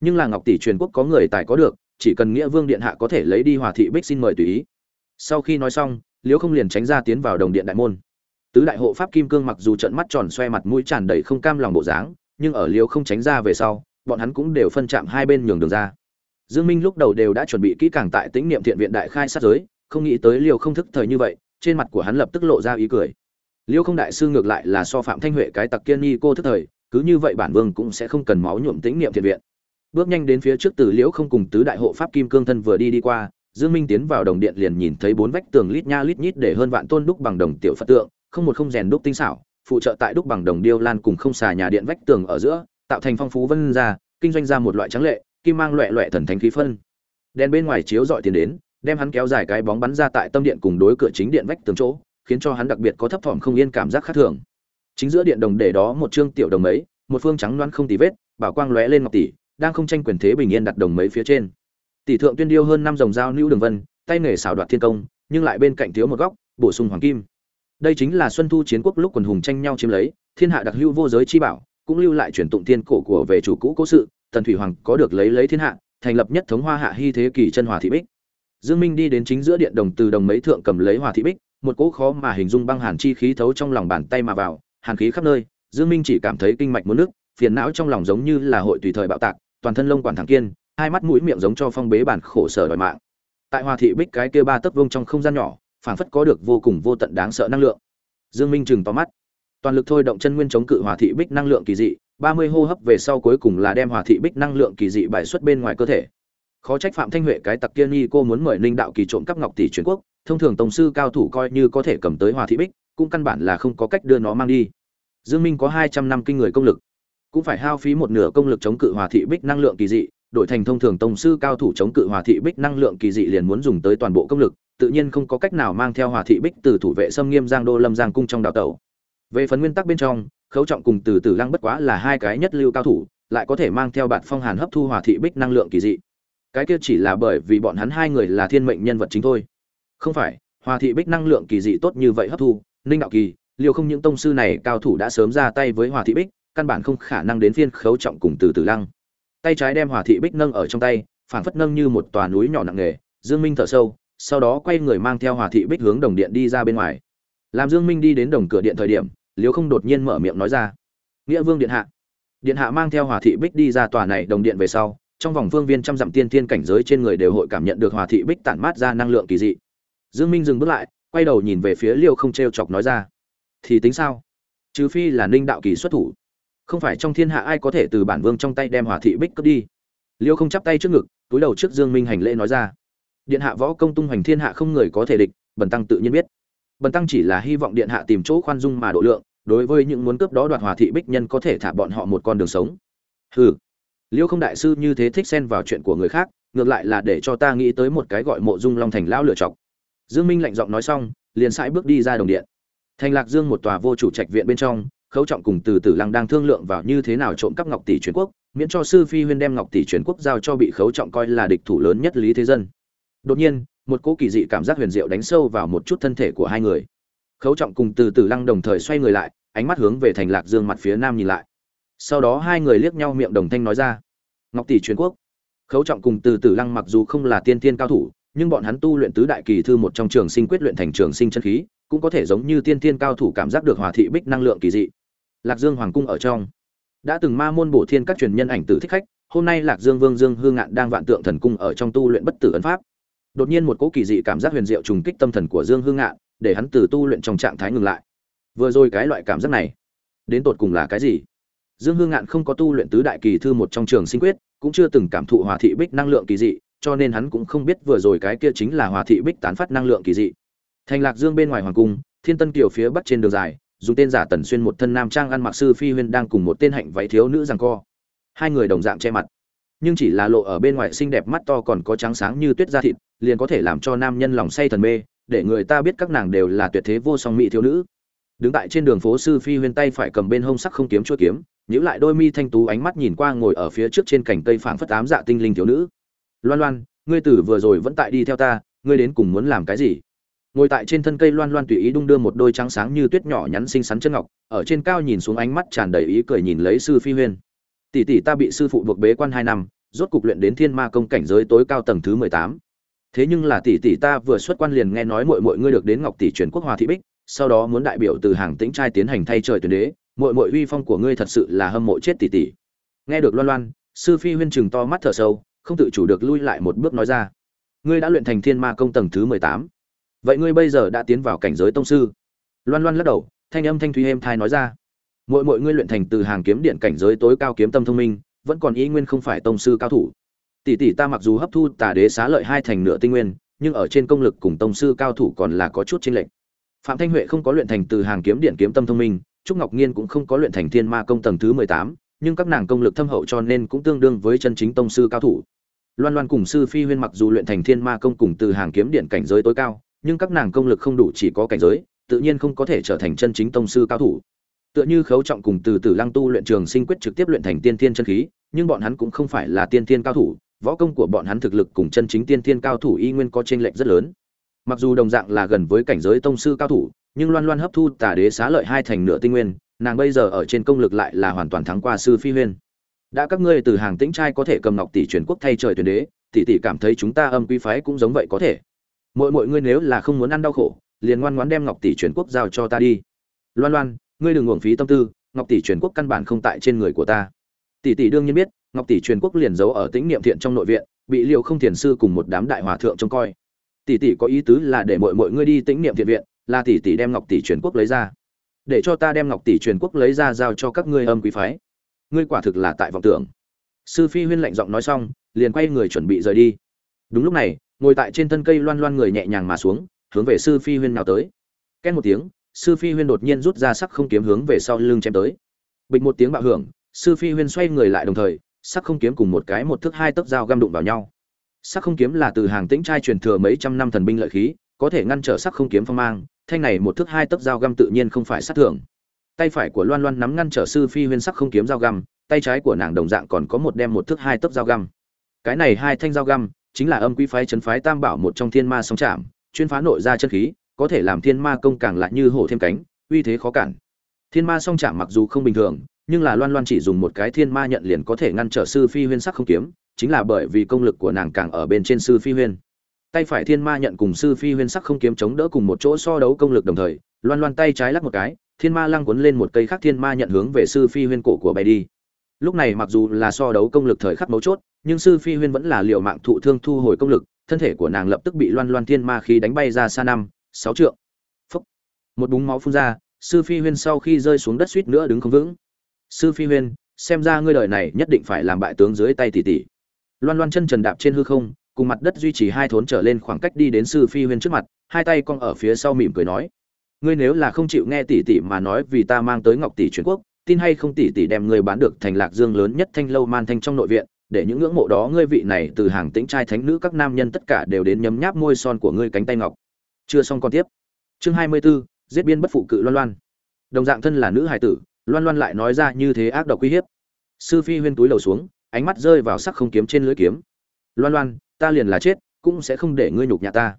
Nhưng là ngọc tỷ truyền quốc có người tài có được, chỉ cần nghĩa vương điện hạ có thể lấy đi hòa thị bích xin mời tùy ý sau khi nói xong, liễu không liền tránh ra tiến vào đồng điện đại môn. Tứ đại hộ pháp kim cương mặc dù trận mắt tròn xoe mặt mũi tràn đầy không cam lòng bộ dáng, nhưng ở liễu không tránh ra về sau, bọn hắn cũng đều phân chạm hai bên nhường đường ra. Dương minh lúc đầu đều đã chuẩn bị kỹ càng tại tĩnh niệm thiện viện đại khai sát giới, không nghĩ tới liễu không thức thời như vậy, trên mặt của hắn lập tức lộ ra ý cười. Liễu không đại sư ngược lại là so phạm thanh huệ cái tặc kiên nhi cô thức thời, cứ như vậy bản vương cũng sẽ không cần máu nhuộm tĩnh niệm thiện viện. Bước nhanh đến phía trước từ liễu không cùng tứ đại hộ pháp kim cương thân vừa đi đi qua dương minh tiến vào đồng điện liền nhìn thấy bốn vách tường lít nha lít nhít để hơn vạn tôn đúc bằng đồng tiểu phật tượng, không một không rèn đúc tinh xảo, phụ trợ tại đúc bằng đồng điêu lan cùng không xà nhà điện vách tường ở giữa, tạo thành phong phú vân ra kinh doanh ra một loại trắng lệ, kim mang loẹ loẹ thần thánh khí phân. Đèn bên ngoài chiếu dọi tiền đến, đem hắn kéo dài cái bóng bắn ra tại tâm điện cùng đối cửa chính điện vách tường chỗ, khiến cho hắn đặc biệt có thấp thỏm không yên cảm giác khác thường. Chính giữa điện đồng để đó một trương tiểu đồng mấy, một phương trắng loan không tì vết, bảo quang lóe lên ngọc tỷ, đang không tranh quyền thế bình yên đặt đồng mấy phía trên tỷ thượng tuyên điêu hơn năm dòng dao nữu đường vân, tay nghề xảo đoạt thiên công, nhưng lại bên cạnh thiếu một góc, bổ sung hoàng kim. Đây chính là xuân thu chiến quốc lúc quần hùng tranh nhau chiếm lấy, thiên hạ đặc hữu vô giới chi bảo, cũng lưu lại truyền tụng thiên cổ của về chủ cũ cố sự, tần thủy hoàng có được lấy lấy thiên hạ, thành lập nhất thống hoa hạ hy thế kỷ chân hòa thị bích. Dương minh đi đến chính giữa điện đồng từ đồng mấy thượng cầm lấy hòa thị bích, một cỗ khó mà hình dung băng hàn chi khí thấu trong lòng bàn tay mà vào, hàn khí khắp nơi, dương minh chỉ cảm thấy kinh mạch muốn nước phiền não trong lòng giống như là hội tùy thời bạo tạc, toàn thân lông quản thẳng kiên hai mắt mũi miệng giống cho phong bế bản khổ sở đòi mạng. Tại hòa thị bích cái kia ba tấc vông trong không gian nhỏ, phảng phất có được vô cùng vô tận đáng sợ năng lượng. Dương minh chừng to mắt. Toàn lực thôi động chân nguyên chống cự hòa thị bích năng lượng kỳ dị, ba mươi hô hấp về sau cuối cùng là đem hòa thị bích năng lượng kỳ dị bài xuất bên ngoài cơ thể. Khó trách phạm thanh huệ cái tặc kia Nhi cô muốn mời ninh đạo kỳ trộm cắp ngọc tỷ truyền quốc, thông thường tổng sư cao thủ coi như có thể cầm tới hòa thị bích, cũng căn bản là không có cách đưa nó mang đi. Dương minh có hai trăm năm kinh người công lực. Cũng phải hao phí một nửa công lực chống cự hòa thị bích năng lượng kỳ dị đổi thành thông thường tông sư cao thủ chống cự hòa thị bích năng lượng kỳ dị liền muốn dùng tới toàn bộ công lực, tự nhiên không có cách nào mang theo hòa thị bích từ thủ vệ xâm nghiêm giang đô lâm giang cung trong đào tẩu. Về phần nguyên tắc bên trong, khấu trọng cùng từ từ lăng bất quá là hai cái nhất lưu cao thủ, lại có thể mang theo bạn phong hàn hấp thu hòa thị bích năng lượng kỳ dị. Cái kia chỉ là bởi vì bọn hắn hai người là thiên mệnh nhân vật chính thôi. Không phải, hòa thị bích năng lượng kỳ dị tốt như vậy hấp thu, ninh đạo kỳ liều không những tông sư này cao thủ đã sớm ra tay với hòa thị bích, căn bản không khả năng đến phiên khấu trọng cùng từ từ lăng tay trái đem hòa thị bích nâng ở trong tay, phảng phất nâng như một tòa núi nhỏ nặng nề, dương minh thở sâu, sau đó quay người mang theo hòa thị bích hướng đồng điện đi ra bên ngoài. Làm dương minh đi đến đồng cửa điện thời điểm liếu không đột nhiên mở miệng nói ra, nghĩa vương điện hạ. Điện hạ mang theo hòa thị bích đi ra tòa này đồng điện về sau, trong vòng phương viên trăm dặm tiên thiên cảnh giới trên người đều hội cảm nhận được hòa thị bích tản mát ra năng lượng kỳ dị. Dương minh dừng bước lại, quay đầu nhìn về phía liêu không t chọc nói ra, thì tính sao? Trừ phi là ninh đạo kỳ xuất thủ không phải trong thiên hạ ai có thể từ bản vương trong tay đem hòa thị bích cướp đi? Liêu không chắp tay trước ngực, túi đầu trước dương minh hành lễ nói ra. Điện hạ võ công tung hoành thiên hạ không người có thể địch, bần tăng tự nhiên biết. Bần tăng chỉ là hy vọng điện hạ tìm chỗ khoan dung mà độ lượng, đối với những muốn cướp đó đoạt hòa thị bích nhân có thể thả bọn họ một con đường sống. Hừ. Liêu không đại sư như thế thích xen vào chuyện của người khác, ngược lại là để cho ta nghĩ tới một cái gọi mộ dung long thành lão lựa chọc dương minh lạnh giọng nói xong, liền sải bước đi ra đồng điện. Thành lạc dương một tòa vô chủ trạch viện bên trong khấu trọng cùng từ tử lăng đang thương lượng vào như thế nào trộm cắp ngọc tỷ truyền quốc, miễn cho sư phi huyên đem ngọc tỷ truyền quốc giao cho bị khấu trọng coi là địch thủ lớn nhất lý thế dân. Đột nhiên, một cỗ kỳ dị cảm giác huyền diệu đánh sâu vào một chút thân thể của hai người. Khấu trọng cùng từ tử lăng đồng thời xoay người lại, ánh mắt hướng về thành lạc dương mặt phía nam nhìn lại. Sau đó hai người liếc nhau miệng đồng thanh nói ra, ngọc tỷ truyền quốc. Khấu trọng cùng từ tử lăng mặc dù không là tiên tiên cao thủ, nhưng bọn hắn tu luyện tứ đại kỳ thư một trong trường sinh quyết luyện thành trường sinh chân khí, cũng có thể giống như tiên tiên cao thủ cảm giác được hòa thị bích năng lượng kỳ dị lạc dương hoàng cung ở trong. Đã từng ma môn bổ thiên các truyền nhân ảnh tử thích khách, hôm nay lạc dương vương dương hương ngạn đang vạn tượng thần cung ở trong tu luyện bất tử ấn pháp. Đột nhiên một cỗ kỳ dị cảm giác huyền diệu trùng kích tâm thần của dương hương ngạn, để hắn từ tu luyện trong trạng thái ngừng lại. Vừa rồi cái loại cảm giác này, đến tột cùng là cái gì? Dương hương ngạn không có tu luyện tứ đại kỳ thư một trong trường sinh quyết, cũng chưa từng cảm thụ hòa thị bích năng lượng kỳ dị, cho nên hắn cũng không biết vừa rồi cái kia chính là hòa thị bích tán phát năng lượng kỳ dị. Thành lạc dương bên ngoài hoàng cung, thiên tân kiều phía bắc trên đường dài dùng tên giả tần xuyên một thân nam trang ăn mặc sư phi huyên đang cùng một tên hạnh váy thiếu nữ rằng co. Hai người đồng dạng che mặt. Nhưng chỉ là lộ ở bên ngoài xinh đẹp mắt to còn có trắng sáng như tuyết da thịt, liền có thể làm cho nam nhân lòng say thần mê, để người ta biết các nàng đều là tuyệt thế vô song mỹ thiếu nữ. Đứng tại trên đường phố sư phi huyên tay phải cầm bên hông sắc không kiếm chua kiếm, nhíu lại đôi mi thanh tú ánh mắt nhìn qua ngồi ở phía trước trên cành cây phảng phất ám dạ tinh linh thiếu nữ. Loan loan, ngươi tử vừa rồi vẫn tại đi theo ta, ngươi đến cùng muốn làm cái gì? Ngồi tại trên thân cây loan loan tùy ý đung đưa một đôi trắng sáng như tuyết nhỏ nhắn xinh xắn chân ngọc, ở trên cao nhìn xuống ánh mắt tràn đầy ý cười nhìn lấy sư phi huyên. Tỷ tỷ ta bị sư phụ buộc bế quan hai năm, rốt cục luyện đến thiên ma công cảnh giới tối cao tầng thứ mười tám. Thế nhưng là tỷ tỷ ta vừa xuất quan liền nghe nói mọi mọi ngươi được đến ngọc tỷ truyền quốc hòa thị bích, sau đó muốn đại biểu từ hàng tĩnh trai tiến hành thay trời tuyển đế mọi mọi uy phong của ngươi thật sự là hâm mộ chết tỷ tỷ. Nghe được loan loan, sư phi huyên chừng to mắt thở sâu, không tự chủ được lui lại một bước nói ra. Ngươi đã luyện thành thiên ma công tầng thứ mười tám vậy ngươi bây giờ đã tiến vào cảnh giới tông sư? Loan loan lắc đầu, thanh âm thanh thúy êm thai nói ra. Mỗi mỗi ngươi luyện thành từ hàng kiếm điện cảnh giới tối cao kiếm tâm thông minh, vẫn còn ý nguyên không phải tông sư cao thủ. Tỷ tỷ ta mặc dù hấp thu tà đế xá lợi hai thành nửa tinh nguyên, nhưng ở trên công lực cùng tông sư cao thủ còn là có chút chênh lệch. Phạm thanh huệ không có luyện thành từ hàng kiếm điện kiếm tâm thông minh, trúc ngọc nhiên cũng không có luyện thành thiên ma công tầng thứ mười tám, nhưng các nàng công lực thâm hậu cho nên cũng tương đương với chân chính tông sư cao thủ. Loan loan cùng sư phi huyên mặc dù luyện thành thiên ma công cùng từ hàng kiếm điện cảnh giới tối cao nhưng các nàng công lực không đủ chỉ có cảnh giới, tự nhiên không có thể trở thành chân chính tông sư cao thủ. Tựa như khấu trọng cùng từ từ lăng tu luyện trường sinh quyết trực tiếp luyện thành tiên thiên chân khí, nhưng bọn hắn cũng không phải là tiên thiên cao thủ, võ công của bọn hắn thực lực cùng chân chính tiên thiên cao thủ y nguyên có chênh lệch rất lớn. Mặc dù đồng dạng là gần với cảnh giới tông sư cao thủ, nhưng loan loan hấp thu tà đế xá lợi hai thành nửa tinh nguyên, nàng bây giờ ở trên công lực lại là hoàn toàn thắng qua sư phi huyên. Đã các ngươi từ hàng tĩnh trai có thể cầm ngọc tỷ truyền quốc thay trời tuyển đế, tỷ tỷ cảm thấy chúng ta âm quý phái cũng giống vậy có thể mỗi mỗi ngươi nếu là không muốn ăn đau khổ, liền ngoan ngoãn đem ngọc tỷ truyền quốc giao cho ta đi. Loan loan, ngươi đừng uổng phí tâm tư, ngọc tỷ truyền quốc căn bản không tại trên người của ta. Tỷ tỷ đương nhiên biết, ngọc tỷ truyền quốc liền giấu ở tĩnh niệm thiện trong nội viện, bị liệu không thiền sư cùng một đám đại hòa thượng trông coi. Tỷ tỷ có ý tứ là để mọi mọi ngươi đi tĩnh niệm thiện viện, là tỷ tỷ đem ngọc tỷ truyền quốc lấy ra. Để cho ta đem ngọc tỷ truyền quốc lấy ra giao cho các ngươi âm quý phái. Ngươi quả thực là tại vọng tưởng. Sư phi huyên lạnh giọng nói xong, liền quay người chuẩn bị rời đi. Đúng lúc này ngồi tại trên thân cây loan loan người nhẹ nhàng mà xuống, hướng về sư phi huyên nào tới. Két một tiếng, sư phi huyên đột nhiên rút ra sắc không kiếm hướng về sau lưng chém tới. Bịch một tiếng bạo hưởng, sư phi huyên xoay người lại đồng thời, sắc không kiếm cùng một cái một thước hai tấc dao găm đụng vào nhau. Sắc không kiếm là từ hàng tĩnh trai truyền thừa mấy trăm năm thần binh lợi khí, có thể ngăn trở sắc không kiếm phong mang, thanh này một thước hai tấc dao găm tự nhiên không phải sát thường tay phải của loan loan nắm ngăn trở sư phi huyên sắc không kiếm dao găm, tay trái của nàng đồng dạng còn có một đem một thước hai tấc dao găm. Cái này hai thanh dao găm chính là âm quý phái chấn phái tam bảo một trong thiên ma song chạm chuyên phá nội ra chân khí, có thể làm thiên ma công càng lại như hổ thêm cánh, uy thế khó cản. Thiên ma song chạm mặc dù không bình thường, nhưng là loan loan chỉ dùng một cái thiên ma nhận liền có thể ngăn trở sư phi huyên sắc không kiếm, chính là bởi vì công lực của nàng càng ở bên trên sư phi huyên. Tay phải thiên ma nhận cùng sư phi huyên sắc không kiếm chống đỡ cùng một chỗ so đấu công lực đồng thời, loan loan tay trái lắc một cái, thiên ma lăng cuốn lên một cây khác thiên ma nhận hướng về sư phi huyên cổ của bay đi lúc này mặc dù là so đấu công lực thời khắc mấu chốt, nhưng sư phi huyên vẫn là liệu mạng thụ thương thu hồi công lực, thân thể của nàng lập tức bị loan loan thiên ma khí đánh bay ra xa năm, sáu trượng. Phúc. một búng máu phun ra, sư phi huyên sau khi rơi xuống đất suýt nữa đứng không vững. Sư phi huyên, xem ra ngươi đời này nhất định phải làm bại tướng dưới tay tỷ tỷ. Loan loan chân trần đạp trên hư không, cùng mặt đất duy trì hai thốn trở lên khoảng cách đi đến sư phi huyên trước mặt, hai tay cong ở phía sau mỉm cười nói. Ngươi nếu là không chịu nghe tỷ tỷ mà nói vì ta mang tới ngọc tỷ truyền quốc tin hay không tỷ tỷ đem ngươi bán được thành lạc dương lớn nhất thanh lâu man thanh trong nội viện để những ngưỡng mộ đó ngươi vị này từ hàng tĩnh trai thánh nữ các nam nhân tất cả đều đến nhấm nháp môi son của ngươi cánh tay ngọc. Chưa xong còn tiếp. Chương hai mươi 24, giết biên bất phụ cự loan loan. Đồng dạng thân là nữ hài tử loan loan lại nói ra như thế ác độc uy hiếp. Sư phi huyên túi lầu xuống ánh mắt rơi vào sắc không kiếm trên lưỡi kiếm. Loan loan ta liền là chết cũng sẽ không để ngươi nhục nhã ta.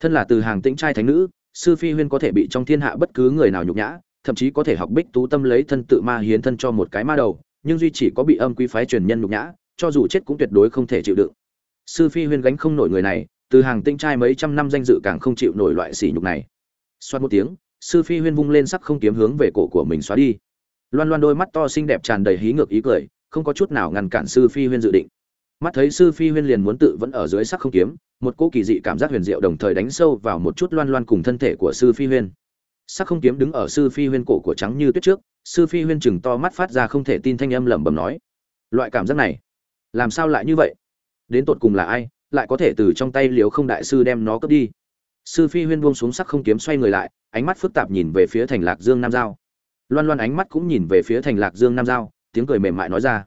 Thân là từ hàng tĩnh trai thánh nữ sư phi huyên có thể bị trong thiên hạ bất cứ người nào nhục nhã thậm chí có thể học bích tú tâm lấy thân tự ma hiến thân cho một cái ma đầu, nhưng duy chỉ có bị âm quý phái truyền nhân nhục nhã, cho dù chết cũng tuyệt đối không thể chịu đựng. Sư phi huyên gánh không nổi người này, từ hàng tinh trai mấy trăm năm danh dự càng không chịu nổi loại sỉ nhục này. Xoát một tiếng, sư phi huyên vung lên sắc không kiếm hướng về cổ của mình xóa đi. Loan loan đôi mắt to xinh đẹp tràn đầy hí ngược ý cười, không có chút nào ngăn cản sư phi huyên dự định. Mắt thấy sư phi huyên liền muốn tự vẫn ở dưới sắc không kiếm, một cỗ kỳ dị cảm giác huyền diệu đồng thời đánh sâu vào một chút loan loan cùng thân thể của sư phi huyên sắc không kiếm đứng ở sư phi huyên cổ của trắng như tuyết trước, sư phi huyên chừng to mắt phát ra không thể tin thanh âm lẩm bẩm nói, loại cảm giác này, làm sao lại như vậy? Đến tột cùng là ai, lại có thể từ trong tay liều không đại sư đem nó cướp đi? Sư phi huyên buông xuống sắc không kiếm xoay người lại, ánh mắt phức tạp nhìn về phía thành lạc dương nam giao. Loan loan ánh mắt cũng nhìn về phía thành lạc dương nam giao, tiếng cười mềm mại nói ra,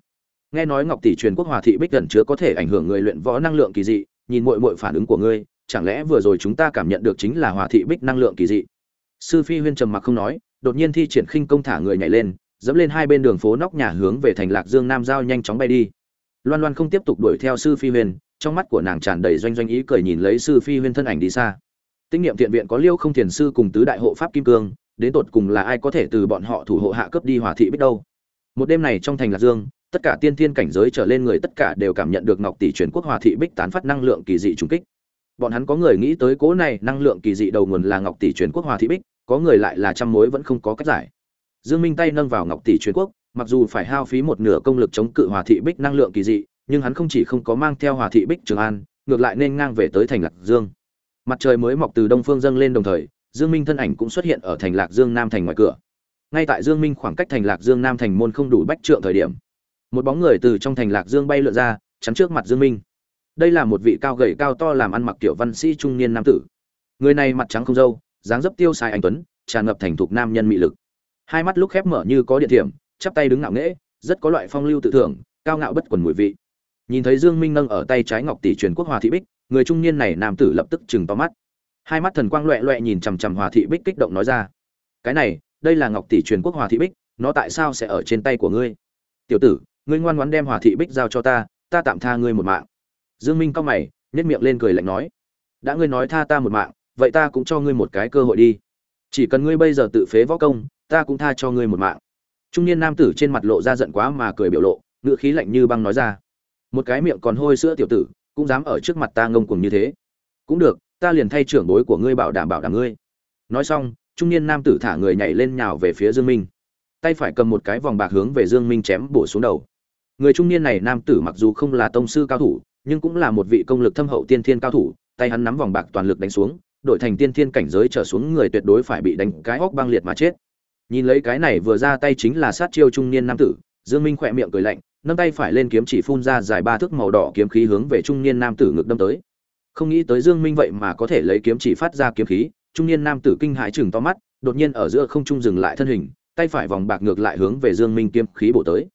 nghe nói ngọc tỷ truyền quốc hòa thị bích gần chứa có thể ảnh hưởng người luyện võ năng lượng kỳ dị, nhìn muội muội phản ứng của ngươi, chẳng lẽ vừa rồi chúng ta cảm nhận được chính là hòa thị bích năng lượng kỳ dị? Sư phi huyên trầm mặc không nói, đột nhiên thi triển khinh công thả người nhảy lên, dẫm lên hai bên đường phố nóc nhà hướng về thành lạc dương nam giao nhanh chóng bay đi. Loan loan không tiếp tục đuổi theo sư phi huyên, trong mắt của nàng tràn đầy doanh doanh ý cười nhìn lấy sư phi huyên thân ảnh đi xa. Tinh nghiệm thiện viện có liêu không thiền sư cùng tứ đại hộ pháp kim cương, đến tột cùng là ai có thể từ bọn họ thủ hộ hạ cấp đi hòa thị bích đâu. Một đêm này trong thành lạc dương, tất cả tiên thiên cảnh giới trở lên người tất cả đều cảm nhận được ngọc tỷ truyền quốc hòa thị bích tán phát năng lượng kỳ dị trùng kích bọn hắn có người nghĩ tới cố này năng lượng kỳ dị đầu nguồn là ngọc tỷ truyền quốc hòa thị bích, có người lại là trăm mối vẫn không có cách giải. Dương minh tay nâng vào ngọc tỷ truyền quốc, mặc dù phải hao phí một nửa công lực chống cự hòa thị bích năng lượng kỳ dị, nhưng hắn không chỉ không có mang theo hòa thị bích trường an, ngược lại nên ngang về tới thành lạc dương. Mặt trời mới mọc từ đông phương dâng lên đồng thời, dương minh thân ảnh cũng xuất hiện ở thành lạc dương nam thành ngoài cửa. Ngay tại dương minh khoảng cách thành lạc dương nam thành môn không đủ bách trượng thời điểm, một bóng người từ trong thành lạc dương bay lượn ra, chắn trước mặt dương minh đây là một vị cao gầy cao to làm ăn mặc tiểu văn sĩ trung niên nam tử. Người này mặt trắng không râu, dáng dấp tiêu xài anh tuấn, tràn ngập thành thục nam nhân mị lực. Hai mắt lúc khép mở như có điện thiểm, chắp tay đứng ngạo nghễ, rất có loại phong lưu tự thưởng, cao ngạo bất quần mùi vị. Nhìn thấy dương minh nâng ở tay trái ngọc tỷ truyền quốc hòa thị bích, người trung niên này nam tử lập tức chừng to mắt. Hai mắt thần quang loẹ loẹ nhìn chằm chằm hòa thị bích kích động nói ra, cái này, đây là ngọc tỷ truyền quốc hòa thị bích, nó tại sao sẽ ở trên tay của ngươi? Tiểu tử, ngươi ngoan ngoãn đem hòa thị bích giao cho ta ta tạm tha ngươi một mạng dương minh cao mày, nhếch miệng lên cười lạnh nói, đã ngươi nói tha ta một mạng, vậy ta cũng cho ngươi một cái cơ hội đi. Chỉ cần ngươi bây giờ tự phế võ công, ta cũng tha cho ngươi một mạng. Trung niên nam tử trên mặt lộ ra giận quá mà cười biểu lộ, ngữ khí lạnh như băng nói ra, một cái miệng còn hôi sữa tiểu tử, cũng dám ở trước mặt ta ngông cuồng như thế. Cũng được, ta liền thay trưởng bối của ngươi bảo đảm bảo đảm ngươi. Nói xong, trung niên nam tử thả người nhảy lên nhào về phía dương minh. Tay phải cầm một cái vòng bạc hướng về dương minh chém bổ xuống đầu. Người trung niên này nam tử mặc dù không là tông sư cao thủ nhưng cũng là một vị công lực thâm hậu tiên thiên cao thủ, tay hắn nắm vòng bạc toàn lực đánh xuống, đổi thành tiên thiên cảnh giới trở xuống người tuyệt đối phải bị đánh cái óc băng liệt mà chết. Nhìn lấy cái này vừa ra tay chính là sát chiêu trung niên nam tử, dương minh khỏe miệng cười lạnh, nâng tay phải lên kiếm chỉ phun ra dài ba thước màu đỏ kiếm khí hướng về trung niên nam tử ngực đâm tới. Không nghĩ tới dương minh vậy mà có thể lấy kiếm chỉ phát ra kiếm khí, trung niên nam tử kinh hãi chừng to mắt, đột nhiên ở giữa không trung dừng lại thân hình, tay phải vòng bạc ngược lại hướng về dương minh kiếm khí bổ tới.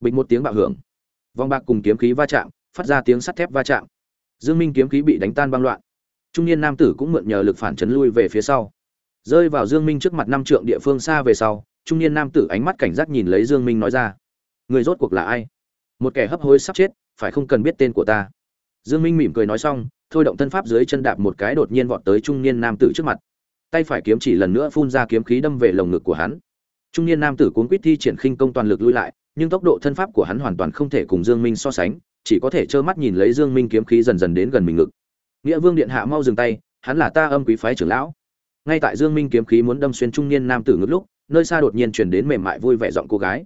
Bịch một tiếng bạo hưởng. Vòng bạc cùng kiếm khí va chạm phát ra tiếng sắt thép va chạm. Dương minh kiếm khí bị đánh tan băng loạn. Trung niên nam tử cũng mượn nhờ lực phản chấn lui về phía sau. Rơi vào dương minh trước mặt năm trượng địa phương xa về sau, trung niên nam tử ánh mắt cảnh giác nhìn lấy dương minh nói ra, người rốt cuộc là ai? Một kẻ hấp hối sắp chết, phải không cần biết tên của ta? Dương minh mỉm cười nói xong, thôi động thân pháp dưới chân đạp một cái đột nhiên vọt tới trung niên nam tử trước mặt. Tay phải kiếm chỉ lần nữa phun ra kiếm khí đâm về lồng ngực của hắn. Trung niên nam tử cuốn quýt thi triển khinh công toàn lực lui lại, nhưng tốc độ thân pháp của hắn hoàn toàn không thể cùng dương minh so sánh chỉ có thể trơ mắt nhìn lấy dương minh kiếm khí dần dần đến gần mình ngực. Nghĩa vương điện hạ mau dừng tay, hắn là ta âm quý phái trưởng lão. Ngay tại dương minh kiếm khí muốn đâm xuyên trung niên nam tử ngực lúc, nơi xa đột nhiên truyền đến mềm mại vui vẻ giọng cô gái.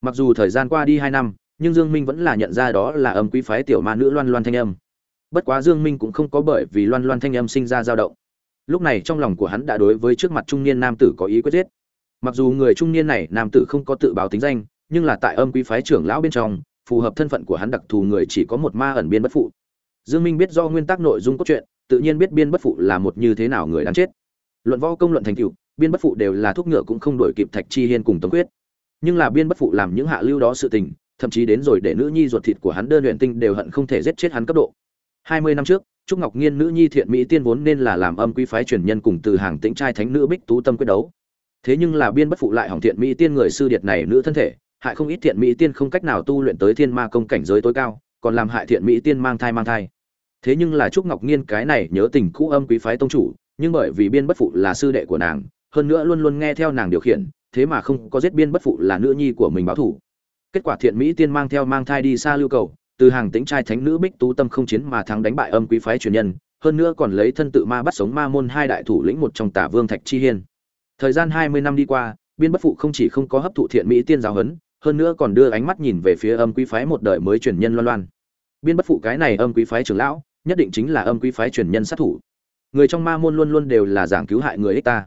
Mặc dù thời gian qua đi hai năm, nhưng dương minh vẫn là nhận ra đó là âm quý phái tiểu ma nữ loan loan thanh âm. Bất quá dương minh cũng không có bởi vì loan loan thanh âm sinh ra dao động. Lúc này trong lòng của hắn đã đối với trước mặt trung niên nam tử có ý quyết giết. Mặc dù người trung niên này nam tử không có tự báo tính danh, nhưng là tại âm quý phái trưởng lão bên trong phù hợp thân phận của hắn đặc thù người chỉ có một ma ẩn biên bất phụ. Dương minh biết do nguyên tắc nội dung cốt truyện, tự nhiên biết biên bất phụ là một như thế nào người đáng chết. Luận võ công luận thành tựu, biên bất phụ đều là thuốc ngựa cũng không đổi kịp thạch chi hiên cùng tống quyết. Nhưng là biên bất phụ làm những hạ lưu đó sự tình, thậm chí đến rồi để nữ nhi ruột thịt của hắn đơn luyện tinh đều hận không thể giết chết hắn cấp độ. Hai mươi năm trước, trúc ngọc nghiên nữ nhi thiện mỹ tiên vốn nên là làm âm quý phái truyền nhân cùng từ hàng tĩnh trai thánh nữ bích tú tâm quyết đấu. Thế nhưng là biên bất phụ lại hỏng thiện mỹ tiên người sư điệt này nữ thân thể hại không ít thiện mỹ tiên không cách nào tu luyện tới thiên ma công cảnh giới tối cao, còn làm hại thiện mỹ tiên mang thai mang thai. Thế nhưng là trúc ngọc nghiên cái này nhớ tình cũ âm quý phái tông chủ, nhưng bởi vì biên bất phụ là sư đệ của nàng, hơn nữa luôn luôn nghe theo nàng điều khiển, thế mà không có giết biên bất phụ là nữ nhi của mình báo thủ kết quả thiện mỹ tiên mang theo mang thai đi xa lưu cầu, từ hàng tính trai thánh nữ bích tú tâm không chiến mà thắng đánh bại âm quý phái truyền nhân, hơn nữa còn lấy thân tự ma bắt sống ma môn hai đại thủ lĩnh một trong tả vương thạch chi hiên. Thời gian hai mươi năm đi qua, biên bất phụ không chỉ không có hấp thụ thiện mỹ tiên giáo huấn hơn nữa còn đưa ánh mắt nhìn về phía âm quý phái một đời mới truyền nhân loan loan. Biên bất phụ cái này âm quý phái trưởng lão, nhất định chính là âm quý phái truyền nhân sát thủ. Người trong ma môn luôn luôn đều là giảng cứu hại người ích ta.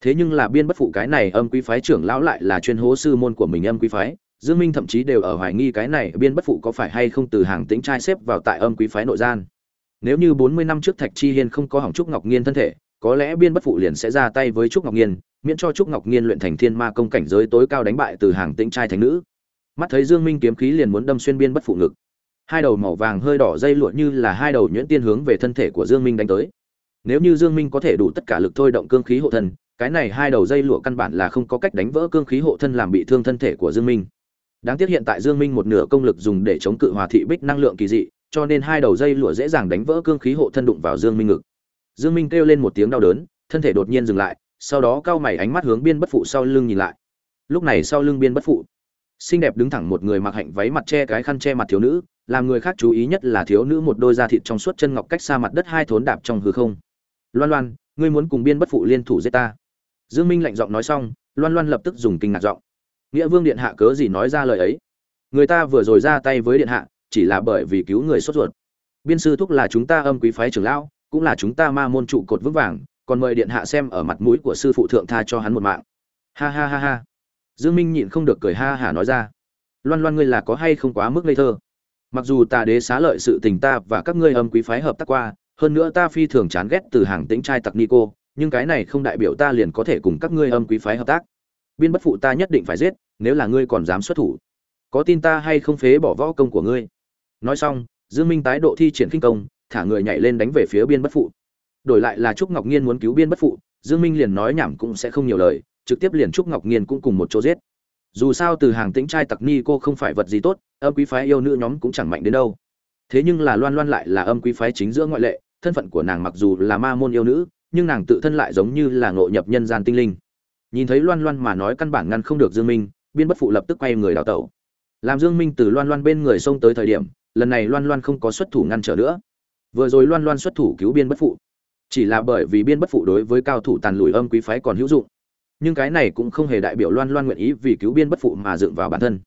Thế nhưng là biên bất phụ cái này âm quý phái trưởng lão lại là chuyên hố sư môn của mình âm quý phái. Dương minh thậm chí đều ở hoài nghi cái này biên bất phụ có phải hay không từ hàng tính trai xếp vào tại âm quý phái nội gian. Nếu như 40 năm trước thạch chi hiên không có hỏng trúc ngọc nghiên thân thể, có lẽ biên bất phụ liền sẽ ra tay với trúc ngọc nghiên miễn cho trúc ngọc nghiên luyện thành thiên ma công cảnh giới tối cao đánh bại từ hàng tĩnh trai thành nữ. Mắt thấy dương minh kiếm khí liền muốn đâm xuyên biên bất phụ ngực. Hai đầu màu vàng hơi đỏ dây lụa như là hai đầu nhuyễn tiên hướng về thân thể của dương minh đánh tới. Nếu như dương minh có thể đủ tất cả lực thôi động cương khí hộ thân, cái này hai đầu dây lụa căn bản là không có cách đánh vỡ cương khí hộ thân làm bị thương thân thể của dương minh. Đáng tiếc hiện tại dương minh một nửa công lực dùng để chống cự hòa thị bích năng lượng kỳ dị, cho nên hai đầu dây lụa dễ dàng đánh vỡ cương khí hộ thân đụng vào dương minh ngực. Dương minh kêu lên một tiếng đau đớn, thân thể đột nhiên dừng lại sau đó cao mày ánh mắt hướng biên bất phụ sau lưng nhìn lại. Lúc này sau lưng biên bất phụ, xinh đẹp đứng thẳng một người mặc hạnh váy mặt che cái khăn che mặt thiếu nữ, làm người khác chú ý nhất là thiếu nữ một đôi da thịt trong suốt chân ngọc cách xa mặt đất hai thốn đạp trong hư không. Loan loan, ngươi muốn cùng biên bất phụ liên thủ giết ta? Dương minh lạnh giọng nói xong, loan loan lập tức dùng kinh ngạc giọng. Nghĩa vương điện hạ cớ gì nói ra lời ấy? Người ta vừa rồi ra tay với điện hạ, chỉ là bởi vì cứu người sốt ruột. Biên sư thúc là chúng ta âm quý phái trưởng lão, cũng là chúng ta ma môn trụ cột vững vàng còn mời điện hạ xem ở mặt mũi của sư phụ thượng tha cho hắn một mạng. Ha ha ha ha. Dương minh nhịn không được cười ha hả nói ra. Loan loan ngươi là có hay không quá mức ngây thơ? Mặc dù ta đế xá lợi sự tình ta và các ngươi âm quý phái hợp tác qua, hơn nữa ta phi thường chán ghét từ hàng tĩnh trai tặc nico, nhưng cái này không đại biểu ta liền có thể cùng các ngươi âm quý phái hợp tác. Biên bất phụ ta nhất định phải giết, nếu là ngươi còn dám xuất thủ. Có tin ta hay không phế bỏ võ công của ngươi? Nói xong, dương minh tái độ thi triển kinh công, thả người nhảy lên đánh về phía biên bất phụ đổi lại là trúc ngọc nhiên muốn cứu biên bất phụ, dương minh liền nói nhảm cũng sẽ không nhiều lời, trực tiếp liền trúc ngọc nhiên cũng cùng một chỗ giết. Dù sao từ hàng tĩnh trai tặc ni cô không phải vật gì tốt, âm quý phái yêu nữ nhóm cũng chẳng mạnh đến đâu. Thế nhưng là loan loan lại là âm quý phái chính giữa ngoại lệ, thân phận của nàng mặc dù là ma môn yêu nữ, nhưng nàng tự thân lại giống như là ngộ nhập nhân gian tinh linh. Nhìn thấy loan loan mà nói căn bản ngăn không được dương minh, biên bất phụ lập tức quay người đào tẩu. Làm dương minh từ loan loan bên người xông tới thời điểm, lần này loan loan không có xuất thủ ngăn trở nữa. Vừa rồi loan loan xuất thủ cứu biên bất phụ chỉ là bởi vì biên bất phụ đối với cao thủ tàn lùi âm quý phái còn hữu dụng. Nhưng cái này cũng không hề đại biểu loan loan nguyện ý vì cứu biên bất phụ mà dựng vào bản thân.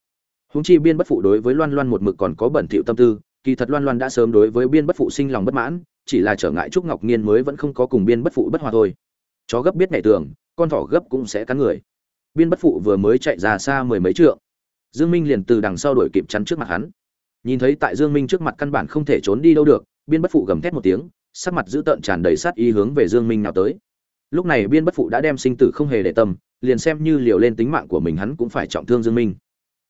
Húng chi biên bất phụ đối với loan loan một mực còn có bẩn thiệu tâm tư, kỳ thật loan loan đã sớm đối với biên bất phụ sinh lòng bất mãn, chỉ là trở ngại trúc ngọc nhiên mới vẫn không có cùng biên bất phụ bất hòa thôi. Chó gấp biết ngày tường con thỏ gấp cũng sẽ cắn người. Biên bất phụ vừa mới chạy ra xa mười mấy trượng. Dương minh liền từ đằng sau đuổi kịp chắn trước mặt hắn. Nhìn thấy tại dương minh trước mặt căn bản không thể trốn đi đâu được, biên bất phụ gầm thét một tiếng sắc mặt dữ tợn tràn đầy sát ý hướng về dương minh nào tới. Lúc này biên bất phụ đã đem sinh tử không hề để tâm, liền xem như liều lên tính mạng của mình hắn cũng phải trọng thương dương minh.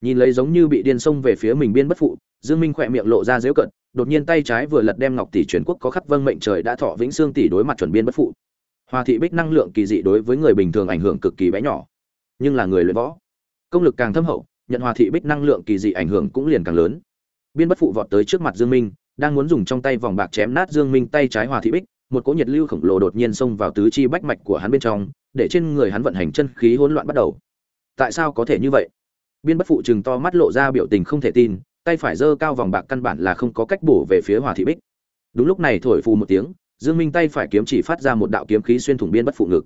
Nhìn lấy giống như bị điên xông về phía mình biên bất phụ, dương minh khỏe miệng lộ ra giễu cận đột nhiên tay trái vừa lật đem ngọc tỷ truyền quốc có khắc vâng mệnh trời đã thọ vĩnh xương tỷ đối mặt chuẩn biên bất phụ. Hoa thị bích năng lượng kỳ dị đối với người bình thường ảnh hưởng cực kỳ bé nhỏ, nhưng là người luyện võ, công lực càng thâm hậu, nhận Hoa thị bích năng lượng kỳ dị ảnh hưởng cũng liền càng lớn. Biên bất phụ vọt tới trước mặt dương minh đang muốn dùng trong tay vòng bạc chém nát dương minh tay trái hòa thị bích, một cỗ nhiệt lưu khổng lồ đột nhiên xông vào tứ chi bách mạch của hắn bên trong, để trên người hắn vận hành chân khí hỗn loạn bắt đầu. Tại sao có thể như vậy? Biên bất phụ chừng to mắt lộ ra biểu tình không thể tin, tay phải giơ cao vòng bạc căn bản là không có cách bổ về phía hòa thị bích. Đúng lúc này thổi phù một tiếng, dương minh tay phải kiếm chỉ phát ra một đạo kiếm khí xuyên thủng biên bất phụ ngực.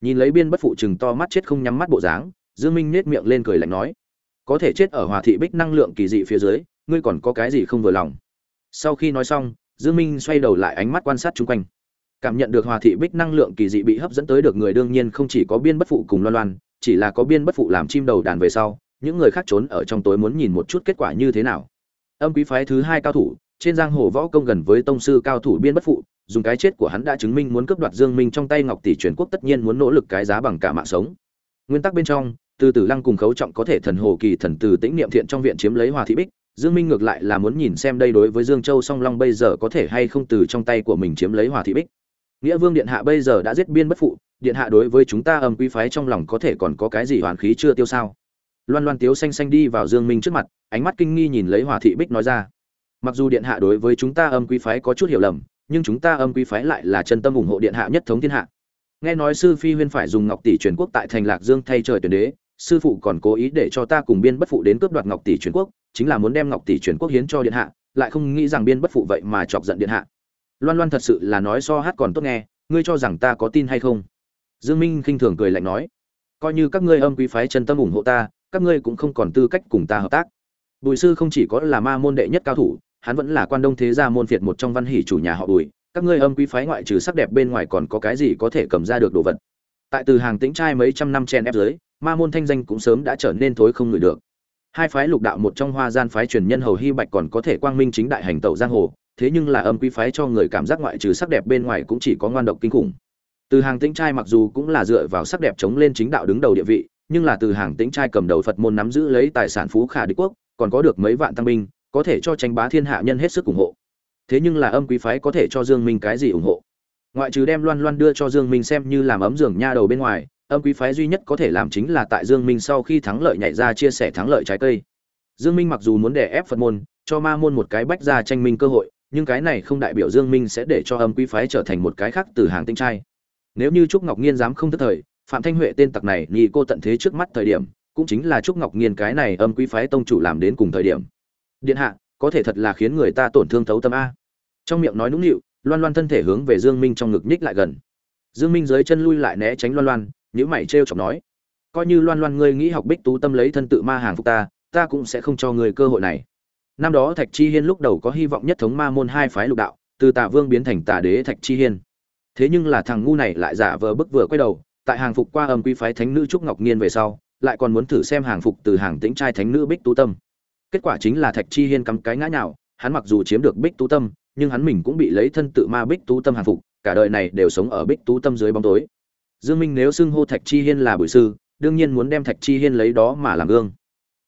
Nhìn lấy biên bất phụ chừng to mắt chết không nhắm mắt bộ dáng, dương minh nhếch miệng lên cười lạnh nói, có thể chết ở hòa thị bích năng lượng kỳ dị phía dưới, ngươi còn có cái gì không vừa lòng? Sau khi nói xong, dương minh xoay đầu lại ánh mắt quan sát chung quanh. Cảm nhận được hòa thị bích năng lượng kỳ dị bị hấp dẫn tới được người đương nhiên không chỉ có biên bất phụ cùng loan loan, chỉ là có biên bất phụ làm chim đầu đàn về sau, những người khác trốn ở trong tối muốn nhìn một chút kết quả như thế nào. Âm quý phái thứ hai cao thủ, trên giang hồ võ công gần với tông sư cao thủ biên bất phụ, dùng cái chết của hắn đã chứng minh muốn cướp đoạt dương minh trong tay ngọc tỷ truyền quốc tất nhiên muốn nỗ lực cái giá bằng cả mạng sống. Nguyên tắc bên trong, từ tử lăng cùng khấu trọng có thể thần hồ kỳ thần từ tĩnh niệm thiện trong viện chiếm lấy hòa thị bích dương minh ngược lại là muốn nhìn xem đây đối với dương châu song long bây giờ có thể hay không từ trong tay của mình chiếm lấy hòa thị bích. Nghĩa vương điện hạ bây giờ đã giết biên bất phụ, điện hạ đối với chúng ta âm quý phái trong lòng có thể còn có cái gì hoàn khí chưa tiêu sao? Loan loan tiếu xanh xanh đi vào dương minh trước mặt, ánh mắt kinh nghi nhìn lấy hòa thị bích nói ra. Mặc dù điện hạ đối với chúng ta âm quý phái có chút hiểu lầm, nhưng chúng ta âm quý phái lại là chân tâm ủng hộ điện hạ nhất thống thiên hạ. Nghe nói sư phi huyên phải dùng ngọc tỷ truyền quốc tại thành lạc dương thay trời tuyển đế, sư phụ còn cố ý để cho ta cùng biên bất phụ đến cướp đoạt ngọc tỷ truyền quốc chính là muốn đem ngọc tỷ truyền quốc hiến cho điện hạ, lại không nghĩ rằng biên bất phụ vậy mà chọc giận điện hạ. Loan loan thật sự là nói so hát còn tốt nghe, ngươi cho rằng ta có tin hay không? Dương minh khinh thường cười lạnh nói, coi như các ngươi âm quý phái chân tâm ủng hộ ta, các ngươi cũng không còn tư cách cùng ta hợp tác. Bùi sư không chỉ có là ma môn đệ nhất cao thủ, hắn vẫn là quan đông thế gia môn phiệt một trong văn hỷ chủ nhà họ bùi, các ngươi âm quý phái ngoại trừ sắc đẹp bên ngoài còn có cái gì có thể cầm ra được đồ vật? Tại từ hàng tĩnh trai mấy trăm năm chen ép dưới, ma môn thanh danh cũng sớm đã trở nên thối không ngửi được hai phái lục đạo một trong hoa gian phái truyền nhân hầu hy bạch còn có thể quang minh chính đại hành tẩu giang hồ, thế nhưng là âm quý phái cho người cảm giác ngoại trừ sắc đẹp bên ngoài cũng chỉ có ngoan độc kinh khủng. Từ hàng tĩnh trai mặc dù cũng là dựa vào sắc đẹp chống lên chính đạo đứng đầu địa vị, nhưng là từ hàng tĩnh trai cầm đầu phật môn nắm giữ lấy tài sản phú khả đế quốc, còn có được mấy vạn tăng binh, có thể cho tranh bá thiên hạ nhân hết sức ủng hộ. Thế nhưng là âm quý phái có thể cho dương minh cái gì ủng hộ? Ngoại trừ đem loan loan đưa cho dương minh xem như làm ấm giường nha đầu bên ngoài âm quý phái duy nhất có thể làm chính là tại dương minh sau khi thắng lợi nhảy ra chia sẻ thắng lợi trái cây. Dương minh mặc dù muốn đè ép phật môn, cho ma môn một cái bách ra tranh minh cơ hội, nhưng cái này không đại biểu dương minh sẽ để cho âm quý phái trở thành một cái khác từ hàng tinh trai. Nếu như trúc ngọc nghiên dám không thất thời, phạm thanh huệ tên tặc này nhị cô tận thế trước mắt thời điểm, cũng chính là trúc ngọc nghiên cái này âm quý phái tông chủ làm đến cùng thời điểm. Điện hạ, có thể thật là khiến người ta tổn thương thấu tâm a. Trong miệng nói nũng nịu, loan loan thân thể hướng về dương minh trong ngực nhích lại gần. Dương minh dưới chân lui lại né tránh loan loan nhữ mày trêu chọc nói, coi như loan loan ngươi nghĩ học bích tú tâm lấy thân tự ma hàng phục ta ta cũng sẽ không cho ngươi cơ hội này. Năm đó thạch chi hiên lúc đầu có hy vọng nhất thống ma môn hai phái lục đạo, từ tạ vương biến thành tạ đế thạch chi hiên. Thế nhưng là thằng ngu này lại giả vờ bức vừa quay đầu, tại hàng phục qua âm quy phái thánh nữ trúc ngọc nghiên về sau, lại còn muốn thử xem hàng phục từ hàng tĩnh trai thánh nữ bích tú tâm. Kết quả chính là thạch chi hiên cắm cái ngã nhào, hắn mặc dù chiếm được bích tú tâm, nhưng hắn mình cũng bị lấy thân tự ma bích tú tâm hàng phục, cả đời này đều sống ở bích tú tâm dưới bóng tối dương minh nếu xưng hô thạch chi hiên là bùi sư đương nhiên muốn đem thạch chi hiên lấy đó mà làm gương.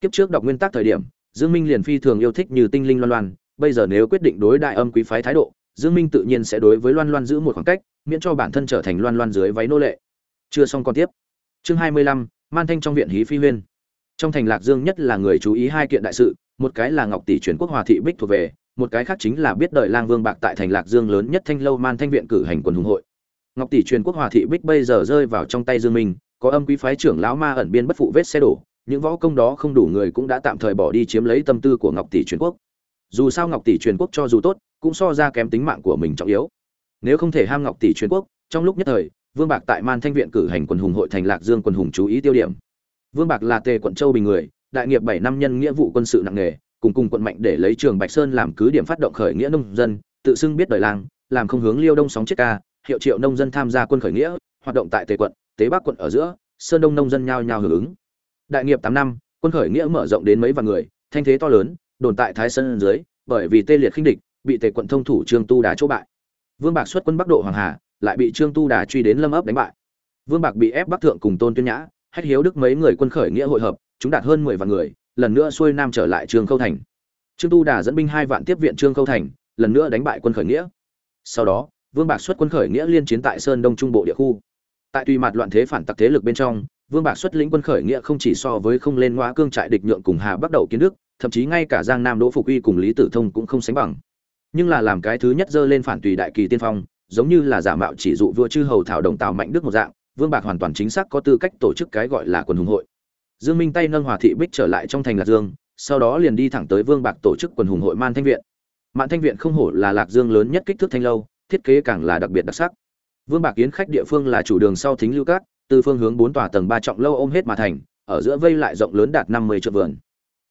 Kiếp trước đọc nguyên tắc thời điểm dương minh liền phi thường yêu thích như tinh linh loan loan bây giờ nếu quyết định đối đại âm quý phái thái độ dương minh tự nhiên sẽ đối với loan loan giữ một khoảng cách miễn cho bản thân trở thành loan loan dưới váy nô lệ. Chưa xong còn tiếp. Chương 25, man thanh trong viện hí phi huyên. Trong thành lạc dương nhất là người chú ý hai kiện đại sự một cái là ngọc tỷ chuyển quốc hòa thị bích thuộc về một cái khác chính là biết đợi lang vương bạc tại thành lạc dương lớn nhất thanh lâu man thanh viện cử hành quần hùng hội ngọc tỷ truyền quốc hòa thị bích bây giờ rơi vào trong tay dương minh, có âm quý phái trưởng lão ma ẩn biên bất phụ vết xe đổ, những võ công đó không đủ người cũng đã tạm thời bỏ đi chiếm lấy tâm tư của ngọc tỷ truyền quốc. Dù sao ngọc tỷ truyền quốc cho dù tốt, cũng so ra kém tính mạng của mình trọng yếu. Nếu không thể ham ngọc tỷ truyền quốc, trong lúc nhất thời, vương bạc tại man thanh viện cử hành quần hùng hội thành lạc dương quần hùng chú ý tiêu điểm. Vương bạc là tề quận châu bình người, đại nghiệp bảy năm nhân nghĩa vụ quân sự nặng nề, cùng cùng quận mạnh để lấy trường bạch sơn làm cứ điểm phát động khởi nghĩa nông dân, tự xưng biết đời làng, làm không hướng liêu đông sóng chết ca hiệu triệu nông dân tham gia quân khởi nghĩa, hoạt động tại tề quận, tế bắc quận ở giữa, sơn đông nông dân nhao nhao hưởng ứng. Đại nghiệp tám năm, quân khởi nghĩa mở rộng đến mấy vạn người, thanh thế to lớn, đồn tại thái sơn dưới, bởi vì tê liệt khinh địch, bị tề quận thông thủ trương tu đà chỗ bại. Vương bạc xuất quân bắc độ hoàng hà, lại bị trương tu đà truy đến lâm ấp đánh bại. Vương bạc bị ép bắc thượng cùng tôn tuyên nhã, hách hiếu đức mấy người quân khởi nghĩa hội hợp, chúng đạt hơn mười vạn người, lần nữa xuôi nam trở lại trương khâu thành. Trương tu đà dẫn binh hai vạn tiếp viện trương khâu thành, lần nữa đánh bại quân khởi nghĩa. Sau đó vương bạc xuất quân khởi nghĩa liên chiến tại sơn đông trung bộ địa khu. Tại tùy mặt loạn thế phản tặc thế lực bên trong, vương bạc xuất lĩnh quân khởi nghĩa không chỉ so với không lên ngoa cương trại địch nhượng cùng hà bắt đầu kiến đức, thậm chí ngay cả giang nam đỗ phục uy cùng lý tử thông cũng không sánh bằng. Nhưng là làm cái thứ nhất dơ lên phản tùy đại kỳ tiên phong, giống như là giả mạo chỉ dụ vua chư hầu thảo đồng tào mạnh đức một dạng, vương bạc hoàn toàn chính xác có tư cách tổ chức cái gọi là quần hùng hội. Dương minh tay nâng hòa thị bích trở lại trong thành lạc dương, sau đó liền đi thẳng tới vương bạc tổ chức quần hùng hội man thanh viện. Man thanh viện không hổ là lạc dương lớn nhất kích thước thanh lâu thiết kế càng là đặc biệt đặc sắc. Vương bạc kiến khách địa phương là chủ đường sau thính lưu cát từ phương hướng bốn tòa tầng ba trọng lâu ôm hết mà thành, ở giữa vây lại rộng lớn đạt năm mươi triệu vườn.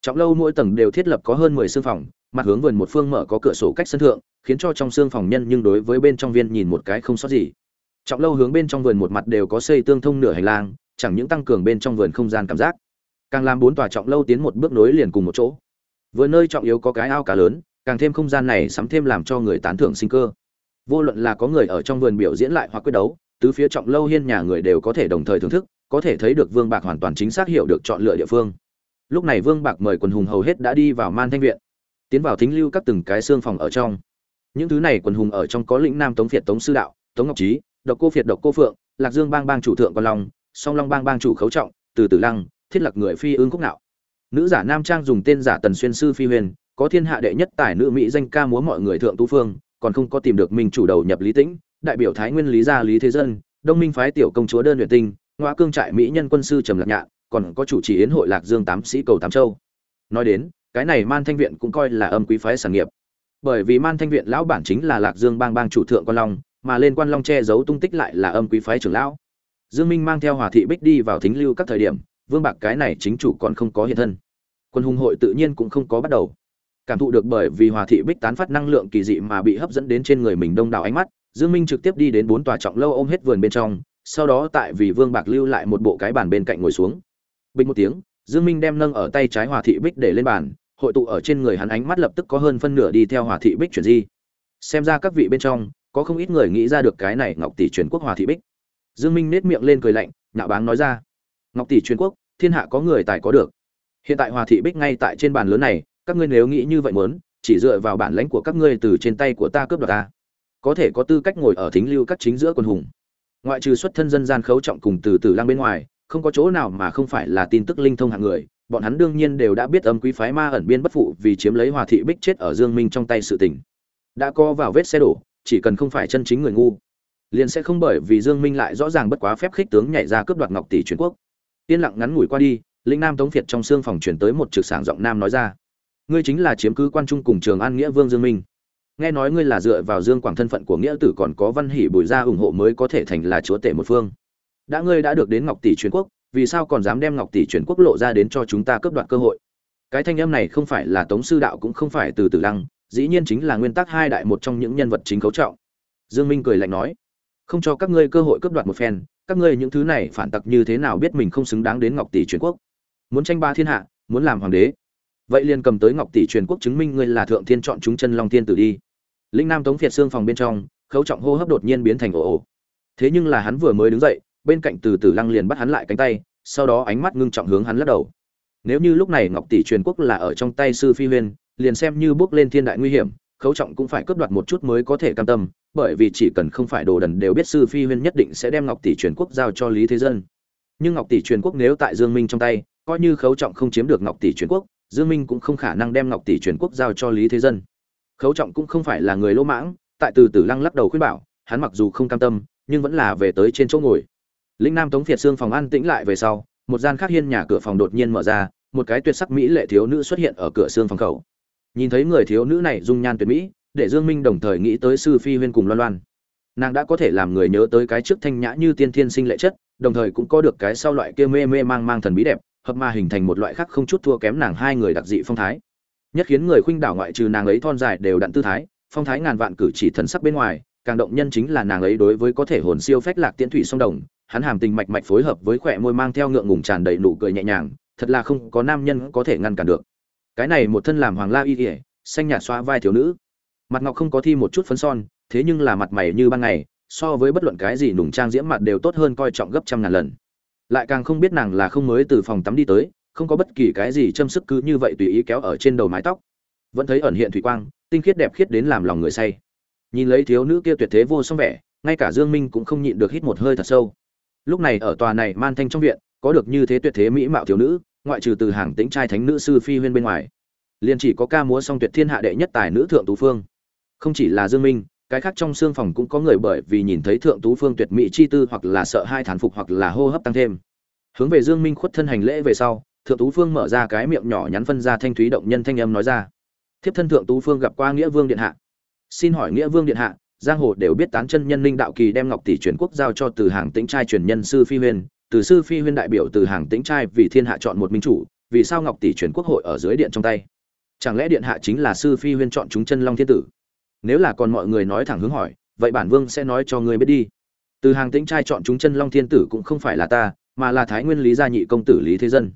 Trọng lâu mỗi tầng đều thiết lập có hơn mười sương phòng, mặt hướng vườn một phương mở có cửa sổ cách sân thượng, khiến cho trong sương phòng nhân nhưng đối với bên trong viên nhìn một cái không sót gì. Trọng lâu hướng bên trong vườn một mặt đều có xây tương thông nửa hành lang, chẳng những tăng cường bên trong vườn không gian cảm giác, càng làm bốn tòa trọng lâu tiến một bước nối liền cùng một chỗ. Vừa nơi trọng yếu có cái ao cá lớn, càng thêm không gian này sắm thêm làm cho người tán thưởng sinh cơ vô luận là có người ở trong vườn biểu diễn lại hoặc quyết đấu, tứ phía trọng lâu hiên nhà người đều có thể đồng thời thưởng thức, có thể thấy được vương bạc hoàn toàn chính xác hiểu được chọn lựa địa phương. Lúc này vương bạc mời quần hùng hầu hết đã đi vào man thanh viện, tiến vào thính lưu các từng cái xương phòng ở trong. Những thứ này quần hùng ở trong có lĩnh nam tống phiệt tống sư đạo, tống ngọc trí, độc cô phiệt độc cô phượng, lạc dương bang bang chủ thượng quan long, song long bang bang chủ khấu trọng, từ tử lăng, thiết lập người phi ương khúc nạo. Nữ giả nam trang dùng tên giả tần xuyên sư phi huyền, có thiên hạ đệ nhất tài nữ mỹ danh ca múa mọi người thượng tu phương còn không có tìm được mình chủ đầu nhập lý tĩnh, đại biểu thái nguyên lý gia lý thế dân, đông minh phái tiểu công chúa đơn luyện tinh ngoa cương trại mỹ nhân quân sư trầm lạc nhạn, còn có chủ trì yến hội lạc dương tám sĩ cầu tám châu. Nói đến, cái này man thanh viện cũng coi là âm quý phái sản nghiệp. Bởi vì man thanh viện lão bản chính là lạc dương bang bang chủ thượng quan long, mà lên quan long che giấu tung tích lại là âm quý phái trưởng lão. Dương minh mang theo hòa thị bích đi vào thính lưu các thời điểm, vương bạc cái này chính chủ còn không có hiện thân. Quân hùng hội tự nhiên cũng không có bắt đầu cảm thụ được bởi vì hòa thị bích tán phát năng lượng kỳ dị mà bị hấp dẫn đến trên người mình đông đảo ánh mắt, dương minh trực tiếp đi đến bốn tòa trọng lâu ôm hết vườn bên trong, sau đó tại vì vương bạc lưu lại một bộ cái bàn bên cạnh ngồi xuống. Bình một tiếng, dương minh đem nâng ở tay trái hòa thị bích để lên bàn, hội tụ ở trên người hắn ánh mắt lập tức có hơn phân nửa đi theo hòa thị bích chuyển di. Xem ra các vị bên trong, có không ít người nghĩ ra được cái này ngọc tỷ truyền quốc hòa thị bích. Dương minh nết miệng lên cười lạnh, nhạo báng nói ra. Ngọc tỷ truyền quốc, thiên hạ có người tài có được. Hiện tại hòa thị bích ngay tại trên bàn lớn này các ngươi nếu nghĩ như vậy muốn, chỉ dựa vào bản lãnh của các ngươi từ trên tay của ta cướp đoạt ta. Có thể có tư cách ngồi ở thính lưu các chính giữa quân hùng. Ngoại trừ xuất thân dân gian khấu trọng cùng từ từ lang bên ngoài, không có chỗ nào mà không phải là tin tức linh thông hạng người. Bọn hắn đương nhiên đều đã biết âm quý phái ma ẩn biên bất phụ vì chiếm lấy hòa thị bích chết ở dương minh trong tay sự tình. Đã co vào vết xe đổ, chỉ cần không phải chân chính người ngu, liền sẽ không bởi vì dương minh lại rõ ràng bất quá phép khích tướng nhảy ra cướp đoạt ngọc tỷ truyền quốc. Yên lặng ngắn ngủi qua đi, linh nam tống việt trong xương phòng chuyển tới một trực sảng giọng nam nói ra ngươi chính là chiếm cứ quan trung cùng trường an nghĩa vương dương minh. Nghe nói ngươi là dựa vào dương quảng thân phận của nghĩa tử còn có văn hỷ bùi gia ủng hộ mới có thể thành là chúa tể một phương. Đã ngươi đã được đến ngọc tỷ truyền quốc, vì sao còn dám đem ngọc tỷ truyền quốc lộ ra đến cho chúng ta cướp đoạt cơ hội? Cái thanh âm này không phải là tống sư đạo cũng không phải từ tử lăng, dĩ nhiên chính là nguyên tắc hai đại một trong những nhân vật chính cấu trọng. Dương minh cười lạnh nói, không cho các ngươi cơ hội cướp đoạt một phen, các ngươi những thứ này phản tặc như thế nào biết mình không xứng đáng đến ngọc tỷ truyền quốc? Muốn tranh ba thiên hạ, muốn làm hoàng đế vậy liền cầm tới ngọc tỷ truyền quốc chứng minh ngươi là thượng thiên chọn chúng chân long thiên tử đi. Linh nam tống việt xương phòng bên trong, khấu trọng hô hấp đột nhiên biến thành ồ ồ. Thế nhưng là hắn vừa mới đứng dậy, bên cạnh từ từ lăng liền bắt hắn lại cánh tay, sau đó ánh mắt ngưng trọng hướng hắn lắc đầu. Nếu như lúc này ngọc tỷ truyền quốc là ở trong tay sư phi huyên, liền xem như bước lên thiên đại nguy hiểm, khấu trọng cũng phải cướp đoạt một chút mới có thể cam tâm, bởi vì chỉ cần không phải đồ đần đều biết sư phi huyên nhất định sẽ đem ngọc tỷ truyền quốc giao cho lý thế dân. Nhưng ngọc tỷ truyền quốc nếu tại dương minh trong tay, coi như khấu trọng không chiếm được ngọc tỷ truyền quốc dương minh cũng không khả năng đem ngọc tỷ truyền quốc giao cho lý thế dân. Khấu trọng cũng không phải là người lỗ mãng, tại từ từ lăng lắc đầu khuyên bảo, hắn mặc dù không cam tâm, nhưng vẫn là về tới trên chỗ ngồi. Linh nam tống việt xương phòng an tĩnh lại về sau, một gian khác hiên nhà cửa phòng đột nhiên mở ra, một cái tuyệt sắc mỹ lệ thiếu nữ xuất hiện ở cửa xương phòng khẩu. Nhìn thấy người thiếu nữ này dung nhan tuyệt mỹ, để dương minh đồng thời nghĩ tới sư phi huyên cùng loan loan. Nàng đã có thể làm người nhớ tới cái trước thanh nhã như tiên thiên sinh lệ chất, đồng thời cũng có được cái sau loại kia mê mê mang mang thần bí đẹp hợp mà hình thành một loại khác không chút thua kém nàng hai người đặc dị phong thái. Nhất khiến người khuynh đảo ngoại trừ nàng ấy thon dài đều đặn tư thái, phong thái ngàn vạn cử chỉ thần sắc bên ngoài, càng động nhân chính là nàng ấy đối với có thể hồn siêu phách lạc tiễn thủy song đồng, hắn hàm tình mạch mạch phối hợp với khỏe môi mang theo ngượng ngùng tràn đầy nụ cười nhẹ nhàng, thật là không có nam nhân có thể ngăn cản được. Cái này một thân làm hoàng la y ỉa xanh nhạt xoa vai thiếu nữ. Mặt ngọc không có thi một chút phấn son, thế nhưng là mặt mày như ban ngày, so với bất luận cái gì nùng trang diễm mặt đều tốt hơn coi trọng gấp trăm ngàn lần lại càng không biết nàng là không mới từ phòng tắm đi tới, không có bất kỳ cái gì châm sức cứ như vậy tùy ý kéo ở trên đầu mái tóc. Vẫn thấy ẩn hiện thủy quang, tinh khiết đẹp khiết đến làm lòng người say. Nhìn lấy thiếu nữ kia tuyệt thế vô song vẻ, ngay cả dương minh cũng không nhịn được hít một hơi thật sâu. Lúc này ở tòa này man thanh trong viện, có được như thế tuyệt thế mỹ mạo thiếu nữ, ngoại trừ từ hàng tĩnh trai thánh nữ sư phi huyên bên ngoài, liền chỉ có ca múa song tuyệt thiên hạ đệ nhất tài nữ thượng tú phương. Không chỉ là dương minh cái khác trong xương phòng cũng có người bởi vì nhìn thấy thượng tú phương tuyệt mỹ chi tư hoặc là sợ hai thán phục hoặc là hô hấp tăng thêm. Hướng về dương minh khuất thân hành lễ về sau, thượng tú phương mở ra cái miệng nhỏ nhắn phân ra thanh thúy động nhân thanh âm nói ra. Thiếp thân thượng tú phương gặp qua nghĩa vương điện hạ. Xin hỏi nghĩa vương điện hạ, giang hồ đều biết tán chân nhân linh đạo kỳ đem ngọc tỷ truyền quốc giao cho từ hàng tĩnh trai truyền nhân sư phi huyên. Từ sư phi huyên đại biểu từ hàng tĩnh trai vì thiên hạ chọn một minh chủ, vì sao ngọc tỷ truyền quốc hội ở dưới điện trong tay? Chẳng lẽ điện hạ chính là sư phi huyên chọn chúng chân long thiên tử? Nếu là còn mọi người nói thẳng hướng hỏi, vậy bản vương sẽ nói cho người biết đi. Từ hàng tĩnh trai chọn chúng chân long thiên tử cũng không phải là ta, mà là thái nguyên lý gia nhị công tử lý thế dân.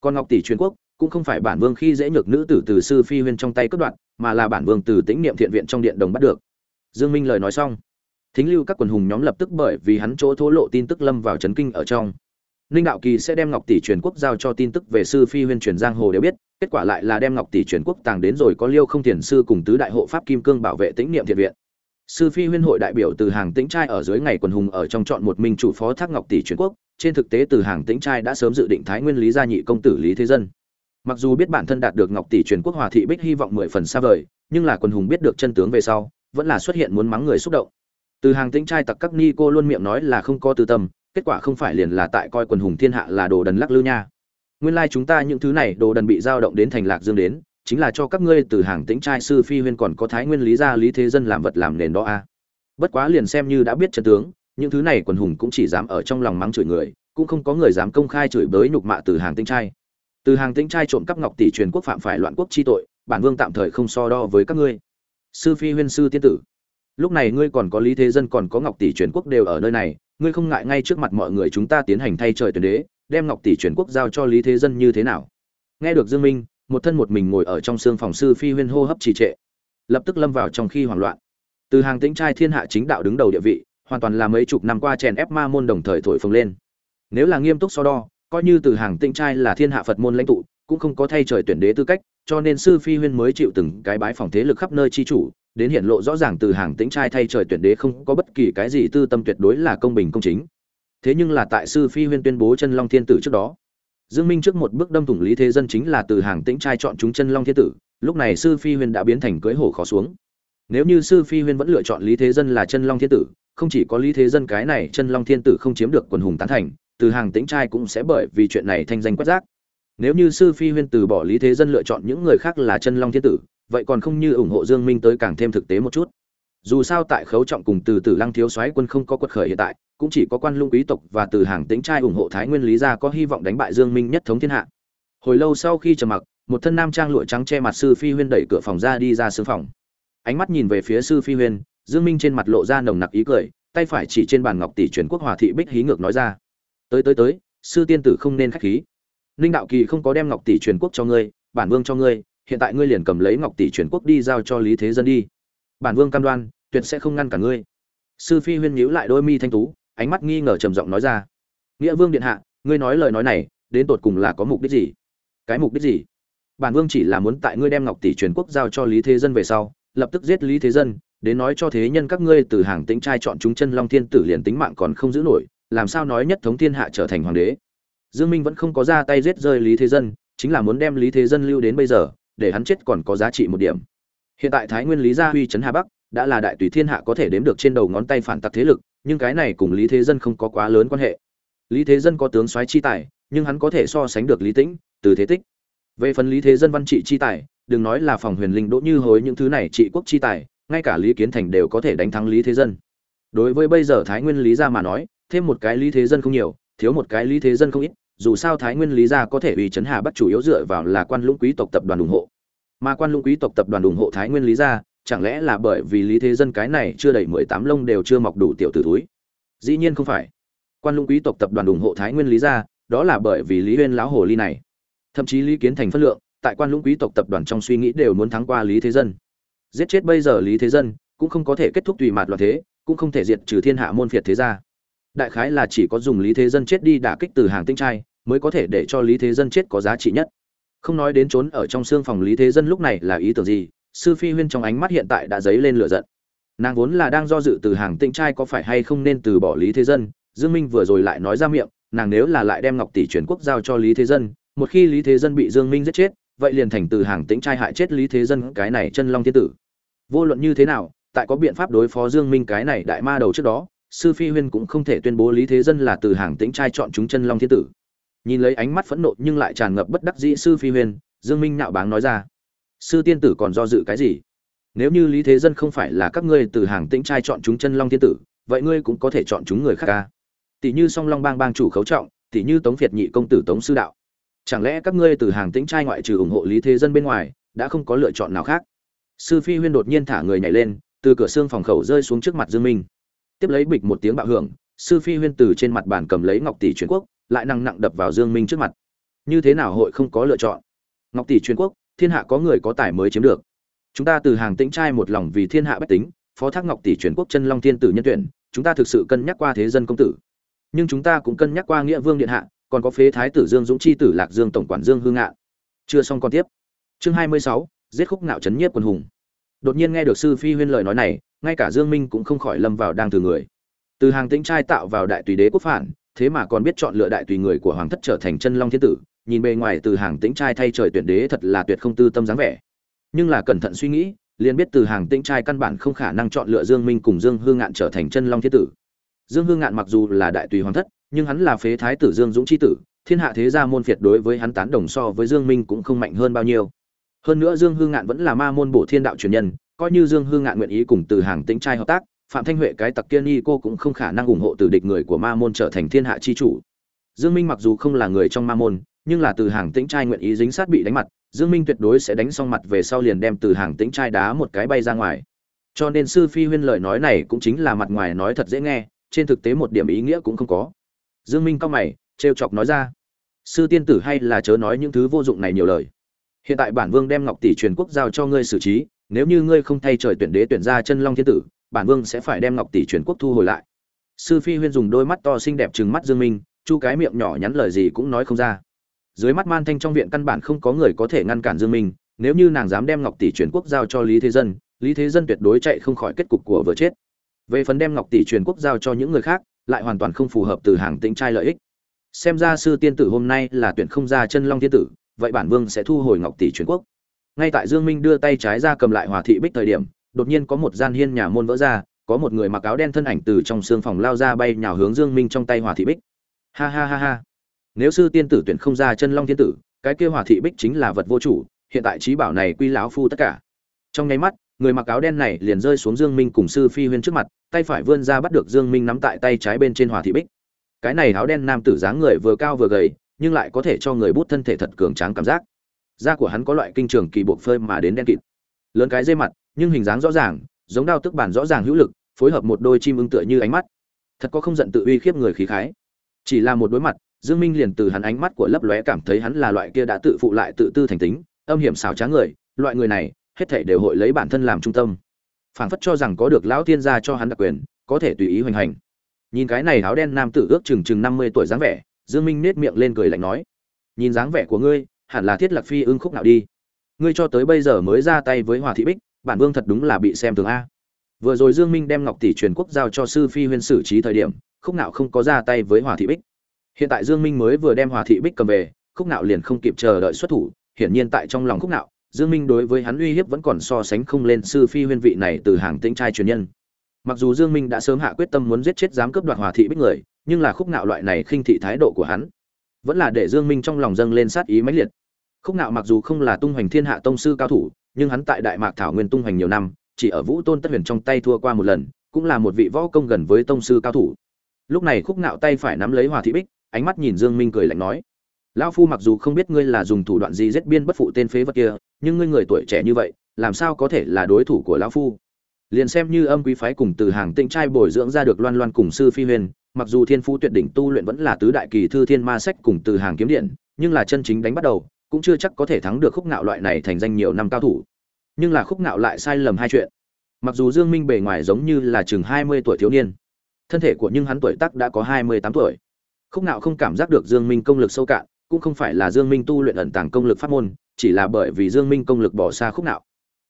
Còn ngọc tỷ truyền quốc cũng không phải bản vương khi dễ nhược nữ tử từ sư phi huyên trong tay cướp đoạn, mà là bản vương từ tĩnh niệm thiện viện trong điện đồng bắt được. Dương minh lời nói xong, thính lưu các quần hùng nhóm lập tức bởi vì hắn chỗ thố lộ tin tức lâm vào chấn kinh ở trong. Ninh đạo kỳ sẽ đem ngọc tỷ truyền quốc giao cho tin tức về sư phi huyên truyền giang hồ đều biết kết quả lại là đem ngọc tỷ truyền quốc tàng đến rồi có liêu không Thiền sư cùng tứ đại hộ pháp kim cương bảo vệ tĩnh niệm thiện viện. Sư phi huyên hội đại biểu từ hàng tĩnh trai ở dưới ngày quần hùng ở trong chọn một minh chủ phó thác ngọc tỷ truyền quốc, trên thực tế từ hàng tĩnh trai đã sớm dự định thái nguyên lý gia nhị công tử lý thế dân. Mặc dù biết bản thân đạt được ngọc tỷ truyền quốc hòa thị bích hy vọng mười phần xa vời, nhưng là quần hùng biết được chân tướng về sau, vẫn là xuất hiện muốn mắng người xúc động. Từ hàng tĩnh trai tặc các ni cô luôn miệng nói là không có tư tâm, kết quả không phải liền là tại coi quần hùng thiên hạ là đồ đần lắc lư nha nguyên lai chúng ta những thứ này đồ đần bị giao động đến thành lạc dương đến, chính là cho các ngươi từ hàng tĩnh trai sư phi huyên còn có thái nguyên lý gia lý thế dân làm vật làm nền đó a. Bất quá liền xem như đã biết chân tướng, những thứ này quần hùng cũng chỉ dám ở trong lòng mắng chửi người, cũng không có người dám công khai chửi bới nhục mạ từ hàng tĩnh trai. Từ hàng tĩnh trai trộm cắp ngọc tỷ truyền quốc phạm phải loạn quốc chi tội, bản vương tạm thời không so đo với các ngươi. Sư phi huyên sư tiên tử, lúc này ngươi còn có lý thế dân còn có ngọc tỷ truyền quốc đều ở nơi này, ngươi không ngại ngay trước mặt mọi người chúng ta tiến hành thay trời tuyển đế đem ngọc tỷ truyền quốc giao cho lý thế dân như thế nào? Nghe được dương minh, một thân một mình ngồi ở trong xương phòng sư phi huyên hô hấp trì trệ. Lập tức lâm vào trong khi hoảng loạn. Từ hàng tĩnh trai thiên hạ chính đạo đứng đầu địa vị, hoàn toàn là mấy chục năm qua chèn ép ma môn đồng thời thổi phồng lên. Nếu là nghiêm túc so đo, coi như từ hàng tĩnh trai là thiên hạ phật môn lãnh tụ, cũng không có thay trời tuyển đế tư cách, cho nên sư phi huyên mới chịu từng cái bái phòng thế lực khắp nơi chi chủ, đến hiện lộ rõ ràng từ hàng tĩnh trai thay trời tuyển đế không có bất kỳ cái gì tư tâm tuyệt đối là công bình công chính thế nhưng là tại sư phi huyên tuyên bố chân long thiên tử trước đó. Dương minh trước một bước đâm thủng lý thế dân chính là từ hàng tĩnh trai chọn chúng chân long thiên tử, lúc này sư phi huyên đã biến thành cưới hổ khó xuống. Nếu như sư phi huyên vẫn lựa chọn lý thế dân là chân long thiên tử, không chỉ có lý thế dân cái này chân long thiên tử không chiếm được quần hùng tán thành, từ hàng tĩnh trai cũng sẽ bởi vì chuyện này thanh danh quét rác. Nếu như sư phi huyên từ bỏ lý thế dân lựa chọn những người khác là chân long thiên tử, vậy còn không như ủng hộ dương minh tới càng thêm thực tế một chút. Dù sao tại khấu trọng cùng từ tử lăng thiếu soái quân không có quật khởi hiện tại cũng chỉ có quan lũng quý tộc và từ hàng tính trai ủng hộ thái nguyên lý gia có hy vọng đánh bại dương minh nhất thống thiên hạ. Hồi lâu sau khi trầm mặc, một thân nam trang lụa trắng che mặt sư phi huyên đẩy cửa phòng ra đi ra sương phòng. Ánh mắt nhìn về phía sư phi huyên, dương minh trên mặt lộ ra nồng nặc ý cười, tay phải chỉ trên bàn ngọc tỷ truyền quốc hòa thị bích hí ngược nói ra. Tới tới tới, sư tiên tử không nên khách khí. Ninh đạo kỳ không có đem ngọc tỷ truyền quốc cho ngươi, bản vương cho ngươi, hiện tại ngươi liền cầm lấy ngọc tỷ truyền quốc đi giao cho lý thế dân đi. Bản vương cam đoan, tuyệt sẽ không ngăn cả ngươi. Sư phi huyên nhíu lại đôi mi thanh tú ánh mắt nghi ngờ trầm giọng nói ra. Nghĩa vương điện hạ, ngươi nói lời nói này, đến tột cùng là có mục đích gì? Cái mục đích gì? Bản vương chỉ là muốn tại ngươi đem ngọc tỷ truyền quốc giao cho lý thế dân về sau, lập tức giết lý thế dân, đến nói cho thế nhân các ngươi từ hàng tĩnh trai chọn chúng chân long thiên tử liền tính mạng còn không giữ nổi, làm sao nói nhất thống thiên hạ trở thành hoàng đế? Dương minh vẫn không có ra tay giết rơi lý thế dân, chính là muốn đem lý thế dân lưu đến bây giờ, để hắn chết còn có giá trị một điểm. Hiện tại thái nguyên lý gia huy trấn hà bắc đã là đại tùy thiên hạ có thể đếm được trên đầu ngón tay phản tặc thế lực, nhưng cái này cùng lý thế dân không có quá lớn quan hệ. Lý thế dân có tướng soái chi tài, nhưng hắn có thể so sánh được lý tĩnh, từ thế tích. Về phần lý thế dân văn trị chi tài, đừng nói là phòng huyền linh đỗ như hối những thứ này trị quốc chi tài, ngay cả lý kiến thành đều có thể đánh thắng lý thế dân. Đối với bây giờ thái nguyên lý gia mà nói, thêm một cái lý thế dân không nhiều, thiếu một cái lý thế dân không ít, dù sao thái nguyên lý gia có thể uy Trấn hà bắc chủ yếu dựa vào là quan lũng quý tộc tập đoàn ủng hộ. Mà quan lũng quý tộc tập đoàn ủng hộ thái nguyên lý gia chẳng lẽ là bởi vì lý thế dân cái này chưa đầy mười tám lông đều chưa mọc đủ tiểu tử túi dĩ nhiên không phải. Quan lũng quý tộc tập đoàn ủng hộ thái nguyên lý gia, đó là bởi vì lý huyên lão hồ ly này. Thậm chí lý kiến thành phân lượng, tại quan lũng quý tộc tập đoàn trong suy nghĩ đều muốn thắng qua lý thế dân. Giết chết bây giờ lý thế dân, cũng không có thể kết thúc tùy mạt loạn thế, cũng không thể diệt trừ thiên hạ môn phiệt thế gia. Đại khái là chỉ có dùng lý thế dân chết đi đả kích từ hàng tinh trai, mới có thể để cho lý thế dân chết có giá trị nhất. Không nói đến trốn ở trong xương phòng lý thế dân lúc này là ý tưởng gì sư phi huyên trong ánh mắt hiện tại đã dấy lên lửa giận. Nàng vốn là đang do dự từ hàng tinh trai có phải hay không nên từ bỏ lý thế dân, dương minh vừa rồi lại nói ra miệng, nàng nếu là lại đem ngọc tỷ truyền quốc giao cho lý thế dân, một khi lý thế dân bị dương minh giết chết, vậy liền thành từ hàng tĩnh trai hại chết lý thế dân cái này chân long thiên tử. Vô luận như thế nào, tại có biện pháp đối phó dương minh cái này đại ma đầu trước đó, sư phi huyên cũng không thể tuyên bố lý thế dân là từ hàng tĩnh trai chọn chúng chân long thiên tử. Nhìn lấy ánh mắt phẫn nộ nhưng lại tràn ngập bất đắc dĩ sư phi huyên, dương minh nạo báng nói ra sư tiên tử còn do dự cái gì? Nếu như lý thế dân không phải là các ngươi từ hàng tĩnh trai chọn chúng chân long thiên tử, vậy ngươi cũng có thể chọn chúng người khác ca tỷ như song long bang bang chủ khấu trọng, tỷ như tống việt nhị công tử tống sư đạo. Chẳng lẽ các ngươi từ hàng tĩnh trai ngoại trừ ủng hộ lý thế dân bên ngoài, đã không có lựa chọn nào khác? Sư phi huyên đột nhiên thả người nhảy lên, từ cửa xương phòng khẩu rơi xuống trước mặt dương minh. Tiếp lấy bịch một tiếng bạo hưởng, sư phi huyên từ trên mặt bàn cầm lấy ngọc tỷ truyền quốc, lại nặng nặng đập vào dương minh trước mặt. Như thế nào hội không có lựa chọn? Ngọc tỷ truyền quốc thiên hạ có người có tài mới chiếm được. Chúng ta từ hàng tĩnh trai một lòng vì thiên hạ bách tính, phó thác ngọc tỷ truyền quốc chân long thiên tử nhân tuyển, chúng ta thực sự cân nhắc qua thế dân công tử. Nhưng chúng ta cũng cân nhắc qua nghĩa vương điện hạ, còn có phế thái tử dương dũng chi tử lạc dương tổng quản dương hương ngạn chưa xong còn tiếp. Chương hai mươi sáu, giết khúc ngạo chấn nhiếp quân hùng. Đột nhiên nghe được sư phi huyên lời nói này, ngay cả dương minh cũng không khỏi lâm vào đang từ người. Từ hàng tĩnh trai tạo vào đại tùy đế quốc phản, thế mà còn biết chọn lựa đại tùy người của hoàng thất trở thành chân long thiên tử nhìn bề ngoài từ hàng tĩnh trai thay trời tuyển đế thật là tuyệt không tư tâm dáng vẻ. Nhưng là cẩn thận suy nghĩ, liền biết từ hàng tĩnh trai căn bản không khả năng chọn lựa dương minh cùng dương hương ngạn trở thành chân long thiên tử. Dương hương ngạn mặc dù là đại tùy hoàng thất, nhưng hắn là phế thái tử dương dũng chi tử, thiên hạ thế gia môn phiệt đối với hắn tán đồng so với dương minh cũng không mạnh hơn bao nhiêu. Hơn nữa dương hương ngạn vẫn là ma môn bổ thiên đạo truyền nhân, coi như dương hương ngạn nguyện ý cùng từ hàng tĩnh trai hợp tác, phạm thanh huệ cái tặc kiên y cô cũng không khả năng ủng hộ từ địch người của ma môn trở thành thiên hạ chi chủ. Dương minh mặc dù không là người trong ma môn nhưng là từ hàng tĩnh trai nguyện ý dính sát bị đánh mặt, dương minh tuyệt đối sẽ đánh xong mặt về sau liền đem từ hàng tĩnh trai đá một cái bay ra ngoài. Cho nên sư phi huyên lời nói này cũng chính là mặt ngoài nói thật dễ nghe, trên thực tế một điểm ý nghĩa cũng không có. Dương minh cao mày, trêu chọc nói ra, sư tiên tử hay là chớ nói những thứ vô dụng này nhiều lời. Hiện tại bản vương đem ngọc tỷ truyền quốc giao cho ngươi xử trí, nếu như ngươi không thay trời tuyển đế tuyển ra chân long thiên tử, bản vương sẽ phải đem ngọc tỷ truyền quốc thu hồi lại. Sư phi huyên dùng đôi mắt to xinh đẹp trừng mắt dương minh, chu cái miệng nhỏ nhắn lời gì cũng nói không ra dưới mắt man thanh trong viện căn bản không có người có thể ngăn cản dương minh, nếu như nàng dám đem ngọc tỷ truyền quốc giao cho lý thế dân, lý thế dân tuyệt đối chạy không khỏi kết cục của vừa chết. Về phần đem ngọc tỷ truyền quốc giao cho những người khác, lại hoàn toàn không phù hợp từ hàng tĩnh trai lợi ích. Xem ra sư tiên tử hôm nay là tuyển không ra chân long tiên tử, vậy bản vương sẽ thu hồi ngọc tỷ truyền quốc. Ngay tại dương minh đưa tay trái ra cầm lại hòa thị bích thời điểm, đột nhiên có một gian hiên nhà môn vỡ ra, có một người mặc áo đen thân ảnh từ trong xương phòng lao ra bay nhào hướng dương minh trong tay hòa thị bích. Ha ha ha ha nếu sư tiên tử tuyển không ra chân long thiên tử, cái kia hòa thị bích chính là vật vô chủ, hiện tại trí bảo này quy láo phu tất cả. Trong nháy mắt, người mặc áo đen này liền rơi xuống dương minh cùng sư phi huyên trước mặt, tay phải vươn ra bắt được dương minh nắm tại tay trái bên trên hòa thị bích. Cái này áo đen nam tử dáng người vừa cao vừa gầy, nhưng lại có thể cho người bút thân thể thật cường tráng cảm giác. Da của hắn có loại kinh trường kỳ buộc phơi mà đến đen kịt. Lớn cái dây mặt, nhưng hình dáng rõ ràng, giống đao tức bản rõ ràng hữu lực, phối hợp một đôi chim ưng tựa như ánh mắt. Thật có không giận tự uy khiếp người khí khái. Chỉ là một đối mặt dương minh liền từ hắn ánh mắt của lấp lóe cảm thấy hắn là loại kia đã tự phụ lại tự tư thành tính, âm hiểm xảo trá người, loại người này, hết thảy đều hội lấy bản thân làm trung tâm. Phảng phất cho rằng có được lão tiên gia cho hắn đặc quyền, có thể tùy ý hoành hành. Nhìn cái này áo đen nam tử ước chừng chừng năm mươi tuổi dáng vẻ, dương minh nét miệng lên cười lạnh nói, nhìn dáng vẻ của ngươi, hẳn là thiết lạc phi ưng khúc nào đi. Ngươi cho tới bây giờ mới ra tay với hòa thị bích, bản vương thật đúng là bị xem thường a. Vừa rồi dương minh đem ngọc tỷ truyền quốc giao cho sư phi huyên xử trí thời điểm, khúc nào không có ra tay với hòa thị bích hiện tại dương minh mới vừa đem hòa thị bích cầm về, khúc nạo liền không kịp chờ đợi xuất thủ, hiển nhiên tại trong lòng khúc nạo, dương minh đối với hắn uy hiếp vẫn còn so sánh không lên sư phi huyên vị này từ hàng tĩnh trai truyền nhân. Mặc dù dương minh đã sớm hạ quyết tâm muốn giết chết dám cướp đoạt hòa thị bích người, nhưng là khúc nạo loại này khinh thị thái độ của hắn vẫn là để dương minh trong lòng dâng lên sát ý mãnh liệt. Khúc nạo mặc dù không là tung hoành thiên hạ tông sư cao thủ, nhưng hắn tại đại mạc thảo nguyên tung hoành nhiều năm, chỉ ở vũ tôn tất huyền trong tay thua qua một lần, cũng là một vị võ công gần với tông sư cao thủ. Lúc này khúc nạo tay phải nắm lấy hòa thị bích ánh mắt nhìn dương minh cười lạnh nói, lão phu mặc dù không biết ngươi là dùng thủ đoạn gì giết biên bất phụ tên phế vật kia, nhưng ngươi người tuổi trẻ như vậy, làm sao có thể là đối thủ của lão phu? Liền xem như âm quý phái cùng từ hàng tinh trai bồi dưỡng ra được loan loan cùng sư phi huyền, mặc dù thiên phú tuyệt đỉnh tu luyện vẫn là tứ đại kỳ thư thiên ma sách cùng từ hàng kiếm điện, nhưng là chân chính đánh bắt đầu, cũng chưa chắc có thể thắng được khúc ngạo loại này thành danh nhiều năm cao thủ. Nhưng là khúc ngạo lại sai lầm hai chuyện. Mặc dù dương minh bề ngoài giống như là chừng 20 tuổi thiếu niên, thân thể của nhưng hắn tuổi tác đã có 28 tuổi khúc nạo không cảm giác được dương minh công lực sâu cạn, cũng không phải là dương minh tu luyện ẩn tàng công lực pháp môn, chỉ là bởi vì dương minh công lực bỏ xa khúc nạo.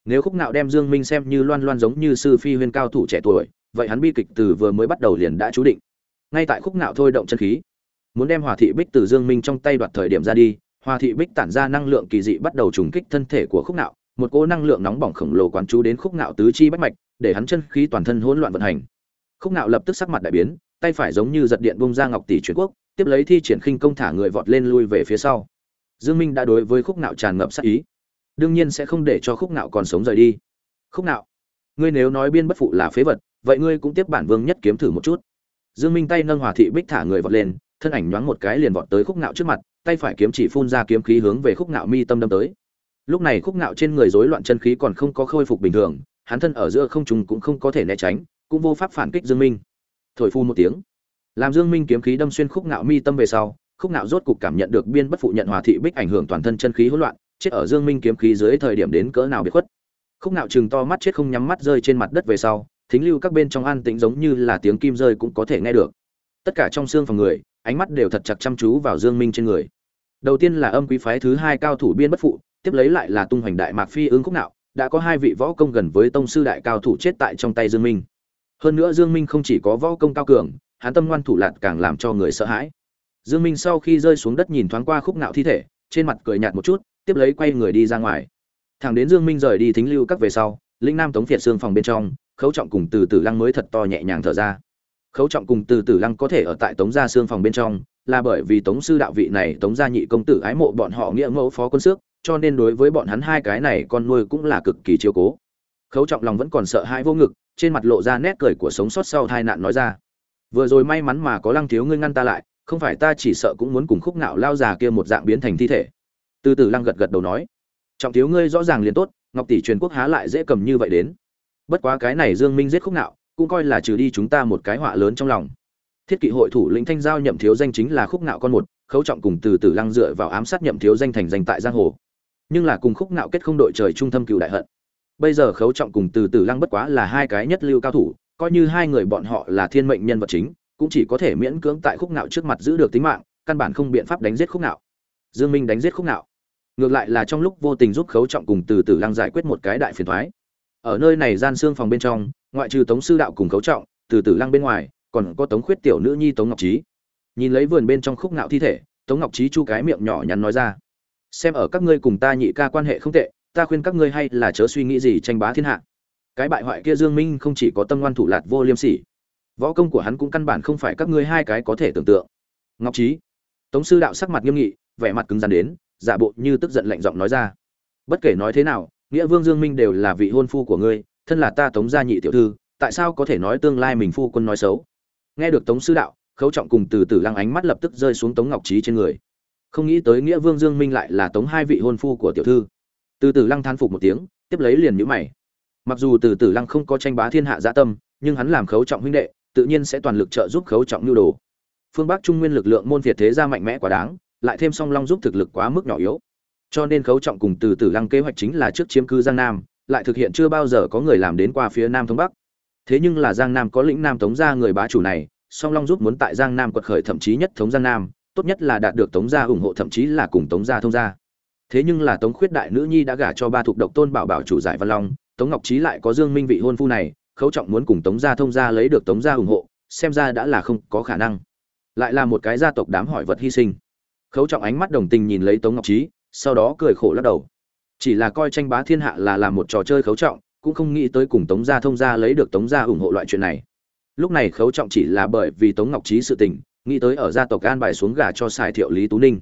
Nếu khúc nạo đem dương minh xem như loan loan giống như sư phi huyên cao thủ trẻ tuổi, vậy hắn bi kịch từ vừa mới bắt đầu liền đã chú định. Ngay tại khúc nạo thôi động chân khí, muốn đem hòa thị bích từ dương minh trong tay đoạt thời điểm ra đi, hòa thị bích tản ra năng lượng kỳ dị bắt đầu trùng kích thân thể của khúc nạo, một cỗ năng lượng nóng bỏng khổng lồ quán chú đến khúc nạo tứ chi bách mạch, để hắn chân khí toàn thân hỗn loạn vận hành. Khúc nạo lập tức sắc mặt đại biến tay phải giống như giật điện bung ra ngọc tỷ chuyển quốc, tiếp lấy thi triển khinh công thả người vọt lên lui về phía sau. Dương minh đã đối với khúc nạo tràn ngập sát ý. Đương nhiên sẽ không để cho khúc nạo còn sống rời đi. Khúc nạo, ngươi nếu nói biên bất phụ là phế vật, vậy ngươi cũng tiếp bản vương nhất kiếm thử một chút. Dương minh tay nâng hòa thị bích thả người vọt lên, thân ảnh nhoáng một cái liền vọt tới khúc nạo trước mặt, tay phải kiếm chỉ phun ra kiếm khí hướng về khúc nạo mi tâm đâm tới. Lúc này khúc nạo trên người rối loạn chân khí còn không có khôi phục bình thường, hắn thân ở giữa không trùng cũng không có thể né tránh, cũng vô pháp phản kích dương minh thổi phu một tiếng. Làm dương minh kiếm khí đâm xuyên khúc ngạo mi tâm về sau, khúc ngạo rốt cục cảm nhận được biên bất phụ nhận hòa thị bích ảnh hưởng toàn thân chân khí hỗn loạn, chết ở dương minh kiếm khí dưới thời điểm đến cỡ nào bị khuất. Khúc ngạo chừng to mắt chết không nhắm mắt rơi trên mặt đất về sau, thính lưu các bên trong an tĩnh giống như là tiếng kim rơi cũng có thể nghe được. Tất cả trong xương phòng người, ánh mắt đều thật chặt chăm chú vào dương minh trên người. Đầu tiên là âm quý phái thứ hai cao thủ biên bất phụ, tiếp lấy lại là tung hoành đại mạc phi ứng khúc nạo đã có hai vị võ công gần với tông sư đại cao thủ chết tại trong tay dương minh hơn nữa dương minh không chỉ có võ công cao cường, hắn tâm ngoan thủ lạt càng làm cho người sợ hãi. Dương minh sau khi rơi xuống đất nhìn thoáng qua khúc ngạo thi thể, trên mặt cười nhạt một chút, tiếp lấy quay người đi ra ngoài. Thằng đến dương minh rời đi thính lưu các về sau, linh nam tống phiệt xương phòng bên trong, khấu trọng cùng từ tử lăng mới thật to nhẹ nhàng thở ra. Khấu trọng cùng từ tử lăng có thể ở tại tống gia xương phòng bên trong, là bởi vì tống sư đạo vị này tống gia nhị công tử ái mộ bọn họ nghĩa mẫu phó quân xước, cho nên đối với bọn hắn hai cái này con nuôi cũng là cực kỳ chiếu cố. Khấu trọng lòng vẫn còn sợ hãi vô ngực trên mặt lộ ra nét cười của sống sót sau tai nạn nói ra. Vừa rồi may mắn mà có lăng thiếu ngươi ngăn ta lại, không phải ta chỉ sợ cũng muốn cùng khúc ngạo lao già kia một dạng biến thành thi thể. Từ từ lăng gật gật đầu nói. Trọng thiếu ngươi rõ ràng liền tốt, ngọc tỷ truyền quốc há lại dễ cầm như vậy đến. Bất quá cái này dương minh giết khúc ngạo, cũng coi là trừ đi chúng ta một cái họa lớn trong lòng. Thiết kỵ hội thủ lĩnh thanh giao nhậm thiếu danh chính là khúc ngạo con một, khấu trọng cùng từ từ lăng dựa vào ám sát nhậm thiếu danh thành danh tại giang hồ. Nhưng là cùng khúc ngạo kết không đội trời trung thâm cựu đại hận bây giờ khấu trọng cùng từ từ lăng bất quá là hai cái nhất lưu cao thủ, coi như hai người bọn họ là thiên mệnh nhân vật chính, cũng chỉ có thể miễn cưỡng tại khúc nạo trước mặt giữ được tính mạng, căn bản không biện pháp đánh giết khúc nạo dương minh đánh giết khúc nạo ngược lại là trong lúc vô tình giúp khấu trọng cùng từ từ lăng giải quyết một cái đại phiền thoái. Ở nơi này gian xương phòng bên trong, ngoại trừ tống sư đạo cùng khấu trọng, từ từ lăng bên ngoài, còn có tống khuyết tiểu nữ nhi tống ngọc trí nhìn lấy vườn bên trong khúc nạo thi thể, tống ngọc trí chu cái miệng nhỏ nhắn nói ra. Xem ở các ngươi cùng ta nhị ca quan hệ không tệ ta khuyên các ngươi hay là chớ suy nghĩ gì tranh bá thiên hạ. Cái bại hoại kia dương minh không chỉ có tâm ngoan thủ lạt vô liêm sỉ, võ công của hắn cũng căn bản không phải các ngươi hai cái có thể tưởng tượng. Ngọc trí tống sư đạo sắc mặt nghiêm nghị, vẻ mặt cứng rắn đến, giả bộ như tức giận lạnh giọng nói ra. Bất kể nói thế nào, nghĩa vương dương minh đều là vị hôn phu của ngươi, thân là ta tống gia nhị tiểu thư, tại sao có thể nói tương lai mình phu quân nói xấu? Nghe được tống sư đạo, khấu trọng cùng từ từ lăng ánh mắt lập tức rơi xuống tống ngọc trí trên người. Không nghĩ tới nghĩa vương dương minh lại là tống hai vị hôn phu của tiểu thư từ từ lăng than phục một tiếng, tiếp lấy liền nhữ mày. Mặc dù từ từ lăng không có tranh bá thiên hạ gia tâm, nhưng hắn làm khấu trọng huynh đệ, tự nhiên sẽ toàn lực trợ giúp khấu trọng nhu đồ. Phương bắc trung nguyên lực lượng môn việt thế gia mạnh mẽ quá đáng, lại thêm song long giúp thực lực quá mức nhỏ yếu. Cho nên khấu trọng cùng từ từ lăng kế hoạch chính là trước chiếm cư giang nam, lại thực hiện chưa bao giờ có người làm đến qua phía nam thống bắc. Thế nhưng là giang nam có lĩnh nam tống gia người bá chủ này, song long giúp muốn tại giang nam quật khởi thậm chí nhất thống giang nam, tốt nhất là đạt được tống gia ủng hộ thậm chí là cùng tống gia thông gia thế nhưng là tống khuyết đại nữ nhi đã gả cho ba thuộc độc tôn bảo bảo chủ giải văn long, tống ngọc trí lại có dương minh vị hôn phu này, khấu trọng muốn cùng tống gia thông gia lấy được tống gia ủng hộ, xem ra đã là không có khả năng. Lại là một cái gia tộc đám hỏi vật hy sinh. Khấu trọng ánh mắt đồng tình nhìn lấy tống ngọc trí sau đó cười khổ lắc đầu. Chỉ là coi tranh bá thiên hạ là làm một trò chơi khấu trọng, cũng không nghĩ tới cùng tống gia thông gia lấy được tống gia ủng hộ loại chuyện này. Lúc này khấu trọng chỉ là bởi vì tống ngọc trí sự tình, nghĩ tới ở gia tộc an bài xuống gà cho xài thiệu lý tú ninh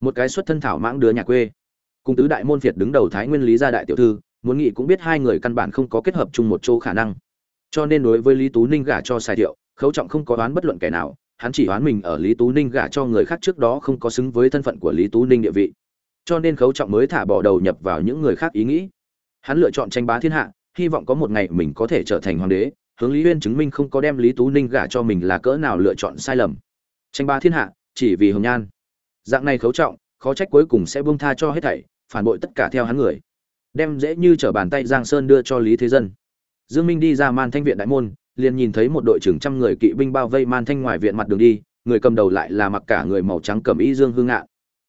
một cái xuất thân thảo mãng đứa nhà quê. Cùng tứ đại môn việt đứng đầu thái nguyên lý gia đại tiểu thư, muốn nghĩ cũng biết hai người căn bản không có kết hợp chung một chỗ khả năng. Cho nên đối với lý tú ninh gả cho sai thiệu, khấu trọng không có đoán bất luận kẻ nào, hắn chỉ đoán mình ở lý tú ninh gả cho người khác trước đó không có xứng với thân phận của lý tú ninh địa vị. Cho nên khấu trọng mới thả bỏ đầu nhập vào những người khác ý nghĩ. Hắn lựa chọn tranh bá thiên hạ, hy vọng có một ngày mình có thể trở thành hoàng đế, hướng lý huyên chứng minh không có đem lý tú ninh gả cho mình là cỡ nào lựa chọn sai lầm. Tranh bá thiên hạ, chỉ vì hồng nhan dạng này khấu trọng, khó trách cuối cùng sẽ buông tha cho hết thảy, phản bội tất cả theo hắn người. Đem dễ như trở bàn tay giang sơn đưa cho lý thế dân. Dương minh đi ra man thanh viện đại môn, liền nhìn thấy một đội trưởng trăm người kỵ binh bao vây man thanh ngoài viện mặt đường đi, người cầm đầu lại là mặc cả người màu trắng cầm y dương hương ngạn.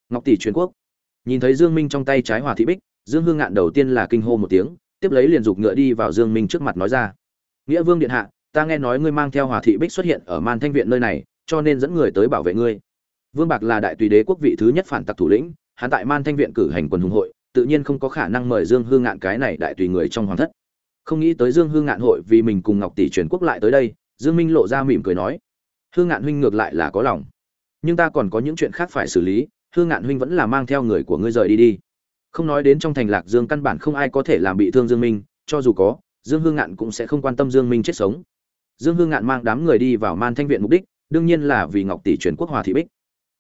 Ngọc tỷ truyền quốc. Nhìn thấy dương minh trong tay trái hòa thị bích, dương hương ngạn đầu tiên là kinh hô một tiếng, tiếp lấy liền giục ngựa đi vào dương minh trước mặt nói ra. Nghĩa vương điện hạ, ta nghe nói ngươi mang theo hòa thị bích xuất hiện ở man thanh viện nơi này, cho nên dẫn người tới bảo vệ ngươi vương bạc là đại tùy đế quốc vị thứ nhất phản tặc thủ lĩnh, hắn tại man thanh viện cử hành quần hùng hội, tự nhiên không có khả năng mời dương hương ngạn cái này đại tùy người trong hoàng thất. Không nghĩ tới dương hương ngạn hội vì mình cùng ngọc tỷ truyền quốc lại tới đây, dương minh lộ ra mỉm cười nói hương ngạn huynh ngược lại là có lòng. Nhưng ta còn có những chuyện khác phải xử lý hương ngạn huynh vẫn là mang theo người của ngươi rời đi đi. Không nói đến trong thành lạc dương căn bản không ai có thể làm bị thương dương minh, cho dù có, dương hương ngạn cũng sẽ không quan tâm dương minh chết sống. Dương hương ngạn mang đám người đi vào man thanh viện mục đích, đương nhiên là vì ngọc tỷ truyền quốc hòa thị bích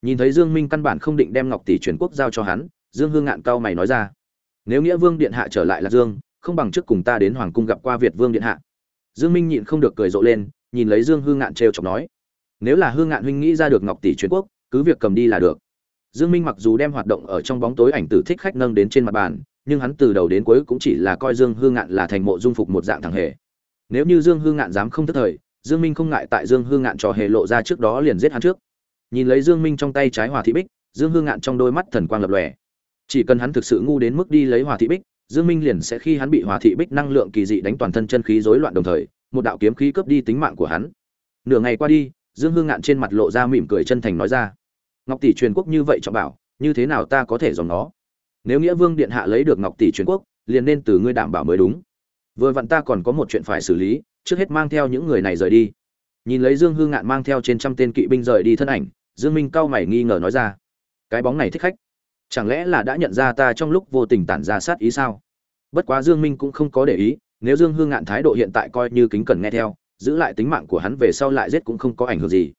nhìn thấy dương minh căn bản không định đem ngọc tỷ truyền quốc giao cho hắn, dương hương ngạn cao mày nói ra. Nếu nghĩa vương điện hạ trở lại là dương, không bằng trước cùng ta đến hoàng cung gặp qua việt vương điện hạ. Dương minh nhịn không được cười rộ lên, nhìn lấy dương hương ngạn trêu chọc nói. Nếu là hương ngạn huynh nghĩ ra được ngọc tỷ truyền quốc, cứ việc cầm đi là được. Dương minh mặc dù đem hoạt động ở trong bóng tối ảnh tử thích khách nâng đến trên mặt bàn, nhưng hắn từ đầu đến cuối cũng chỉ là coi dương hương ngạn là thành mộ dung phục một dạng thằng hề. Nếu như dương hương ngạn dám không thất thời, dương minh không ngại tại dương hương ngạn trò hề lộ ra trước đó liền giết hắn trước nhìn lấy dương minh trong tay trái hòa thị bích, dương hương ngạn trong đôi mắt thần quang lập lòe. Chỉ cần hắn thực sự ngu đến mức đi lấy hòa thị bích, dương minh liền sẽ khi hắn bị hòa thị bích năng lượng kỳ dị đánh toàn thân chân khí rối loạn đồng thời, một đạo kiếm khí cướp đi tính mạng của hắn. Nửa ngày qua đi, dương hương ngạn trên mặt lộ ra mỉm cười chân thành nói ra, ngọc tỷ truyền quốc như vậy cho bảo, như thế nào ta có thể dòng nó? Nếu nghĩa vương điện hạ lấy được ngọc tỷ truyền quốc, liền nên từ ngươi đảm bảo mới đúng. Vừa vặn ta còn có một chuyện phải xử lý, trước hết mang theo những người này rời đi nhìn lấy dương Hư ngạn mang theo trên trăm tên kỵ binh rời đi thân ảnh, dương minh cao mày nghi ngờ nói ra, cái bóng này thích khách, chẳng lẽ là đã nhận ra ta trong lúc vô tình tản ra sát ý sao? Bất quá dương minh cũng không có để ý, nếu dương Hư ngạn thái độ hiện tại coi như kính cẩn nghe theo, giữ lại tính mạng của hắn về sau lại giết cũng không có ảnh hưởng gì.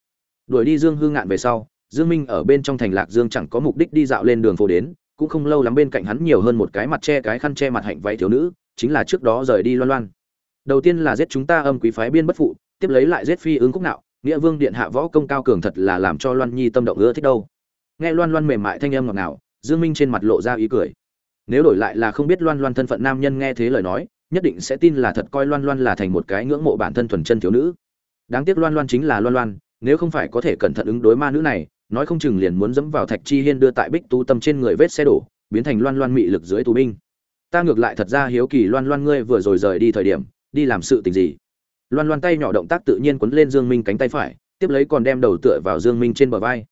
Đuổi đi dương Hư ngạn về sau, dương minh ở bên trong thành lạc dương chẳng có mục đích đi dạo lên đường phố đến, cũng không lâu lắm bên cạnh hắn nhiều hơn một cái mặt che cái khăn che mặt hạnh váy thiếu nữ, chính là trước đó rời đi loan loan. Đầu tiên là giết chúng ta âm quý phái biên bất phụ tiếp lấy lại giết phi ứng cúc nạo, nghĩa vương điện hạ võ công cao cường thật là làm cho loan nhi tâm động ưa thích đâu. Nghe loan loan mềm mại thanh âm ngọt ngào, dương minh trên mặt lộ ra ý cười. Nếu đổi lại là không biết loan loan thân phận nam nhân nghe thế lời nói, nhất định sẽ tin là thật coi loan loan là thành một cái ngưỡng mộ bản thân thuần chân thiếu nữ. Đáng tiếc loan loan chính là loan loan, nếu không phải có thể cẩn thận ứng đối ma nữ này, nói không chừng liền muốn dẫm vào thạch chi hiên đưa tại bích tu tâm trên người vết xe đổ, biến thành loan loan mị lực dưới tù binh. Ta ngược lại thật ra hiếu kỳ loan loan ngươi vừa rồi rời đi thời điểm, đi làm sự tình gì? Loan loan tay nhỏ động tác tự nhiên quấn lên dương minh cánh tay phải, tiếp lấy còn đem đầu tựa vào dương minh trên bờ vai.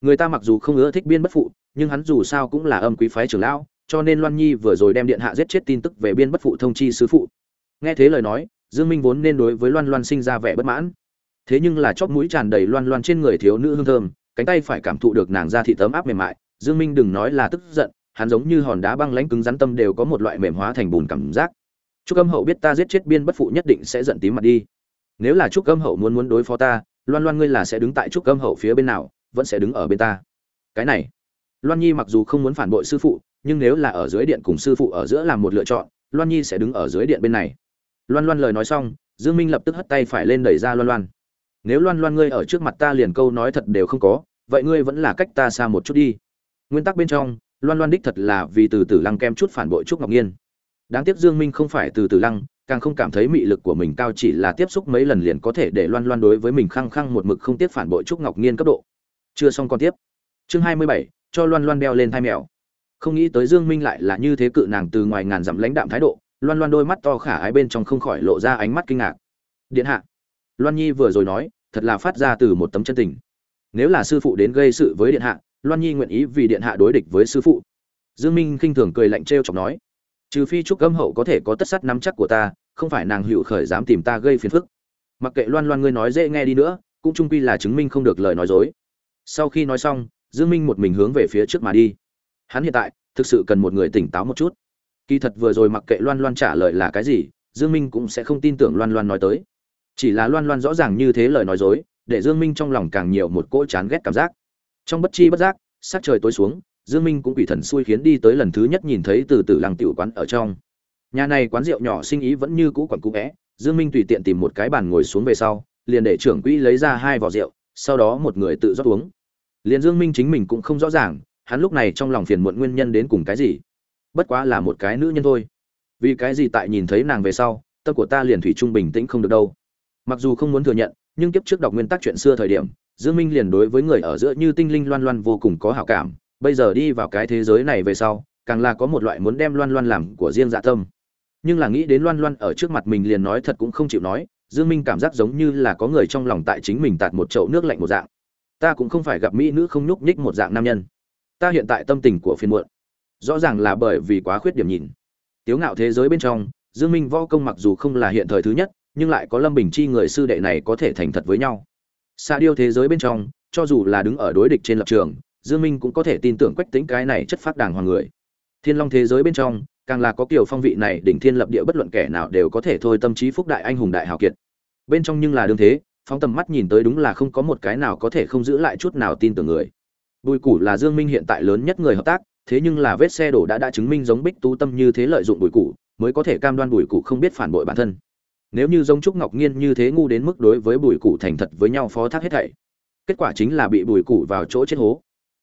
Người ta mặc dù không ưa thích biên bất phụ, nhưng hắn dù sao cũng là âm quý phái trưởng lão, cho nên loan nhi vừa rồi đem điện hạ giết chết tin tức về biên bất phụ thông chi sứ phụ. Nghe thế lời nói, dương minh vốn nên đối với loan loan sinh ra vẻ bất mãn. Thế nhưng là chóp mũi tràn đầy loan loan trên người thiếu nữ hương thơm, cánh tay phải cảm thụ được nàng ra thị tấm áp mềm mại, dương minh đừng nói là tức giận, hắn giống như hòn đá băng lãnh cứng rắn tâm đều có một loại mềm hóa thành bùn cảm giác trúc âm hậu biết ta giết chết biên bất phụ nhất định sẽ giận tím mặt đi. Nếu là trúc âm hậu muốn muốn đối phó ta, loan loan ngươi là sẽ đứng tại trúc âm hậu phía bên nào, vẫn sẽ đứng ở bên ta. Cái này, loan nhi mặc dù không muốn phản bội sư phụ, nhưng nếu là ở dưới điện cùng sư phụ ở giữa làm một lựa chọn, loan nhi sẽ đứng ở dưới điện bên này. Loan loan lời nói xong, dương minh lập tức hất tay phải lên đẩy ra loan loan. Nếu loan loan ngươi ở trước mặt ta liền câu nói thật đều không có, vậy ngươi vẫn là cách ta xa một chút đi. Nguyên tắc bên trong, loan loan đích thật là vì từ từ lăng kem chút phản bội trúc ngọc nhiên đáng tiếc dương minh không phải từ từ lăng càng không cảm thấy mị lực của mình cao chỉ là tiếp xúc mấy lần liền có thể để loan loan đối với mình khăng khăng một mực không tiếc phản bội trúc ngọc nghiên cấp độ. Chưa xong còn tiếp. Chương 27, cho loan loan đeo lên thai mèo. Không nghĩ tới dương minh lại là như thế cự nàng từ ngoài ngàn dặm lãnh đạm thái độ loan loan đôi mắt to khả ái bên trong không khỏi lộ ra ánh mắt kinh ngạc. Điện hạ. Loan nhi vừa rồi nói thật là phát ra từ một tấm chân tình. Nếu là sư phụ đến gây sự với điện hạ loan nhi nguyện ý vì điện hạ đối địch với sư phụ. Dương minh khinh thường cười lạnh trêu chọc nói trừ phi trúc âm hậu có thể có tất sắt nắm chắc của ta, không phải nàng hữu khởi dám tìm ta gây phiền phức. Mặc kệ loan loan ngươi nói dễ nghe đi nữa, cũng trung quy là chứng minh không được lời nói dối. Sau khi nói xong, dương minh một mình hướng về phía trước mà đi. Hắn hiện tại, thực sự cần một người tỉnh táo một chút. Kỳ thật vừa rồi mặc kệ loan loan trả lời là cái gì, dương minh cũng sẽ không tin tưởng loan loan nói tới. Chỉ là loan loan rõ ràng như thế lời nói dối, để dương minh trong lòng càng nhiều một cỗ chán ghét cảm giác. Trong bất chi bất giác sát trời tối xuống dương minh cũng quỷ thần xui khiến đi tới lần thứ nhất nhìn thấy từ từ làng tiểu quán ở trong. Nhà này quán rượu nhỏ sinh ý vẫn như cũ quẩn cũ é. dương minh tùy tiện tìm một cái bàn ngồi xuống về sau, liền để trưởng quỹ lấy ra hai vỏ rượu, sau đó một người tự rót uống. Liền dương minh chính mình cũng không rõ ràng, hắn lúc này trong lòng phiền muộn nguyên nhân đến cùng cái gì. Bất quá là một cái nữ nhân thôi. Vì cái gì tại nhìn thấy nàng về sau, tâm của ta liền thủy trung bình tĩnh không được đâu. Mặc dù không muốn thừa nhận, nhưng kiếp trước đọc nguyên tắc chuyện xưa thời điểm, dương minh liền đối với người ở giữa như tinh linh loan loan vô cùng có hảo cảm bây giờ đi vào cái thế giới này về sau, càng là có một loại muốn đem loan loan làm của riêng dạ tâm. Nhưng là nghĩ đến loan loan ở trước mặt mình liền nói thật cũng không chịu nói, dương minh cảm giác giống như là có người trong lòng tại chính mình tạt một chậu nước lạnh một dạng. Ta cũng không phải gặp mỹ nữ không nhúc nhích một dạng nam nhân. Ta hiện tại tâm tình của phiên muộn. Rõ ràng là bởi vì quá khuyết điểm nhìn. Tiếu ngạo thế giới bên trong, dương minh võ công mặc dù không là hiện thời thứ nhất, nhưng lại có lâm bình chi người sư đệ này có thể thành thật với nhau. Xa điêu thế giới bên trong, cho dù là đứng ở đối địch trên lập trường dương minh cũng có thể tin tưởng quách tính cái này chất phát đàng hoàng người. Thiên long thế giới bên trong, càng là có kiểu phong vị này đỉnh thiên lập địa bất luận kẻ nào đều có thể thôi tâm trí phúc đại anh hùng đại hào kiệt. Bên trong nhưng là đương thế, phóng tầm mắt nhìn tới đúng là không có một cái nào có thể không giữ lại chút nào tin tưởng người. Bùi củ là dương minh hiện tại lớn nhất người hợp tác, thế nhưng là vết xe đổ đã đã chứng minh giống bích tú tâm như thế lợi dụng bùi củ, mới có thể cam đoan bùi củ không biết phản bội bản thân. Nếu như giống trúc ngọc nhiên như thế ngu đến mức đối với bùi củ thành thật với nhau phó thác hết thảy, kết quả chính là bị bùi củ vào chỗ chết hố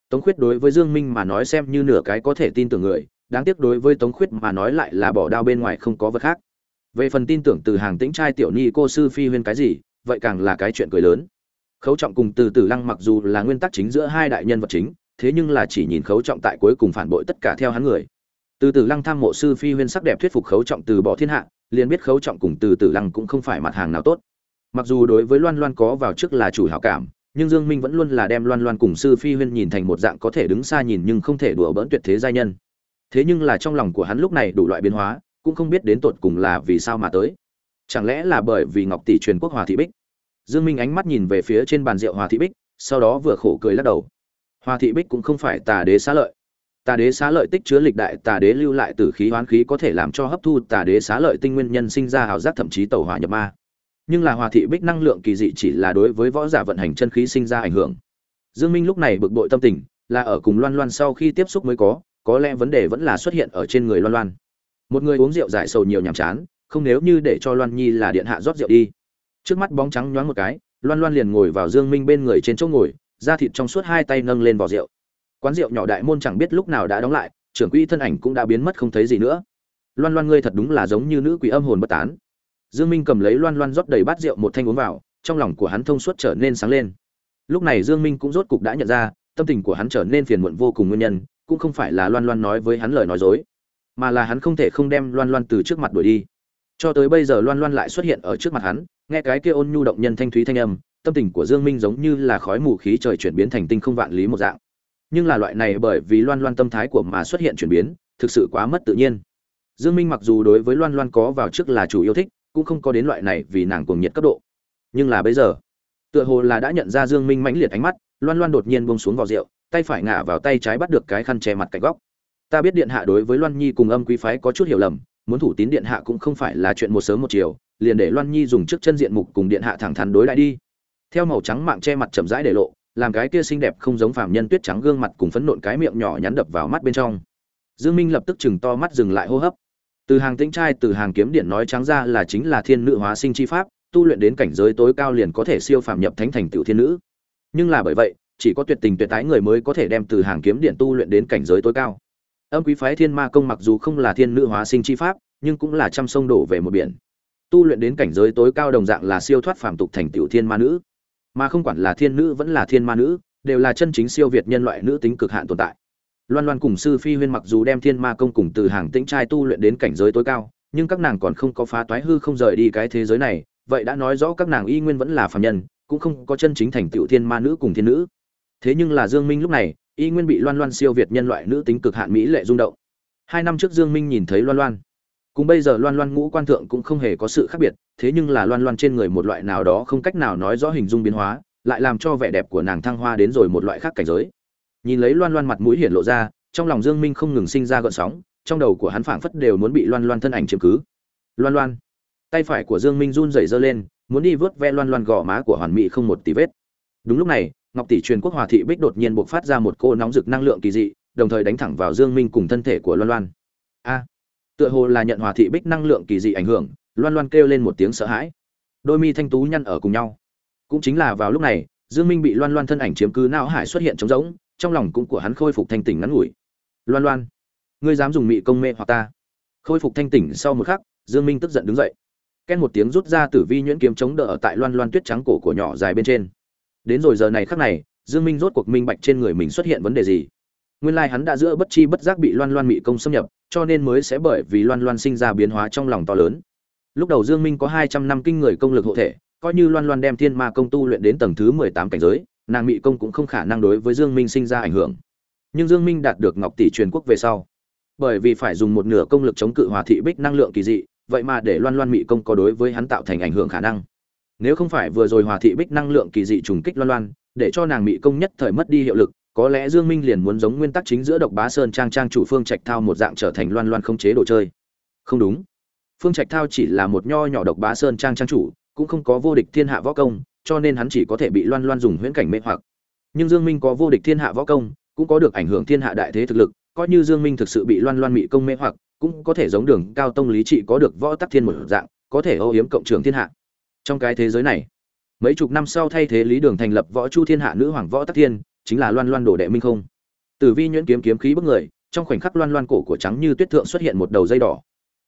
tống khuyết đối với dương minh mà nói xem như nửa cái có thể tin tưởng người, đáng tiếc đối với tống khuyết mà nói lại là bỏ đao bên ngoài không có vật khác. Về phần tin tưởng từ hàng tĩnh trai tiểu ni cô sư phi huyên cái gì, vậy càng là cái chuyện cười lớn. Khấu trọng cùng từ từ lăng mặc dù là nguyên tắc chính giữa hai đại nhân vật chính, thế nhưng là chỉ nhìn khấu trọng tại cuối cùng phản bội tất cả theo hắn người. Từ từ lăng tham mộ sư phi huyên sắc đẹp thuyết phục khấu trọng từ bỏ thiên hạ, liền biết khấu trọng cùng từ từ lăng cũng không phải mặt hàng nào tốt. Mặc dù đối với loan loan có vào trước là chủ hảo cảm nhưng dương minh vẫn luôn là đem loan loan cùng sư phi huyên nhìn thành một dạng có thể đứng xa nhìn nhưng không thể đùa bỡn tuyệt thế giai nhân. Thế nhưng là trong lòng của hắn lúc này đủ loại biến hóa, cũng không biết đến tột cùng là vì sao mà tới. Chẳng lẽ là bởi vì ngọc tỷ truyền quốc hòa thị bích? Dương minh ánh mắt nhìn về phía trên bàn rượu hòa thị bích, sau đó vừa khổ cười lắc đầu. Hòa thị bích cũng không phải tà đế xá lợi. Tà đế xá lợi tích chứa lịch đại, tà đế lưu lại tử khí hoán khí có thể làm cho hấp thu tà đế xá lợi tinh nguyên nhân sinh ra hào giác thậm chí tẩu hỏa nhập ma nhưng là hòa thị bích năng lượng kỳ dị chỉ là đối với võ giả vận hành chân khí sinh ra ảnh hưởng. Dương minh lúc này bực bội tâm tình, là ở cùng loan loan sau khi tiếp xúc mới có có lẽ vấn đề vẫn là xuất hiện ở trên người loan loan. Một người uống rượu giải sầu nhiều nhàm chán, không nếu như để cho loan nhi là điện hạ rót rượu đi. Trước mắt bóng trắng nhoáng một cái, loan loan liền ngồi vào dương minh bên người trên chỗ ngồi, da thịt trong suốt hai tay nâng lên vỏ rượu. Quán rượu nhỏ đại môn chẳng biết lúc nào đã đóng lại, trưởng quỹ thân ảnh cũng đã biến mất không thấy gì nữa. Loan loan ngươi thật đúng là giống như nữ quỷ âm hồn bất tán dương minh cầm lấy loan loan rót đầy bát rượu một thanh uống vào, trong lòng của hắn thông suốt trở nên sáng lên. Lúc này dương minh cũng rốt cục đã nhận ra, tâm tình của hắn trở nên phiền muộn vô cùng nguyên nhân, cũng không phải là loan loan nói với hắn lời nói dối, mà là hắn không thể không đem loan loan từ trước mặt đuổi đi. Cho tới bây giờ loan loan lại xuất hiện ở trước mặt hắn, nghe cái kia ôn nhu động nhân thanh thúy thanh âm, tâm tình của dương minh giống như là khói mù khí trời chuyển biến thành tinh không vạn lý một dạng. Nhưng là loại này bởi vì loan loan tâm thái của mà xuất hiện chuyển biến, thực sự quá mất tự nhiên. Dương minh mặc dù đối với loan loan có vào trước là chủ yêu thích cũng không có đến loại này vì nàng cuồng nhiệt cấp độ. Nhưng là bây giờ, tựa hồ là đã nhận ra dương minh mãnh liệt ánh mắt, loan loan đột nhiên buông xuống vào rượu, tay phải ngả vào tay trái bắt được cái khăn che mặt cạnh góc. Ta biết điện hạ đối với loan nhi cùng âm quý phái có chút hiểu lầm, muốn thủ tín điện hạ cũng không phải là chuyện một sớm một chiều, liền để loan nhi dùng trước chân diện mục cùng điện hạ thẳng thắn đối lại đi. Theo màu trắng mạng che mặt chậm rãi để lộ, làm cái kia xinh đẹp không giống phàm nhân tuyết trắng gương mặt cùng phấn nộn cái miệng nhỏ nhắn đập vào mắt bên trong. Dương minh lập tức chừng to mắt dừng lại hô hấp từ hàng tĩnh trai, từ hàng kiếm điện nói trắng ra là chính là thiên nữ hóa sinh chi pháp, tu luyện đến cảnh giới tối cao liền có thể siêu phàm nhập thánh thành tiểu thiên nữ. Nhưng là bởi vậy, chỉ có tuyệt tình tuyệt tái người mới có thể đem từ hàng kiếm điện tu luyện đến cảnh giới tối cao. Âm quý phái thiên ma công mặc dù không là thiên nữ hóa sinh chi pháp, nhưng cũng là trăm sông đổ về một biển. Tu luyện đến cảnh giới tối cao đồng dạng là siêu thoát phàm tục thành tiểu thiên ma nữ. Mà không quản là thiên nữ vẫn là thiên ma nữ, đều là chân chính siêu việt nhân loại nữ tính cực hạn tồn tại loan loan cùng sư phi huyên mặc dù đem thiên ma công cùng từ hàng tĩnh trai tu luyện đến cảnh giới tối cao, nhưng các nàng còn không có phá toái hư không rời đi cái thế giới này, vậy đã nói rõ các nàng y nguyên vẫn là phàm nhân, cũng không có chân chính thành tựu thiên ma nữ cùng thiên nữ. Thế nhưng là dương minh lúc này, y nguyên bị loan loan siêu việt nhân loại nữ tính cực hạn mỹ lệ rung động. Hai năm trước dương minh nhìn thấy loan loan. Cùng bây giờ loan loan ngũ quan thượng cũng không hề có sự khác biệt, thế nhưng là loan loan trên người một loại nào đó không cách nào nói rõ hình dung biến hóa, lại làm cho vẻ đẹp của nàng thăng hoa đến rồi một loại khác cảnh giới nhìn lấy loan loan mặt mũi hiển lộ ra, trong lòng dương minh không ngừng sinh ra gợn sóng, trong đầu của hắn phảng phất đều muốn bị loan loan thân ảnh chiếm cứ. Loan loan, tay phải của dương minh run rẩy giơ lên, muốn đi vớt ve loan loan gò má của hoàn mỹ không một tí vết. Đúng lúc này, ngọc tỷ truyền quốc hòa thị bích đột nhiên bộc phát ra một cô nóng rực năng lượng kỳ dị, đồng thời đánh thẳng vào dương minh cùng thân thể của loan loan. A! Tựa hồ là nhận hòa thị bích năng lượng kỳ dị ảnh hưởng, loan loan kêu lên một tiếng sợ hãi. Đôi mi thanh tú nhăn ở cùng nhau. Cũng chính là vào lúc này, dương minh bị loan loan thân ảnh chiếm cứ não hải xuất hiện trống rỗng trong lòng cũng của hắn khôi phục thanh tỉnh ngắn ngủi. Loan loan, ngươi dám dùng mị công mê hoặc ta? Khôi phục thanh tỉnh sau một khắc, dương minh tức giận đứng dậy. Ken một tiếng rút ra tử vi nhuyễn kiếm chống đỡ ở tại loan loan tuyết trắng cổ của nhỏ dài bên trên. Đến rồi giờ này khắc này, dương minh rốt cuộc minh bạch trên người mình xuất hiện vấn đề gì. Nguyên lai like hắn đã giữa bất chi bất giác bị loan loan mị công xâm nhập, cho nên mới sẽ bởi vì loan loan sinh ra biến hóa trong lòng to lớn. Lúc đầu dương minh có 200 năm kinh người công lực hộ thể, coi như loan loan đem thiên ma công tu luyện đến tầng thứ 18 cảnh giới nàng mị công cũng không khả năng đối với dương minh sinh ra ảnh hưởng. Nhưng dương minh đạt được ngọc tỷ truyền quốc về sau, bởi vì phải dùng một nửa công lực chống cự hòa thị bích năng lượng kỳ dị, vậy mà để loan loan mị công có đối với hắn tạo thành ảnh hưởng khả năng. Nếu không phải vừa rồi hòa thị bích năng lượng kỳ dị trùng kích loan loan, để cho nàng mị công nhất thời mất đi hiệu lực, có lẽ dương minh liền muốn giống nguyên tắc chính giữa độc bá sơn trang trang chủ phương trạch thao một dạng trở thành loan loan không chế đồ chơi. Không đúng. Phương trạch thao chỉ là một nho nhỏ độc bá sơn trang trang chủ, cũng không có vô địch thiên hạ võ công cho nên hắn chỉ có thể bị loan loan dùng huyễn cảnh mê hoặc. Nhưng dương minh có vô địch thiên hạ võ công, cũng có được ảnh hưởng thiên hạ đại thế thực lực, coi như dương minh thực sự bị loan loan mị công mê hoặc, cũng có thể giống đường cao tông lý trị có được võ tắc thiên một dạng, có thể ô hiếm cộng trưởng thiên hạ. Trong cái thế giới này, mấy chục năm sau thay thế lý đường thành lập võ chu thiên hạ nữ hoàng võ tắc thiên, chính là loan loan đồ đệ minh không. Tử vi nhuyễn kiếm kiếm khí bức người, trong khoảnh khắc loan loan cổ của trắng như tuyết thượng xuất hiện một đầu dây đỏ.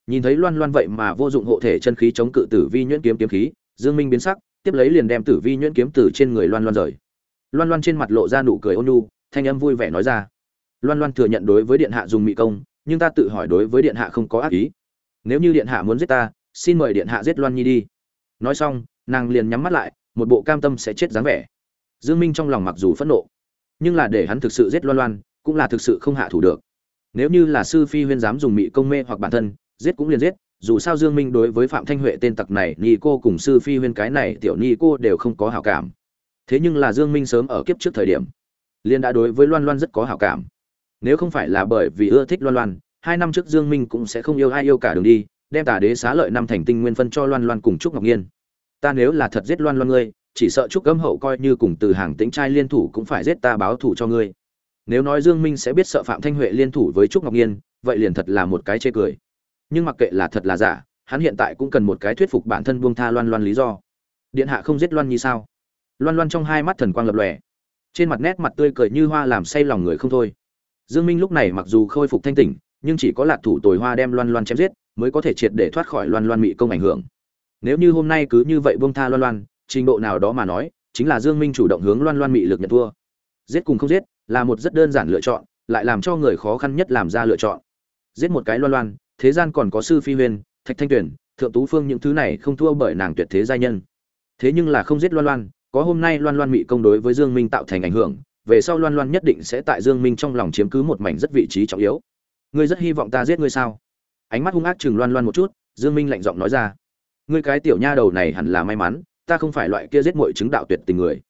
Nhìn thấy loan loan vậy mà vô dụng hộ thể chân khí chống cự tử vi nhuyễn kiếm kiếm khí, dương minh biến sắc tiếp lấy liền đem tử vi nhuyễn kiếm từ trên người loan loan rời. Loan loan trên mặt lộ ra nụ cười ôn nhu, thanh âm vui vẻ nói ra. Loan loan thừa nhận đối với điện hạ dùng mỹ công, nhưng ta tự hỏi đối với điện hạ không có ác ý. Nếu như điện hạ muốn giết ta, xin mời điện hạ giết loan nhi đi. Nói xong, nàng liền nhắm mắt lại, một bộ cam tâm sẽ chết dáng vẻ. Dương minh trong lòng mặc dù phẫn nộ, nhưng là để hắn thực sự giết loan loan, cũng là thực sự không hạ thủ được. Nếu như là sư phi huyên dám dùng mị công mê hoặc bản thân, giết cũng liền giết dù sao dương minh đối với phạm thanh huệ tên tặc này ni cô cùng sư phi huyên cái này, tiểu ni cô đều không có hảo cảm. Thế nhưng là dương minh sớm ở kiếp trước thời điểm liên đã đối với loan loan rất có hảo cảm. Nếu không phải là bởi vì ưa thích loan loan, hai năm trước dương minh cũng sẽ không yêu ai yêu cả đường đi, đem tà đế xá lợi năm thành tinh nguyên phân cho loan loan cùng trúc ngọc nhiên. Ta nếu là thật giết loan loan ngươi, chỉ sợ trúc cấm hậu coi như cùng từ hàng tính trai liên thủ cũng phải giết ta báo thủ cho ngươi. Nếu nói dương minh sẽ biết sợ phạm thanh huệ liên thủ với trúc ngọc nhiên, vậy liền thật là một cái chê cười nhưng mặc kệ là thật là giả, hắn hiện tại cũng cần một cái thuyết phục bản thân buông tha loan loan lý do. Điện hạ không giết loan Nhi sao? Loan loan trong hai mắt thần quang lập lòe. Trên mặt nét mặt tươi cười như hoa làm say lòng người không thôi. Dương minh lúc này mặc dù khôi phục thanh tỉnh, nhưng chỉ có lạc thủ tồi hoa đem loan loan chém giết, mới có thể triệt để thoát khỏi loan loan mị công ảnh hưởng. Nếu như hôm nay cứ như vậy buông tha loan loan, trình độ nào đó mà nói, chính là dương minh chủ động hướng loan loan mị lực nhận thua. Giết cùng không giết là một rất đơn giản lựa chọn, lại làm cho người khó khăn nhất làm ra lựa chọn. Giết một cái loan loan thế gian còn có sư phi huyền thạch thanh tuyển, thượng tú phương những thứ này không thua bởi nàng tuyệt thế giai nhân. Thế nhưng là không giết loan loan, có hôm nay loan loan mị công đối với dương minh tạo thành ảnh hưởng, về sau loan loan nhất định sẽ tại dương minh trong lòng chiếm cứ một mảnh rất vị trí trọng yếu. Ngươi rất hy vọng ta giết ngươi sao? Ánh mắt hung ác chừng loan loan một chút, dương minh lạnh giọng nói ra. Ngươi cái tiểu nha đầu này hẳn là may mắn, ta không phải loại kia giết mọi chứng đạo tuyệt tình người.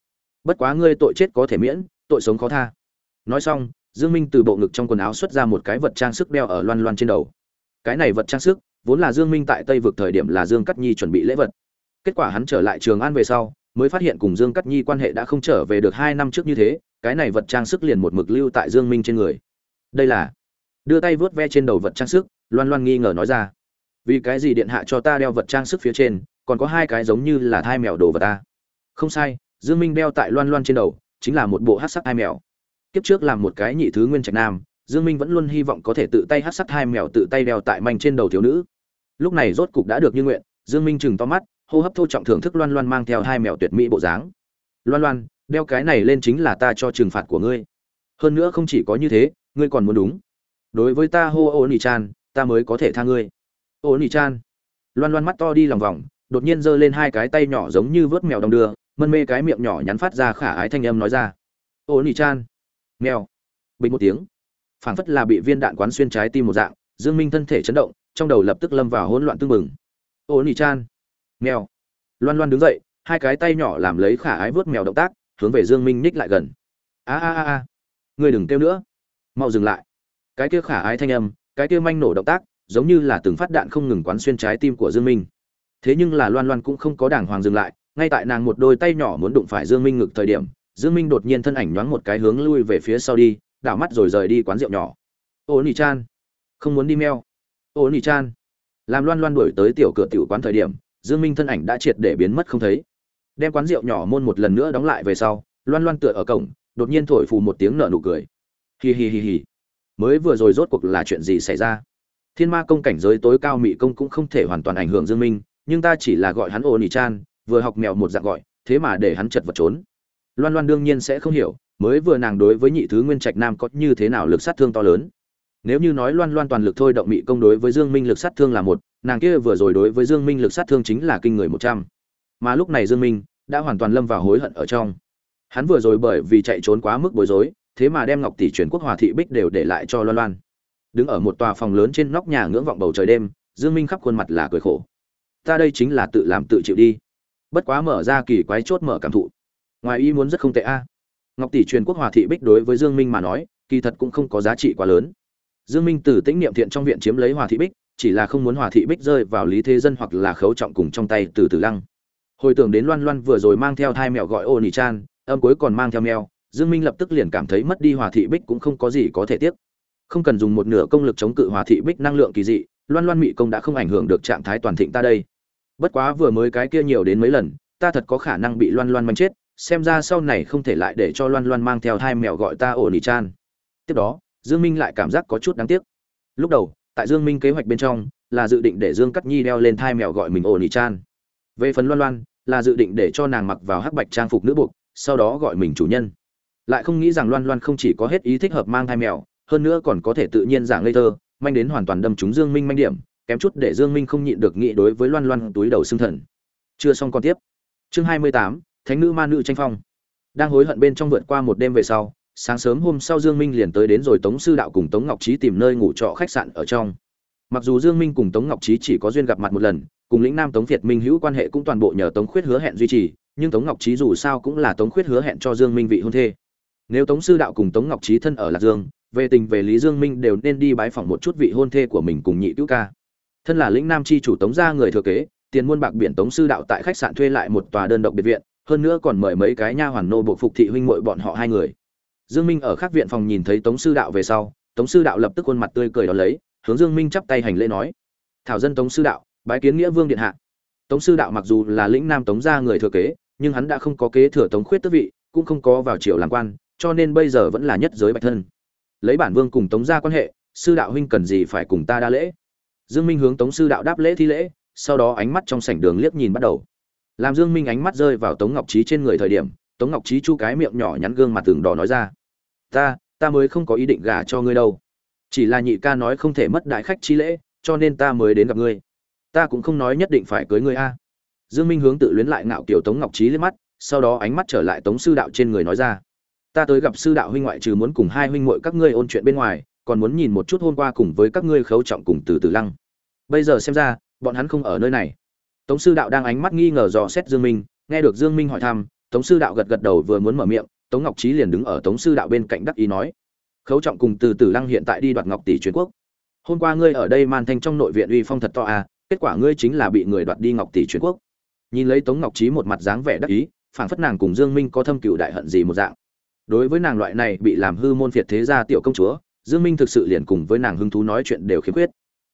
Bất quá ngươi tội chết có thể miễn, tội sống khó tha. Nói xong, dương minh từ bộ ngực trong quần áo xuất ra một cái vật trang sức đeo ở loan loan trên đầu cái này vật trang sức, vốn là dương minh tại tây vực thời điểm là dương cắt nhi chuẩn bị lễ vật. Kết quả hắn trở lại trường an về sau, mới phát hiện cùng dương cắt nhi quan hệ đã không trở về được hai năm trước như thế, cái này vật trang sức liền một mực lưu tại dương minh trên người. Đây là, đưa tay vớt ve trên đầu vật trang sức, loan loan nghi ngờ nói ra. Vì cái gì điện hạ cho ta đeo vật trang sức phía trên, còn có hai cái giống như là thai mèo đồ vật ta không sai, dương minh đeo tại loan loan trên đầu, chính là một bộ hát sắc hai mèo. Kiếp trước làm một cái nhị thứ nguyên trạch nam dương minh vẫn luôn hy vọng có thể tự tay hát sắt hai mèo tự tay đeo tại manh trên đầu thiếu nữ. Lúc này rốt cục đã được như nguyện, dương minh chừng to mắt, hô hấp thô trọng thưởng thức loan loan mang theo hai mèo tuyệt mỹ bộ dáng. Loan loan, đeo cái này lên chính là ta cho trừng phạt của ngươi. Hơn nữa không chỉ có như thế, ngươi còn muốn đúng. Đối với ta hô ô nỉ chan, ta mới có thể tha ngươi. Ô nỉ chan. Loan loan mắt to đi lòng vòng, đột nhiên giơ lên hai cái tay nhỏ giống như vớt mèo đong đưa, mân mê cái miệng nhỏ nhắn phát ra khả ái thanh âm nói ra. Ô nỉ chan. Mèo. Bình một tiếng phảng phất là bị viên đạn quán xuyên trái tim một dạng, dương minh thân thể chấn động, trong đầu lập tức lâm vào hỗn loạn tương mừng ô nỉ chan. Mèo. Loan loan đứng dậy, hai cái tay nhỏ làm lấy khả ái vớt mèo động tác, hướng về dương minh ních lại gần. A a a a. Ngươi đừng kêu nữa. Mau dừng lại. Cái kia khả ái thanh âm, cái kia manh nổ động tác, giống như là từng phát đạn không ngừng quán xuyên trái tim của dương minh. Thế nhưng là loan loan cũng không có đàng hoàng dừng lại, ngay tại nàng một đôi tay nhỏ muốn đụng phải dương minh ngực thời điểm, dương minh đột nhiên thân ảnh nhoáng một cái hướng lui về phía sau đi đảo mắt rồi rời đi quán rượu nhỏ. Ô nỉ chan không muốn đi meo. Ô nỉ chan làm loan loan đuổi tới tiểu cửa tiểu quán thời điểm, dương minh thân ảnh đã triệt để biến mất không thấy. Đem quán rượu nhỏ môn một lần nữa đóng lại về sau, loan loan tựa ở cổng, đột nhiên thổi phù một tiếng nở nụ cười. Hì hì hì hì. mới vừa rồi rốt cuộc là chuyện gì xảy ra? Thiên ma công cảnh giới tối cao mỹ công cũng không thể hoàn toàn ảnh hưởng dương minh, nhưng ta chỉ là gọi hắn ô nỉ chan vừa học mèo một dạng gọi, thế mà để hắn chật vật trốn. Loan loan đương nhiên sẽ không hiểu mới vừa nàng đối với nhị thứ nguyên trạch nam có như thế nào lực sát thương to lớn. Nếu như nói loan loan toàn lực thôi động mị công đối với dương minh lực sát thương là một, nàng kia vừa rồi đối với dương minh lực sát thương chính là kinh người một trăm. Mà lúc này dương minh đã hoàn toàn lâm vào hối hận ở trong. Hắn vừa rồi bởi vì chạy trốn quá mức bối rối, thế mà đem ngọc tỷ truyền quốc hòa thị bích đều để lại cho loan loan. Đứng ở một tòa phòng lớn trên nóc nhà ngưỡng vọng bầu trời đêm, dương minh khắp khuôn mặt là cười khổ. Ta đây chính là tự làm tự chịu đi. Bất quá mở ra kỳ quái chốt mở cảm thụ. Ngoài ý muốn rất không tệ a ngọc tỷ truyền quốc hòa thị bích đối với dương minh mà nói, kỳ thật cũng không có giá trị quá lớn. Dương minh từ tĩnh niệm thiện trong viện chiếm lấy hòa thị bích, chỉ là không muốn hòa thị bích rơi vào lý thế dân hoặc là khấu trọng cùng trong tay từ từ lăng. Hồi tưởng đến loan loan vừa rồi mang theo thai mèo gọi ô nỉ chan âm cuối còn mang theo mèo dương minh lập tức liền cảm thấy mất đi hòa thị bích cũng không có gì có thể tiếc. Không cần dùng một nửa công lực chống cự hòa thị bích năng lượng kỳ dị, loan loan mị công đã không ảnh hưởng được trạng thái toàn thịnh ta đây. Bất quá vừa mới cái kia nhiều đến mấy lần, ta thật có khả năng bị loan loan manh chết xem ra sau này không thể lại để cho loan loan mang theo hai mèo gọi ta ổ nỉ chan. Tiếp đó dương minh lại cảm giác có chút đáng tiếc. Lúc đầu tại dương minh kế hoạch bên trong là dự định để dương cắt nhi đeo lên thai mèo gọi mình ổ nỉ chan. Về phần loan loan là dự định để cho nàng mặc vào hắc bạch trang phục nữ buộc sau đó gọi mình chủ nhân. Lại không nghĩ rằng loan loan không chỉ có hết ý thích hợp mang thai mèo hơn nữa còn có thể tự nhiên giảng ngây thơ manh đến hoàn toàn đâm trúng dương minh manh điểm kém chút để dương minh không nhịn được nghĩ đối với loan loan túi đầu xương thần. Chưa xong còn tiếp. Chương 28, thánh nữ ma nữ tranh phong. Đang hối hận bên trong vượt qua một đêm về sau, sáng sớm hôm sau dương minh liền tới đến rồi tống sư đạo cùng tống ngọc trí tìm nơi ngủ trọ khách sạn ở trong. Mặc dù dương minh cùng tống ngọc trí chỉ có duyên gặp mặt một lần, cùng lĩnh nam tống việt minh hữu quan hệ cũng toàn bộ nhờ tống khuyết hứa hẹn duy trì, nhưng tống ngọc trí dù sao cũng là tống khuyết hứa hẹn cho dương minh vị hôn thê. Nếu tống sư đạo cùng tống ngọc trí thân ở lạc dương, về tình về lý dương minh đều nên đi bái phỏng một chút vị hôn thê của mình cùng nhị cứu ca. Thân là lĩnh nam chi chủ tống gia người thừa kế, tiền muôn bạc biển tống sư đạo tại khách sạn thuê lại một tòa đơn độc biệt viện hơn nữa còn mời mấy cái nha hoàn nô bộ phục thị huynh muội bọn họ hai người. Dương minh ở khác viện phòng nhìn thấy tống sư đạo về sau, tống sư đạo lập tức khuôn mặt tươi cười đón lấy, hướng dương minh chắp tay hành lễ nói, thảo dân tống sư đạo, bái kiến nghĩa vương điện hạ. Tống sư đạo mặc dù là lĩnh nam tống gia người thừa kế, nhưng hắn đã không có kế thừa tống khuyết tước vị, cũng không có vào triều làm quan, cho nên bây giờ vẫn là nhất giới bạch thân. Lấy bản vương cùng tống gia quan hệ, sư đạo huynh cần gì phải cùng ta đa lễ? Dương minh hướng tống sư đạo đáp lễ thi lễ, sau đó ánh mắt trong sảnh đường liếc nhìn bắt đầu làm dương minh ánh mắt rơi vào tống ngọc trí trên người thời điểm, tống ngọc trí chu cái miệng nhỏ nhắn gương mặt tường đỏ nói ra. Ta ta mới không có ý định gả cho ngươi đâu. Chỉ là nhị ca nói không thể mất đại khách chi lễ, cho nên ta mới đến gặp ngươi. Ta cũng không nói nhất định phải cưới ngươi a. Dương minh hướng tự luyến lại ngạo kiểu tống ngọc trí lên mắt, sau đó ánh mắt trở lại tống sư đạo trên người nói ra. Ta tới gặp sư đạo huynh ngoại trừ muốn cùng hai huynh muội các ngươi ôn chuyện bên ngoài, còn muốn nhìn một chút hôm qua cùng với các ngươi khấu trọng cùng từ từ lăng. Bây giờ xem ra, bọn hắn không ở nơi này tống sư đạo đang ánh mắt nghi ngờ dò xét dương minh, nghe được dương minh hỏi thăm, tống sư đạo gật gật đầu vừa muốn mở miệng, tống ngọc Chí liền đứng ở tống sư đạo bên cạnh đắc ý nói, khấu trọng cùng từ Tử lăng hiện tại đi đoạt ngọc tỷ truyền quốc. Hôm qua ngươi ở đây man thanh trong nội viện uy phong thật to à kết quả ngươi chính là bị người đoạt đi ngọc tỷ truyền quốc. Nhìn lấy tống ngọc Chí một mặt dáng vẻ đắc ý, phảng phất nàng cùng dương minh có thâm cựu đại hận gì một dạng. Đối với nàng loại này bị làm hư môn phiệt thế gia tiểu công chúa, dương minh thực sự liền cùng với nàng hứng thú nói chuyện đều khiếm khuyết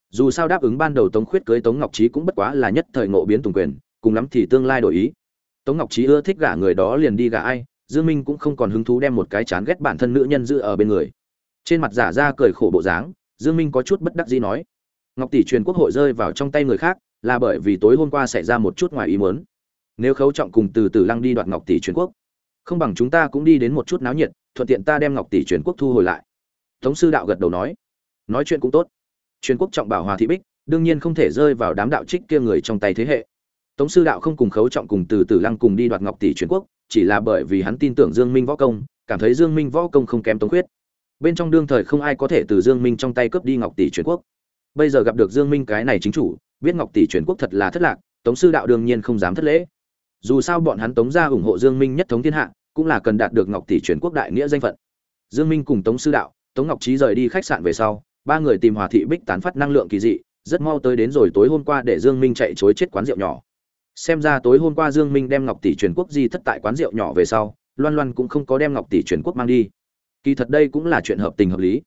dù sao đáp ứng ban đầu tống khuyết cưới tống ngọc trí cũng bất quá là nhất thời ngộ biến tùng quyền, cùng lắm thì tương lai đổi ý. Tống ngọc trí ưa thích gả người đó liền đi gả ai, dương minh cũng không còn hứng thú đem một cái chán ghét bản thân nữ nhân giữ ở bên người. Trên mặt giả ra cười khổ bộ dáng, dương minh có chút bất đắc dĩ nói, ngọc tỷ truyền quốc hội rơi vào trong tay người khác, là bởi vì tối hôm qua xảy ra một chút ngoài ý muốn. Nếu khấu trọng cùng từ từ lăng đi đoạt ngọc tỷ truyền quốc, không bằng chúng ta cũng đi đến một chút náo nhiệt, thuận tiện ta đem ngọc tỷ truyền quốc thu hồi lại. Tống sư đạo gật đầu nói nói chuyện cũng tốt truyền quốc trọng bảo hòa thị bích, đương nhiên không thể rơi vào đám đạo trích kia người trong tay thế hệ. Tống sư đạo không cùng khấu trọng cùng từ từ lăng cùng đi đoạt ngọc tỷ truyền quốc, chỉ là bởi vì hắn tin tưởng dương minh võ công, cảm thấy dương minh võ công không kém tống khuyết. Bên trong đương thời không ai có thể từ dương minh trong tay cướp đi ngọc tỷ truyền quốc. Bây giờ gặp được dương minh cái này chính chủ, biết ngọc tỷ truyền quốc thật là thất lạc, tống sư đạo đương nhiên không dám thất lễ. Dù sao bọn hắn tống gia ủng hộ dương minh nhất thống thiên hạ, cũng là cần đạt được ngọc tỷ truyền quốc đại nghĩa danh phận. Dương minh cùng tống sư đạo, tống ngọc trí rời đi khách sạn về sau ba người tìm hòa thị bích tán phát năng lượng kỳ dị, rất mau tới đến rồi tối hôm qua để dương minh chạy chối chết quán rượu nhỏ. Xem ra tối hôm qua dương minh đem ngọc tỷ truyền quốc di thất tại quán rượu nhỏ về sau, loan loan cũng không có đem ngọc tỷ truyền quốc mang đi. Kỳ thật đây cũng là chuyện hợp tình hợp lý.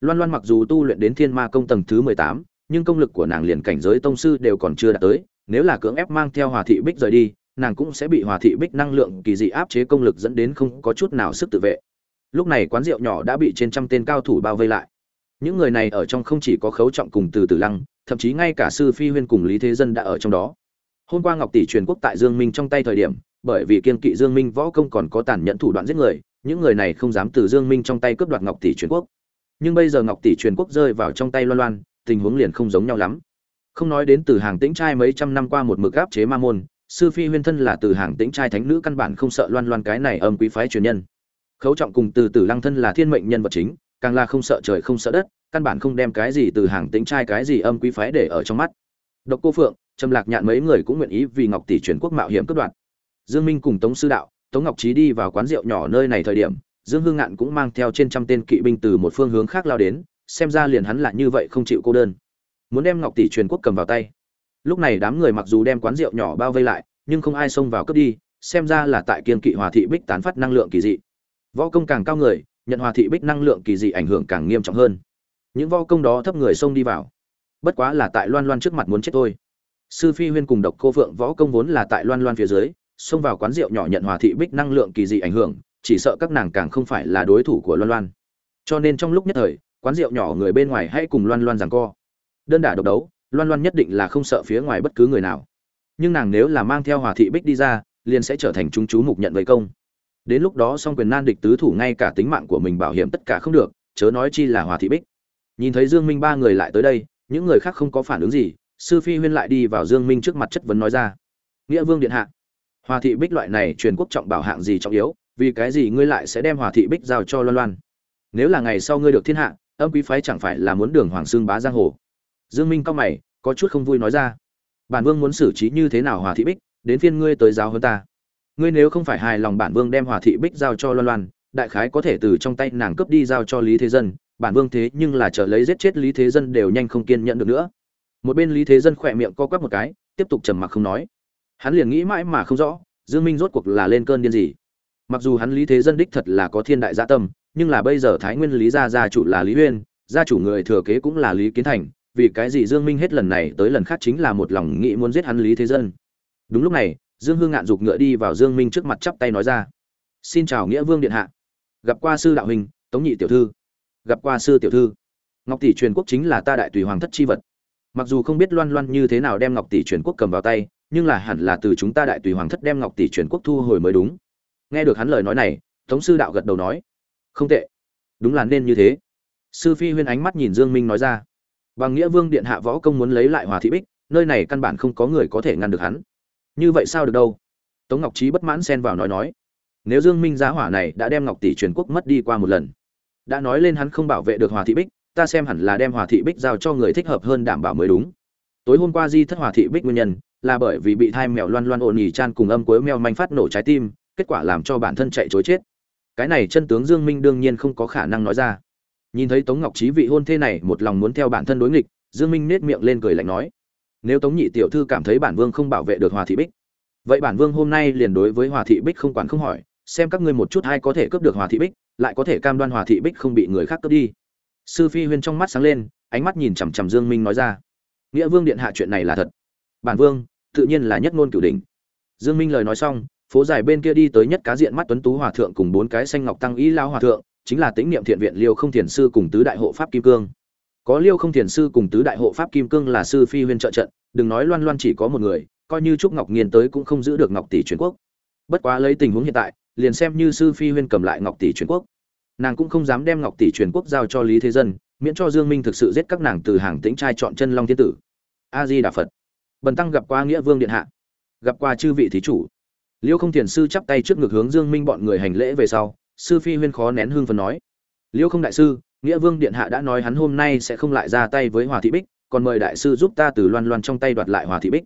Loan loan mặc dù tu luyện đến thiên ma công tầng thứ mười tám, nhưng công lực của nàng liền cảnh giới tông sư đều còn chưa đạt tới, nếu là cưỡng ép mang theo hòa thị bích rời đi, nàng cũng sẽ bị hòa thị bích năng lượng kỳ dị áp chế công lực dẫn đến không có chút nào sức tự vệ. Lúc này quán rượu nhỏ đã bị trên trăm tên cao thủ bao vây lại những người này ở trong không chỉ có khấu trọng cùng từ tử lăng, thậm chí ngay cả sư phi huyên cùng lý thế dân đã ở trong đó. Hôm qua ngọc tỷ truyền quốc tại dương minh trong tay thời điểm, bởi vì kiên kỵ dương minh võ công còn có tàn nhẫn thủ đoạn giết người, những người này không dám từ dương minh trong tay cướp đoạt ngọc tỷ truyền quốc. Nhưng bây giờ ngọc tỷ truyền quốc rơi vào trong tay loan loan, tình huống liền không giống nhau lắm. Không nói đến từ hàng tĩnh trai mấy trăm năm qua một mực áp chế ma môn, sư phi huyên thân là từ hàng tĩnh trai thánh nữ căn bản không sợ loan loan cái này âm quý phái truyền nhân. Khấu trọng cùng từ tử lăng thân là thiên mệnh nhân vật chính càng là không sợ trời không sợ đất, căn bản không đem cái gì từ hàng tính trai, cái gì âm quý phái để ở trong mắt. Độc cô phượng, trầm lạc nhạn mấy người cũng nguyện ý vì ngọc tỷ truyền quốc mạo hiểm cướp đoạt. Dương minh cùng tống sư đạo, tống ngọc trí đi vào quán rượu nhỏ nơi này thời điểm, dương hương ngạn cũng mang theo trên trăm tên kỵ binh từ một phương hướng khác lao đến, xem ra liền hắn là như vậy không chịu cô đơn. Muốn đem ngọc tỷ truyền quốc cầm vào tay. Lúc này đám người mặc dù đem quán rượu nhỏ bao vây lại, nhưng không ai xông vào cướp đi, xem ra là tại kiên kỵ hòa thị bích tán phát năng lượng kỳ dị. Võ công càng cao người nhận hòa thị bích năng lượng kỳ dị ảnh hưởng càng nghiêm trọng hơn. Những võ công đó thấp người xông đi vào. Bất quá là tại loan loan trước mặt muốn chết thôi. Sư phi huyên cùng độc cô phượng võ công vốn là tại loan loan phía dưới, xông vào quán rượu nhỏ nhận hòa thị bích năng lượng kỳ dị ảnh hưởng, chỉ sợ các nàng càng không phải là đối thủ của loan loan. Cho nên trong lúc nhất thời, quán rượu nhỏ người bên ngoài hãy cùng loan loan rằng co. Đơn đả độc đấu, loan loan nhất định là không sợ phía ngoài bất cứ người nào. Nhưng nàng nếu là mang theo hòa thị bích đi ra, liền sẽ trở thành chúng chú mục nhận với công đến lúc đó song quyền nan địch tứ thủ ngay cả tính mạng của mình bảo hiểm tất cả không được, chớ nói chi là hòa thị bích. Nhìn thấy dương minh ba người lại tới đây, những người khác không có phản ứng gì, sư phi huyên lại đi vào dương minh trước mặt chất vấn nói ra. Nghĩa vương điện hạ, hòa thị bích loại này truyền quốc trọng bảo hạng gì trọng yếu, vì cái gì ngươi lại sẽ đem hòa thị bích giao cho loan loan? Nếu là ngày sau ngươi được thiên hạ, âm quý phái chẳng phải là muốn đường hoàng xương bá giang hồ? Dương minh cao mày, có chút không vui nói ra. Bản vương muốn xử trí như thế nào hòa thị bích, đến phiên ngươi tới giáo hơn ta ngươi nếu không phải hài lòng bản vương đem hòa thị bích giao cho loan loan, đại khái có thể từ trong tay nàng cướp đi giao cho lý thế dân, bản vương thế nhưng là trở lấy giết chết lý thế dân đều nhanh không kiên nhẫn được nữa. Một bên lý thế dân khỏe miệng co quắp một cái, tiếp tục trầm mặc không nói. Hắn liền nghĩ mãi mà không rõ, dương minh rốt cuộc là lên cơn điên gì. Mặc dù hắn lý thế dân đích thật là có thiên đại gia tâm, nhưng là bây giờ thái nguyên lý gia gia chủ là lý uyên, gia chủ người thừa kế cũng là lý kiến thành, vì cái gì dương minh hết lần này tới lần khác chính là một lòng nghĩ muốn giết hắn lý thế dân. Đúng lúc này dương hương ngạn giục ngựa đi vào dương minh trước mặt chắp tay nói ra. Xin chào nghĩa vương điện hạ. Gặp qua sư đạo hình, tống nhị tiểu thư. Gặp qua sư tiểu thư. Ngọc tỷ truyền quốc chính là ta đại tùy hoàng thất chi vật. Mặc dù không biết loan loan như thế nào đem ngọc tỷ truyền quốc cầm vào tay, nhưng là hẳn là từ chúng ta đại tùy hoàng thất đem ngọc tỷ truyền quốc thu hồi mới đúng. Nghe được hắn lời nói này, tống sư đạo gật đầu nói. Không tệ. Đúng là nên như thế. Sư phi huyên ánh mắt nhìn dương minh nói ra. Bằng nghĩa vương điện hạ võ công muốn lấy lại hòa thị bích, nơi này căn bản không có người có thể ngăn được hắn như vậy sao được đâu? Tống ngọc trí bất mãn xen vào nói nói. Nếu dương minh giá hỏa này đã đem ngọc tỷ truyền quốc mất đi qua một lần, đã nói lên hắn không bảo vệ được hòa thị bích, ta xem hẳn là đem hòa thị bích giao cho người thích hợp hơn đảm bảo mới đúng. Tối hôm qua di thất hòa thị bích nguyên nhân, là bởi vì bị thai mèo loan loan ồn ỉ chan cùng âm cuối mèo manh phát nổ trái tim, kết quả làm cho bản thân chạy chối chết. Cái này chân tướng dương minh đương nhiên không có khả năng nói ra. Nhìn thấy tống ngọc trí vị hôn thê này một lòng muốn theo bản thân đối nghịch, dương minh nết miệng lên cười lạnh nói nếu tống nhị tiểu thư cảm thấy bản vương không bảo vệ được hòa thị bích, vậy bản vương hôm nay liền đối với hòa thị bích không quản không hỏi, xem các ngươi một chút hay có thể cướp được hòa thị bích, lại có thể cam đoan hòa thị bích không bị người khác cướp đi. Sư phi huyên trong mắt sáng lên, ánh mắt nhìn chằm chằm dương minh nói ra, nghĩa vương điện hạ chuyện này là thật. Bản vương, tự nhiên là nhất ngôn cửu đỉnh. Dương minh lời nói xong, phố dài bên kia đi tới nhất cá diện mắt tuấn tú hòa thượng cùng bốn cái xanh ngọc tăng ý lao hòa thượng, chính là tĩnh niệm thiện viện liêu không thiền sư cùng tứ đại hộ pháp kim cương có liêu không thiền sư cùng tứ đại hộ pháp kim cương là sư phi huyên trợ trận, đừng nói loan loan chỉ có một người, coi như trúc ngọc nghiên tới cũng không giữ được ngọc tỷ truyền quốc. Bất quá lấy tình huống hiện tại, liền xem như sư phi huyên cầm lại ngọc tỷ truyền quốc. Nàng cũng không dám đem ngọc tỷ truyền quốc giao cho lý thế dân, miễn cho dương minh thực sự giết các nàng từ hàng tĩnh trai chọn chân long thiên tử. A di đà phật. Bần tăng gặp qua nghĩa vương điện hạ. Gặp qua chư vị thí chủ. Liêu không thiền sư chắp tay trước ngực hướng dương minh bọn người hành lễ về sau, sư phi huyên khó nén hương phần nói. Liêu không đại sư nghĩa vương điện hạ đã nói hắn hôm nay sẽ không lại ra tay với hòa thị bích, còn mời đại sư giúp ta từ loan loan trong tay đoạt lại hòa thị bích.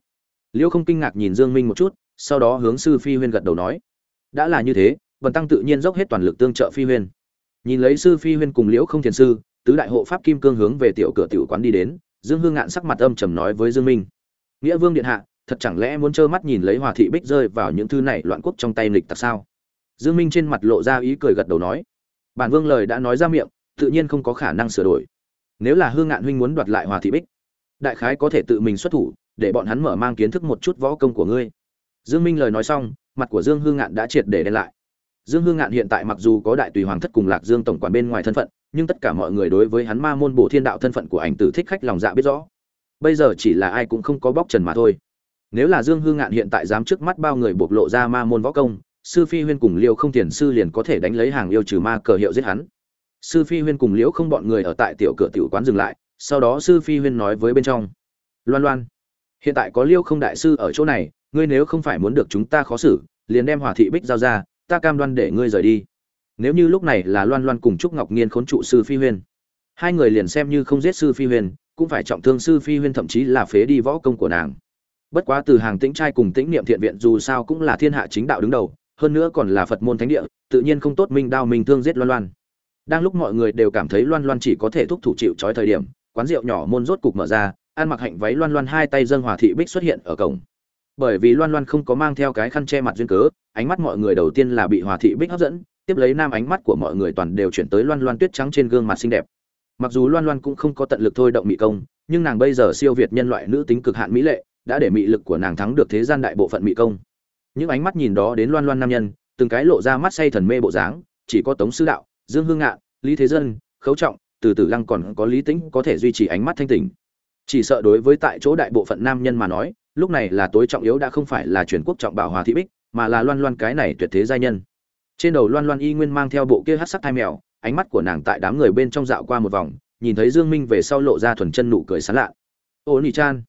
Liêu không kinh ngạc nhìn dương minh một chút, sau đó hướng sư phi huyên gật đầu nói, đã là như thế vần tăng tự nhiên dốc hết toàn lực tương trợ phi huyên. Nhìn lấy sư phi huyên cùng liễu không thiền sư, tứ đại hộ pháp kim cương hướng về tiểu cửa tiểu quán đi đến, dương hương ngạn sắc mặt âm trầm nói với dương minh, nghĩa vương điện hạ, thật chẳng lẽ muốn trơ mắt nhìn lấy hòa thị bích rơi vào những thứ này loạn quốc trong tay lịch tặc sao? Dương minh trên mặt lộ ra ý cười gật đầu nói, bản vương lời đã nói ra miệng tự nhiên không có khả năng sửa đổi. Nếu là hương ngạn huynh muốn đoạt lại hòa thị bích, đại khái có thể tự mình xuất thủ, để bọn hắn mở mang kiến thức một chút võ công của ngươi. Dương minh lời nói xong, mặt của dương hương ngạn đã triệt để đen lại. Dương hương ngạn hiện tại mặc dù có đại tùy hoàng thất cùng lạc dương tổng quản bên ngoài thân phận, nhưng tất cả mọi người đối với hắn ma môn bổ thiên đạo thân phận của ảnh tử thích khách lòng dạ biết rõ. Bây giờ chỉ là ai cũng không có bóc trần mà thôi. Nếu là dương hương ngạn hiện tại dám trước mắt bao người bộc lộ ra ma môn võ công, sư phi huyên cùng liêu không tiền sư liền có thể đánh lấy hàng yêu trừ ma cờ hiệu giết hắn sư phi huyên cùng liễu không bọn người ở tại tiểu cửa tiểu quán dừng lại, sau đó sư phi huyên nói với bên trong. Loan loan, hiện tại có liêu không đại sư ở chỗ này, ngươi nếu không phải muốn được chúng ta khó xử, liền đem hòa thị bích giao ra, ta cam đoan để ngươi rời đi. Nếu như lúc này là loan loan cùng trúc ngọc Nhiên khốn trụ sư phi huyên, hai người liền xem như không giết sư phi huyên, cũng phải trọng thương sư phi huyên thậm chí là phế đi võ công của nàng. Bất quá từ hàng tĩnh trai cùng tĩnh niệm thiện viện dù sao cũng là thiên hạ chính đạo đứng đầu, hơn nữa còn là phật môn thánh địa, tự nhiên không tốt minh đao minh thương giết loan loan đang lúc mọi người đều cảm thấy loan loan chỉ có thể thúc thủ chịu trói thời điểm, quán rượu nhỏ môn rốt cục mở ra, ăn mặc hạnh váy loan loan hai tay dâng hòa thị bích xuất hiện ở cổng. Bởi vì loan loan không có mang theo cái khăn che mặt duyên cớ, ánh mắt mọi người đầu tiên là bị hòa thị bích hấp dẫn, tiếp lấy nam ánh mắt của mọi người toàn đều chuyển tới loan loan tuyết trắng trên gương mặt xinh đẹp. Mặc dù loan loan cũng không có tận lực thôi động mỹ công, nhưng nàng bây giờ siêu việt nhân loại nữ tính cực hạn mỹ lệ, đã để mỹ lực của nàng thắng được thế gian đại bộ phận mỹ công. Những ánh mắt nhìn đó đến loan loan nam nhân, từng cái lộ ra mắt say thần mê bộ dáng, chỉ có tống sư đạo dương hương ngạn, lý thế dân, khấu trọng, từ từ lăng còn có lý tĩnh có thể duy trì ánh mắt thanh tỉnh. Chỉ sợ đối với tại chỗ đại bộ phận nam nhân mà nói, lúc này là tối trọng yếu đã không phải là truyền quốc trọng bảo hòa thị bích, mà là loan loan cái này tuyệt thế giai nhân. Trên đầu loan loan y nguyên mang theo bộ kia hát sắc thai mèo, ánh mắt của nàng tại đám người bên trong dạo qua một vòng, nhìn thấy dương minh về sau lộ ra thuần chân nụ cười sán lạ. Ô nỉ chan,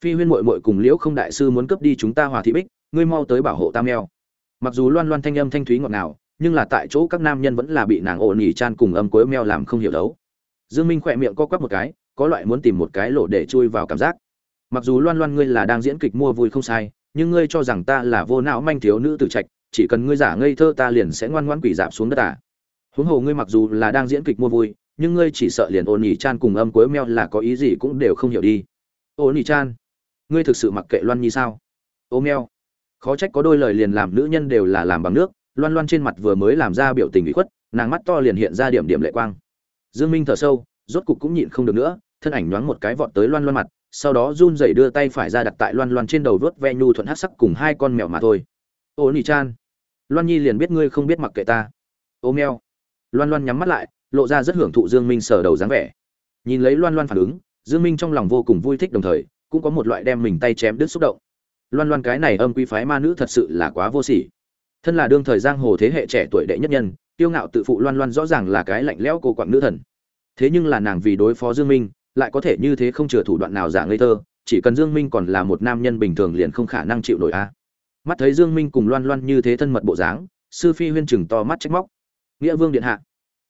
phi huyên muội muội cùng liễu không đại sư muốn cướp đi chúng ta hòa thị bích, ngươi mau tới bảo hộ tam mèo. Mặc dù loan loan thanh âm thanh thúy ngọt ngào nhưng là tại chỗ các nam nhân vẫn là bị nàng ổn nhỉ chan cùng âm cuối meo làm không hiểu đấu. Dương minh khỏe miệng co quắp một cái, có loại muốn tìm một cái lỗ để chui vào cảm giác. Mặc dù loan loan ngươi là đang diễn kịch mua vui không sai, nhưng ngươi cho rằng ta là vô não manh thiếu nữ tử trạch, chỉ cần ngươi giả ngây thơ ta liền sẽ ngoan ngoãn quỷ dạp xuống đất à. huống hồ ngươi mặc dù là đang diễn kịch mua vui, nhưng ngươi chỉ sợ liền ổn nhỉ chan cùng âm cuối meo là có ý gì cũng đều không hiểu đi. Ổn nhỉ chan, ngươi thực sự mặc kệ loan nhi sao? Ô meo, khó trách có đôi lời liền làm nữ nhân đều là làm bằng nước loan loan trên mặt vừa mới làm ra biểu tình bị khuất, nàng mắt to liền hiện ra điểm điểm lệ quang. Dương minh thở sâu, rốt cục cũng nhịn không được nữa, thân ảnh nhoáng một cái vọt tới loan loan mặt, sau đó run rẩy đưa tay phải ra đặt tại loan loan trên đầu vớt ve nhu thuận hắc sắc cùng hai con mèo mà thôi. Ô nỉ chan, loan nhi liền biết ngươi không biết mặc kệ ta. Ô mèo, loan loan nhắm mắt lại, lộ ra rất hưởng thụ dương minh sờ đầu dáng vẻ. Nhìn lấy loan loan phản ứng, dương minh trong lòng vô cùng vui thích đồng thời, cũng có một loại đem mình tay chém đứt xúc động. Loan loan cái này âm quý phái ma nữ thật sự là quá vô sỉ thân là đương thời giang hồ thế hệ trẻ tuổi đệ nhất nhân tiêu ngạo tự phụ loan loan rõ ràng là cái lạnh lẽo cô quặng nữ thần. Thế nhưng là nàng vì đối phó dương minh, lại có thể như thế không chừa thủ đoạn nào giả ngây thơ, chỉ cần dương minh còn là một nam nhân bình thường liền không khả năng chịu nổi a. Mắt thấy dương minh cùng loan loan như thế thân mật bộ dáng, sư phi huyên chừng to mắt trách móc. Nghĩa vương điện hạ,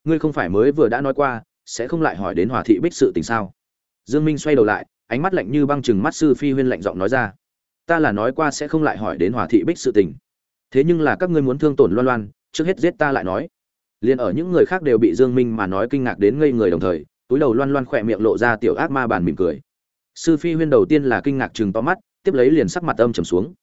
ngươi không phải mới vừa đã nói qua, sẽ không lại hỏi đến hòa thị bích sự tình sao? Dương minh xoay đầu lại, ánh mắt lạnh như băng chừng mắt sư phi huyên lạnh giọng nói ra. Ta là nói qua sẽ không lại hỏi đến hòa thị bích sự tình thế nhưng là các ngươi muốn thương tổn loan loan, trước hết giết ta lại nói. Liền ở những người khác đều bị dương minh mà nói kinh ngạc đến ngây người đồng thời, túi đầu loan loan khỏe miệng lộ ra tiểu ác ma bàn mỉm cười. Sư phi huyên đầu tiên là kinh ngạc chừng to mắt, tiếp lấy liền sắc mặt âm trầm xuống.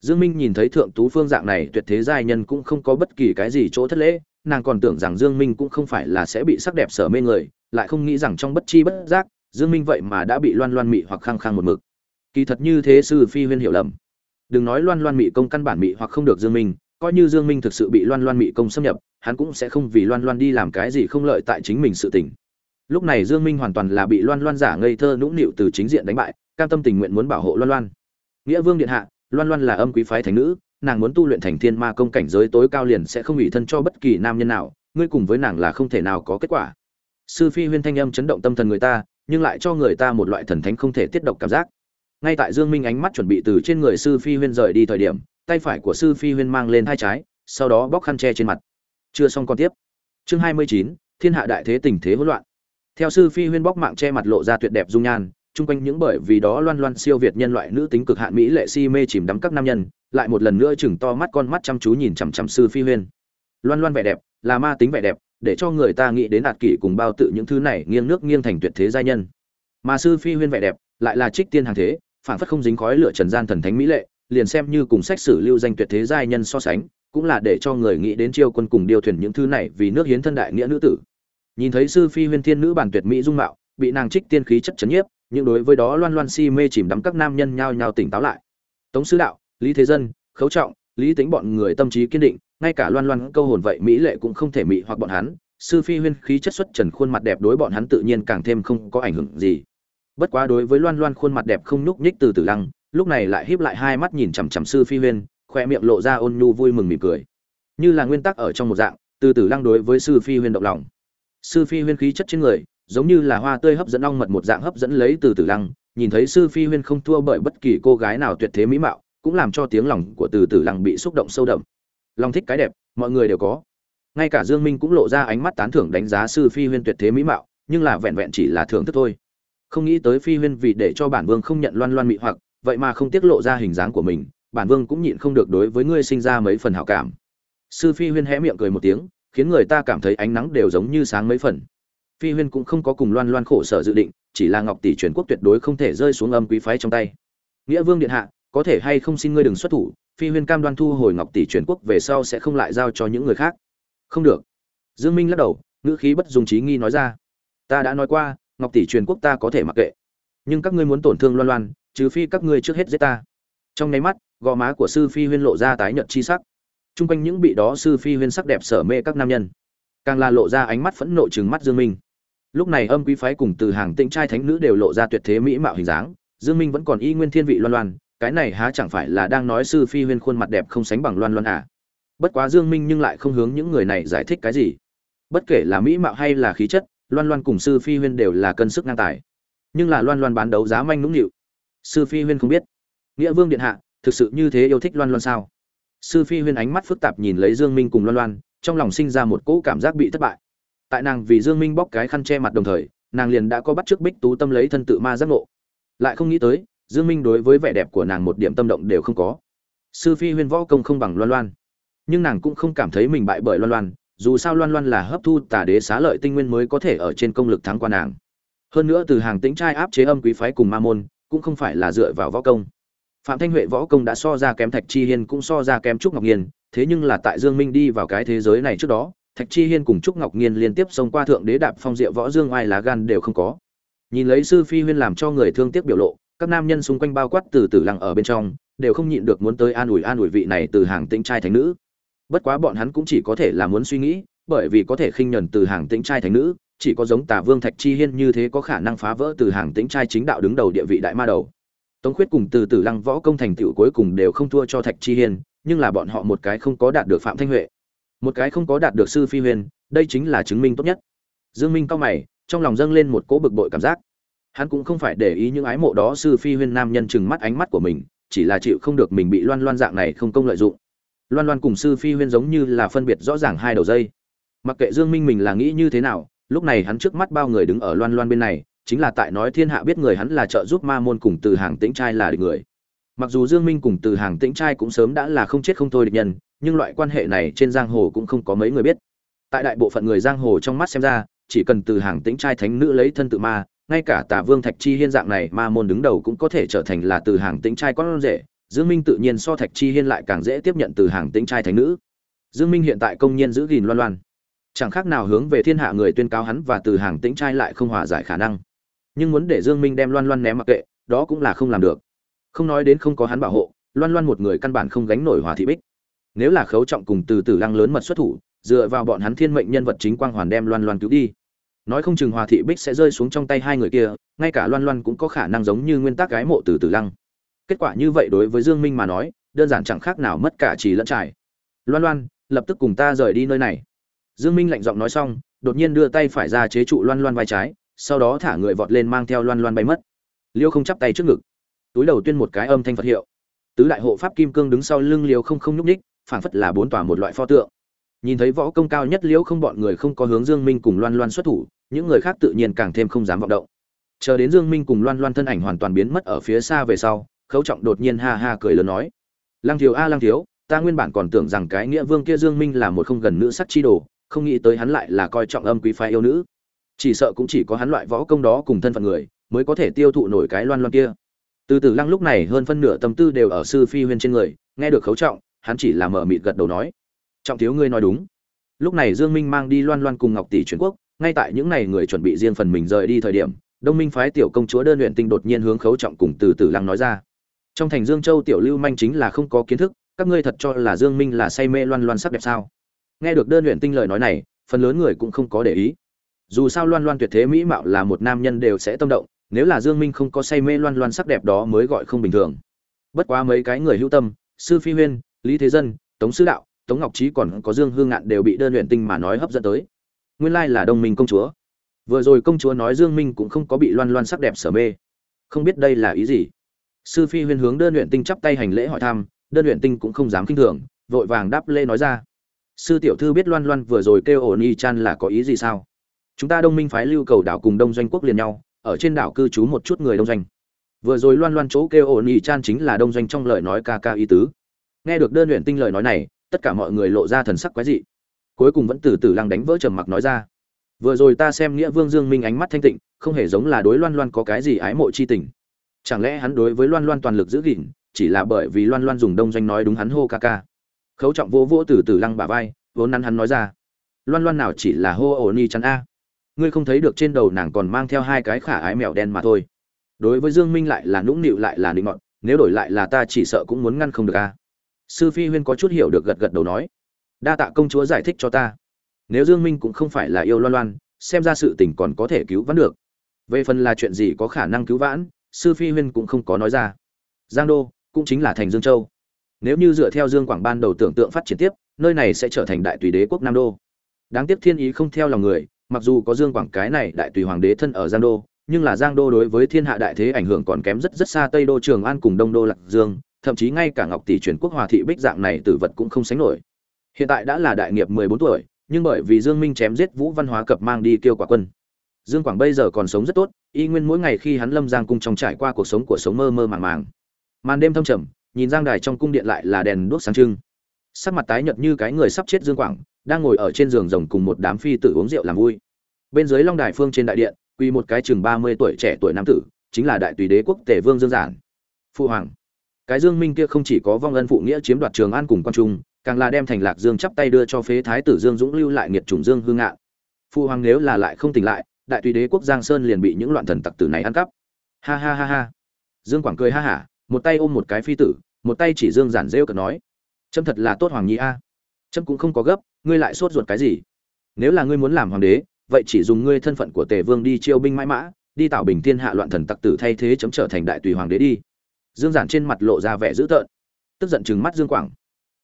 Dương minh nhìn thấy thượng tú phương dạng này, tuyệt thế giai nhân cũng không có bất kỳ cái gì chỗ thất lễ, nàng còn tưởng rằng dương minh cũng không phải là sẽ bị sắc đẹp sở mê người, lại không nghĩ rằng trong bất chi bất giác, dương minh vậy mà đã bị loan loan mị hoặc khăng khăng một mực. Kỳ thật như thế sư phi huyên hiểu lầm đừng nói loan loan mị công căn bản mị hoặc không được dương minh, coi như dương minh thực sự bị loan loan mị công xâm nhập, hắn cũng sẽ không vì loan loan đi làm cái gì không lợi tại chính mình sự tình. Lúc này dương minh hoàn toàn là bị loan loan giả ngây thơ nũng nịu từ chính diện đánh bại, cam tâm tình nguyện muốn bảo hộ loan loan. Nghĩa vương điện hạ, loan loan là âm quý phái thánh nữ, nàng muốn tu luyện thành thiên ma công cảnh giới tối cao liền sẽ không ủy thân cho bất kỳ nam nhân nào, ngươi cùng với nàng là không thể nào có kết quả. Sư phi huyên thanh âm chấn động tâm thần người ta, nhưng lại cho người ta một loại thần thánh không thể tiết độc cảm giác ngay tại dương minh ánh mắt chuẩn bị từ trên người sư phi huyên rời đi thời điểm tay phải của sư phi huyên mang lên hai trái sau đó bóc khăn che trên mặt. Chưa xong còn tiếp. Chương 29, thiên hạ đại thế tình thế hỗn loạn. Theo sư phi huyên bóc mạng che mặt lộ ra tuyệt đẹp dung nhan chung quanh những bởi vì đó loan loan siêu việt nhân loại nữ tính cực hạn mỹ lệ si mê chìm đắm các nam nhân lại một lần nữa chừng to mắt con mắt chăm chú nhìn chằm chằm sư phi huyên. Loan loan vẻ đẹp là ma tính vẻ đẹp để cho người ta nghĩ đến đạt kỷ cùng bao tự những thứ này nghiêng nước nghiêng thành tuyệt thế giai nhân. Mà sư phi huyên vẻ đẹp lại là trích tiên hàng thế phản phất không dính khói lửa trần gian thần thánh mỹ lệ, liền xem như cùng sách sử lưu danh tuyệt thế giai nhân so sánh, cũng là để cho người nghĩ đến chiêu quân cùng điều thuyền những thứ này vì nước hiến thân đại nghĩa nữ tử. Nhìn thấy sư phi huyên thiên nữ bản tuyệt mỹ dung mạo, bị nàng trích tiên khí chất chấn nhiếp, nhưng đối với đó loan loan si mê chìm đắm các nam nhân nhao nhao tỉnh táo lại. Tống sư đạo, lý thế dân, khấu trọng, lý tính bọn người tâm trí kiên định, ngay cả loan loan câu hồn vậy mỹ lệ cũng không thể mị hoặc bọn hắn, sư phi huyên khí chất xuất trần khuôn mặt đẹp đối bọn hắn tự nhiên càng thêm không có ảnh hưởng gì bất quá đối với loan loan khuôn mặt đẹp không nhúc nhích từ từ lăng, lúc này lại híp lại hai mắt nhìn chằm chằm sư phi huyên khoe miệng lộ ra ôn nhu vui mừng mỉm cười. Như là nguyên tắc ở trong một dạng, từ từ lăng đối với sư phi huyên động lòng. Sư phi huyên khí chất trên người, giống như là hoa tươi hấp dẫn ong mật một dạng hấp dẫn lấy từ từ lăng, nhìn thấy sư phi huyên không thua bởi bất kỳ cô gái nào tuyệt thế mỹ mạo, cũng làm cho tiếng lòng của từ từ lăng bị xúc động sâu đậm. Lòng thích cái đẹp, mọi người đều có. Ngay cả dương minh cũng lộ ra ánh mắt tán thưởng đánh giá sư phi huyên tuyệt thế mỹ mạo, nhưng là vẹn vẹn chỉ là thưởng thức thôi không nghĩ tới phi huyên vì để cho bản vương không nhận loan loan mị hoặc, vậy mà không tiết lộ ra hình dáng của mình, bản vương cũng nhịn không được đối với ngươi sinh ra mấy phần hảo cảm. Sư phi huyên hé miệng cười một tiếng, khiến người ta cảm thấy ánh nắng đều giống như sáng mấy phần. Phi huyên cũng không có cùng loan loan khổ sở dự định, chỉ là ngọc tỷ truyền quốc tuyệt đối không thể rơi xuống âm quý phái trong tay. Nghĩa vương điện hạ, có thể hay không xin ngươi đừng xuất thủ, phi huyên cam đoan thu hồi ngọc tỷ truyền quốc về sau sẽ không lại giao cho những người khác. Không được. Dương minh lắc đầu, ngữ khí bất dung trí nghi nói ra. Ta đã nói qua ngọc tỷ truyền quốc ta có thể mặc kệ. Nhưng các ngươi muốn tổn thương loan loan, trừ phi các ngươi trước hết giết ta. Trong nháy mắt, gò má của sư phi huyên lộ ra tái nhợt chi sắc. Chung quanh những bị đó sư phi huyên sắc đẹp sở mê các nam nhân, càng là lộ ra ánh mắt phẫn nộ chừng mắt dương minh. Lúc này âm quý phái cùng từ hàng tĩnh trai thánh nữ đều lộ ra tuyệt thế mỹ mạo hình dáng, dương minh vẫn còn y nguyên thiên vị loan loan, cái này há chẳng phải là đang nói sư phi huyên khuôn mặt đẹp không sánh bằng loan loan à? Bất quá dương minh nhưng lại không hướng những người này giải thích cái gì. Bất kể là mỹ mạo hay là khí chất loan loan cùng sư phi huyên đều là cân sức ngang tài. Nhưng là loan loan bán đấu giá manh nũng nịu. Sư phi huyên không biết. Nghĩa vương điện hạ, thực sự như thế yêu thích loan loan sao? Sư phi huyên ánh mắt phức tạp nhìn lấy dương minh cùng loan loan, trong lòng sinh ra một cỗ cảm giác bị thất bại. Tại nàng vì dương minh bóc cái khăn che mặt đồng thời, nàng liền đã có bắt trước bích tú tâm lấy thân tự ma giác ngộ. Lại không nghĩ tới, dương minh đối với vẻ đẹp của nàng một điểm tâm động đều không có. Sư phi huyên võ công không bằng loan loan. Nhưng nàng cũng không cảm thấy mình bại bởi loan loan dù sao loan loan là hấp thu tà đế xá lợi tinh nguyên mới có thể ở trên công lực thắng qua nàng. Hơn nữa từ hàng tính trai áp chế âm quý phái cùng ma môn, cũng không phải là dựa vào võ công. Phạm thanh huệ võ công đã so ra kém thạch chi hiên cũng so ra kém trúc ngọc nhiên thế nhưng là tại dương minh đi vào cái thế giới này trước đó, thạch chi hiên cùng trúc ngọc nhiên liên tiếp xông qua thượng đế đạp phong diệu võ dương ai lá gan đều không có. Nhìn lấy sư phi huyên làm cho người thương tiếc biểu lộ, các nam nhân xung quanh bao quát từ từ lăng ở bên trong, đều không nhịn được muốn tới an ủi an ủi vị này từ hàng tĩnh trai thánh nữ bất quá bọn hắn cũng chỉ có thể là muốn suy nghĩ, bởi vì có thể khinh nhẫn từ hàng tĩnh trai thành nữ, chỉ có giống tà vương thạch chi hiên như thế có khả năng phá vỡ từ hàng tĩnh trai chính đạo đứng đầu địa vị đại ma đầu. Tống khuyết cùng từ từ lăng võ công thành tựu cuối cùng đều không thua cho thạch chi hiên, nhưng là bọn họ một cái không có đạt được phạm thanh huệ. Một cái không có đạt được sư phi huyền, đây chính là chứng minh tốt nhất. Dương minh cao mày, trong lòng dâng lên một cỗ bực bội cảm giác. Hắn cũng không phải để ý những ái mộ đó sư phi huyên nam nhân chừng mắt ánh mắt của mình, chỉ là chịu không được mình bị loan loan dạng này không công lợi dụng loan loan cùng sư phi huyên giống như là phân biệt rõ ràng hai đầu dây. Mặc kệ dương minh mình là nghĩ như thế nào, lúc này hắn trước mắt bao người đứng ở loan loan bên này, chính là tại nói thiên hạ biết người hắn là trợ giúp ma môn cùng từ hàng tĩnh trai là địch người. Mặc dù dương minh cùng từ hàng tĩnh trai cũng sớm đã là không chết không thôi địch nhân, nhưng loại quan hệ này trên giang hồ cũng không có mấy người biết. Tại đại bộ phận người giang hồ trong mắt xem ra, chỉ cần từ hàng tĩnh trai thánh nữ lấy thân tự ma, ngay cả tả vương thạch chi hiên dạng này ma môn đứng đầu cũng có thể trở thành là từ hàng tĩnh trai con rể dương minh tự nhiên so thạch chi hiên lại càng dễ tiếp nhận từ hàng tĩnh trai thánh nữ. Dương minh hiện tại công nhiên giữ gìn loan loan. Chẳng khác nào hướng về thiên hạ người tuyên cáo hắn và từ hàng tĩnh trai lại không hòa giải khả năng. Nhưng muốn để dương minh đem loan loan ném mặc kệ, đó cũng là không làm được. Không nói đến không có hắn bảo hộ, loan loan một người căn bản không gánh nổi hòa thị bích. Nếu là khấu trọng cùng từ Tử lăng lớn mật xuất thủ, dựa vào bọn hắn thiên mệnh nhân vật chính quang hoàn đem loan loan cứu đi. Nói không chừng hòa thị bích sẽ rơi xuống trong tay hai người kia, ngay cả loan loan cũng có khả năng giống như nguyên tắc gái mộ từ Tử lăng kết quả như vậy đối với dương minh mà nói, đơn giản chẳng khác nào mất cả chỉ lẫn trải. Loan loan, lập tức cùng ta rời đi nơi này. Dương minh lạnh giọng nói xong, đột nhiên đưa tay phải ra chế trụ loan loan vai trái, sau đó thả người vọt lên mang theo loan loan bay mất. Liêu không chắp tay trước ngực. Túi đầu tuyên một cái âm thanh phật hiệu. Tứ đại hộ pháp kim cương đứng sau lưng liêu không không nhúc ních phảng phất là bốn tòa một loại pho tượng. Nhìn thấy võ công cao nhất liễu không bọn người không có hướng dương minh cùng loan loan xuất thủ, những người khác tự nhiên càng thêm không dám vọng động. Chờ đến dương minh cùng loan loan thân ảnh hoàn toàn biến mất ở phía xa về sau khấu trọng đột nhiên ha ha cười lớn nói. Lăng thiếu a, lăng thiếu, ta nguyên bản còn tưởng rằng cái nghĩa vương kia dương minh là một không gần nữ sắc chi đồ, không nghĩ tới hắn lại là coi trọng âm quý phái yêu nữ. Chỉ sợ cũng chỉ có hắn loại võ công đó cùng thân phận người, mới có thể tiêu thụ nổi cái loan loan kia. Từ từ lăng lúc này hơn phân nửa tâm tư đều ở sư phi huyên trên người, nghe được khấu trọng, hắn chỉ là mở mịt gật đầu nói. Trọng thiếu ngươi nói đúng. Lúc này dương minh mang đi loan loan cùng ngọc tỷ truyền quốc, ngay tại những ngày người chuẩn bị riêng phần mình rời đi thời điểm, đông minh phái tiểu công chúa đơn luyện tinh đột nhiên hướng khấu trọng cùng từ từ lăng nói ra trong thành dương châu tiểu lưu manh chính là không có kiến thức, các ngươi thật cho là dương minh là say mê loan loan sắc đẹp sao? Nghe được đơn luyện tinh lời nói này, phần lớn người cũng không có để ý. Dù sao loan loan tuyệt thế mỹ mạo là một nam nhân đều sẽ tâm động, nếu là dương minh không có say mê loan loan sắc đẹp đó mới gọi không bình thường. Bất quá mấy cái người hữu tâm, sư phi huyên, lý thế dân, tống sư đạo, tống ngọc trí còn có dương hương ngạn đều bị đơn luyện tinh mà nói hấp dẫn tới. Nguyên lai là đồng minh công chúa. Vừa rồi công chúa nói dương minh cũng không có bị loan loan sắc đẹp sở mê. Không biết đây là ý gì? Sư phi huyên hướng đơn luyện tinh chắp tay hành lễ hỏi thăm, đơn luyện tinh cũng không dám kinh thường, vội vàng đáp lễ nói ra. Sư tiểu thư biết loan loan vừa rồi kêu ổn y chan là có ý gì sao? Chúng ta đông minh phái lưu cầu đảo cùng đông doanh quốc liền nhau, ở trên đảo cư trú một chút người đông doanh. Vừa rồi loan loan chỗ kêu ổn y chan chính là đông doanh trong lời nói ca ca ý tứ. Nghe được đơn luyện tinh lời nói này, tất cả mọi người lộ ra thần sắc quái dị. Cuối cùng vẫn từ từ lăng đánh vỡ trầm mặc nói ra. Vừa rồi ta xem nghĩa vương dương minh ánh mắt thanh tịnh, không hề giống là đối loan loan có cái gì ái mộ chi tình chẳng lẽ hắn đối với loan loan toàn lực giữ gìn, chỉ là bởi vì loan loan dùng đông doanh nói đúng hắn hô ca ca? Khấu trọng vô vô từ từ lăng bả vai, vốn nắn hắn nói ra. Loan loan nào chỉ là hô ổ ni chắn a? Ngươi không thấy được trên đầu nàng còn mang theo hai cái khả ái mèo đen mà thôi. Đối với dương minh lại là nũng nịu lại là nịnh mọn nếu đổi lại là ta chỉ sợ cũng muốn ngăn không được a. Sư phi huyên có chút hiểu được gật gật đầu nói, đa tạ công chúa giải thích cho ta. Nếu dương minh cũng không phải là yêu loan loan, xem ra sự tình còn có thể cứu vãn được. Về phần là chuyện gì có khả năng cứu vãn sư phi huyên cũng không có nói ra. Giang đô cũng chính là thành dương châu. Nếu như dựa theo dương quảng ban đầu tưởng tượng phát triển tiếp, nơi này sẽ trở thành đại tùy đế quốc nam đô. Đáng tiếc thiên ý không theo lòng người, mặc dù có dương quảng cái này đại tùy hoàng đế thân ở giang đô, nhưng là giang đô đối với thiên hạ đại thế ảnh hưởng còn kém rất rất xa tây đô, trường an cùng đông đô, lạc dương, thậm chí ngay cả ngọc tỷ truyền quốc hòa thị bích dạng này tử vật cũng không sánh nổi. Hiện tại đã là đại nghiệp mười bốn tuổi, nhưng bởi vì dương minh chém giết vũ văn hóa cập mang đi kêu quả quân dương quảng bây giờ còn sống rất tốt, y nguyên mỗi ngày khi hắn lâm giang cung trong trải qua cuộc sống của sống mơ mơ màng màng. Màn đêm thâm trầm, nhìn giang đài trong cung điện lại là đèn đuốc sáng trưng. Sắc mặt tái nhợt như cái người sắp chết dương quảng, đang ngồi ở trên giường rồng cùng một đám phi tử uống rượu làm vui. Bên dưới long đài phương trên đại điện, quy một cái chừng ba mươi tuổi trẻ tuổi nam tử, chính là đại tùy đế quốc tề vương dương giản. Phụ hoàng, cái dương minh kia không chỉ có vong ân phụ nghĩa chiếm đoạt trường an cùng quan trung, càng là đem thành lạc dương chắp tay đưa cho phế thái tử dương dũng lưu lại nghiệt chủng dương hương ngạn. Phụ hoàng nếu là lại không tỉnh lại đại tùy đế quốc giang sơn liền bị những loạn thần tặc tử này ăn cắp. Ha ha ha ha. Dương quảng cười ha hả, một tay ôm một cái phi tử, một tay chỉ dương giản rêu cợt nói trâm thật là tốt hoàng nhi a. Trâm cũng không có gấp, ngươi lại sốt ruột cái gì? Nếu là ngươi muốn làm hoàng đế, vậy chỉ dùng ngươi thân phận của tề vương đi chiêu binh mãi mã, đi tạo bình thiên hạ loạn thần tặc tử thay thế chấm trở thành đại tùy hoàng đế đi. Dương giản trên mặt lộ ra vẻ dữ tợn, tức giận chừng mắt dương quảng.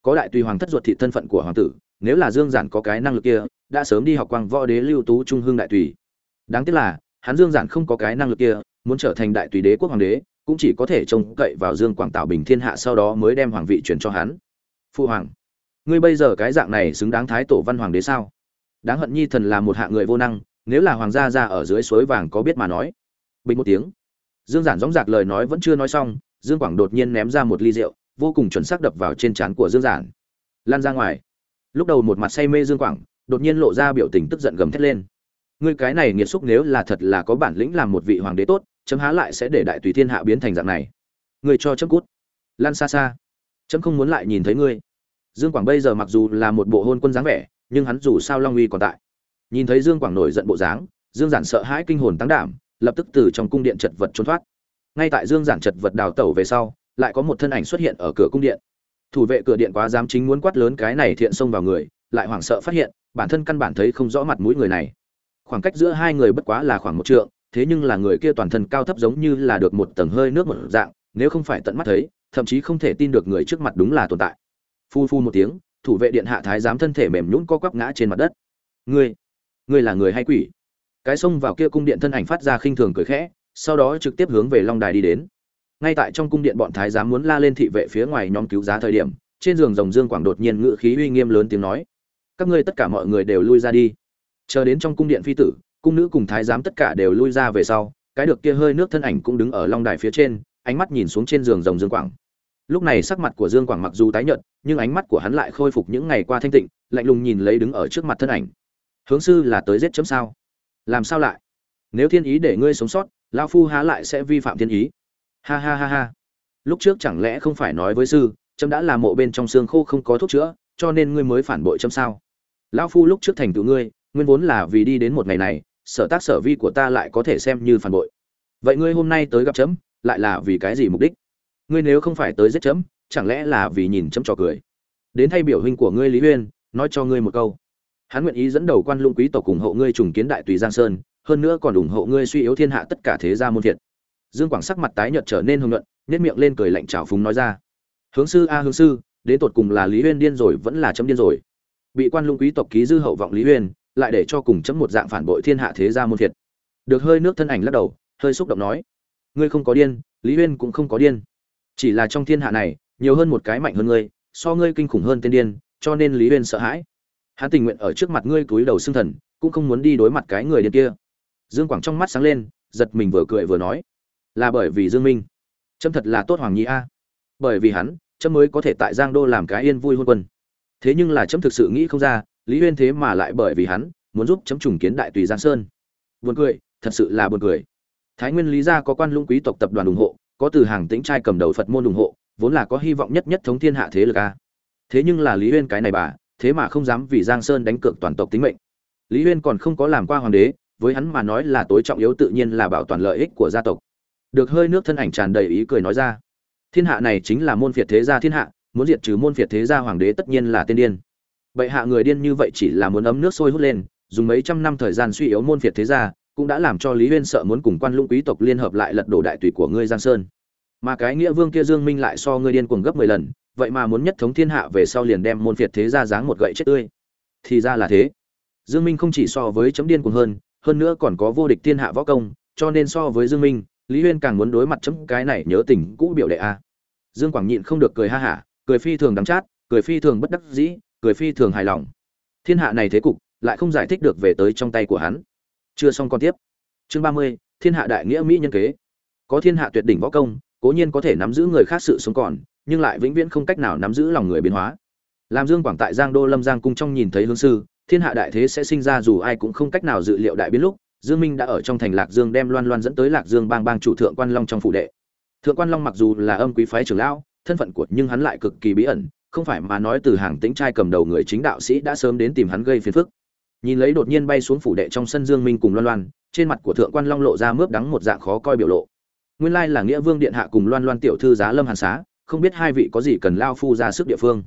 Có đại tùy hoàng thất ruột thị thân phận của hoàng tử, nếu là dương giản có cái năng lực kia, đã sớm đi học quang võ đế lưu tú trung hương đại tùy đáng tiếc là, hắn dương giản không có cái năng lực kia, muốn trở thành đại tùy đế quốc hoàng đế, cũng chỉ có thể trông cậy vào dương quảng tạo bình thiên hạ sau đó mới đem hoàng vị chuyển cho hắn. Phụ hoàng, ngươi bây giờ cái dạng này xứng đáng thái tổ văn hoàng đế sao? Đáng hận nhi thần là một hạng người vô năng, nếu là hoàng gia ra ở dưới suối vàng có biết mà nói. Bình một tiếng. Dương giản dõng dạc lời nói vẫn chưa nói xong, dương quảng đột nhiên ném ra một ly rượu, vô cùng chuẩn xác đập vào trên trán của dương giản. Lan ra ngoài. Lúc đầu một mặt say mê dương quảng, đột nhiên lộ ra biểu tình tức giận gầm thét lên ngươi cái này nghiệt xúc nếu là thật là có bản lĩnh làm một vị hoàng đế tốt, chấm há lại sẽ để đại tùy thiên hạ biến thành dạng này. Ngươi cho chấm cút. Lan xa xa. Chấm không muốn lại nhìn thấy ngươi. Dương quảng bây giờ mặc dù là một bộ hôn quân dáng vẻ, nhưng hắn dù sao long uy còn tại. Nhìn thấy dương quảng nổi giận bộ dáng, dương giản sợ hãi kinh hồn tăng đảm, lập tức từ trong cung điện chật vật trốn thoát. Ngay tại dương giản chật vật đào tẩu về sau, lại có một thân ảnh xuất hiện ở cửa cung điện. Thủ vệ cửa điện quá dám chính muốn quát lớn cái này thiện xông vào người, lại hoảng sợ phát hiện, bản thân căn bản thấy không rõ mặt mũi người này khoảng cách giữa hai người bất quá là khoảng một trượng, thế nhưng là người kia toàn thân cao thấp giống như là được một tầng hơi nước một dạng, nếu không phải tận mắt thấy, thậm chí không thể tin được người trước mặt đúng là tồn tại. Phu phu một tiếng, thủ vệ điện hạ thái giám thân thể mềm nhũn co quắp ngã trên mặt đất. Ngươi ngươi là người hay quỷ? Cái xông vào kia cung điện thân ảnh phát ra khinh thường cười khẽ, sau đó trực tiếp hướng về long đài đi đến. Ngay tại trong cung điện bọn thái giám muốn la lên thị vệ phía ngoài nhóm cứu giá thời điểm, trên giường rồng dương quảng đột nhiên ngự khí uy nghiêm lớn tiếng nói, các ngươi tất cả mọi người đều lui ra đi chờ đến trong cung điện phi tử, cung nữ cùng thái giám tất cả đều lui ra về sau, cái được kia hơi nước thân ảnh cũng đứng ở long đài phía trên, ánh mắt nhìn xuống trên giường rồng dương quảng. Lúc này sắc mặt của dương quảng mặc dù tái nhợt, nhưng ánh mắt của hắn lại khôi phục những ngày qua thanh tịnh, lạnh lùng nhìn lấy đứng ở trước mặt thân ảnh. Hướng sư là tới giết chấm sao? Làm sao lại? Nếu thiên ý để ngươi sống sót lao phu há lại sẽ vi phạm thiên ý. Ha ha ha ha. Lúc trước chẳng lẽ không phải nói với sư, chấm đã làm mộ bên trong xương khô không có thuốc chữa, cho nên ngươi mới phản bội chấm sao? Lão phu lúc trước thành tựu ngươi nguyên vốn là vì đi đến một ngày này, sở tác sở vi của ta lại có thể xem như phản bội. Vậy ngươi hôm nay tới gặp chấm, lại là vì cái gì mục đích? Ngươi nếu không phải tới giết chấm, chẳng lẽ là vì nhìn chấm trò cười? Đến thay biểu hình của ngươi lý huyên nói cho ngươi một câu. Hắn nguyện ý dẫn đầu quan lũng quý tộc ủng hộ ngươi trùng kiến đại tùy giang sơn, hơn nữa còn ủng hộ ngươi suy yếu thiên hạ tất cả thế gia môn thiệt dương quảng sắc mặt tái nhợt trở nên hưng luận nét miệng lên cười lạnh trào phúng nói ra. Hướng sư a, hướng sư, đến tột cùng là lý huyên điên rồi vẫn là chấm điên rồi? Bị quan lũng quý tộc ký dư hậu vọng lý huyên lại để cho cùng chấm một dạng phản bội thiên hạ thế gia môn thiệt. Được hơi nước thân ảnh lắc đầu, hơi xúc động nói, ngươi không có điên, lý huyên cũng không có điên. Chỉ là trong thiên hạ này, nhiều hơn một cái mạnh hơn ngươi, so ngươi kinh khủng hơn tên điên, cho nên lý huyên sợ hãi. Hắn tình nguyện ở trước mặt ngươi cúi đầu xưng thần, cũng không muốn đi đối mặt cái người điên kia. Dương quảng trong mắt sáng lên, giật mình vừa cười vừa nói, là bởi vì dương minh. Trâm thật là tốt hoàng nhi a. Bởi vì hắn trâm mới có thể tại giang đô làm cái yên vui hôn quân. Thế nhưng là trâm thực sự nghĩ không ra lý huyên thế mà lại bởi vì hắn, muốn giúp chấm trùng kiến đại tùy giang sơn. Buồn cười, thật sự là buồn cười. Thái nguyên lý gia có quan lũng quý tộc tập đoàn ủng hộ, có từ hàng tĩnh trai cầm đầu phật môn ủng hộ, vốn là có hy vọng nhất nhất thống thiên hạ thế lực a. Thế nhưng là lý huyên cái này bà, thế mà không dám vì giang sơn đánh cược toàn tộc tính mệnh. Lý huyên còn không có làm qua hoàng đế, với hắn mà nói là tối trọng yếu tự nhiên là bảo toàn lợi ích của gia tộc. Được hơi nước thân ảnh tràn đầy ý cười nói ra. Thiên hạ này chính là môn phiệt thế gia thiên hạ, muốn diệt trừ môn phiệt thế gia hoàng đế tất nhiên là tiên điên bệ hạ người điên như vậy chỉ là muốn ấm nước sôi hút lên, dùng mấy trăm năm thời gian suy yếu môn phiệt thế gia, cũng đã làm cho lý huyên sợ muốn cùng quan lũng quý tộc liên hợp lại lật đổ đại tùy của ngươi giang sơn. Mà cái nghĩa vương kia dương minh lại so ngươi điên cuồng gấp mười lần, vậy mà muốn nhất thống thiên hạ về sau liền đem môn phiệt thế gia dáng một gậy chết tươi. Thì ra là thế. Dương minh không chỉ so với chấm điên cuồng hơn hơn nữa còn có vô địch thiên hạ võ công, cho nên so với dương minh, lý huyên càng muốn đối mặt chấm cái này nhớ tình cũ biểu đệ a. Dương quảng nhịn không được cười ha hả, cười phi thường đắng chát, cười phi thường bất đắc dĩ cười phi thường hài lòng. Thiên hạ này thế cục, lại không giải thích được về tới trong tay của hắn. Chưa xong còn tiếp. Chương ba mươi, thiên hạ đại nghĩa mỹ nhân kế. Có thiên hạ tuyệt đỉnh võ công, cố nhiên có thể nắm giữ người khác sự sống còn, nhưng lại vĩnh viễn không cách nào nắm giữ lòng người biến hóa. Làm dương quảng tại giang đô lâm giang cung trong nhìn thấy hướng sư, thiên hạ đại thế sẽ sinh ra dù ai cũng không cách nào dự liệu đại biến lúc, dương minh đã ở trong thành lạc dương đem loan loan dẫn tới lạc dương bang bang chủ thượng quan long trong phủ đệ. Thượng quan long mặc dù là âm quý phái trưởng lão, thân phận của nhưng hắn lại cực kỳ bí ẩn không phải mà nói từ hàng tĩnh trai cầm đầu người chính đạo sĩ đã sớm đến tìm hắn gây phiền phức. Nhìn lấy đột nhiên bay xuống phủ đệ trong sân dương minh cùng loan loan, trên mặt của thượng quan long lộ ra mướp đắng một dạng khó coi biểu lộ. Nguyên lai là nghĩa vương điện hạ cùng loan loan tiểu thư giá lâm hàn xá, không biết hai vị có gì cần lao phu ra sức địa phương.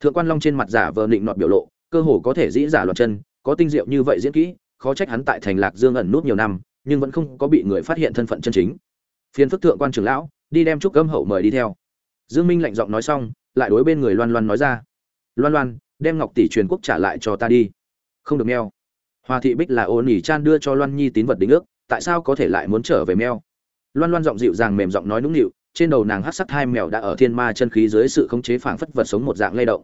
Thượng quan long trên mặt giả vờ định nọt biểu lộ, cơ hồ có thể dĩ giả loạn chân, có tinh diệu như vậy diễn kỹ, khó trách hắn tại thành lạc dương ẩn nút nhiều năm, nhưng vẫn không có bị người phát hiện thân phận chân chính. Phiền phức thượng quan trưởng lão, đi đem trúc cơm hậu mời đi theo. Dương minh lạnh giọng nói xong lại đối bên người loan loan nói ra. Loan loan, đem ngọc tỷ truyền quốc trả lại cho ta đi. Không được meo. Hòa thị bích là ôn nỉ chan đưa cho loan nhi tín vật đính ước, tại sao có thể lại muốn trở về meo? Loan loan giọng dịu dàng mềm giọng nói nũng nịu, trên đầu nàng hát sắc hai mèo đã ở thiên ma chân khí dưới sự khống chế phảng phất vật sống một dạng lay động.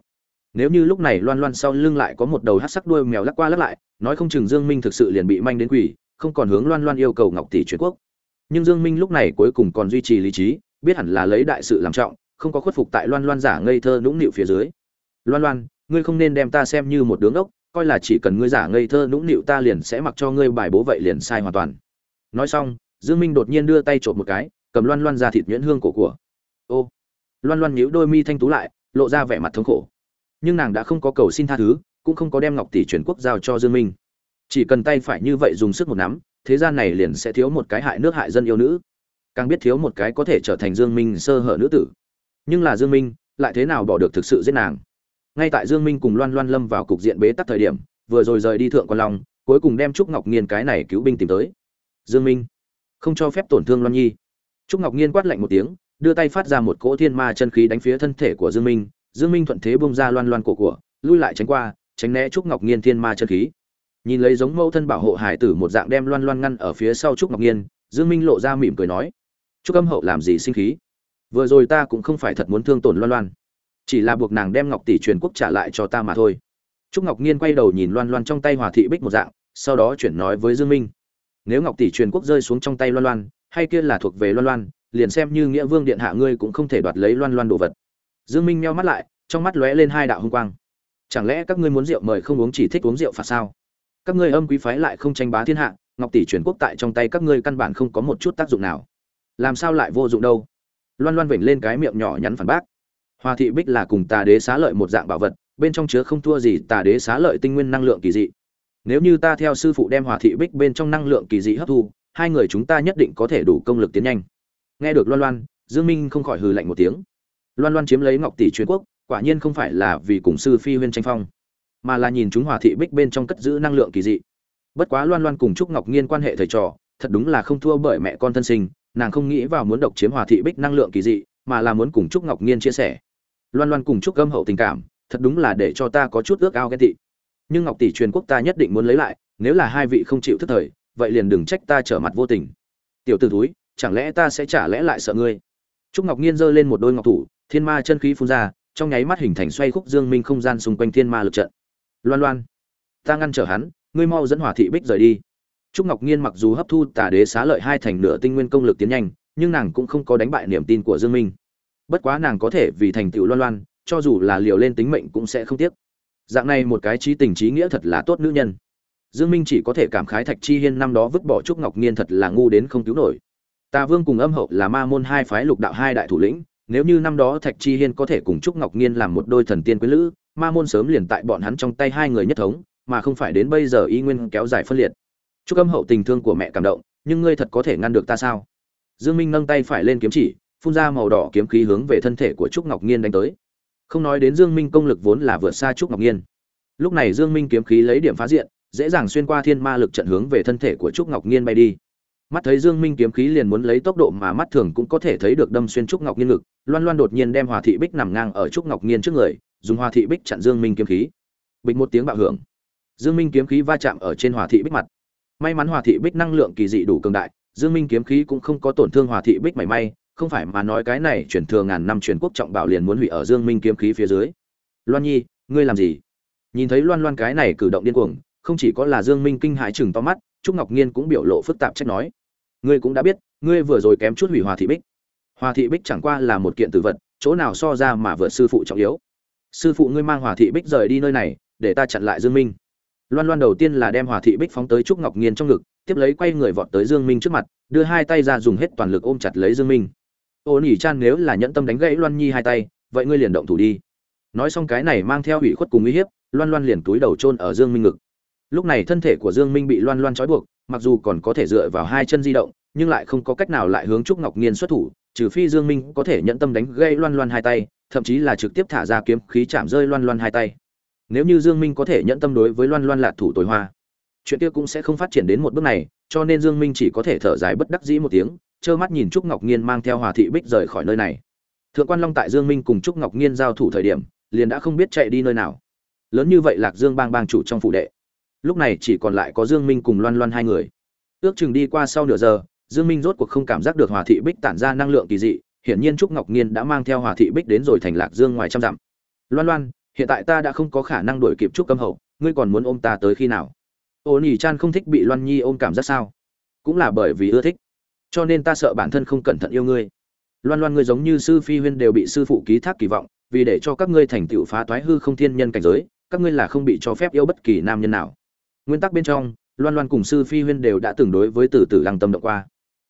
Nếu như lúc này loan loan sau lưng lại có một đầu hát sắc đuôi mèo lắc qua lắc lại, nói không chừng dương minh thực sự liền bị manh đến quỷ, không còn hướng loan loan yêu cầu ngọc tỷ truyền quốc. Nhưng dương minh lúc này cuối cùng còn duy trì lý trí, biết hẳn là lấy đại sự làm trọng không có khuất phục tại loan loan giả ngây thơ nũng nịu phía dưới. Loan loan, ngươi không nên đem ta xem như một đứa ngốc, coi là chỉ cần ngươi giả ngây thơ nũng nịu ta liền sẽ mặc cho ngươi bài bố vậy liền sai hoàn toàn. Nói xong, dương minh đột nhiên đưa tay trộm một cái, cầm loan loan ra thịt nhuyễn hương cổ của. Ô, loan loan nhíu đôi mi thanh tú lại, lộ ra vẻ mặt thống khổ. Nhưng nàng đã không có cầu xin tha thứ, cũng không có đem ngọc tỷ chuyển quốc giao cho dương minh. Chỉ cần tay phải như vậy dùng sức một nắm, thế gian này liền sẽ thiếu một cái hại nước hại dân yêu nữ. Càng biết thiếu một cái có thể trở thành dương minh sơ hở nữ tử nhưng là dương minh, lại thế nào bỏ được thực sự giết nàng? Ngay tại dương minh cùng loan loan lâm vào cục diện bế tắc thời điểm, vừa rồi rời đi thượng quan long, cuối cùng đem trúc ngọc nghiên cái này cứu binh tìm tới. Dương minh, không cho phép tổn thương loan nhi. Trúc ngọc nghiên quát lạnh một tiếng, đưa tay phát ra một cỗ thiên ma chân khí đánh phía thân thể của dương minh. Dương minh thuận thế bung ra loan loan cổ của, lui lại tránh qua, tránh né trúc ngọc nghiên thiên ma chân khí. Nhìn lấy giống mẫu thân bảo hộ hải tử một dạng đem loan loan ngăn ở phía sau trúc ngọc nghiên, dương minh lộ ra mỉm cười nói, trúc âm hậu làm gì sinh khí? Vừa rồi ta cũng không phải thật muốn thương tổn loan loan. Chỉ là buộc nàng đem ngọc tỷ truyền quốc trả lại cho ta mà thôi. Trúc ngọc nhiên quay đầu nhìn loan loan trong tay hòa thị bích một dạng, sau đó chuyển nói với dương minh. Nếu ngọc tỷ truyền quốc rơi xuống trong tay loan loan, hay kia là thuộc về loan loan, liền xem như nghĩa vương điện hạ ngươi cũng không thể đoạt lấy loan loan đồ vật. Dương minh meo mắt lại, trong mắt lóe lên hai đạo hung quang. Chẳng lẽ các ngươi muốn rượu mời không uống chỉ thích uống rượu phạt sao? Các ngươi âm quý phái lại không tranh bá thiên hạ, ngọc tỷ truyền quốc tại trong tay các ngươi căn bản không có một chút tác dụng nào. Làm sao lại vô dụng đâu? Loan loan vểnh lên cái miệng nhỏ nhắn phản bác. Hoa thị bích là cùng tà đế xá lợi một dạng bảo vật, bên trong chứa không thua gì tà đế xá lợi tinh nguyên năng lượng kỳ dị. Nếu như ta theo sư phụ đem hòa thị bích bên trong năng lượng kỳ dị hấp thu, hai người chúng ta nhất định có thể đủ công lực tiến nhanh. Nghe được loan loan, dương minh không khỏi hừ lạnh một tiếng. Loan loan chiếm lấy ngọc tỷ truyền quốc, quả nhiên không phải là vì cùng sư phi huyên tranh phong, mà là nhìn chúng hòa thị bích bên trong cất giữ năng lượng kỳ dị. Bất quá loan loan cùng trúc ngọc nghiên quan hệ thầy trò, thật đúng là không thua bởi mẹ con thân sinh nàng không nghĩ vào muốn độc chiếm hòa thị bích năng lượng kỳ dị, mà là muốn cùng trúc ngọc nghiên chia sẻ. Loan loan cùng trúc gâm hậu tình cảm, thật đúng là để cho ta có chút ước ao ghen tị. Nhưng ngọc tỷ truyền quốc ta nhất định muốn lấy lại, nếu là hai vị không chịu thức thời, vậy liền đừng trách ta trở mặt vô tình. Tiểu t ử túi chẳng lẽ ta sẽ trả lẽ lại sợ ngươi? Trúc ngọc nhiên giơ lên một đôi ngọc thủ, thiên ma chân khí phun ra, trong nháy mắt hình thành xoay khúc dương minh không gian xung quanh thiên ma lực trận. Loan loan, ta ngăn trở hắn, ngươi mau dẫn hỏa thị bích rời đi trúc ngọc nhiên mặc dù hấp thu tà đế xá lợi hai thành nửa tinh nguyên công lực tiến nhanh, nhưng nàng cũng không có đánh bại niềm tin của dương minh. Bất quá nàng có thể vì thành tựu loan loan, cho dù là liều lên tính mệnh cũng sẽ không tiếc. Dạng này một cái trí tình trí nghĩa thật là tốt nữ nhân. Dương minh chỉ có thể cảm khái thạch chi hiên năm đó vứt bỏ trúc ngọc nhiên thật là ngu đến không cứu nổi. Tà vương cùng âm hậu là ma môn hai phái lục đạo hai đại thủ lĩnh, nếu như năm đó thạch chi hiên có thể cùng trúc ngọc nhiên làm một đôi thần tiên quý lữ, ma môn sớm liền tại bọn hắn trong tay hai người nhất thống, mà không phải đến bây giờ y nguyên kéo dài phân liệt trúc âm hậu tình thương của mẹ cảm động, nhưng ngươi thật có thể ngăn được ta sao? Dương minh nâng tay phải lên kiếm chỉ, phun ra màu đỏ kiếm khí hướng về thân thể của trúc ngọc nhiên đánh tới. Không nói đến dương minh công lực vốn là vượt xa trúc ngọc nhiên lúc này dương minh kiếm khí lấy điểm phá diện, dễ dàng xuyên qua thiên ma lực trận hướng về thân thể của trúc ngọc nhiên bay đi. Mắt thấy dương minh kiếm khí liền muốn lấy tốc độ mà mắt thường cũng có thể thấy được đâm xuyên trúc ngọc nhiên ngực, loan loan đột nhiên đem hòa thị bích nằm ngang ở trúc ngọc nhiên trước người, dùng hòa thị bích chặn dương minh kiếm khí. Bịch một tiếng bạo hưởng. Dương minh kiếm khí va chạm ở trên hòa thị bích mặt may mắn hòa thị bích năng lượng kỳ dị đủ cường đại dương minh kiếm khí cũng không có tổn thương hòa thị bích mảy may không phải mà nói cái này chuyển thừa ngàn năm truyền quốc trọng bảo liền muốn hủy ở Dương Minh kiếm khí phía dưới. Loan Nhi, ngươi làm gì? Nhìn thấy Loan Loan cái này cử động điên cuồng, không chỉ có là Dương Minh kinh hãi chừng to mắt, Trúc Ngọc Nghiên cũng biểu lộ phức tạp trách nói: "Ngươi cũng đã biết, ngươi vừa rồi kém chút hủy Hòa thị bích. Hòa thị bích chẳng qua là một kiện tử vật, chỗ nào so ra mà vượt sư phụ trọng yếu. sư phụ ngươi mang hòa thị bích rời đi nơi này để ta chặn lại dương minh loan loan đầu tiên là đem hòa thị bích phóng tới trúc ngọc nghiên trong ngực, tiếp lấy quay người vọt tới dương minh trước mặt, đưa hai tay ra dùng hết toàn lực ôm chặt lấy dương minh. Ô nỉ chan nếu là nhẫn tâm đánh gãy loan nhi hai tay, vậy ngươi liền động thủ đi. Nói xong cái này mang theo ủy khuất cùng uy hiếp, loan loan liền túi đầu chôn ở dương minh ngực. Lúc này thân thể của dương minh bị loan loan trói buộc, mặc dù còn có thể dựa vào hai chân di động, nhưng lại không có cách nào lại hướng trúc ngọc nghiên xuất thủ, trừ phi dương minh có thể nhận tâm đánh gây loan loan hai tay, thậm chí là trực tiếp thả ra kiếm khí chạm rơi loan loan hai tay nếu như dương minh có thể nhận tâm đối với loan loan lạt thủ tối hoa, chuyện kia cũng sẽ không phát triển đến một bước này, cho nên dương minh chỉ có thể thở dài bất đắc dĩ một tiếng, trơ mắt nhìn trúc ngọc nghiên mang theo hòa thị bích rời khỏi nơi này. Thượng quan long tại dương minh cùng trúc ngọc nghiên giao thủ thời điểm, liền đã không biết chạy đi nơi nào. Lớn như vậy lạc dương bang bang chủ trong phụ đệ. Lúc này chỉ còn lại có dương minh cùng loan loan hai người. Ước chừng đi qua sau nửa giờ, dương minh rốt cuộc không cảm giác được hòa thị bích tản ra năng lượng kỳ dị, hiển nhiên trúc ngọc nghiên đã mang theo hòa thị bích đến rồi thành lạc dương ngoài trăm dặm. Loan loan hiện tại ta đã không có khả năng đuổi kịp trúc cấm hậu, ngươi còn muốn ôm ta tới khi nào? Ô nỉ chan không thích bị loan nhi ôm cảm giác sao? Cũng là bởi vì ưa thích. Cho nên ta sợ bản thân không cẩn thận yêu ngươi. Loan loan ngươi giống như sư phi huyên đều bị sư phụ ký thác kỳ vọng, vì để cho các ngươi thành tựu phá toái hư không thiên nhân cảnh giới, các ngươi là không bị cho phép yêu bất kỳ nam nhân nào. Nguyên tắc bên trong, loan loan cùng sư phi huyên đều đã từng đối với tử tử lăng tâm động qua.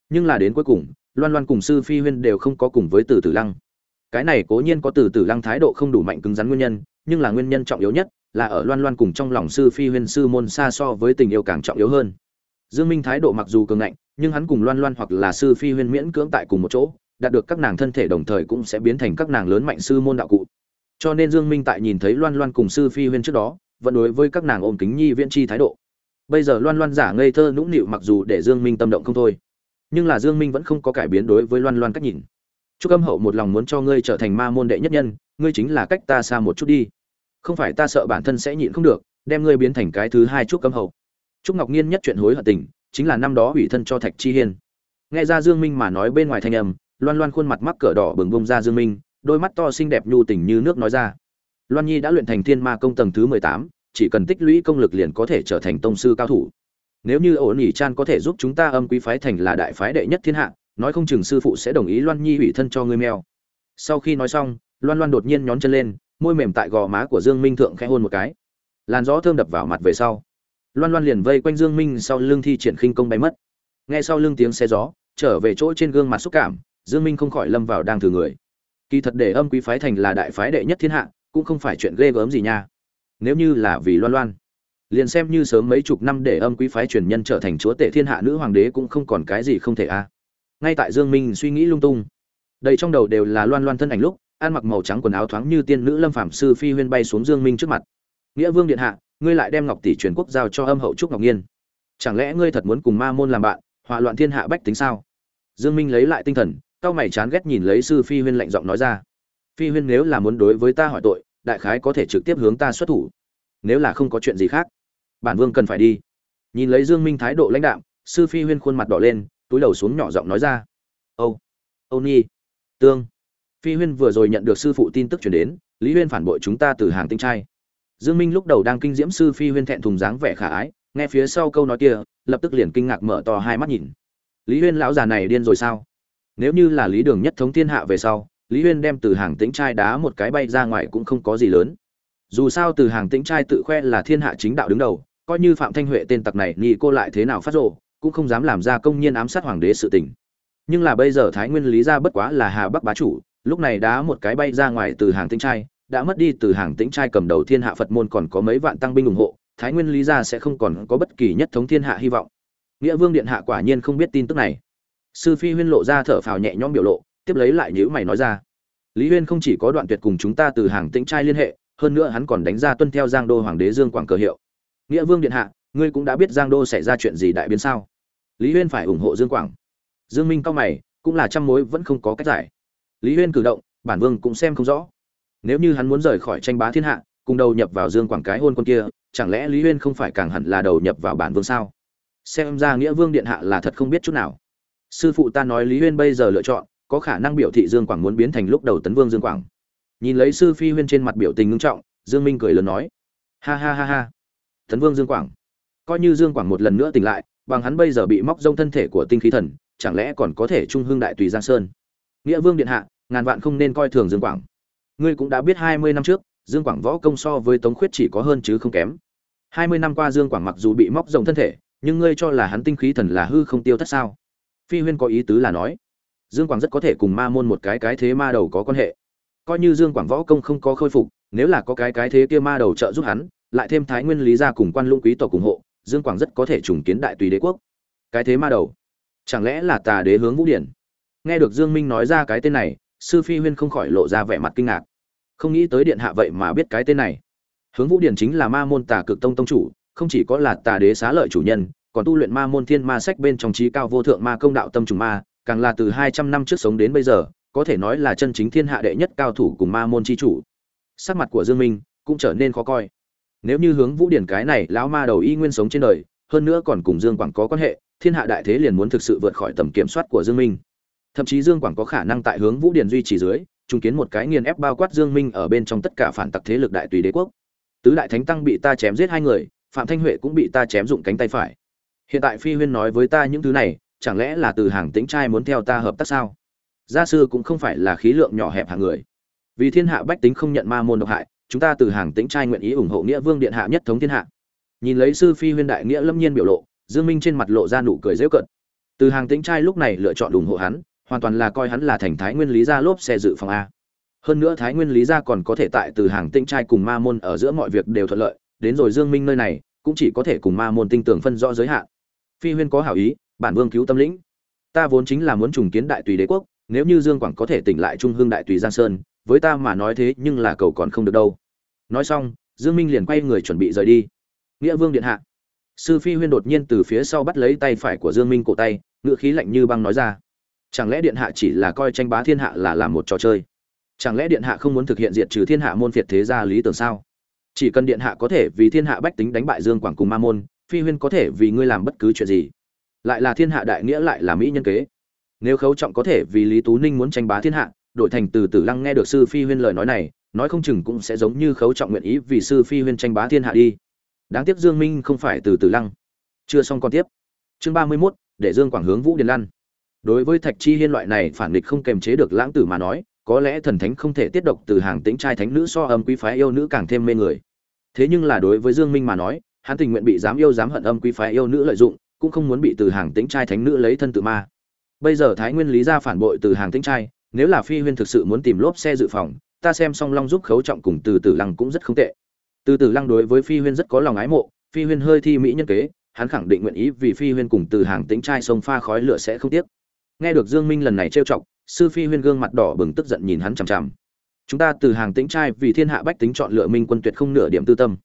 Nhưng là đến cuối cùng, loan loan cùng sư phi huyên đều không có cùng với tử tử lăng cái này cố nhiên có từ từ lăng thái độ không đủ mạnh cứng rắn nguyên nhân, nhưng là nguyên nhân trọng yếu nhất là ở loan loan cùng trong lòng sư phi huyên sư môn xa so với tình yêu càng trọng yếu hơn. Dương minh thái độ mặc dù cường ngạnh, nhưng hắn cùng loan loan hoặc là sư phi huyên miễn cưỡng tại cùng một chỗ, đạt được các nàng thân thể đồng thời cũng sẽ biến thành các nàng lớn mạnh sư môn đạo cụ. Cho nên dương minh tại nhìn thấy loan loan cùng sư phi huyên trước đó, vẫn đối với các nàng ôm kính nhi viễn chi thái độ. Bây giờ loan loan giả ngây thơ nũng nịu mặc dù để dương minh tâm động không thôi, nhưng là dương minh vẫn không có cải biến đối với loan loan cách nhìn chúc âm hậu một lòng muốn cho ngươi trở thành ma môn đệ nhất nhân, ngươi chính là cách ta xa một chút đi. Không phải ta sợ bản thân sẽ nhịn không được, đem ngươi biến thành cái thứ hai chúc âm hậu. Trúc ngọc nhiên nhất chuyện hối hận tình, chính là năm đó ủy thân cho thạch chi hiên. Nghe ra dương minh mà nói bên ngoài thanh âm, loan loan khuôn mặt mắc cỡ đỏ bừng bông ra dương minh, đôi mắt to xinh đẹp nhu tình như nước nói ra. Loan nhi đã luyện thành thiên ma công tầng thứ mười tám, chỉ cần tích lũy công lực liền có thể trở thành tông sư cao thủ. Nếu như ổn ỉ chan có thể giúp chúng ta âm quý phái thành là đại phái đệ nhất thiên hạ nói không chừng sư phụ sẽ đồng ý loan nhi ủy thân cho ngươi mèo. Sau khi nói xong, loan loan đột nhiên nhón chân lên, môi mềm tại gò má của dương minh thượng khẽ hôn một cái. Làn gió thơm đập vào mặt về sau, loan loan liền vây quanh dương minh sau lưng thi triển khinh công bay mất. Nghe sau lưng tiếng xe gió, trở về chỗ trên gương mặt xúc cảm, dương minh không khỏi lâm vào đang thử người. Kỳ thật để âm quý phái thành là đại phái đệ nhất thiên hạ, cũng không phải chuyện ghê gớm gì nha. Nếu như là vì loan loan, liền xem như sớm mấy chục năm để âm quý phái truyền nhân trở thành chúa tể thiên hạ nữ hoàng đế cũng không còn cái gì không thể a ngay tại dương minh suy nghĩ lung tung. Đầy trong đầu đều là loan loan thân ảnh lúc ăn mặc màu trắng quần áo thoáng như tiên nữ lâm phạm sư phi huyên bay xuống dương minh trước mặt. Nghĩa vương điện hạ ngươi lại đem ngọc tỷ truyền quốc giao cho âm hậu trúc ngọc nghiên, chẳng lẽ ngươi thật muốn cùng ma môn làm bạn hỏa loạn thiên hạ bách tính sao? Dương minh lấy lại tinh thần cao mày chán ghét nhìn lấy sư phi huyên lạnh giọng nói ra. Phi huyên nếu là muốn đối với ta hỏi tội đại khái có thể trực tiếp hướng ta xuất thủ. Nếu là không có chuyện gì khác bản vương cần phải đi. Nhìn lấy dương minh thái độ lãnh đạm sư phi huyên khuôn mặt đỏ lên túi đầu xuống nhỏ giọng nói ra. Âu âu nhi, tương. Phi huyên vừa rồi nhận được sư phụ tin tức chuyển đến, lý huyên phản bội chúng ta từ hàng tinh trai. Dương minh lúc đầu đang kinh diễm sư phi huyên thẹn thùng dáng vẻ khả ái, nghe phía sau câu nói kia, lập tức liền kinh ngạc mở to hai mắt nhìn. Lý huyên lão già này điên rồi sao? Nếu như là lý đường nhất thống thiên hạ về sau, lý huyên đem từ hàng tĩnh trai đá một cái bay ra ngoài cũng không có gì lớn. Dù sao từ hàng tĩnh trai tự khoe là thiên hạ chính đạo đứng đầu, coi như phạm thanh huệ tên tặc này nhị cô lại thế nào phát rộ cũng không dám làm ra công nhiên ám sát hoàng đế sự tình. Nhưng là bây giờ thái nguyên lý ra bất quá là hà bắc bá chủ, lúc này đá một cái bay ra ngoài từ hàng tĩnh trai, đã mất đi từ hàng tĩnh trai cầm đầu thiên hạ phật môn còn có mấy vạn tăng binh ủng hộ, thái nguyên lý ra sẽ không còn có bất kỳ nhất thống thiên hạ hy vọng. Nghĩa vương điện hạ quả nhiên không biết tin tức này. Sư phi huyên lộ ra thở phào nhẹ nhõm biểu lộ, tiếp lấy lại nhữ mày nói ra. Lý huyên không chỉ có đoạn tuyệt cùng chúng ta từ hàng tĩnh trai liên hệ, hơn nữa hắn còn đánh ra tuân theo giang đô hoàng đế dương quảng cờ hiệu. Nghĩa vương điện hạ, ngươi cũng đã biết giang đô xảy ra chuyện gì đại biến sao? Lý huyên phải ủng hộ dương quảng. Dương minh cao mày, cũng là trăm mối vẫn không có cách giải. Lý huyên cử động, bản vương cũng xem không rõ. Nếu như hắn muốn rời khỏi tranh bá thiên hạ, cùng đầu nhập vào dương quảng cái hôn quân kia, chẳng lẽ lý huyên không phải càng hẳn là đầu nhập vào bản vương sao? Xem ra nghĩa vương điện hạ là thật không biết chút nào. Sư phụ ta nói lý huyên bây giờ lựa chọn, có khả năng biểu thị dương quảng muốn biến thành lúc đầu tấn vương dương quảng. Nhìn lấy sư phi huyên trên mặt biểu tình ngưng trọng, dương minh cười lớn nói. Ha ha ha ha. Tấn vương dương quảng. Coi như dương quảng một lần nữa tỉnh lại bằng hắn bây giờ bị móc rông thân thể của tinh khí thần, chẳng lẽ còn có thể trung hương đại tùy giang sơn? Nghĩa vương điện hạ, ngàn vạn không nên coi thường dương quảng. Ngươi cũng đã biết hai mươi năm trước, dương quảng võ công so với tống khuyết chỉ có hơn chứ không kém. Hai mươi năm qua dương quảng mặc dù bị móc rồng thân thể, nhưng ngươi cho là hắn tinh khí thần là hư không tiêu thất sao? Phi huyên có ý tứ là nói, dương quảng rất có thể cùng ma môn một cái cái thế ma đầu có quan hệ. Coi như dương quảng võ công không có khôi phục, nếu là có cái cái thế kia ma đầu trợ giúp hắn, lại thêm thái nguyên lý gia cùng quan lũng quý tộc ủng hộ dương quảng rất có thể trùng kiến đại tùy đế quốc. Cái thế ma đầu. Chẳng lẽ là tà đế hướng vũ điển? Nghe được dương minh nói ra cái tên này, sư phi huyên không khỏi lộ ra vẻ mặt kinh ngạc. Không nghĩ tới điện hạ vậy mà biết cái tên này. Hướng vũ điển chính là ma môn tà cực tông tông chủ, không chỉ có là tà đế xá lợi chủ nhân, còn tu luyện ma môn thiên ma sách bên trong trí cao vô thượng ma công đạo tâm trùng ma, càng là từ 200 năm trước sống đến bây giờ, có thể nói là chân chính thiên hạ đệ nhất cao thủ cùng ma môn chi chủ. Sắc mặt của dương minh cũng trở nên khó coi nếu như hướng vũ điển cái này lão ma đầu y nguyên sống trên đời, hơn nữa còn cùng dương quảng có quan hệ, thiên hạ đại thế liền muốn thực sự vượt khỏi tầm kiểm soát của dương minh. Thậm chí dương quảng có khả năng tại hướng vũ điển duy trì dưới chung kiến một cái nghiền ép bao quát dương minh ở bên trong tất cả phản tặc thế lực đại tùy đế quốc. Tứ đại thánh tăng bị ta chém giết hai người, phạm thanh huệ cũng bị ta chém dụng cánh tay phải. Hiện tại phi huyên nói với ta những thứ này, chẳng lẽ là từ hàng tĩnh trai muốn theo ta hợp tác sao? Gia sư cũng không phải là khí lượng nhỏ hẹp hàng người. Vì thiên hạ bách tính không nhận ma môn độc hại chúng ta từ hàng tĩnh trai nguyện ý ủng hộ nghĩa vương điện hạ nhất thống thiên hạ. Nhìn lấy sư phi huyên đại nghĩa lâm nhiên biểu lộ, dương minh trên mặt lộ ra nụ cười dễ cận từ hàng tĩnh trai lúc này lựa chọn ủng hộ hắn, hoàn toàn là coi hắn là thành thái nguyên lý gia lốp xe dự phòng a. Hơn nữa thái nguyên lý gia còn có thể tại từ hàng tĩnh trai cùng ma môn ở giữa mọi việc đều thuận lợi, đến rồi dương minh nơi này, cũng chỉ có thể cùng ma môn tinh tưởng phân rõ giới hạn. Phi huyên có hảo ý, bản vương cứu tâm lĩnh. Ta vốn chính là muốn trùng kiến đại tùy đế quốc, nếu như dương quảng có thể tỉnh lại trung hương đại tùy giang sơn với ta mà nói thế nhưng là cầu còn không được đâu. Nói xong, dương minh liền quay người chuẩn bị rời đi. Nghĩa vương điện hạ. Sư phi huyên đột nhiên từ phía sau bắt lấy tay phải của dương minh cổ tay ngựa khí lạnh như băng nói ra. Chẳng lẽ điện hạ chỉ là coi tranh bá thiên hạ là làm một trò chơi? Chẳng lẽ điện hạ không muốn thực hiện diệt trừ thiên hạ môn phiệt thế gia lý tưởng sao? Chỉ cần điện hạ có thể vì thiên hạ bách tính đánh bại dương quảng cùng ma môn, phi huyên có thể vì ngươi làm bất cứ chuyện gì. Lại là thiên hạ đại nghĩa lại là mỹ nhân kế. Nếu khấu trọng có thể vì lý tú ninh muốn tranh bá thiên hạ đổi thành từ tử lăng nghe được sư phi huyên lời nói này nói không chừng cũng sẽ giống như khấu trọng nguyện ý vì sư phi huyên tranh bá thiên hạ đi. Đáng tiếc dương minh không phải từ tử lăng. Chưa xong còn tiếp. Chương ba mươi 31, để dương quảng hướng vũ điền lăn đối với thạch chi hiên loại này phản nghịch không kềm chế được lãng tử mà nói có lẽ thần thánh không thể tiết độc từ hàng tĩnh trai thánh nữ so âm quý phái yêu nữ càng thêm mê người. Thế nhưng là đối với dương minh mà nói hắn tình nguyện bị dám yêu dám hận âm quý phái yêu nữ lợi dụng cũng không muốn bị từ hàng tĩnh trai thánh nữ lấy thân tự ma. Bây giờ thái nguyên lý ra phản bội từ hàng tĩnh trai nếu là phi huyên thực sự muốn tìm lốp xe dự phòng, ta xem song long giúp khấu trọng cùng từ tử lăng cũng rất không tệ. Từ tử lăng đối với phi huyên rất có lòng ái mộ, phi huyên hơi thi mỹ nhân kế, hắn khẳng định nguyện ý vì phi huyên cùng từ hàng tĩnh trai sông pha khói lửa sẽ không tiếc. Nghe được dương minh lần này trêu chọc, sư phi huyên gương mặt đỏ bừng tức giận nhìn hắn chằm chằm. Chúng ta từ hàng tĩnh trai vì thiên hạ bách tính chọn lựa minh quân tuyệt không nửa điểm tư tâm.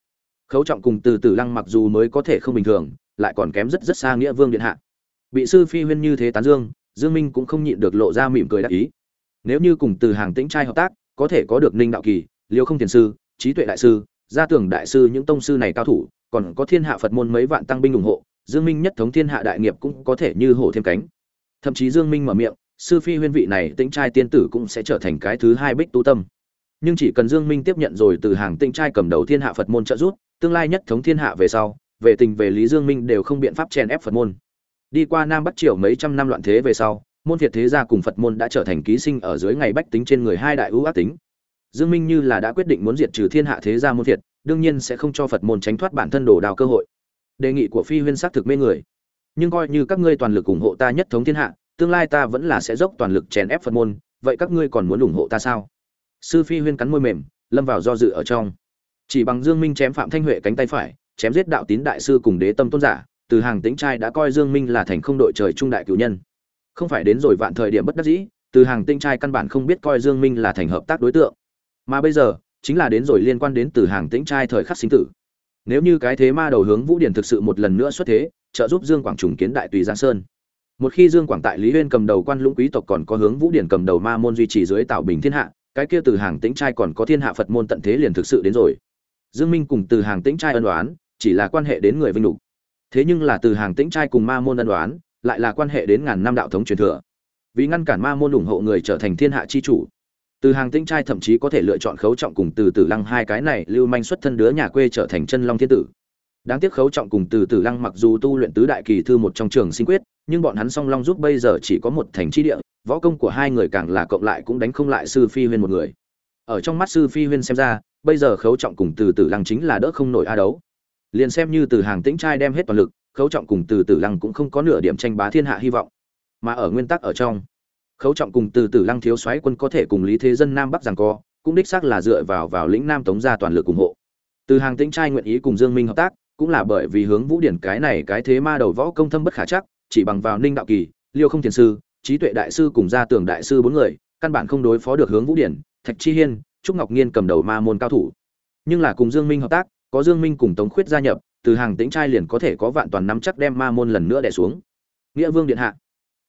Khấu trọng cùng từ tử lăng mặc dù mới có thể không bình thường, lại còn kém rất rất xa nghĩa vương điện hạ. Bị sư phi huyên như thế tán dương dương minh cũng không nhịn được lộ ra mỉm cười đắc ý nếu như cùng từ hàng tĩnh trai hợp tác, có thể có được ninh đạo kỳ, liêu không thiền sư, trí tuệ đại sư, gia tưởng đại sư những tông sư này cao thủ, còn có thiên hạ phật môn mấy vạn tăng binh ủng hộ, dương minh nhất thống thiên hạ đại nghiệp cũng có thể như hổ thêm cánh. Thậm chí dương minh mở miệng, sư phi huyên vị này tĩnh trai tiên tử cũng sẽ trở thành cái thứ hai bích tu tâm. Nhưng chỉ cần dương minh tiếp nhận rồi từ hàng tĩnh trai cầm đầu thiên hạ phật môn trợ giúp, tương lai nhất thống thiên hạ về sau, về tình về lý dương minh đều không biện pháp chèn ép phật môn. Đi qua nam bắc triều mấy trăm năm loạn thế về sau môn việt thế gia cùng phật môn đã trở thành ký sinh ở dưới ngày bách tính trên người hai đại ưu ác tính. Dương minh như là đã quyết định muốn diệt trừ thiên hạ thế gia môn việt, đương nhiên sẽ không cho phật môn tránh thoát bản thân đổ đào cơ hội. Đề nghị của phi huyên xác thực mê người. Nhưng coi như các ngươi toàn lực ủng hộ ta nhất thống thiên hạ, tương lai ta vẫn là sẽ dốc toàn lực chèn ép phật môn, vậy các ngươi còn muốn ủng hộ ta sao? Sư phi huyên cắn môi mềm, lâm vào do dự ở trong. Chỉ bằng dương minh chém phạm thanh huệ cánh tay phải, chém giết đạo tín đại sư cùng đế tâm tôn giả, từ hàng tính trai đã coi dương minh là thành không đội trời trung đại cửu nhân không phải đến rồi vạn thời điểm bất đắc dĩ, từ hàng tinh trai căn bản không biết coi dương minh là thành hợp tác đối tượng. Mà bây giờ, chính là đến rồi liên quan đến từ hàng tĩnh trai thời khắc sinh tử. Nếu như cái thế ma đầu hướng vũ điển thực sự một lần nữa xuất thế, trợ giúp dương quảng trùng kiến đại tùy giang sơn. Một khi dương quảng tại lý huyên cầm đầu quan lũng quý tộc còn có hướng vũ điển cầm đầu ma môn duy trì dưới tạo bình thiên hạ, cái kia từ hàng tĩnh trai còn có thiên hạ phật môn tận thế liền thực sự đến rồi. Dương minh cùng từ hàng tĩnh trai ân đoán chỉ là quan hệ đến người vinh đủ thế nhưng là từ hàng tĩnh trai cùng ma môn ân đoán lại là quan hệ đến ngàn năm đạo thống truyền thừa. Vì ngăn cản ma môn ủng hộ người trở thành thiên hạ chi chủ, từ hàng tinh trai thậm chí có thể lựa chọn khấu trọng cùng từ tử lăng hai cái này lưu manh xuất thân đứa nhà quê trở thành chân long thiên tử. Đáng tiếc khấu trọng cùng từ tử lăng mặc dù tu luyện tứ đại kỳ thư một trong trường sinh quyết, nhưng bọn hắn song long giúp bây giờ chỉ có một thành chi địa, võ công của hai người càng là cộng lại cũng đánh không lại sư phi huyên một người. Ở trong mắt sư phi huyên xem ra, bây giờ khấu trọng cùng từ tử lăng chính là đỡ không nổi a đấu. Liền xem như từ hàng tĩnh trai đem hết toàn lực khấu trọng cùng từ tử lăng cũng không có nửa điểm tranh bá thiên hạ hy vọng, mà ở nguyên tắc ở trong, khấu trọng cùng từ tử lăng thiếu soái quân có thể cùng lý thế dân nam bắc giằng co, cũng đích xác là dựa vào vào lĩnh nam tống gia toàn lực ủng hộ. Từ hàng tĩnh trai nguyện ý cùng dương minh hợp tác, cũng là bởi vì hướng vũ điển cái này cái thế ma đầu võ công thâm bất khả chắc, chỉ bằng vào ninh đạo kỳ, liêu không thiền sư, trí tuệ đại sư cùng gia tưởng đại sư bốn người, căn bản không đối phó được hướng vũ điển, thạch chi hiên, trúc ngọc nhiên cầm đầu ma môn cao thủ. Nhưng là cùng dương minh hợp tác, có dương minh cùng tống khuyết gia nhập từ hàng tĩnh trai liền có thể có vạn toàn nắm chắc đem ma môn lần nữa đè xuống. Nghĩa vương điện hạ,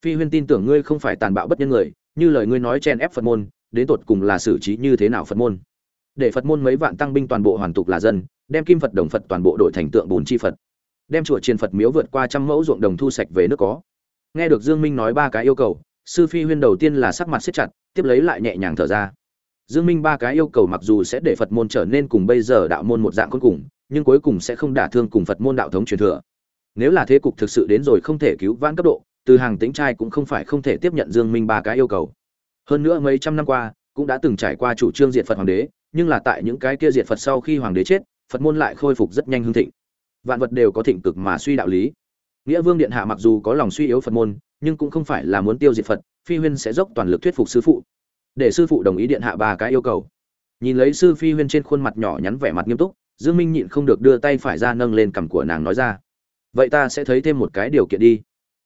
phi huyên tin tưởng ngươi không phải tàn bạo bất nhân người, như lời ngươi nói chen ép phật môn, đến tột cùng là xử trí như thế nào phật môn? Để phật môn mấy vạn tăng binh toàn bộ hoàn tục là dân, đem kim phật đồng phật toàn bộ đổi thành tượng bùn chi phật. Đem chùa triền phật miếu vượt qua trăm mẫu ruộng đồng thu sạch về nước có. Nghe được dương minh nói ba cái yêu cầu, sư phi huyên đầu tiên là sắc mặt siết chặt, tiếp lấy lại nhẹ nhàng thở ra. Dương minh ba cái yêu cầu mặc dù sẽ để phật môn trở nên cùng bây giờ đạo môn một dạng cuối cùng nhưng cuối cùng sẽ không đả thương cùng phật môn đạo thống truyền thừa. Nếu là thế cục thực sự đến rồi không thể cứu vãn cấp độ, từ hàng tính trai cũng không phải không thể tiếp nhận dương minh ba cái yêu cầu. Hơn nữa mấy trăm năm qua, cũng đã từng trải qua chủ trương diệt phật hoàng đế, nhưng là tại những cái kia diệt phật sau khi hoàng đế chết, phật môn lại khôi phục rất nhanh hưng thịnh. Vạn vật đều có thịnh cực mà suy đạo lý. Nghĩa vương điện hạ mặc dù có lòng suy yếu phật môn, nhưng cũng không phải là muốn tiêu diệt phật, phi huyên sẽ dốc toàn lực thuyết phục sư phụ. Để sư phụ đồng ý điện hạ ba cái yêu cầu. Nhìn lấy sư phi huyên trên khuôn mặt nhỏ nhắn vẻ mặt nghiêm túc dương minh nhịn không được đưa tay phải ra nâng lên cằm của nàng nói ra. Vậy ta sẽ thấy thêm một cái điều kiện đi.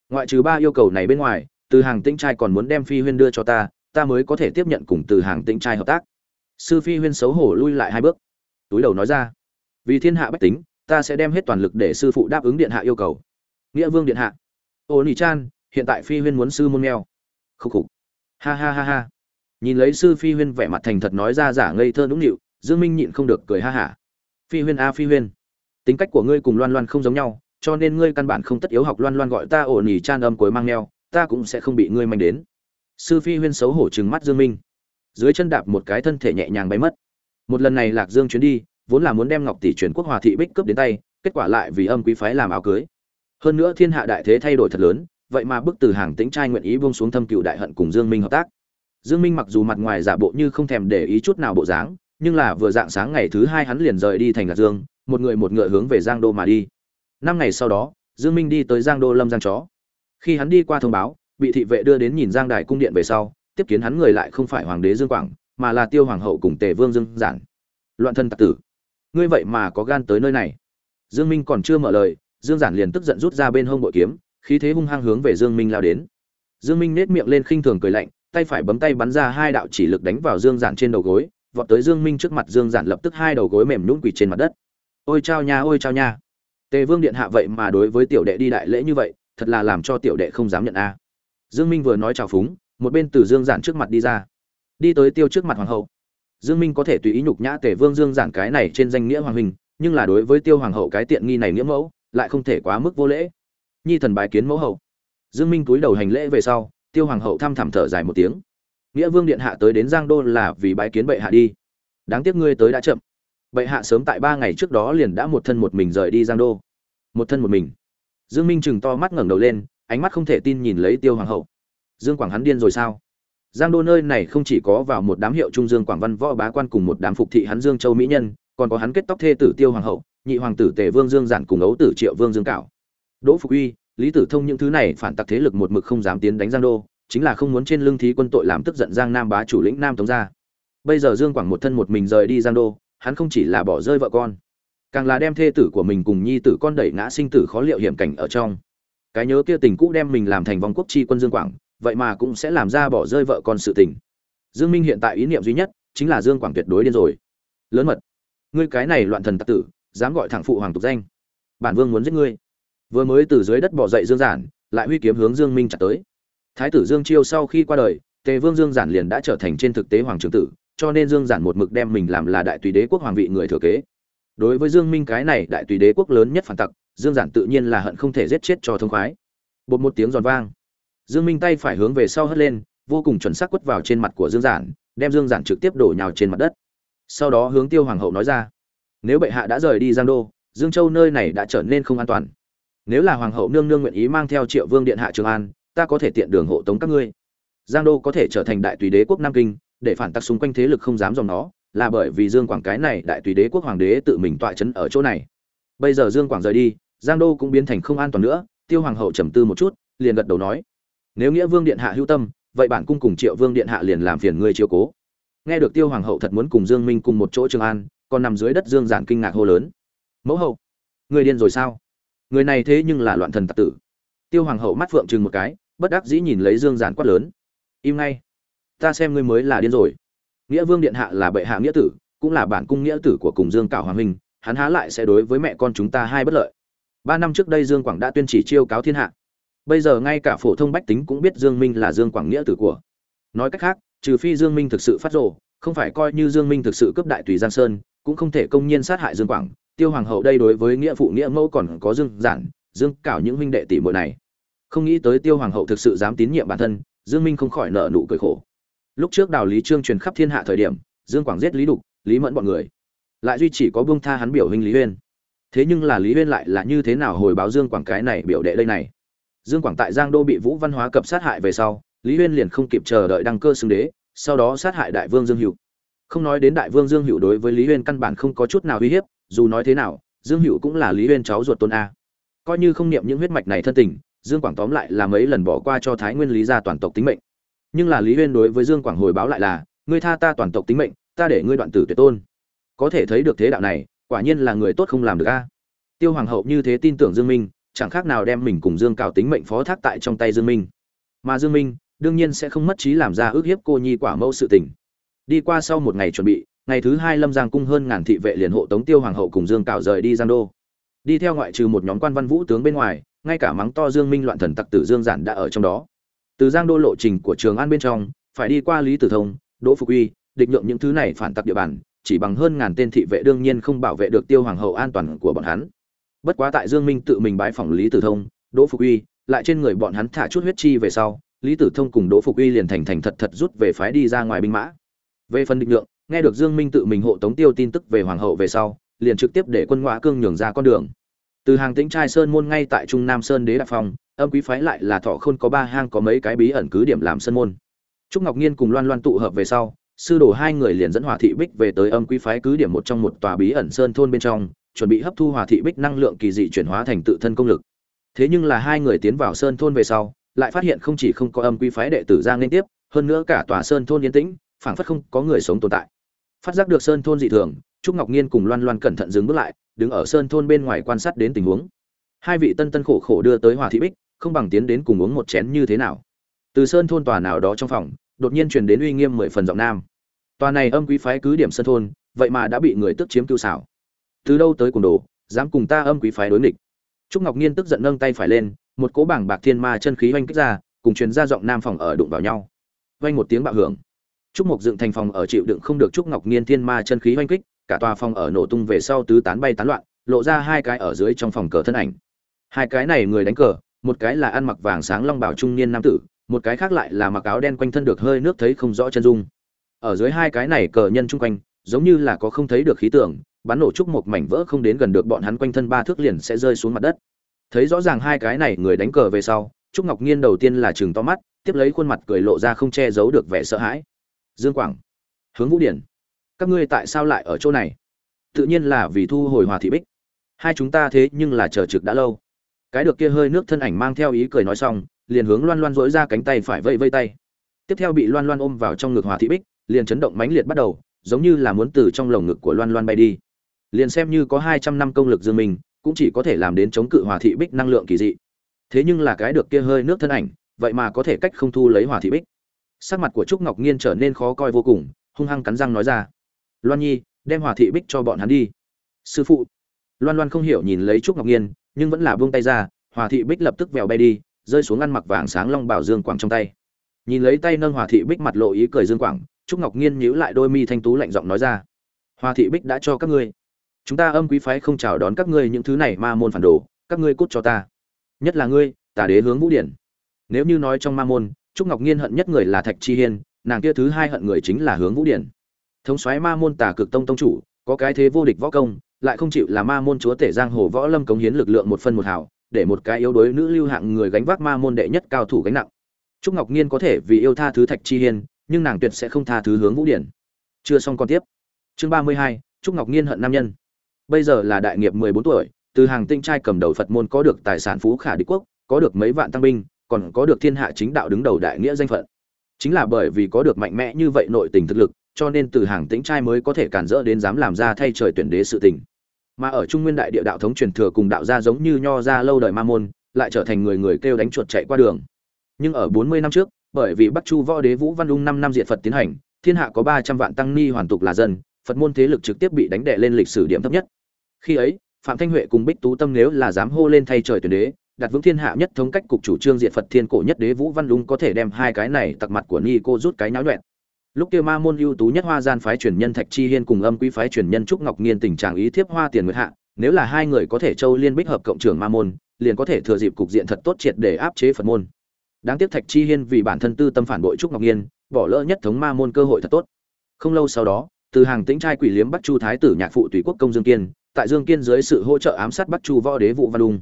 Ngoại trừ ba yêu cầu này bên ngoài, từ hàng tĩnh trai còn muốn đem phi huyên đưa cho ta ta mới có thể tiếp nhận cùng từ hàng tĩnh trai hợp tác. Sư phi huyên xấu hổ lui lại hai bước. Túi đầu nói ra. Vì thiên hạ bách tính, ta sẽ đem hết toàn lực để sư phụ đáp ứng điện hạ yêu cầu. Nghĩa vương điện hạ. Ô nỉ chan, hiện tại phi huyên muốn sư môn mèo khúc khục. Ha ha ha ha. Nhìn lấy sư phi huyên vẻ mặt thành thật nói ra giả ngây thơ nũng nịu, dương minh nhịn không được cười ha hả phi huyên a phi huyên. Tính cách của ngươi cùng loan loan không giống nhau, cho nên ngươi căn bản không tất yếu học loan loan gọi ta ổn nỉ chan âm cuối mang neo, ta cũng sẽ không bị ngươi manh đến. Sư phi huyên xấu hổ trừng mắt dương minh. Dưới chân đạp một cái thân thể nhẹ nhàng bay mất. Một lần này lạc dương chuyến đi, vốn là muốn đem ngọc tỷ chuyển quốc hòa thị bích cướp đến tay, kết quả lại vì âm quý phái làm áo cưới. Hơn nữa thiên hạ đại thế thay đổi thật lớn, vậy mà bức từ hàng tĩnh trai nguyện ý buông xuống thâm cựu đại hận cùng dương minh hợp tác. Dương minh mặc dù mặt ngoài giả bộ như không thèm để ý chút nào bộ dáng nhưng là vừa dạng sáng ngày thứ hai hắn liền rời đi thành lạc dương, một người một ngựa hướng về giang đô mà đi. Năm ngày sau đó, dương minh đi tới giang đô lâm giang chó. Khi hắn đi qua thông báo, bị thị vệ đưa đến nhìn giang đài cung điện về sau, tiếp kiến hắn người lại không phải hoàng đế dương quảng, mà là tiêu hoàng hậu cùng tề vương dương giản. Loạn thân tặc tử. Ngươi vậy mà có gan tới nơi này. Dương minh còn chưa mở lời, dương giản liền tức giận rút ra bên hông bội kiếm, khí thế hung hăng hướng về dương minh lao đến. Dương minh nét miệng lên khinh thường cười lạnh, tay phải bấm tay bắn ra hai đạo chỉ lực đánh vào dương giản trên đầu gối vọt tới dương minh trước mặt dương giản lập tức hai đầu gối mềm nhũn quỳ trên mặt đất. Ôi chao nha, ôi chao nha. Tề vương điện hạ vậy mà đối với tiểu đệ đi đại lễ như vậy, thật là làm cho tiểu đệ không dám nhận a. Dương minh vừa nói chào phúng, một bên từ dương giản trước mặt đi ra. Đi tới tiêu trước mặt hoàng hậu. Dương minh có thể tùy ý nhục nhã tề vương dương giản cái này trên danh nghĩa hoàng huynh nhưng là đối với tiêu hoàng hậu cái tiện nghi này nghĩa mẫu, lại không thể quá mức vô lễ. Nhi thần bái kiến mẫu hậu. Dương minh cúi đầu hành lễ về sau, tiêu hoàng hậu thăm thẳm thở dài một tiếng nghĩa vương điện hạ tới đến giang đô là vì bái kiến bệ hạ đi. Đáng tiếc ngươi tới đã chậm. Bệ hạ sớm tại ba ngày trước đó liền đã một thân một mình rời đi giang đô. Một thân một mình. Dương minh chừng to mắt ngẩng đầu lên, ánh mắt không thể tin nhìn lấy tiêu hoàng hậu. Dương quảng hắn điên rồi sao? Giang đô nơi này không chỉ có vào một đám hiệu trung dương quảng văn võ bá quan cùng một đám phục thị hắn dương châu mỹ nhân, còn có hắn kết tóc thê tử tiêu hoàng hậu, nhị hoàng tử tề vương dương giản cùng ấu tử triệu vương dương cảo. Đỗ phục uy, lý tử thông những thứ này phản tặc thế lực một mực không dám tiến đánh giang đô chính là không muốn trên lưng thí quân tội làm tức giận giang nam bá chủ lĩnh nam tống gia. bây giờ dương quảng một thân một mình rời đi giang đô, hắn không chỉ là bỏ rơi vợ con, càng là đem thê tử của mình cùng nhi tử con đẩy ngã sinh tử khó liệu hiểm cảnh ở trong. Cái nhớ kia tình cũ đem mình làm thành vòng quốc chi quân dương quảng, vậy mà cũng sẽ làm ra bỏ rơi vợ con sự tình. Dương minh hiện tại ý niệm duy nhất chính là dương quảng tuyệt đối điên rồi. Lớn mật, ngươi cái này loạn thần tặc tử, dám gọi thẳng phụ hoàng tục danh. Bản vương muốn giết ngươi. Vừa mới từ dưới đất bỏ dậy dương giản, lại huy kiếm hướng dương minh chặt tới thái tử dương chiêu sau khi qua đời, tề vương dương giản liền đã trở thành trên thực tế hoàng trưởng tử, cho nên dương giản một mực đem mình làm là đại tùy đế quốc hoàng vị người thừa kế. Đối với dương minh cái này đại tùy đế quốc lớn nhất phản tặc, dương giản tự nhiên là hận không thể giết chết cho thông khoái. Bột một tiếng giòn vang. Dương minh tay phải hướng về sau hất lên, vô cùng chuẩn xác quất vào trên mặt của dương giản, đem dương giản trực tiếp đổ nhào trên mặt đất. Sau đó hướng tiêu hoàng hậu nói ra, nếu bệ hạ đã rời đi giang đô, dương châu nơi này đã trở nên không an toàn. Nếu là hoàng hậu nương nương nguyện ý mang theo triệu vương điện hạ trường an ta có thể tiện đường hộ tống các ngươi. Giang đô có thể trở thành đại tùy đế quốc nam kinh, để phản tác xung quanh thế lực không dám dòng nó, là bởi vì dương quảng cái này đại tùy đế quốc hoàng đế tự mình tọa chấn ở chỗ này. Bây giờ dương quảng rời đi, giang đô cũng biến thành không an toàn nữa, tiêu hoàng hậu trầm tư một chút, liền gật đầu nói, nếu nghĩa vương điện hạ hữu tâm, vậy bản cung cùng triệu vương điện hạ liền làm phiền ngươi chiếu cố. Nghe được tiêu hoàng hậu thật muốn cùng dương minh cùng một chỗ trường an, còn nằm dưới đất dương giản kinh ngạc hô lớn, mẫu hậu người điên rồi sao? Người này thế nhưng là loạn thần tặc tử. Tiêu hoàng hậu mắt phượng chừng một cái bất đắc dĩ nhìn lấy dương giản quát lớn. Im ngay. Ta xem ngươi mới là điên rồi. Nghĩa vương điện hạ là bệ hạ nghĩa tử, cũng là bản cung nghĩa tử của cùng dương cảo hoàng minh, hắn há lại sẽ đối với mẹ con chúng ta hai bất lợi. Ba năm trước đây dương quảng đã tuyên chỉ chiêu cáo thiên hạ. Bây giờ ngay cả phổ thông bách tính cũng biết dương minh là dương quảng nghĩa tử của. Nói cách khác, trừ phi dương minh thực sự phát rồ, không phải coi như dương minh thực sự cướp đại tùy giang sơn, cũng không thể công nhiên sát hại dương quảng. Tiêu hoàng hậu đây đối với nghĩa phụ nghĩa mẫu còn có dương giản, dương cảo những huynh đệ tỷ muội này không nghĩ tới tiêu hoàng hậu thực sự dám tín nhiệm bản thân, dương minh không khỏi nợ nụ cười khổ. Lúc trước đào lý trương truyền khắp thiên hạ thời điểm, dương quảng giết lý đục, lý mẫn bọn người. Lại duy chỉ có buông tha hắn biểu huynh lý uyên thế nhưng là lý uyên lại là như thế nào hồi báo dương quảng cái này biểu đệ đây này? Dương quảng tại giang đô bị vũ văn hóa cập sát hại về sau, lý uyên liền không kịp chờ đợi đăng cơ xưng đế, sau đó sát hại đại vương dương hữu. Không nói đến đại vương dương hữu đối với lý uyên căn bản không có chút nào uy hiếp, dù nói thế nào, dương hữu cũng là lý uyên cháu ruột tôn a. Coi như không niệm những huyết mạch này thân tình dương quảng tóm lại là mấy lần bỏ qua cho thái nguyên lý gia toàn tộc tính mệnh. Nhưng là lý uyên đối với dương quảng hồi báo lại là, ngươi tha ta toàn tộc tính mệnh, ta để ngươi đoạn tử tuyệt tôn. Có thể thấy được thế đạo này, quả nhiên là người tốt không làm được a. Tiêu hoàng hậu như thế tin tưởng dương minh, chẳng khác nào đem mình cùng dương cào tính mệnh phó thác tại trong tay dương minh. Mà dương minh, đương nhiên sẽ không mất trí làm ra ước hiếp cô nhi quả mẫu sự tình. Đi qua sau một ngày chuẩn bị, ngày thứ hai lâm giang cung hơn ngàn thị vệ liền hộ tống tiêu hoàng hậu cùng dương cào rời đi giang đô đi theo ngoại trừ một nhóm quan văn vũ tướng bên ngoài, ngay cả mắng to dương minh loạn thần tặc tử dương giản đã ở trong đó. Từ giang đô lộ trình của trường an bên trong, phải đi qua lý tử thông, đỗ phục uy, địch nhượng những thứ này phản tặc địa bàn, chỉ bằng hơn ngàn tên thị vệ đương nhiên không bảo vệ được tiêu hoàng hậu an toàn của bọn hắn. Bất quá tại dương minh tự mình bái phỏng lý tử thông, đỗ phục uy, lại trên người bọn hắn thả chút huyết chi về sau, lý tử thông cùng đỗ phục uy liền thành thành thật thật rút về phái đi ra ngoài binh mã. Về phần định lượng nghe được dương minh tự mình hộ tống tiêu tin tức về hoàng hậu về sau liền trực tiếp để quân ngoại cương nhường ra con đường. Từ hàng tĩnh trai sơn môn ngay tại trung nam sơn đế đạp phong, âm quý phái lại là thọ khôn có ba hang có mấy cái bí ẩn cứ điểm làm sơn môn. Trúc ngọc nhiên cùng loan loan tụ hợp về sau, sư đồ hai người liền dẫn hòa thị bích về tới âm quý phái cứ điểm một trong một tòa bí ẩn sơn thôn bên trong, chuẩn bị hấp thu hòa thị bích năng lượng kỳ dị chuyển hóa thành tự thân công lực. Thế nhưng là hai người tiến vào sơn thôn về sau, lại phát hiện không chỉ không có âm quý phái đệ tử ra liên tiếp, hơn nữa cả tòa sơn thôn yên tĩnh, phảng phất không có người sống tồn tại phát giác được sơn thôn dị thường, trúc ngọc nhiên cùng loan loan cẩn thận dừng bước lại, đứng ở sơn thôn bên ngoài quan sát đến tình huống. Hai vị tân tân khổ khổ đưa tới hòa thị bích, không bằng tiến đến cùng uống một chén như thế nào. Từ sơn thôn tòa nào đó trong phòng, đột nhiên truyền đến uy nghiêm mười phần giọng nam. Tòa này âm quý phái cứ điểm sơn thôn, vậy mà đã bị người tức chiếm cưu xảo. Từ đâu tới cùng đồ, dám cùng ta âm quý phái đối nghịch? Trúc ngọc nhiên tức giận nâng tay phải lên, một cỗ bảng bạc thiên ma chân khí oanh kích ra, cùng truyền ra giọng nam phòng ở đụng vào nhau. Vang một tiếng bạo hưởng trúc mục dựng thành phòng ở chịu đựng không được trúc ngọc nhiên thiên ma chân khí oanh kích, cả tòa phòng ở nổ tung về sau tứ tán bay tán loạn, lộ ra hai cái ở dưới trong phòng cờ thân ảnh. Hai cái này người đánh cờ, một cái là ăn mặc vàng sáng long bảo trung niên nam tử, một cái khác lại là mặc áo đen quanh thân được hơi nước thấy không rõ chân dung. Ở dưới hai cái này cờ nhân chung quanh, giống như là có không thấy được khí tượng, bắn nổ trúc một mảnh vỡ không đến gần được bọn hắn quanh thân ba thước liền sẽ rơi xuống mặt đất. Thấy rõ ràng hai cái này người đánh cờ về sau, trúc ngọc nhiên đầu tiên là chừng to mắt, tiếp lấy khuôn mặt cười lộ ra không che giấu được vẻ sợ hãi dương quảng. Hướng vũ điển. Các ngươi tại sao lại ở chỗ này? Tự nhiên là vì thu hồi hòa thị bích. Hai chúng ta thế nhưng là chờ trực đã lâu. Cái được kia hơi nước thân ảnh mang theo ý cười nói xong, liền hướng loan loan dỗi ra cánh tay phải vây vây tay. Tiếp theo bị loan loan ôm vào trong ngực hòa thị bích, liền chấn động mãnh liệt bắt đầu, giống như là muốn từ trong lồng ngực của loan loan bay đi. Liền xem như có hai trăm năm công lực dương mình, cũng chỉ có thể làm đến chống cự hòa thị bích năng lượng kỳ dị. Thế nhưng là cái được kia hơi nước thân ảnh, vậy mà có thể cách không thu lấy hòa thị bích sắc mặt của trúc ngọc nhiên trở nên khó coi vô cùng, hung hăng cắn răng nói ra. Loan nhi, đem hòa thị bích cho bọn hắn đi. Sư phụ. Loan loan không hiểu nhìn lấy trúc ngọc nhiên nhưng vẫn là buông tay ra, hòa thị bích lập tức vèo bay đi, rơi xuống ăn mặc vàng sáng long bảo dương quảng trong tay. Nhìn lấy tay nâng hòa thị bích mặt lộ ý cười dương quảng, trúc ngọc nhiên nhíu lại đôi mi thanh tú lạnh giọng nói ra. Hòa thị bích đã cho các ngươi. Chúng ta âm quý phái không chào đón các ngươi những thứ này ma môn phản đồ, các ngươi cút cho ta. Nhất là ngươi, tà đế hướng vũ điển. Nếu như nói trong ma môn trúc ngọc nhiên hận nhất người là thạch chi hiên, nàng kia thứ hai hận người chính là hướng vũ điển. Thống soái ma môn tà cực tông tông chủ, có cái thế vô địch võ công, lại không chịu là ma môn chúa tể giang hồ võ lâm cống hiến lực lượng một phân một hảo để một cái yếu đuối nữ lưu hạng người gánh vác ma môn đệ nhất cao thủ gánh nặng. Trúc ngọc nhiên có thể vì yêu tha thứ thạch chi hiên, nhưng nàng tuyệt sẽ không tha thứ hướng vũ điển. Chưa xong còn tiếp. Chương ba mươi hai, trúc ngọc nhiên hận nam nhân. Bây giờ là đại nghiệp mười bốn tuổi, từ hàng tinh trai cầm đầu phật môn có được tài sản phú khả đế quốc, có được mấy vạn tăng binh còn có được thiên hạ chính đạo đứng đầu đại nghĩa danh phận. Chính là bởi vì có được mạnh mẽ như vậy nội tình thực lực, cho nên từ hàng tĩnh trai mới có thể cản rỡ đến dám làm ra thay trời tuyển đế sự tình. Mà ở trung nguyên đại địa đạo thống truyền thừa cùng đạo gia giống như nho gia lâu đời ma môn, lại trở thành người người kêu đánh chuột chạy qua đường. Nhưng ở 40 năm trước, bởi vì bắc chu võ đế vũ văn ung 5 năm diệt phật tiến hành, thiên hạ có 300 vạn tăng ni hoàn tục là dân, phật môn thế lực trực tiếp bị đánh đè lên lịch sử điểm thấp nhất. Khi ấy, phạm thanh huệ cùng bích tú tâm nếu là dám hô lên thay trời tuyển đế đặt vững thiên hạ nhất thống cách cục chủ trương diệt phật thiên cổ nhất đế vũ văn lung có thể đem hai cái này tặc mặt của ni cô rút cái nháo nhuẹn. Lúc kia ma môn ưu tú nhất hoa gian phái truyền nhân thạch chi hiên cùng âm quý phái truyền nhân trúc ngọc nghiên tình trạng ý thiếp hoa tiền nguyệt hạ, nếu là hai người có thể châu liên bích hợp cộng trưởng ma môn, liền có thể thừa dịp cục diện thật tốt triệt để áp chế phật môn. Đáng tiếc thạch chi hiên vì bản thân tư tâm phản bội trúc ngọc nghiên, bỏ lỡ nhất thống ma môn cơ hội thật tốt. Không lâu sau đó, từ hàng tĩnh trai quỷ liếm bắc chu thái tử nhạc phụ tùy quốc công dương kiên, tại dương kiên dưới sự hỗ trợ ám sát bắc chu võ đế vũ văn ung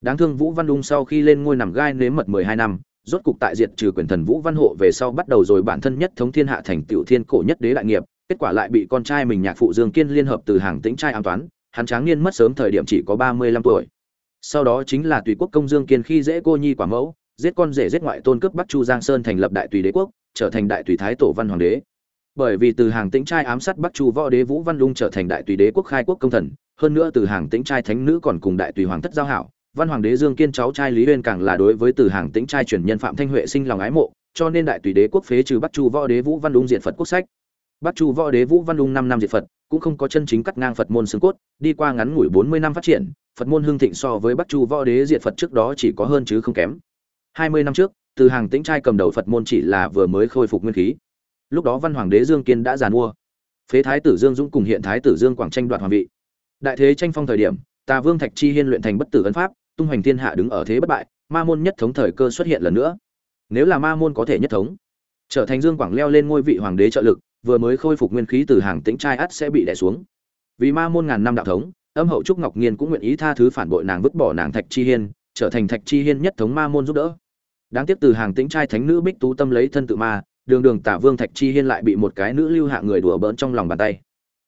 đáng thương vũ văn ung sau khi lên ngôi nằm gai nếm mật mười hai năm, rốt cục tại diệt trừ quyền thần vũ văn hộ về sau bắt đầu rồi bản thân nhất thống thiên hạ thành tiểu thiên cổ nhất đế đại nghiệp, kết quả lại bị con trai mình nhạc phụ dương kiên liên hợp từ hàng tĩnh trai an toán, hắn tráng niên mất sớm thời điểm chỉ có ba mươi lăm tuổi. Sau đó chính là tùy quốc công dương kiên khi dễ cô nhi quả mẫu, giết con rể giết ngoại tôn cướp bắc chu giang sơn thành lập đại tùy đế quốc, trở thành đại tùy thái tổ văn hoàng đế. Bởi vì từ hàng tĩnh trai ám sát bắc chu võ đế vũ văn lung trở thành đại tùy đế quốc khai quốc công thần, hơn nữa từ hàng tĩnh trai thánh nữ còn cùng đại tùy hoàng thất giao hảo văn hoàng đế dương kiên cháu trai lý uyên càng là đối với từ hàng tĩnh trai truyền nhân phạm thanh huệ sinh lòng ái mộ, cho nên đại tùy đế quốc phế trừ bắc chu võ đế vũ văn lung diện phật quốc sách. Bắc chu võ đế vũ văn lung năm năm diệt phật, cũng không có chân chính cắt ngang phật môn xương cốt, đi qua ngắn ngủi bốn mươi năm phát triển, phật môn hưng thịnh so với bắc chu võ đế diệt phật trước đó chỉ có hơn chứ không kém. Hai mươi năm trước, từ hàng tĩnh trai cầm đầu phật môn chỉ là vừa mới khôi phục nguyên khí. Lúc đó văn hoàng đế dương kiên đã giàn mua. Phế thái tử dương dũng cùng hiện thái tử dương quảng tranh đoạt hoàng vị. Đại thế tranh phong thời điểm tà vương thạch chi hiên luyện thành bất tử ấn pháp, tung hoành thiên hạ đứng ở thế bất bại, ma môn nhất thống thời cơ xuất hiện lần nữa. Nếu là ma môn có thể nhất thống, trở thành dương quảng leo lên ngôi vị hoàng đế trợ lực, vừa mới khôi phục nguyên khí từ hàng tĩnh trai ắt sẽ bị đè xuống. Vì ma môn ngàn năm đạo thống, âm hậu trúc ngọc nhiên cũng nguyện ý tha thứ phản bội nàng vứt bỏ nàng thạch chi hiên, trở thành thạch chi hiên nhất thống ma môn giúp đỡ. Đáng tiếc từ hàng tĩnh trai thánh nữ bích tú tâm lấy thân tự ma, đường đường tả vương thạch chi hiên lại bị một cái nữ lưu hạ người đùa bỡn trong lòng bàn tay.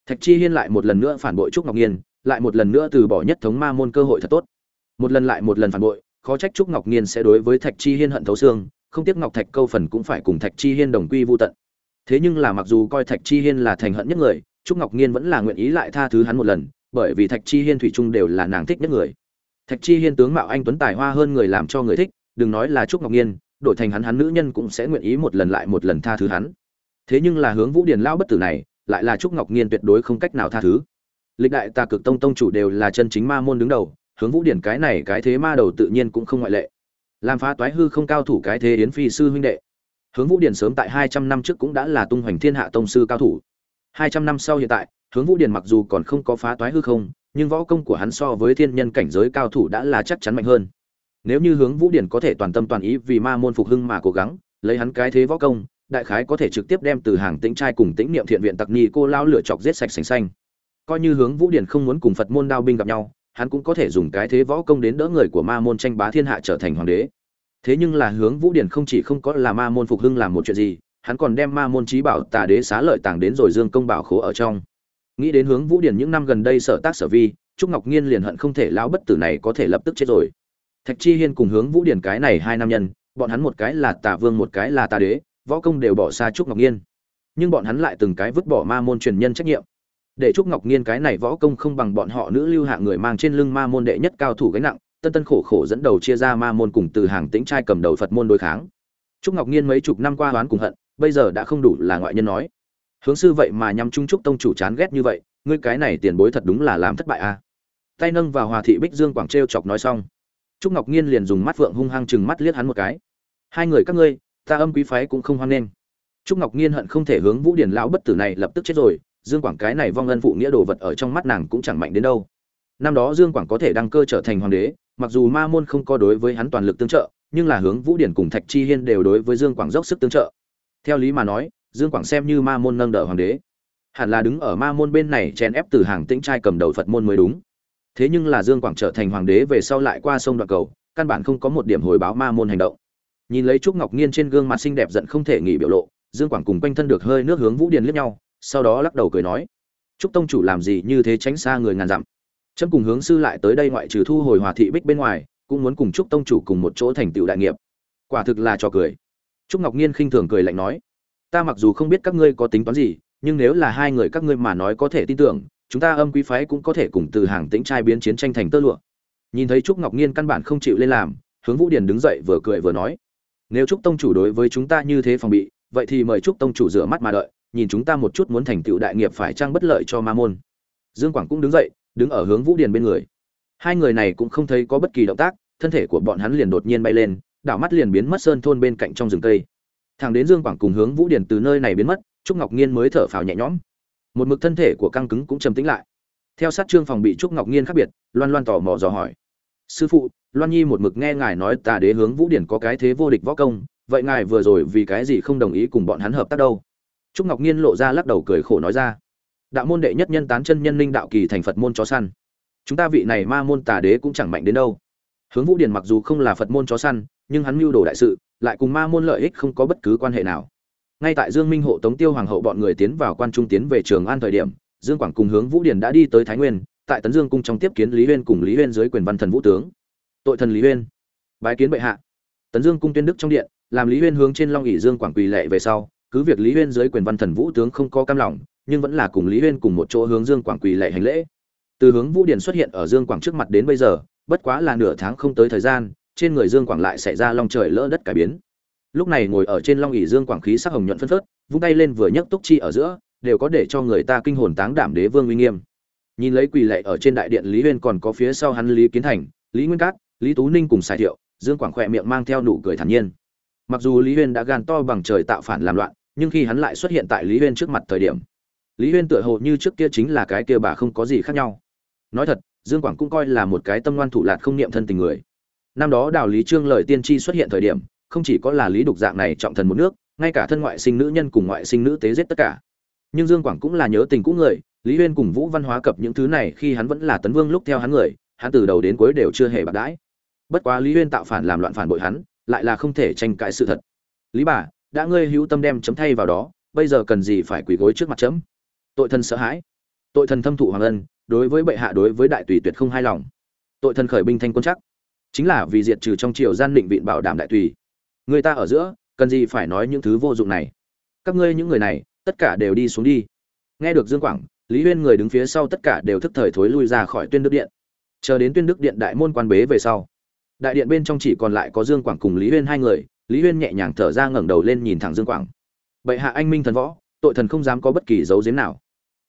Thạch chi hiên lại một lần nữa phản bội trúc ngọc nhiên lại một lần nữa từ bỏ nhất thống ma môn cơ hội thật tốt. Một lần lại một lần phản bội khó trách trúc ngọc nghiên sẽ đối với thạch chi hiên hận thấu xương không tiếc ngọc thạch câu phần cũng phải cùng thạch chi hiên đồng quy vô tận. Thế nhưng là mặc dù coi thạch chi hiên là thành hận nhất người trúc ngọc nghiên vẫn là nguyện ý lại tha thứ hắn một lần bởi vì thạch chi hiên thủy chung đều là nàng thích nhất người. Thạch chi hiên tướng mạo anh tuấn tài hoa hơn người làm cho người thích đừng nói là trúc ngọc nghiên, đổi thành hắn hắn nữ nhân cũng sẽ nguyện ý một lần lại một lần tha thứ hắn. Thế nhưng là hướng vũ điền lao bất tử này lại là trúc ngọc nghiên tuyệt đối không cách nào tha thứ lịch đại tà cực tông tông chủ đều là chân chính ma môn đứng đầu, hướng vũ điển cái này cái thế ma đầu tự nhiên cũng không ngoại lệ. Làm phá toái hư không cao thủ cái thế yến phi sư huynh đệ. Hướng vũ điển sớm tại hai trăm năm trước cũng đã là tung hoành thiên hạ tông sư cao thủ. Hai trăm năm sau hiện tại, hướng vũ điển mặc dù còn không có phá toái hư không, nhưng võ công của hắn so với thiên nhân cảnh giới cao thủ đã là chắc chắn mạnh hơn. Nếu như hướng vũ điển có thể toàn tâm toàn ý vì ma môn phục hưng mà cố gắng, lấy hắn cái thế võ công, đại khái có thể trực tiếp đem từ hàng tĩnh trai cùng tĩnh niệm thiện viện tặc ni cô lao lửa chọc giết sạch sành xanh coi như hướng vũ điển không muốn cùng phật môn đao binh gặp nhau, hắn cũng có thể dùng cái thế võ công đến đỡ người của ma môn tranh bá thiên hạ trở thành hoàng đế. Thế nhưng là hướng vũ điển không chỉ không có là ma môn phục hưng làm một chuyện gì, hắn còn đem ma môn trí bảo tà đế xá lợi tàng đến rồi dương công bảo khố ở trong. Nghĩ đến hướng vũ điển những năm gần đây sở tác sở vi, trúc ngọc nhiên liền hận không thể lão bất tử này có thể lập tức chết rồi. Thạch chi hiên cùng hướng vũ điển cái này hai nam nhân, bọn hắn một cái là tà vương một cái là tà đế, võ công đều bỏ xa trúc ngọc nhiên nhưng bọn hắn lại từng cái vứt bỏ ma môn truyền nhân trách nhiệm để trúc ngọc nhiên cái này võ công không bằng bọn họ nữ lưu hạ người mang trên lưng ma môn đệ nhất cao thủ gánh nặng, tân tân khổ khổ dẫn đầu chia ra ma môn cùng từ hàng tĩnh trai cầm đầu phật môn đối kháng. Trúc ngọc nhiên mấy chục năm qua đoán cùng hận, bây giờ đã không đủ là ngoại nhân nói. Hướng sư vậy mà nhằm trung trúc tông chủ chán ghét như vậy, ngươi cái này tiền bối thật đúng là làm thất bại a. À? tay nâng vào hòa thị bích dương quảng trêu chọc nói xong. Trúc ngọc nhiên liền dùng mắt phượng hung hăng chừng mắt liếc hắn một cái. Hai người các ngươi, ta âm quý phái cũng không hoan nghênh. Trúc ngọc nhiên hận không thể hướng vũ điển lão bất tử này lập tức chết rồi dương quảng cái này vong ân phụ nghĩa đồ vật ở trong mắt nàng cũng chẳng mạnh đến đâu. Năm đó dương quảng có thể đăng cơ trở thành hoàng đế, mặc dù ma môn không có đối với hắn toàn lực tương trợ, nhưng là hướng vũ điển cùng thạch chi hiên đều đối với dương quảng dốc sức tương trợ. Theo lý mà nói, dương quảng xem như ma môn nâng đỡ hoàng đế, hẳn là đứng ở ma môn bên này chèn ép từ hàng tĩnh trai cầm đầu phật môn mới đúng. Thế nhưng là dương quảng trở thành hoàng đế về sau lại qua sông đoạn cầu, căn bản không có một điểm hồi báo ma môn hành động. Nhìn lấy trúc ngọc nhiên trên gương mặt xinh đẹp giận không thể nghỉ biểu lộ, dương quảng cùng quanh thân được hơi nước hướng vũ điền liếc nhau sau đó lắc đầu cười nói trúc tông chủ làm gì như thế tránh xa người ngàn dặm. Trâm cùng hướng sư lại tới đây ngoại trừ thu hồi hòa thị bích bên ngoài, cũng muốn cùng trúc tông chủ cùng một chỗ thành tựu đại nghiệp. Quả thực là trò cười. Trúc ngọc nhiên khinh thường cười lạnh nói, ta mặc dù không biết các ngươi có tính toán gì, nhưng nếu là hai người các ngươi mà nói có thể tin tưởng, chúng ta âm quý phái cũng có thể cùng từ hàng tĩnh trai biến chiến tranh thành tơ lụa. Nhìn thấy trúc ngọc nhiên căn bản không chịu lên làm, hướng vũ điền đứng dậy vừa cười vừa nói, nếu trúc tông chủ đối với chúng ta như thế phòng bị, vậy thì mời trúc tông chủ rửa mắt mà đợi nhìn chúng ta một chút muốn thành tựu đại nghiệp phải trang bất lợi cho ma môn. Dương quảng cũng đứng dậy, đứng ở hướng vũ điền bên người. Hai người này cũng không thấy có bất kỳ động tác, thân thể của bọn hắn liền đột nhiên bay lên, đảo mắt liền biến mất sơn thôn bên cạnh trong rừng cây. Thằng đến dương quảng cùng hướng vũ điền từ nơi này biến mất, trúc ngọc nhiên mới thở phào nhẹ nhõm. Một mực thân thể của căng cứng cũng trầm tĩnh lại. Theo sát trương phòng bị trúc ngọc nhiên khác biệt, loan loan tỏ mò dò hỏi. Sư phụ, loan nhi một mực nghe ngài nói tà đế hướng vũ điển có cái thế vô địch võ công, vậy ngài vừa rồi vì cái gì không đồng ý cùng bọn hắn hợp tác đâu? Trúc ngọc nhiên lộ ra lắc đầu cười khổ nói ra, đạo môn đệ nhất nhân tán chân nhân linh đạo kỳ thành phật môn chó săn. Chúng ta vị này ma môn tà đế cũng chẳng mạnh đến đâu. Hướng vũ điển mặc dù không là phật môn chó săn, nhưng hắn mưu đồ đại sự, lại cùng ma môn lợi ích không có bất cứ quan hệ nào. Ngay tại dương minh hộ tống tiêu hoàng hậu bọn người tiến vào quan trung tiến về trường an thời điểm, dương quảng cùng hướng vũ điển đã đi tới thái nguyên, tại tấn dương cung trong tiếp kiến lý huyên cùng lý huyên dưới quyền văn thần vũ tướng. Tội thần lý huyên, bái kiến bệ hạ. Tấn dương cung tuyên đức trong điện, làm lý huyên hướng trên long ỉ dương quảng quỳ lệ về sau cứ việc lý huyên dưới quyền văn thần vũ tướng không có cam lòng, nhưng vẫn là cùng lý huyên cùng một chỗ hướng dương quảng quỳ lệ hành lễ. Từ hướng vũ điển xuất hiện ở dương quảng trước mặt đến bây giờ, bất quá là nửa tháng không tới thời gian, trên người dương quảng lại xảy ra long trời lỡ đất cải biến. Lúc này ngồi ở trên long ỉ dương quảng khí sắc hồng nhuận phân phớt, vung tay lên vừa nhấc túc chi ở giữa, đều có để cho người ta kinh hồn táng đảm đế vương uy nghiêm. Nhìn lấy quỳ lệ ở trên đại điện lý huyên còn có phía sau hắn lý kiến thành, lý nguyên cát, lý tú ninh cùng xài thiệu, dương quảng khỏe miệng mang theo nụ cười thản nhiên. Mặc dù lý huyên đã gan to bằng trời tạo phản làm loạn nhưng khi hắn lại xuất hiện tại lý huyên trước mặt thời điểm, lý huyên tựa hồ như trước kia chính là cái kia bà không có gì khác nhau. Nói thật, dương quảng cũng coi là một cái tâm ngoan thủ lạt không niệm thân tình người. Năm đó đào lý trương lời tiên tri xuất hiện thời điểm, không chỉ có là lý đục dạng này trọng thần một nước, ngay cả thân ngoại sinh nữ nhân cùng ngoại sinh nữ tế giết tất cả. Nhưng dương quảng cũng là nhớ tình cũ người, lý huyên cùng vũ văn hóa cập những thứ này khi hắn vẫn là tấn vương lúc theo hắn người, hắn từ đầu đến cuối đều chưa hề bạc đãi. Bất quá lý huyên tạo phản làm loạn phản bội hắn, lại là không thể tranh cãi sự thật. Lý bà đã ngươi hữu tâm đem chấm thay vào đó, bây giờ cần gì phải quỳ gối trước mặt chấm? Tội thần sợ hãi. Tội thần thâm thụ hoàng ân, đối với bệ hạ đối với đại tùy tuyệt không hài lòng. Tội thần khởi binh thanh quân chắc. Chính là vì diệt trừ trong triều gian định viện bảo đảm đại tùy. Người ta ở giữa, cần gì phải nói những thứ vô dụng này? Các ngươi những người này, tất cả đều đi xuống đi. Nghe được dương quảng, lý huyên người đứng phía sau tất cả đều thức thời thối lui ra khỏi tuyên đức điện. Chờ đến tuyên đức điện đại môn quan bế về sau, đại điện bên trong chỉ còn lại có dương quảng cùng lý huyên hai người lý huyên nhẹ nhàng thở ra ngẩng đầu lên nhìn thẳng dương quảng. Bệ hạ anh minh thần võ, tội thần không dám có bất kỳ dấu giếm nào.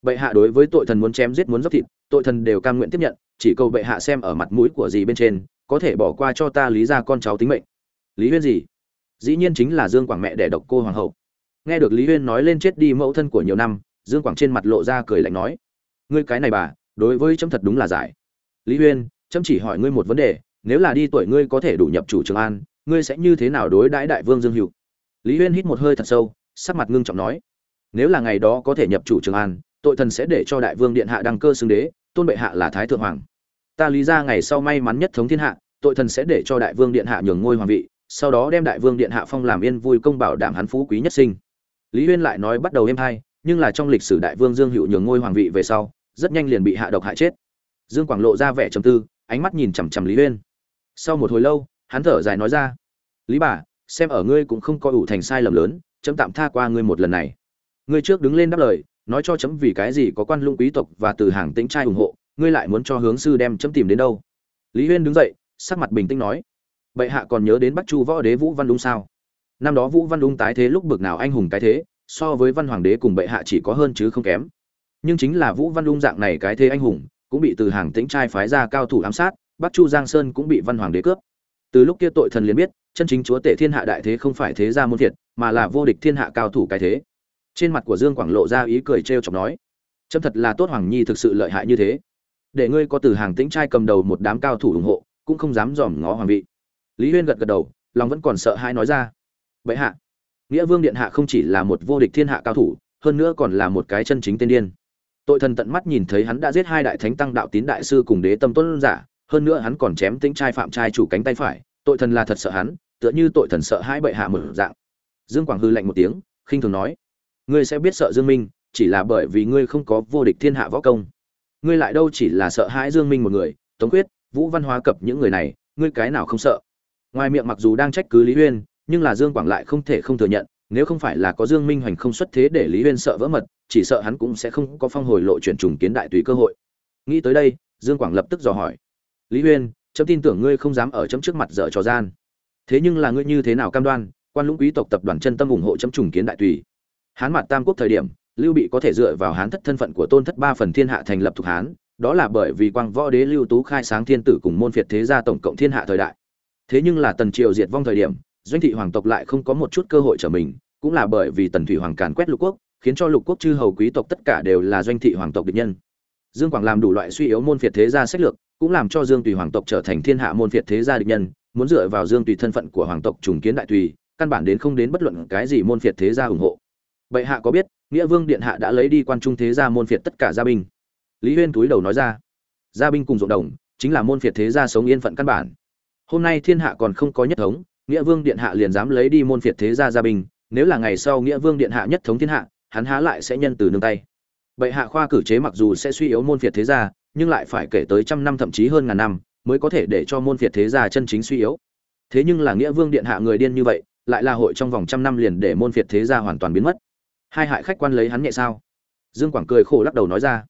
Bệ hạ đối với tội thần muốn chém giết muốn dốc thịt, tội thần đều cam nguyện tiếp nhận, chỉ cầu bệ hạ xem ở mặt mũi của gì bên trên, có thể bỏ qua cho ta lý ra con cháu tính mệnh. Lý huyên gì? Dĩ nhiên chính là dương quảng mẹ đẻ độc cô hoàng hậu. Nghe được lý huyên nói lên chết đi mẫu thân của nhiều năm, dương quảng trên mặt lộ ra cười lạnh nói, ngươi cái này bà, đối với chấm thật đúng là giải. Lý huyên, chấm chỉ hỏi ngươi một vấn đề, nếu là đi tuổi ngươi có thể đủ nhập chủ trường an ngươi sẽ như thế nào đối đãi đại vương dương hữu? Lý huyên hít một hơi thật sâu, sắc mặt ngưng trọng nói, nếu là ngày đó có thể nhập chủ trường an, tội thần sẽ để cho đại vương điện hạ đăng cơ xưng đế, tôn bệ hạ là thái thượng hoàng. Ta lý ra ngày sau may mắn nhất thống thiên hạ, tội thần sẽ để cho đại vương điện hạ nhường ngôi hoàng vị, sau đó đem đại vương điện hạ phong làm yên vui công bảo đảm hắn phú quý nhất sinh. Lý huyên lại nói bắt đầu êm hai nhưng là trong lịch sử đại vương dương hữu nhường ngôi hoàng vị về sau, rất nhanh liền bị hạ độc hại chết. Dương quảng lộ ra vẻ trầm tư, ánh mắt nhìn chằm chằm lý huyên. Sau một hồi lâu hắn thở dài nói ra, lý bà, xem ở ngươi cũng không coi ủ thành sai lầm lớn, chấm tạm tha qua ngươi một lần này. Ngươi trước đứng lên đáp lời, nói cho chấm vì cái gì có quan lũng quý tộc và từ hàng tĩnh trai ủng hộ, ngươi lại muốn cho hướng sư đem chấm tìm đến đâu? Lý huyên đứng dậy, sắc mặt bình tĩnh nói, bệ hạ còn nhớ đến bắc chu võ đế vũ văn đúng sao? Năm đó vũ văn đúng tái thế lúc bực nào anh hùng cái thế, so với văn hoàng đế cùng bệ hạ chỉ có hơn chứ không kém. Nhưng chính là vũ văn đúng dạng này cái thế anh hùng, cũng bị từ hàng tĩnh trai phái ra cao thủ ám sát, bắc chu giang sơn cũng bị văn hoàng đế cướp từ lúc kia tội thần liền biết, chân chính chúa tể thiên hạ đại thế không phải thế gia môn thiệt, mà là vô địch thiên hạ cao thủ cái thế. Trên mặt của dương quảng lộ ra ý cười trêu chọc nói, chấm thật là tốt hoàng nhi thực sự lợi hại như thế. Để ngươi có từ hàng tĩnh trai cầm đầu một đám cao thủ ủng hộ, cũng không dám dòm ngó hoàng vị. Lý huyên gật gật đầu, lòng vẫn còn sợ hãi nói ra vậy hạ, nghĩa vương điện hạ không chỉ là một vô địch thiên hạ cao thủ, hơn nữa còn là một cái chân chính tên điên. Tội thần tận mắt nhìn thấy hắn đã giết hai đại thánh tăng đạo tín đại sư cùng đế tâm tuấn giả hơn nữa hắn còn chém tính trai phạm trai chủ cánh tay phải, tội thần là thật sợ hắn, tựa như tội thần sợ hãi bệ hạ mở dạng. Dương quảng hư lạnh một tiếng, khinh thường nói, ngươi sẽ biết sợ dương minh, chỉ là bởi vì ngươi không có vô địch thiên hạ võ công. Ngươi lại đâu chỉ là sợ hãi dương minh một người, tống quyết vũ văn hóa cập những người này, ngươi cái nào không sợ? Ngoài miệng mặc dù đang trách cứ lý uyên nhưng là dương quảng lại không thể không thừa nhận, nếu không phải là có dương minh hoành không xuất thế để lý uyên sợ vỡ mật, chỉ sợ hắn cũng sẽ không có phong hồi lộ chuyển trùng kiến đại tùy cơ hội. Nghĩ tới đây, dương quảng lập tức dò hỏi lý uyên chấm tin tưởng ngươi không dám ở chấm trước mặt dở trò gian. Thế nhưng là ngươi như thế nào cam đoan, quan lũng quý tộc tập đoàn chân tâm ủng hộ chấm trùng kiến đại tùy. Hán mặt tam quốc thời điểm, lưu bị có thể dựa vào hán thất thân phận của tôn thất ba phần thiên hạ thành lập thuộc hán, đó là bởi vì quang võ đế lưu tú khai sáng thiên tử cùng môn phiệt thế gia tổng cộng thiên hạ thời đại. Thế nhưng là tần triều diệt vong thời điểm, doanh thị hoàng tộc lại không có một chút cơ hội trở mình, cũng là bởi vì tần thủy hoàng càn quét lục quốc, khiến cho lục quốc chư hầu quý tộc tất cả đều là doanh thị hoàng tộc địch nhân. Dương quảng làm đủ loại suy yếu môn phiệt thế gia sách lược cũng làm cho dương tùy hoàng tộc trở thành thiên hạ môn phiệt thế gia địch nhân, muốn dựa vào dương tùy thân phận của hoàng tộc trùng kiến đại tùy, căn bản đến không đến bất luận cái gì môn phiệt thế gia ủng hộ. Bệ hạ có biết, nghĩa vương điện hạ đã lấy đi quan trung thế gia môn phiệt tất cả gia binh? Lý huyên túi đầu nói ra. Gia binh cùng ruộng đồng, chính là môn phiệt thế gia sống yên phận căn bản. Hôm nay thiên hạ còn không có nhất thống, nghĩa vương điện hạ liền dám lấy đi môn phiệt thế gia gia binh, nếu là ngày sau nghĩa vương điện hạ nhất thống thiên hạ, hắn há lại sẽ nhân từ nương tay. Bệ hạ khoa cử chế mặc dù sẽ suy yếu môn phiệt thế gia nhưng lại phải kể tới trăm năm thậm chí hơn ngàn năm mới có thể để cho môn phiệt thế gia chân chính suy yếu. Thế nhưng là nghĩa vương điện hạ người điên như vậy, lại là hội trong vòng trăm năm liền để môn phiệt thế gia hoàn toàn biến mất. Hai hại khách quan lấy hắn nhẹ sao? Dương quảng cười khổ lắc đầu nói ra.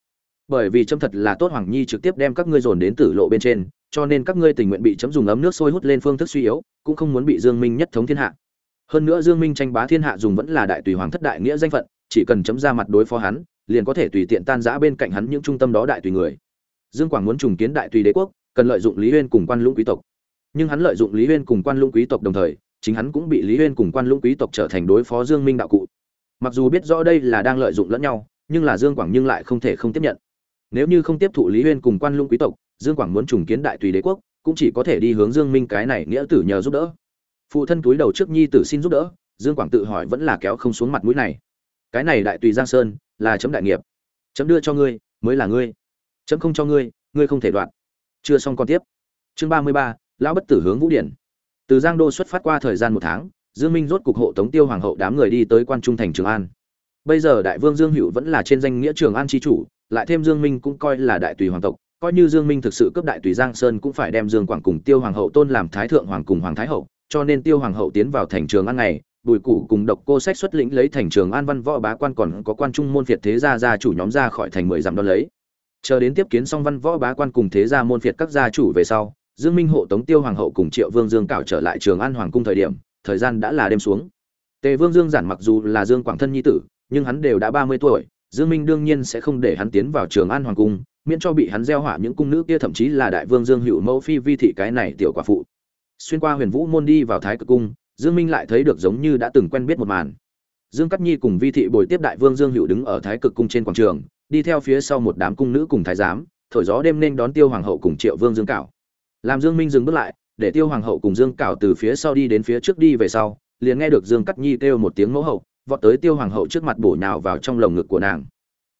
Bởi vì chấm thật là tốt hoàng nhi trực tiếp đem các ngươi dồn đến tử lộ bên trên, cho nên các ngươi tình nguyện bị chấm dùng ấm nước sôi hút lên phương thức suy yếu, cũng không muốn bị dương minh nhất thống thiên hạ. Hơn nữa dương minh tranh bá thiên hạ dùng vẫn là đại tùy hoàng thất đại nghĩa danh phận, chỉ cần chấm ra mặt đối phó hắn, liền có thể tùy tiện tan rã bên cạnh hắn những trung tâm đó đại tùy người dương quảng muốn trùng kiến đại tùy đế quốc, cần lợi dụng lý uyên cùng quan lũng quý tộc. Nhưng hắn lợi dụng lý uyên cùng quan lũng quý tộc đồng thời, chính hắn cũng bị lý uyên cùng quan lũng quý tộc trở thành đối phó dương minh đạo cụ. Mặc dù biết rõ đây là đang lợi dụng lẫn nhau, nhưng là dương quảng nhưng lại không thể không tiếp nhận. Nếu như không tiếp thụ lý uyên cùng quan lũng quý tộc, dương quảng muốn trùng kiến đại tùy đế quốc, cũng chỉ có thể đi hướng dương minh cái này nghĩa tử nhờ giúp đỡ. Phụ thân túi đầu trước nhi tử xin giúp đỡ, dương quảng tự hỏi vẫn là kéo không xuống mặt mũi này. Cái này đại tùy giang sơn là chấm đại nghiệp. Chấm đưa cho ngươi, mới là ngươi chấm không cho ngươi ngươi không thể đoạn chưa xong còn tiếp. Chương ba mươi ba, lão bất tử hướng vũ điển. Từ giang đô xuất phát qua thời gian một tháng, dương minh rốt cục hộ tống tiêu hoàng hậu đám người đi tới quan trung thành trường an. Bây giờ đại vương dương hữu vẫn là trên danh nghĩa trường an chi chủ, lại thêm dương minh cũng coi là đại tùy hoàng tộc, coi như dương minh thực sự cấp đại tùy giang sơn cũng phải đem dương quảng cùng tiêu hoàng hậu tôn làm thái thượng hoàng cùng hoàng thái hậu, cho nên tiêu hoàng hậu tiến vào thành trường an ngày, bùi cụ cùng độc cô sách xuất lĩnh lấy thành trường an văn võ bá quan còn có quan trung môn phiệt thế gia gia chủ nhóm ra khỏi thành mười dặm đón lấy chờ đến tiếp kiến xong văn võ bá quan cùng thế gia môn phiệt các gia chủ về sau, dương minh hộ tống tiêu hoàng hậu cùng triệu vương dương cảo trở lại trường an hoàng cung thời điểm, thời gian đã là đêm xuống. Tề vương dương giản mặc dù là dương quảng thân nhi tử, nhưng hắn đều đã ba mươi tuổi, dương minh đương nhiên sẽ không để hắn tiến vào trường an hoàng cung, miễn cho bị hắn gieo hỏa những cung nữ kia, thậm chí là đại vương dương hữu mẫu phi vi thị cái này tiểu quả phụ. Xuyên qua huyền vũ môn đi vào thái cực cung, dương minh lại thấy được giống như đã từng quen biết một màn. Dương cát nhi cùng vi thị bồi tiếp đại vương dương hữu đứng ở thái cực cung trên quảng trường đi theo phía sau một đám cung nữ cùng thái giám, thổi gió đêm nên đón tiêu hoàng hậu cùng triệu vương dương cảo. Làm dương minh dừng bước lại, để tiêu hoàng hậu cùng dương cảo từ phía sau đi đến phía trước đi về sau, liền nghe được dương cát nhi kêu một tiếng mẫu hậu, vọt tới tiêu hoàng hậu trước mặt bổ nhào vào trong lồng ngực của nàng.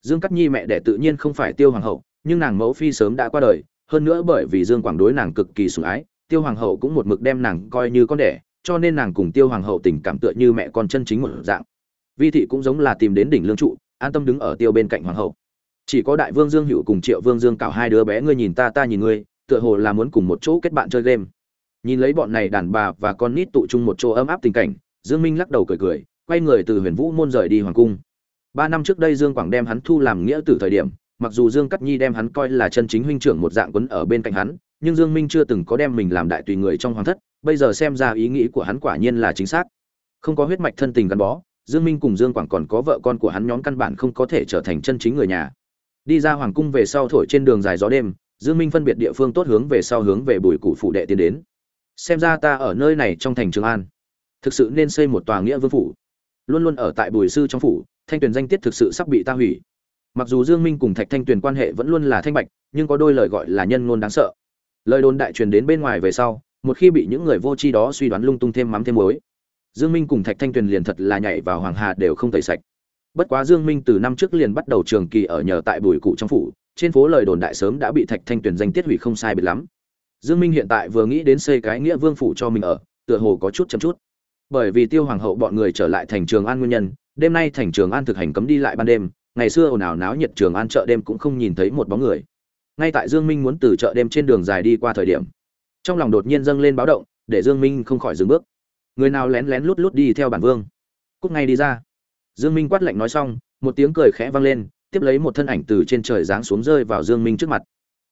Dương cát nhi mẹ đẻ tự nhiên không phải tiêu hoàng hậu, nhưng nàng mẫu phi sớm đã qua đời, hơn nữa bởi vì dương quảng đối nàng cực kỳ sủng ái, tiêu hoàng hậu cũng một mực đem nàng coi như con đẻ, cho nên nàng cùng tiêu hoàng hậu tình cảm tựa như mẹ con chân chính một dạng. Vi thị cũng giống là tìm đến đỉnh lương trụ, an tâm đứng ở tiêu bên cạnh hoàng hậu chỉ có đại vương dương hữu cùng triệu vương dương cảo hai đứa bé, ngươi nhìn ta ta nhìn ngươi, tựa hồ là muốn cùng một chỗ kết bạn chơi game. Nhìn lấy bọn này đàn bà và con nít tụ chung một chỗ ấm áp tình cảnh, dương minh lắc đầu cười cười, quay người từ huyền vũ môn rời đi hoàng cung. Ba năm trước đây dương quảng đem hắn thu làm nghĩa tử thời điểm, mặc dù dương cắt nhi đem hắn coi là chân chính huynh trưởng một dạng quấn ở bên cạnh hắn, nhưng dương minh chưa từng có đem mình làm đại tùy người trong hoàng thất, bây giờ xem ra ý nghĩ của hắn quả nhiên là chính xác. Không có huyết mạch thân tình gắn bó, dương minh cùng dương quảng còn có vợ con của hắn nhóm căn bản không có thể trở thành chân chính người nhà đi ra hoàng cung về sau thổi trên đường dài gió đêm, dương minh phân biệt địa phương tốt hướng về sau hướng về bùi cụ phụ đệ tiến đến. Xem ra ta ở nơi này trong thành trường an. Thực sự nên xây một tòa nghĩa vương phủ. Luôn luôn ở tại bùi sư trong phủ, thanh tuyền danh tiết thực sự sắp bị ta hủy. Mặc dù dương minh cùng thạch thanh tuyền quan hệ vẫn luôn là thanh bạch, nhưng có đôi lời gọi là nhân ngôn đáng sợ. Lời đồn đại truyền đến bên ngoài về sau, một khi bị những người vô tri đó suy đoán lung tung thêm mắm thêm muối, dương minh cùng thạch thanh tuyền liền thật là nhảy vào hoàng hà đều không tẩy sạch bất quá dương minh từ năm trước liền bắt đầu trường kỳ ở nhờ tại bùi cụ trong phủ, trên phố lời đồn đại sớm đã bị thạch thanh tuyền danh tiết hủy không sai biệt lắm. Dương minh hiện tại vừa nghĩ đến xây cái nghĩa vương phủ cho mình ở, tựa hồ có chút chậm chút. Bởi vì tiêu hoàng hậu bọn người trở lại thành trường an nguyên nhân, đêm nay thành trường an thực hành cấm đi lại ban đêm, ngày xưa ồn ào náo nhiệt trường an chợ đêm cũng không nhìn thấy một bóng người. Ngay tại dương minh muốn từ chợ đêm trên đường dài đi qua thời điểm, trong lòng đột nhiên dâng lên báo động, để dương minh không khỏi dừng bước. Người nào lén lén lút lút đi theo bản vương, cút ngay đi ra dương minh quát lạnh nói xong, một tiếng cười khẽ vang lên, tiếp lấy một thân ảnh từ trên trời giáng xuống rơi vào dương minh trước mặt.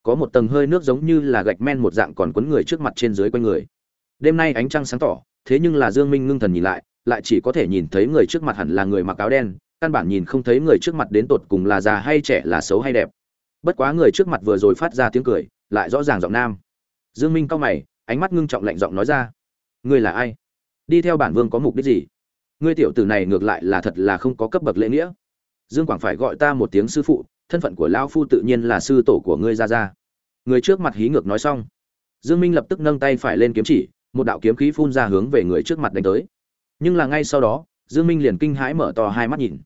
Có một tầng hơi nước giống như là gạch men một dạng còn quấn người trước mặt trên dưới quanh người. Đêm nay ánh trăng sáng tỏ, thế nhưng là dương minh ngưng thần nhìn lại lại chỉ có thể nhìn thấy người trước mặt hẳn là người mặc áo đen, căn bản nhìn không thấy người trước mặt đến tột cùng là già hay trẻ, là xấu hay đẹp. Bất quá người trước mặt vừa rồi phát ra tiếng cười, lại rõ ràng giọng nam. Dương minh cao mày, ánh mắt ngưng trọng lạnh giọng nói ra, ngươi là ai? Đi theo bản vương có mục đích gì? Ngươi tiểu tử này ngược lại là thật là không có cấp bậc lễ nghĩa. Dương quảng phải gọi ta một tiếng sư phụ, thân phận của lão phu tự nhiên là sư tổ của ngươi ra ra người trước mặt hí ngược nói xong, dương minh lập tức nâng tay phải lên kiếm chỉ, một đạo kiếm khí phun ra hướng về người trước mặt đánh tới. Nhưng là ngay sau đó, dương minh liền kinh hãi mở to hai mắt nhìn.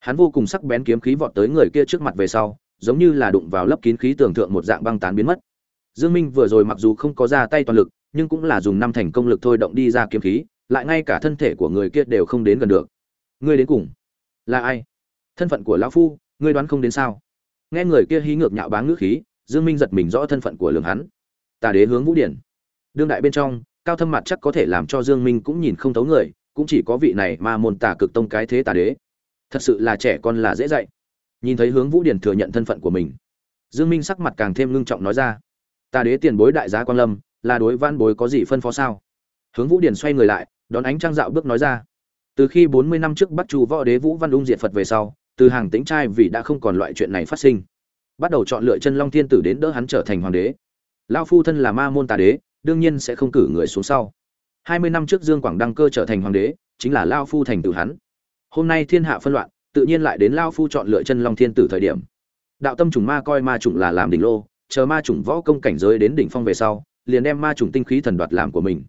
Hắn vô cùng sắc bén kiếm khí vọt tới người kia trước mặt về sau, giống như là đụng vào lớp kín khí tưởng tượng một dạng băng tán biến mất. Dương minh vừa rồi mặc dù không có ra tay toàn lực, nhưng cũng là dùng năm thành công lực thôi động đi ra kiếm khí lại ngay cả thân thể của người kia đều không đến gần được. Ngươi đến cùng là ai? Thân phận của lão phu, ngươi đoán không đến sao? Nghe người kia hí ngược nhạo báng ngữ khí, dương minh giật mình rõ thân phận của lường hắn. Tà đế hướng vũ điển. Đương đại bên trong, cao thâm mặt chắc có thể làm cho dương minh cũng nhìn không thấu người, cũng chỉ có vị này mà môn tà cực tông cái thế tà đế. Thật sự là trẻ con là dễ dạy. Nhìn thấy hướng vũ điển thừa nhận thân phận của mình, dương minh sắc mặt càng thêm ngưng trọng nói ra. Tà đế tiền bối đại giá quan lâm, là đối văn bối có gì phân phó sao? Hướng vũ điển xoay người lại đón ánh trăng dạo bước nói ra. Từ khi 40 năm trước bắt chu võ đế vũ văn ung diệt phật về sau, từ hàng tính trai vì đã không còn loại chuyện này phát sinh. Bắt đầu chọn lựa chân long thiên tử đến đỡ hắn trở thành hoàng đế. Lao phu thân là ma môn tà đế, đương nhiên sẽ không cử người xuống sau. hai mươi năm trước dương quảng đăng cơ trở thành hoàng đế, chính là lao phu thành tử hắn. Hôm nay thiên hạ phân loạn, tự nhiên lại đến lao phu chọn lựa chân long thiên tử thời điểm. Đạo tâm trùng ma coi ma trùng là làm đỉnh lô, chờ ma trùng võ công cảnh giới đến đỉnh phong về sau, liền đem ma trùng tinh khí thần đoạt làm của mình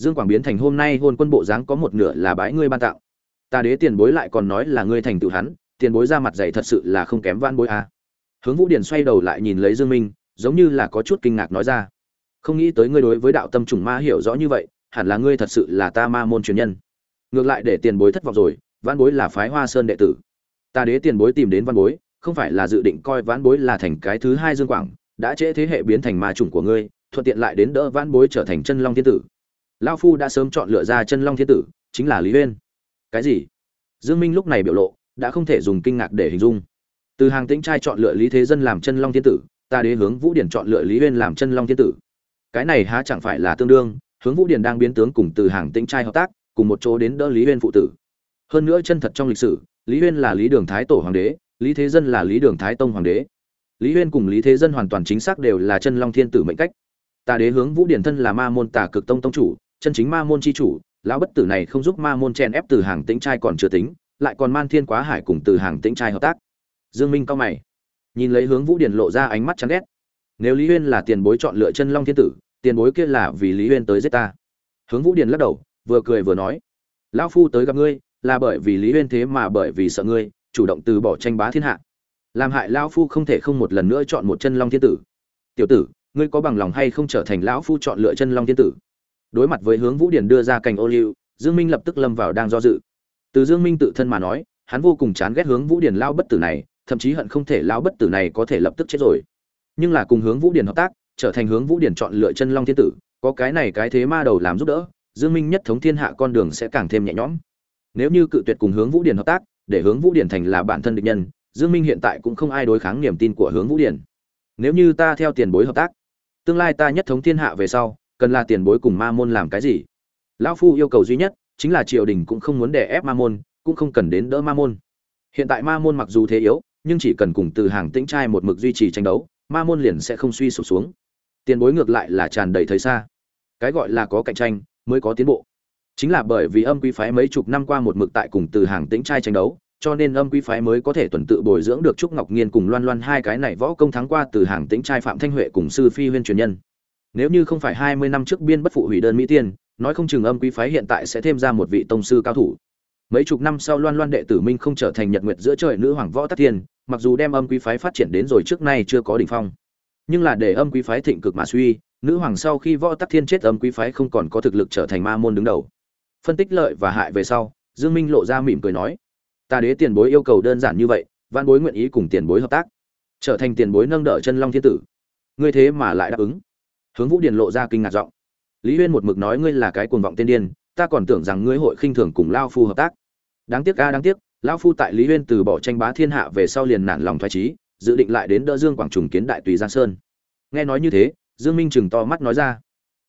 dương quảng biến thành hôm nay hôn quân bộ dáng có một nửa là bái ngươi ban tặng ta đế tiền bối lại còn nói là ngươi thành tựu hắn, tiền bối ra mặt dày thật sự là không kém van bối a. À. hướng vũ điển xoay đầu lại nhìn lấy dương minh, giống như là có chút kinh ngạc nói ra. Không nghĩ tới ngươi đối với đạo tâm trùng ma hiểu rõ như vậy, hẳn là ngươi thật sự là ta ma môn truyền nhân. Ngược lại để tiền bối thất vọng rồi văn bối là phái hoa sơn đệ tử. Ta đế tiền bối tìm đến văn bối, không phải là dự định coi vãn bối là thành cái thứ hai dương quảng, đã trễ thế hệ biến thành ma chủng của ngươi, thuận tiện lại đến đỡ vãn bối trở thành chân long thiên tử lao phu đã sớm chọn lựa ra chân long thiên tử, chính là lý uyên cái gì? Dương minh lúc này biểu lộ, đã không thể dùng kinh ngạc để hình dung. Từ hàng tĩnh trai chọn lựa lý thế dân làm chân long thiên tử, ta đế hướng vũ điển chọn lựa lý uyên làm chân long thiên tử. Cái này há chẳng phải là tương đương, hướng vũ điển đang biến tướng cùng từ hàng tĩnh trai hợp tác, cùng một chỗ đến đỡ lý uyên phụ tử. Hơn nữa chân thật trong lịch sử, lý uyên là lý đường thái tổ hoàng đế, lý thế dân là lý đường thái tông hoàng đế. Lý uyên cùng lý thế dân hoàn toàn chính xác đều là chân long thiên tử mệnh cách. Ta đế hướng vũ điển thân là ma môn Tả cực tông tông chủ chân chính ma môn chi chủ, lão bất tử này không giúp ma môn chen ép từ hàng tĩnh trai còn chưa tính, lại còn man thiên quá hải cùng từ hàng tĩnh trai hợp tác. Dương minh cao mày, nhìn lấy hướng vũ điển lộ ra ánh mắt chán ghét. Nếu lý huyên là tiền bối chọn lựa chân long thiên tử, tiền bối kia là vì lý huyên tới giết ta. Hướng vũ điển lắc đầu, vừa cười vừa nói, lão phu tới gặp ngươi, là bởi vì lý huyên thế mà bởi vì sợ ngươi, chủ động từ bỏ tranh bá thiên hạ. Làm hại lão phu không thể không một lần nữa chọn một chân long thiên tử. Tiểu tử, ngươi có bằng lòng hay không trở thành lão phu chọn lựa chân long thiên tử? Đối mặt với hướng vũ điển đưa ra cành ô liu, dương minh lập tức lâm vào đang do dự. Từ dương minh tự thân mà nói, hắn vô cùng chán ghét hướng vũ điển lao bất tử này, thậm chí hận không thể lao bất tử này có thể lập tức chết rồi. Nhưng là cùng hướng vũ điển hợp tác, trở thành hướng vũ điển chọn lựa chân long thiên tử, có cái này cái thế ma đầu làm giúp đỡ, dương minh nhất thống thiên hạ con đường sẽ càng thêm nhẹ nhõm. Nếu như cự tuyệt cùng hướng vũ điển hợp tác, để hướng vũ điển thành là bản thân địch nhân, dương minh hiện tại cũng không ai đối kháng niềm tin của hướng vũ điển. Nếu như ta theo tiền bối hợp tác, tương lai ta nhất thống thiên hạ về sau cần là tiền bối cùng ma môn làm cái gì? Lão phu yêu cầu duy nhất chính là triều đình cũng không muốn đè ép ma môn, cũng không cần đến đỡ ma môn. Hiện tại ma môn mặc dù thế yếu, nhưng chỉ cần cùng từ hàng tĩnh trai một mực duy trì tranh đấu, ma môn liền sẽ không suy sụp xuống. Tiền bối ngược lại là tràn đầy thấy xa. Cái gọi là có cạnh tranh mới có tiến bộ. Chính là bởi vì âm quý phái mấy chục năm qua một mực tại cùng từ hàng tĩnh trai tranh đấu, cho nên âm quý phái mới có thể tuần tự bồi dưỡng được trúc ngọc nghiên cùng loan loan hai cái này võ công thắng qua từ hàng tĩnh trai phạm thanh huệ cùng sư phi huyên truyền nhân nếu như không phải hai mươi năm trước biên bất phụ hủy đơn mỹ tiên, nói không chừng âm quý phái hiện tại sẽ thêm ra một vị tông sư cao thủ. Mấy chục năm sau loan loan đệ tử minh không trở thành nhật nguyệt giữa trời nữ hoàng võ tắc thiên mặc dù đem âm quý phái phát triển đến rồi trước nay chưa có đỉnh phong, nhưng là để âm quý phái thịnh cực mà suy, nữ hoàng sau khi võ tắc thiên chết âm quý phái không còn có thực lực trở thành ma môn đứng đầu. Phân tích lợi và hại về sau, dương minh lộ ra mỉm cười nói, ta đế tiền bối yêu cầu đơn giản như vậy văn bối nguyện ý cùng tiền bối hợp tác, trở thành tiền bối nâng đỡ chân long thiên tử. Ngươi thế mà lại đáp ứng hướng vũ điền lộ ra kinh ngạc giọng. Lý huyên một mực nói ngươi là cái cuồng vọng tiên điên, ta còn tưởng rằng ngươi hội khinh thường cùng lao phu hợp tác. Đáng tiếc a, đáng tiếc lão phu tại lý huyên từ bỏ tranh bá thiên hạ về sau liền nản lòng thoái trí dự định lại đến đỡ dương quảng trùng kiến đại tùy giang sơn. Nghe nói như thế, dương minh chừng to mắt nói ra.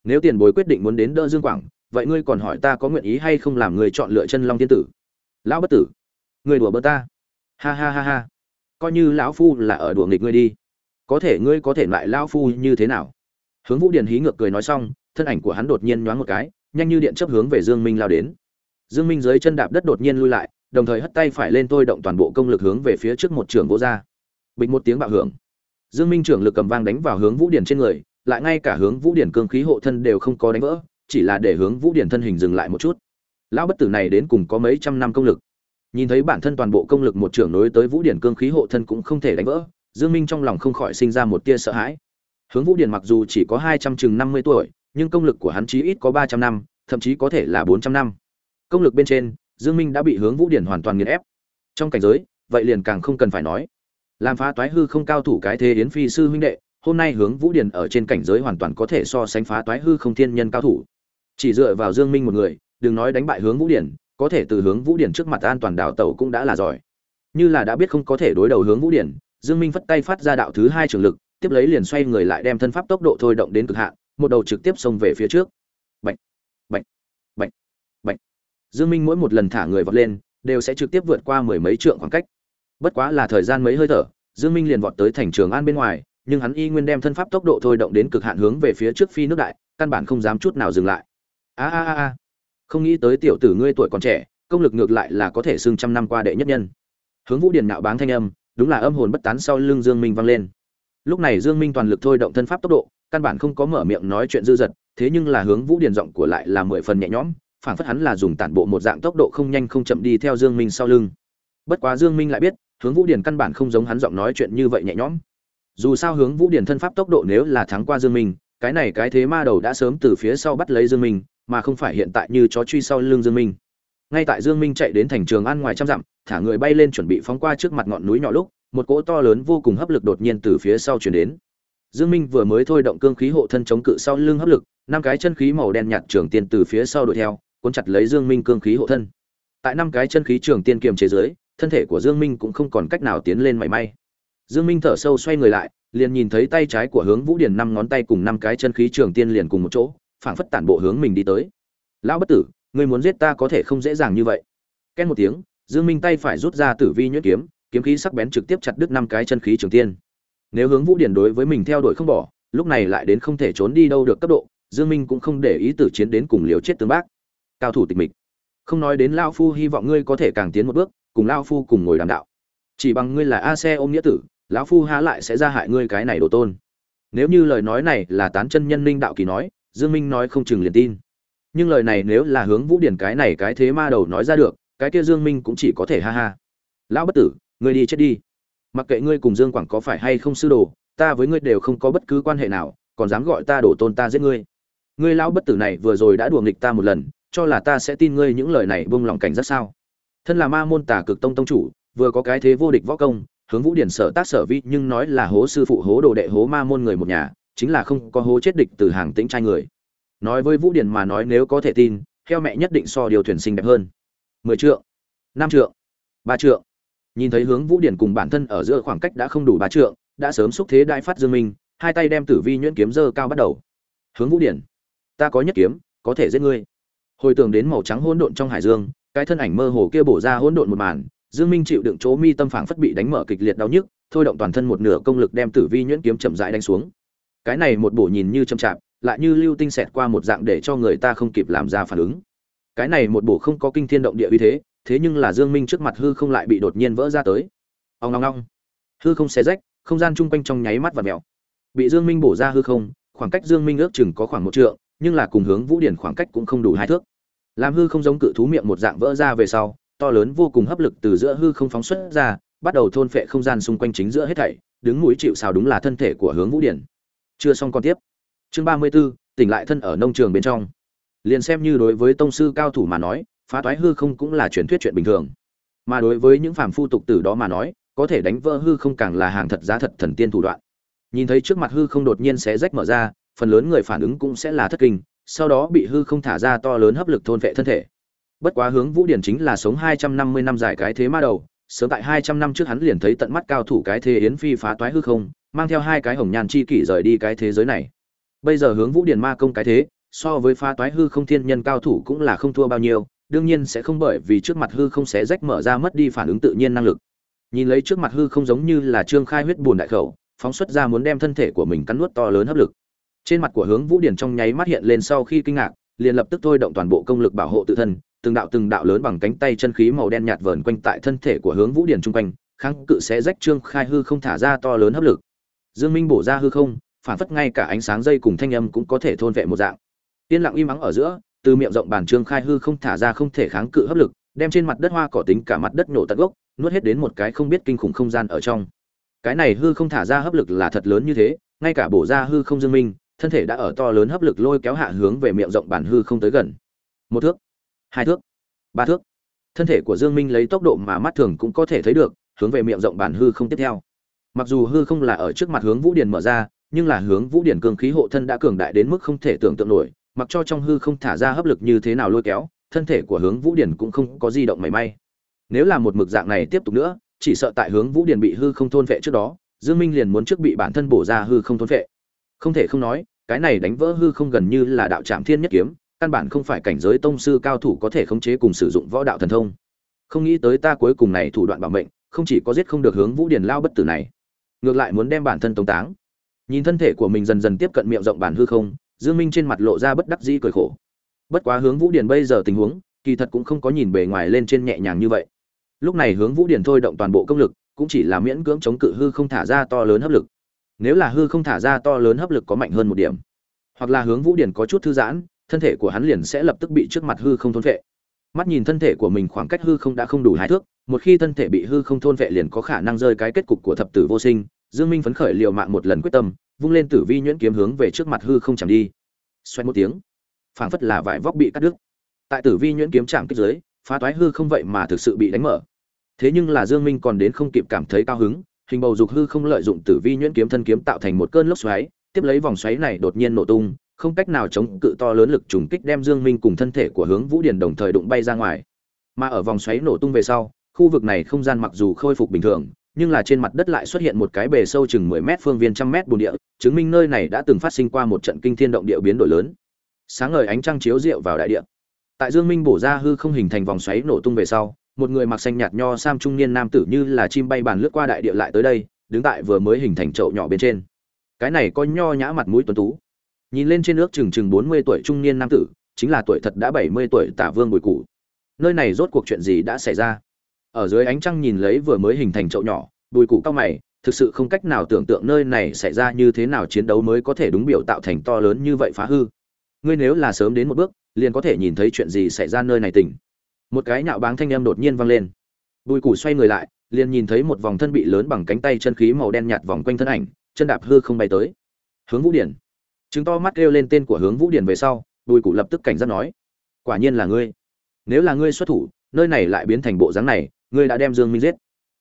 Nếu tiền bối quyết định muốn đến đỡ dương quảng, vậy ngươi còn hỏi ta có nguyện ý hay không làm người chọn lựa chân long thiên tử? Lão bất tử người đùa bơ ta. Ha ha ha ha. Coi như lão phu là ở đùa nghịch ngươi đi. Có thể ngươi có thể lại lão phu như thế nào? Hướng vũ điền hí ngược cười nói xong, thân ảnh của hắn đột nhiên nhoáng một cái, nhanh như điện chớp hướng về dương minh lao đến. Dương minh dưới chân đạp đất đột nhiên lui lại, đồng thời hất tay phải lên tôi động toàn bộ công lực hướng về phía trước một trường vỗ ra. Bịch một tiếng bạo hưởng. Dương minh trưởng lực cầm vang đánh vào hướng vũ điển trên người, lại ngay cả hướng vũ điển cương khí hộ thân đều không có đánh vỡ, chỉ là để hướng vũ điển thân hình dừng lại một chút. Lão bất tử này đến cùng có mấy trăm năm công lực? Nhìn thấy bản thân toàn bộ công lực một trưởng nối tới vũ điển cương khí hộ thân cũng không thể đánh vỡ, dương minh trong lòng không khỏi sinh ra một tia sợ hãi hướng vũ điển mặc dù chỉ có hai trăm chừng năm mươi tuổi, nhưng công lực của hắn chí ít có ba trăm năm, thậm chí có thể là bốn trăm năm. Công lực bên trên, dương minh đã bị hướng vũ điển hoàn toàn nghiền ép. Trong cảnh giới, vậy liền càng không cần phải nói. Làm phá toái hư không cao thủ cái thế yến phi sư huynh đệ, hôm nay hướng vũ điển ở trên cảnh giới hoàn toàn có thể so sánh phá toái hư không thiên nhân cao thủ. Chỉ dựa vào dương minh một người, đừng nói đánh bại hướng vũ điển có thể từ hướng vũ điển trước mặt an toàn đảo tẩu cũng đã là giỏi. Như là đã biết không có thể đối đầu hướng vũ điển dương minh phất tay phát ra đạo thứ hai trường lực tiếp lấy liền xoay người lại đem thân pháp tốc độ thôi động đến cực hạn, một đầu trực tiếp xông về phía trước. Bệnh bệnh bệnh bệnh dương minh mỗi một lần thả người vọt lên, đều sẽ trực tiếp vượt qua mười mấy trượng khoảng cách. Bất quá là thời gian mấy hơi thở, dương minh liền vọt tới thành trường an bên ngoài, nhưng hắn y nguyên đem thân pháp tốc độ thôi động đến cực hạn hướng về phía trước phi nước đại, căn bản không dám chút nào dừng lại. A a a a. Không nghĩ tới tiểu tử ngươi tuổi còn trẻ, công lực ngược lại là có thể xưng trăm năm qua đệ nhất nhân. Hướng vũ điền nạo báng thanh âm, đúng là âm hồn bất tán sau lưng dương minh vang lên lúc này dương minh toàn lực thôi động thân pháp tốc độ, căn bản không có mở miệng nói chuyện dư dật, thế nhưng là hướng vũ điền giọng của lại là mười phần nhẹ nhõm, phảng phất hắn là dùng tản bộ một dạng tốc độ không nhanh không chậm đi theo dương minh sau lưng. Bất quá dương minh lại biết, hướng vũ điền căn bản không giống hắn giọng nói chuyện như vậy nhẹ nhõm. Dù sao hướng vũ điền thân pháp tốc độ nếu là thắng qua dương minh, cái này cái thế ma đầu đã sớm từ phía sau bắt lấy dương minh, mà không phải hiện tại như chó truy sau lưng dương minh. Ngay tại dương minh chạy đến thành trường ăn ngoài trăm dặm, thả người bay lên chuẩn bị phóng qua trước mặt ngọn núi nhỏ lúc một cỗ to lớn vô cùng hấp lực đột nhiên từ phía sau chuyển đến. Dương minh vừa mới thôi động cương khí hộ thân chống cự sau lưng hấp lực, năm cái chân khí màu đen nhạt trường tiên từ phía sau đuổi theo, cuốn chặt lấy dương minh cương khí hộ thân. Tại năm cái chân khí trường tiên kiềm chế dưới, thân thể của dương minh cũng không còn cách nào tiến lên mảy may. Dương minh thở sâu xoay người lại, liền nhìn thấy tay trái của hướng vũ điền năm ngón tay cùng năm cái chân khí trường tiên liền cùng một chỗ, phảng phất tản bộ hướng mình đi tới. Lão bất tử, ngươi muốn giết ta có thể không dễ dàng như vậy. Két một tiếng, dương minh tay phải rút ra tử vi nhuyễn kiếm kiếm khí sắc bén trực tiếp chặt đứt năm cái chân khí trường tiên. Nếu hướng vũ điển đối với mình theo đuổi không bỏ, lúc này lại đến không thể trốn đi đâu được cấp độ, dương minh cũng không để ý tử chiến đến cùng liều chết tương bác. Cao thủ tịch mịch. Không nói đến lao phu hy vọng ngươi có thể càng tiến một bước, cùng lao phu cùng ngồi đàm đạo. Chỉ bằng ngươi là a xe ôm nghĩa tử, lão phu há lại sẽ ra hại ngươi cái này đồ tôn. Nếu như lời nói này là tán chân nhân linh đạo kỳ nói, dương minh nói không chừng liền tin. Nhưng lời này nếu là hướng vũ điển cái này cái thế ma đầu nói ra được, cái kia dương minh cũng chỉ có thể ha ha. Lão bất tử ngươi đi chết đi. Mặc kệ ngươi cùng dương quảng có phải hay không sư đồ, ta với ngươi đều không có bất cứ quan hệ nào, còn dám gọi ta đổ tôn ta giết ngươi. Ngươi lão bất tử này vừa rồi đã đùa nghịch ta một lần, cho là ta sẽ tin ngươi những lời này buông lòng cảnh rất sao? Thân là ma môn tà cực tông tông chủ, vừa có cái thế vô địch võ công, hướng vũ điển sở tác sở vi nhưng nói là hố sư phụ hố đồ đệ hố ma môn người một nhà, chính là không có hố chết địch từ hàng tĩnh trai người. Nói với vũ điển mà nói nếu có thể tin theo mẹ nhất định so điều thuyền sinh đẹp hơn. Mười trượng, năm trượng, ba trượng nhìn thấy hướng vũ điển cùng bản thân ở giữa khoảng cách đã không đủ ba trượng, đã sớm xúc thế đại phát dương minh, hai tay đem tử vi nhuyễn kiếm dơ cao bắt đầu. Hướng vũ điển, ta có nhất kiếm, có thể giết ngươi. Hồi tưởng đến màu trắng hỗn độn trong hải dương, cái thân ảnh mơ hồ kia bổ ra hỗn độn một màn, dương minh chịu đựng chỗ mi tâm phảng phất bị đánh mở kịch liệt đau nhức, thôi động toàn thân một nửa công lực đem tử vi nhuyễn kiếm chậm rãi đánh xuống. Cái này một bổ nhìn như chậm chạp, lại như lưu tinh xẹt qua một dạng để cho người ta không kịp làm ra phản ứng. Cái này một bổ không có kinh thiên động địa uy thế thế nhưng là dương minh trước mặt hư không lại bị đột nhiên vỡ ra tới. Ong ong ong. Hư không xé rách không gian chung quanh trong nháy mắt và mèo bị dương minh bổ ra hư không khoảng cách dương minh ước chừng có khoảng một trượng nhưng là cùng hướng vũ điển khoảng cách cũng không đủ hai thước. Làm hư không giống cự thú miệng một dạng vỡ ra về sau to lớn vô cùng hấp lực từ giữa hư không phóng xuất ra bắt đầu thôn phệ không gian xung quanh chính giữa hết thảy đứng mũi chịu sào đúng là thân thể của hướng vũ điển. Chưa xong còn tiếp. Chương ba mươi 34, tỉnh lại thân ở nông trường bên trong. Liền xem như đối với tông sư cao thủ mà nói phá toái hư không cũng là truyền thuyết chuyện bình thường. Mà đối với những phàm phu tục tử đó mà nói, có thể đánh vỡ hư không càng là hàng thật giá thật thần tiên thủ đoạn. Nhìn thấy trước mặt hư không đột nhiên sẽ rách mở ra, phần lớn người phản ứng cũng sẽ là thất kinh, sau đó bị hư không thả ra to lớn hấp lực thôn vệ thân thể. Bất quá hướng vũ điển chính là sống hai trăm năm mươi năm dài cái thế ma đầu, sớm tại hai trăm năm trước hắn liền thấy tận mắt cao thủ cái thế yến phi phá toái hư không, mang theo hai cái hồng nhàn chi kỷ rời đi cái thế giới này. Bây giờ hướng vũ điển ma công cái thế, so với phá toái hư không thiên nhân cao thủ cũng là không thua bao nhiêu đương nhiên sẽ không bởi vì trước mặt hư không xé rách mở ra mất đi phản ứng tự nhiên năng lực. Nhìn lấy trước mặt hư không giống như là trương khai huyết bùn đại khẩu, phóng xuất ra muốn đem thân thể của mình cắn nuốt to lớn hấp lực. Trên mặt của hướng vũ điển trong nháy mắt hiện lên sau khi kinh ngạc, liền lập tức thôi động toàn bộ công lực bảo hộ tự thân, từng đạo từng đạo lớn bằng cánh tay chân khí màu đen nhạt vờn quanh tại thân thể của hướng vũ điển chung quanh, kháng cự sẽ rách trương khai hư không thả ra to lớn hấp lực. Dương minh bổ ra hư không, phản phất ngay cả ánh sáng dây cùng thanh âm cũng có thể thôn vệ một dạng. Yên lặng im ắng ở giữa từ miệng rộng bàn trương khai hư không thả ra không thể kháng cự hấp lực, đem trên mặt đất hoa cỏ tính cả mặt đất nổ tận gốc, nuốt hết đến một cái không biết kinh khủng không gian ở trong. Cái này hư không thả ra hấp lực là thật lớn như thế, ngay cả bổ ra hư không dương minh, thân thể đã ở to lớn hấp lực lôi kéo hạ hướng về miệng rộng bản hư không tới gần. Một thước, hai thước, ba thước. Thân thể của dương minh lấy tốc độ mà mắt thường cũng có thể thấy được, hướng về miệng rộng bản hư không tiếp theo. Mặc dù hư không là ở trước mặt hướng vũ điển mở ra, nhưng là hướng vũ điển cường khí hộ thân đã cường đại đến mức không thể tưởng tượng nổi mặc cho trong hư không thả ra hấp lực như thế nào lôi kéo, thân thể của hướng vũ điển cũng không có di động mảy may. Nếu là một mực dạng này tiếp tục nữa, chỉ sợ tại hướng vũ điển bị hư không thôn vệ trước đó, dương minh liền muốn trước bị bản thân bổ ra hư không thôn vệ. Không thể không nói, cái này đánh vỡ hư không gần như là đạo trạm thiên nhất kiếm, căn bản không phải cảnh giới tông sư cao thủ có thể khống chế cùng sử dụng võ đạo thần thông. Không nghĩ tới ta cuối cùng này thủ đoạn bảo mệnh, không chỉ có giết không được hướng vũ điển lao bất tử này, ngược lại muốn đem bản thân tống táng. Nhìn thân thể của mình dần dần tiếp cận miệng rộng bản hư không dương minh trên mặt lộ ra bất đắc dĩ cười khổ. Bất quá hướng vũ điển bây giờ tình huống, kỳ thật cũng không có nhìn bề ngoài lên trên nhẹ nhàng như vậy. Lúc này hướng vũ điển thôi động toàn bộ công lực, cũng chỉ là miễn cưỡng chống cự hư không thả ra to lớn hấp lực. Nếu là hư không thả ra to lớn hấp lực có mạnh hơn một điểm, hoặc là hướng vũ điển có chút thư giãn, thân thể của hắn liền sẽ lập tức bị trước mặt hư không thôn vệ. Mắt nhìn thân thể của mình khoảng cách hư không đã không đủ hai thước, một khi thân thể bị hư không thôn vệ liền có khả năng rơi cái kết cục của thập tử vô sinh. Dương minh phấn khởi liều mạng một lần quyết tâm vung lên tử vi nhuyễn kiếm hướng về trước mặt hư không chẳng đi. Xoay một tiếng, phảng phất là vải vóc bị cắt đứt. Tại tử vi nhuyễn kiếm chạm kích dưới, phá toái hư không vậy mà thực sự bị đánh mở. Thế nhưng là dương minh còn đến không kịp cảm thấy cao hứng, hình bầu dục hư không lợi dụng tử vi nhuyễn kiếm thân kiếm tạo thành một cơn lốc xoáy, tiếp lấy vòng xoáy này đột nhiên nổ tung, không cách nào chống cự to lớn lực trùng kích đem dương minh cùng thân thể của hướng vũ điển đồng thời đụng bay ra ngoài. Mà ở vòng xoáy nổ tung về sau, khu vực này không gian mặc dù khôi phục bình thường nhưng là trên mặt đất lại xuất hiện một cái bề sâu chừng 10 mét phương viên trăm mét bùn địa, chứng minh nơi này đã từng phát sinh qua một trận kinh thiên động địa biến đổi lớn. Sáng ngời ánh trăng chiếu rọi vào đại địa. Tại dương minh bổ ra hư không hình thành vòng xoáy nổ tung về sau, một người mặc xanh nhạt nho sam trung niên nam tử như là chim bay bàn lướt qua đại địa lại tới đây, đứng tại vừa mới hình thành chậu nhỏ bên trên. Cái này có nho nhã mặt mũi tuấn tú. Nhìn lên trên nước chừng chừng bốn mươi tuổi trung niên nam tử, chính là tuổi thật đã bảy mươi tuổi tả vương bùi cụ nơi này rốt cuộc chuyện gì đã xảy ra? Ở dưới ánh trăng nhìn lấy vừa mới hình thành chậu nhỏ, bùi cụ cao mày, thực sự không cách nào tưởng tượng nơi này xảy ra như thế nào chiến đấu mới có thể đúng biểu tạo thành to lớn như vậy phá hư. Ngươi nếu là sớm đến một bước, liền có thể nhìn thấy chuyện gì xảy ra nơi này tỉnh. Một cái nhạo báng thanh em đột nhiên vang lên. Bùi củ xoay người lại, liền nhìn thấy một vòng thân bị lớn bằng cánh tay chân khí màu đen nhạt vòng quanh thân ảnh, chân đạp hư không bay tới. Hướng vũ điển. Chứng to mắt kêu lên tên của hướng vũ điển về sau, bùi củ lập tức cảnh giác nói, quả nhiên là ngươi. Nếu là ngươi xuất thủ, nơi này lại biến thành bộ dáng này ngươi đã đem dương minh giết.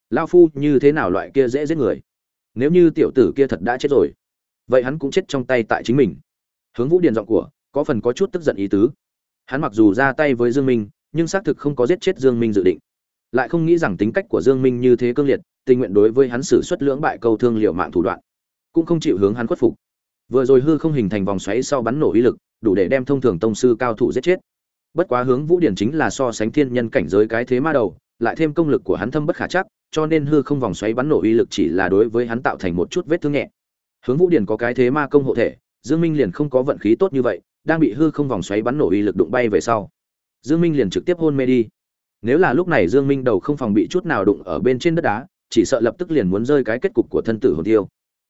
Lao phu như thế nào loại kia dễ giết người? Nếu như tiểu tử kia thật đã chết rồi, vậy hắn cũng chết trong tay tại chính mình. Hướng vũ điền giọng của, có phần có chút tức giận ý tứ. Hắn mặc dù ra tay với dương minh, nhưng xác thực không có giết chết dương minh dự định. Lại không nghĩ rằng tính cách của dương minh như thế cương liệt, tình nguyện đối với hắn xử xuất lưỡng bại câu thương liệu mạng thủ đoạn, cũng không chịu hướng hắn khuất phục. Vừa rồi hư không hình thành vòng xoáy sau bắn nổ uy lực, đủ để đem thông thường tông sư cao thủ giết chết. Bất quá hướng vũ điển chính là so sánh thiên nhân cảnh giới cái thế ma đầu lại thêm công lực của hắn thâm bất khả chắc, cho nên hư không vòng xoáy bắn nổ uy lực chỉ là đối với hắn tạo thành một chút vết thương nhẹ. Hướng vũ điển có cái thế ma công hộ thể, dương minh liền không có vận khí tốt như vậy, đang bị hư không vòng xoáy bắn nổ uy lực đụng bay về sau. Dương minh liền trực tiếp hôn mê đi. Nếu là lúc này dương minh đầu không phòng bị chút nào đụng ở bên trên đất đá, chỉ sợ lập tức liền muốn rơi cái kết cục của thân tử hồn tiêu.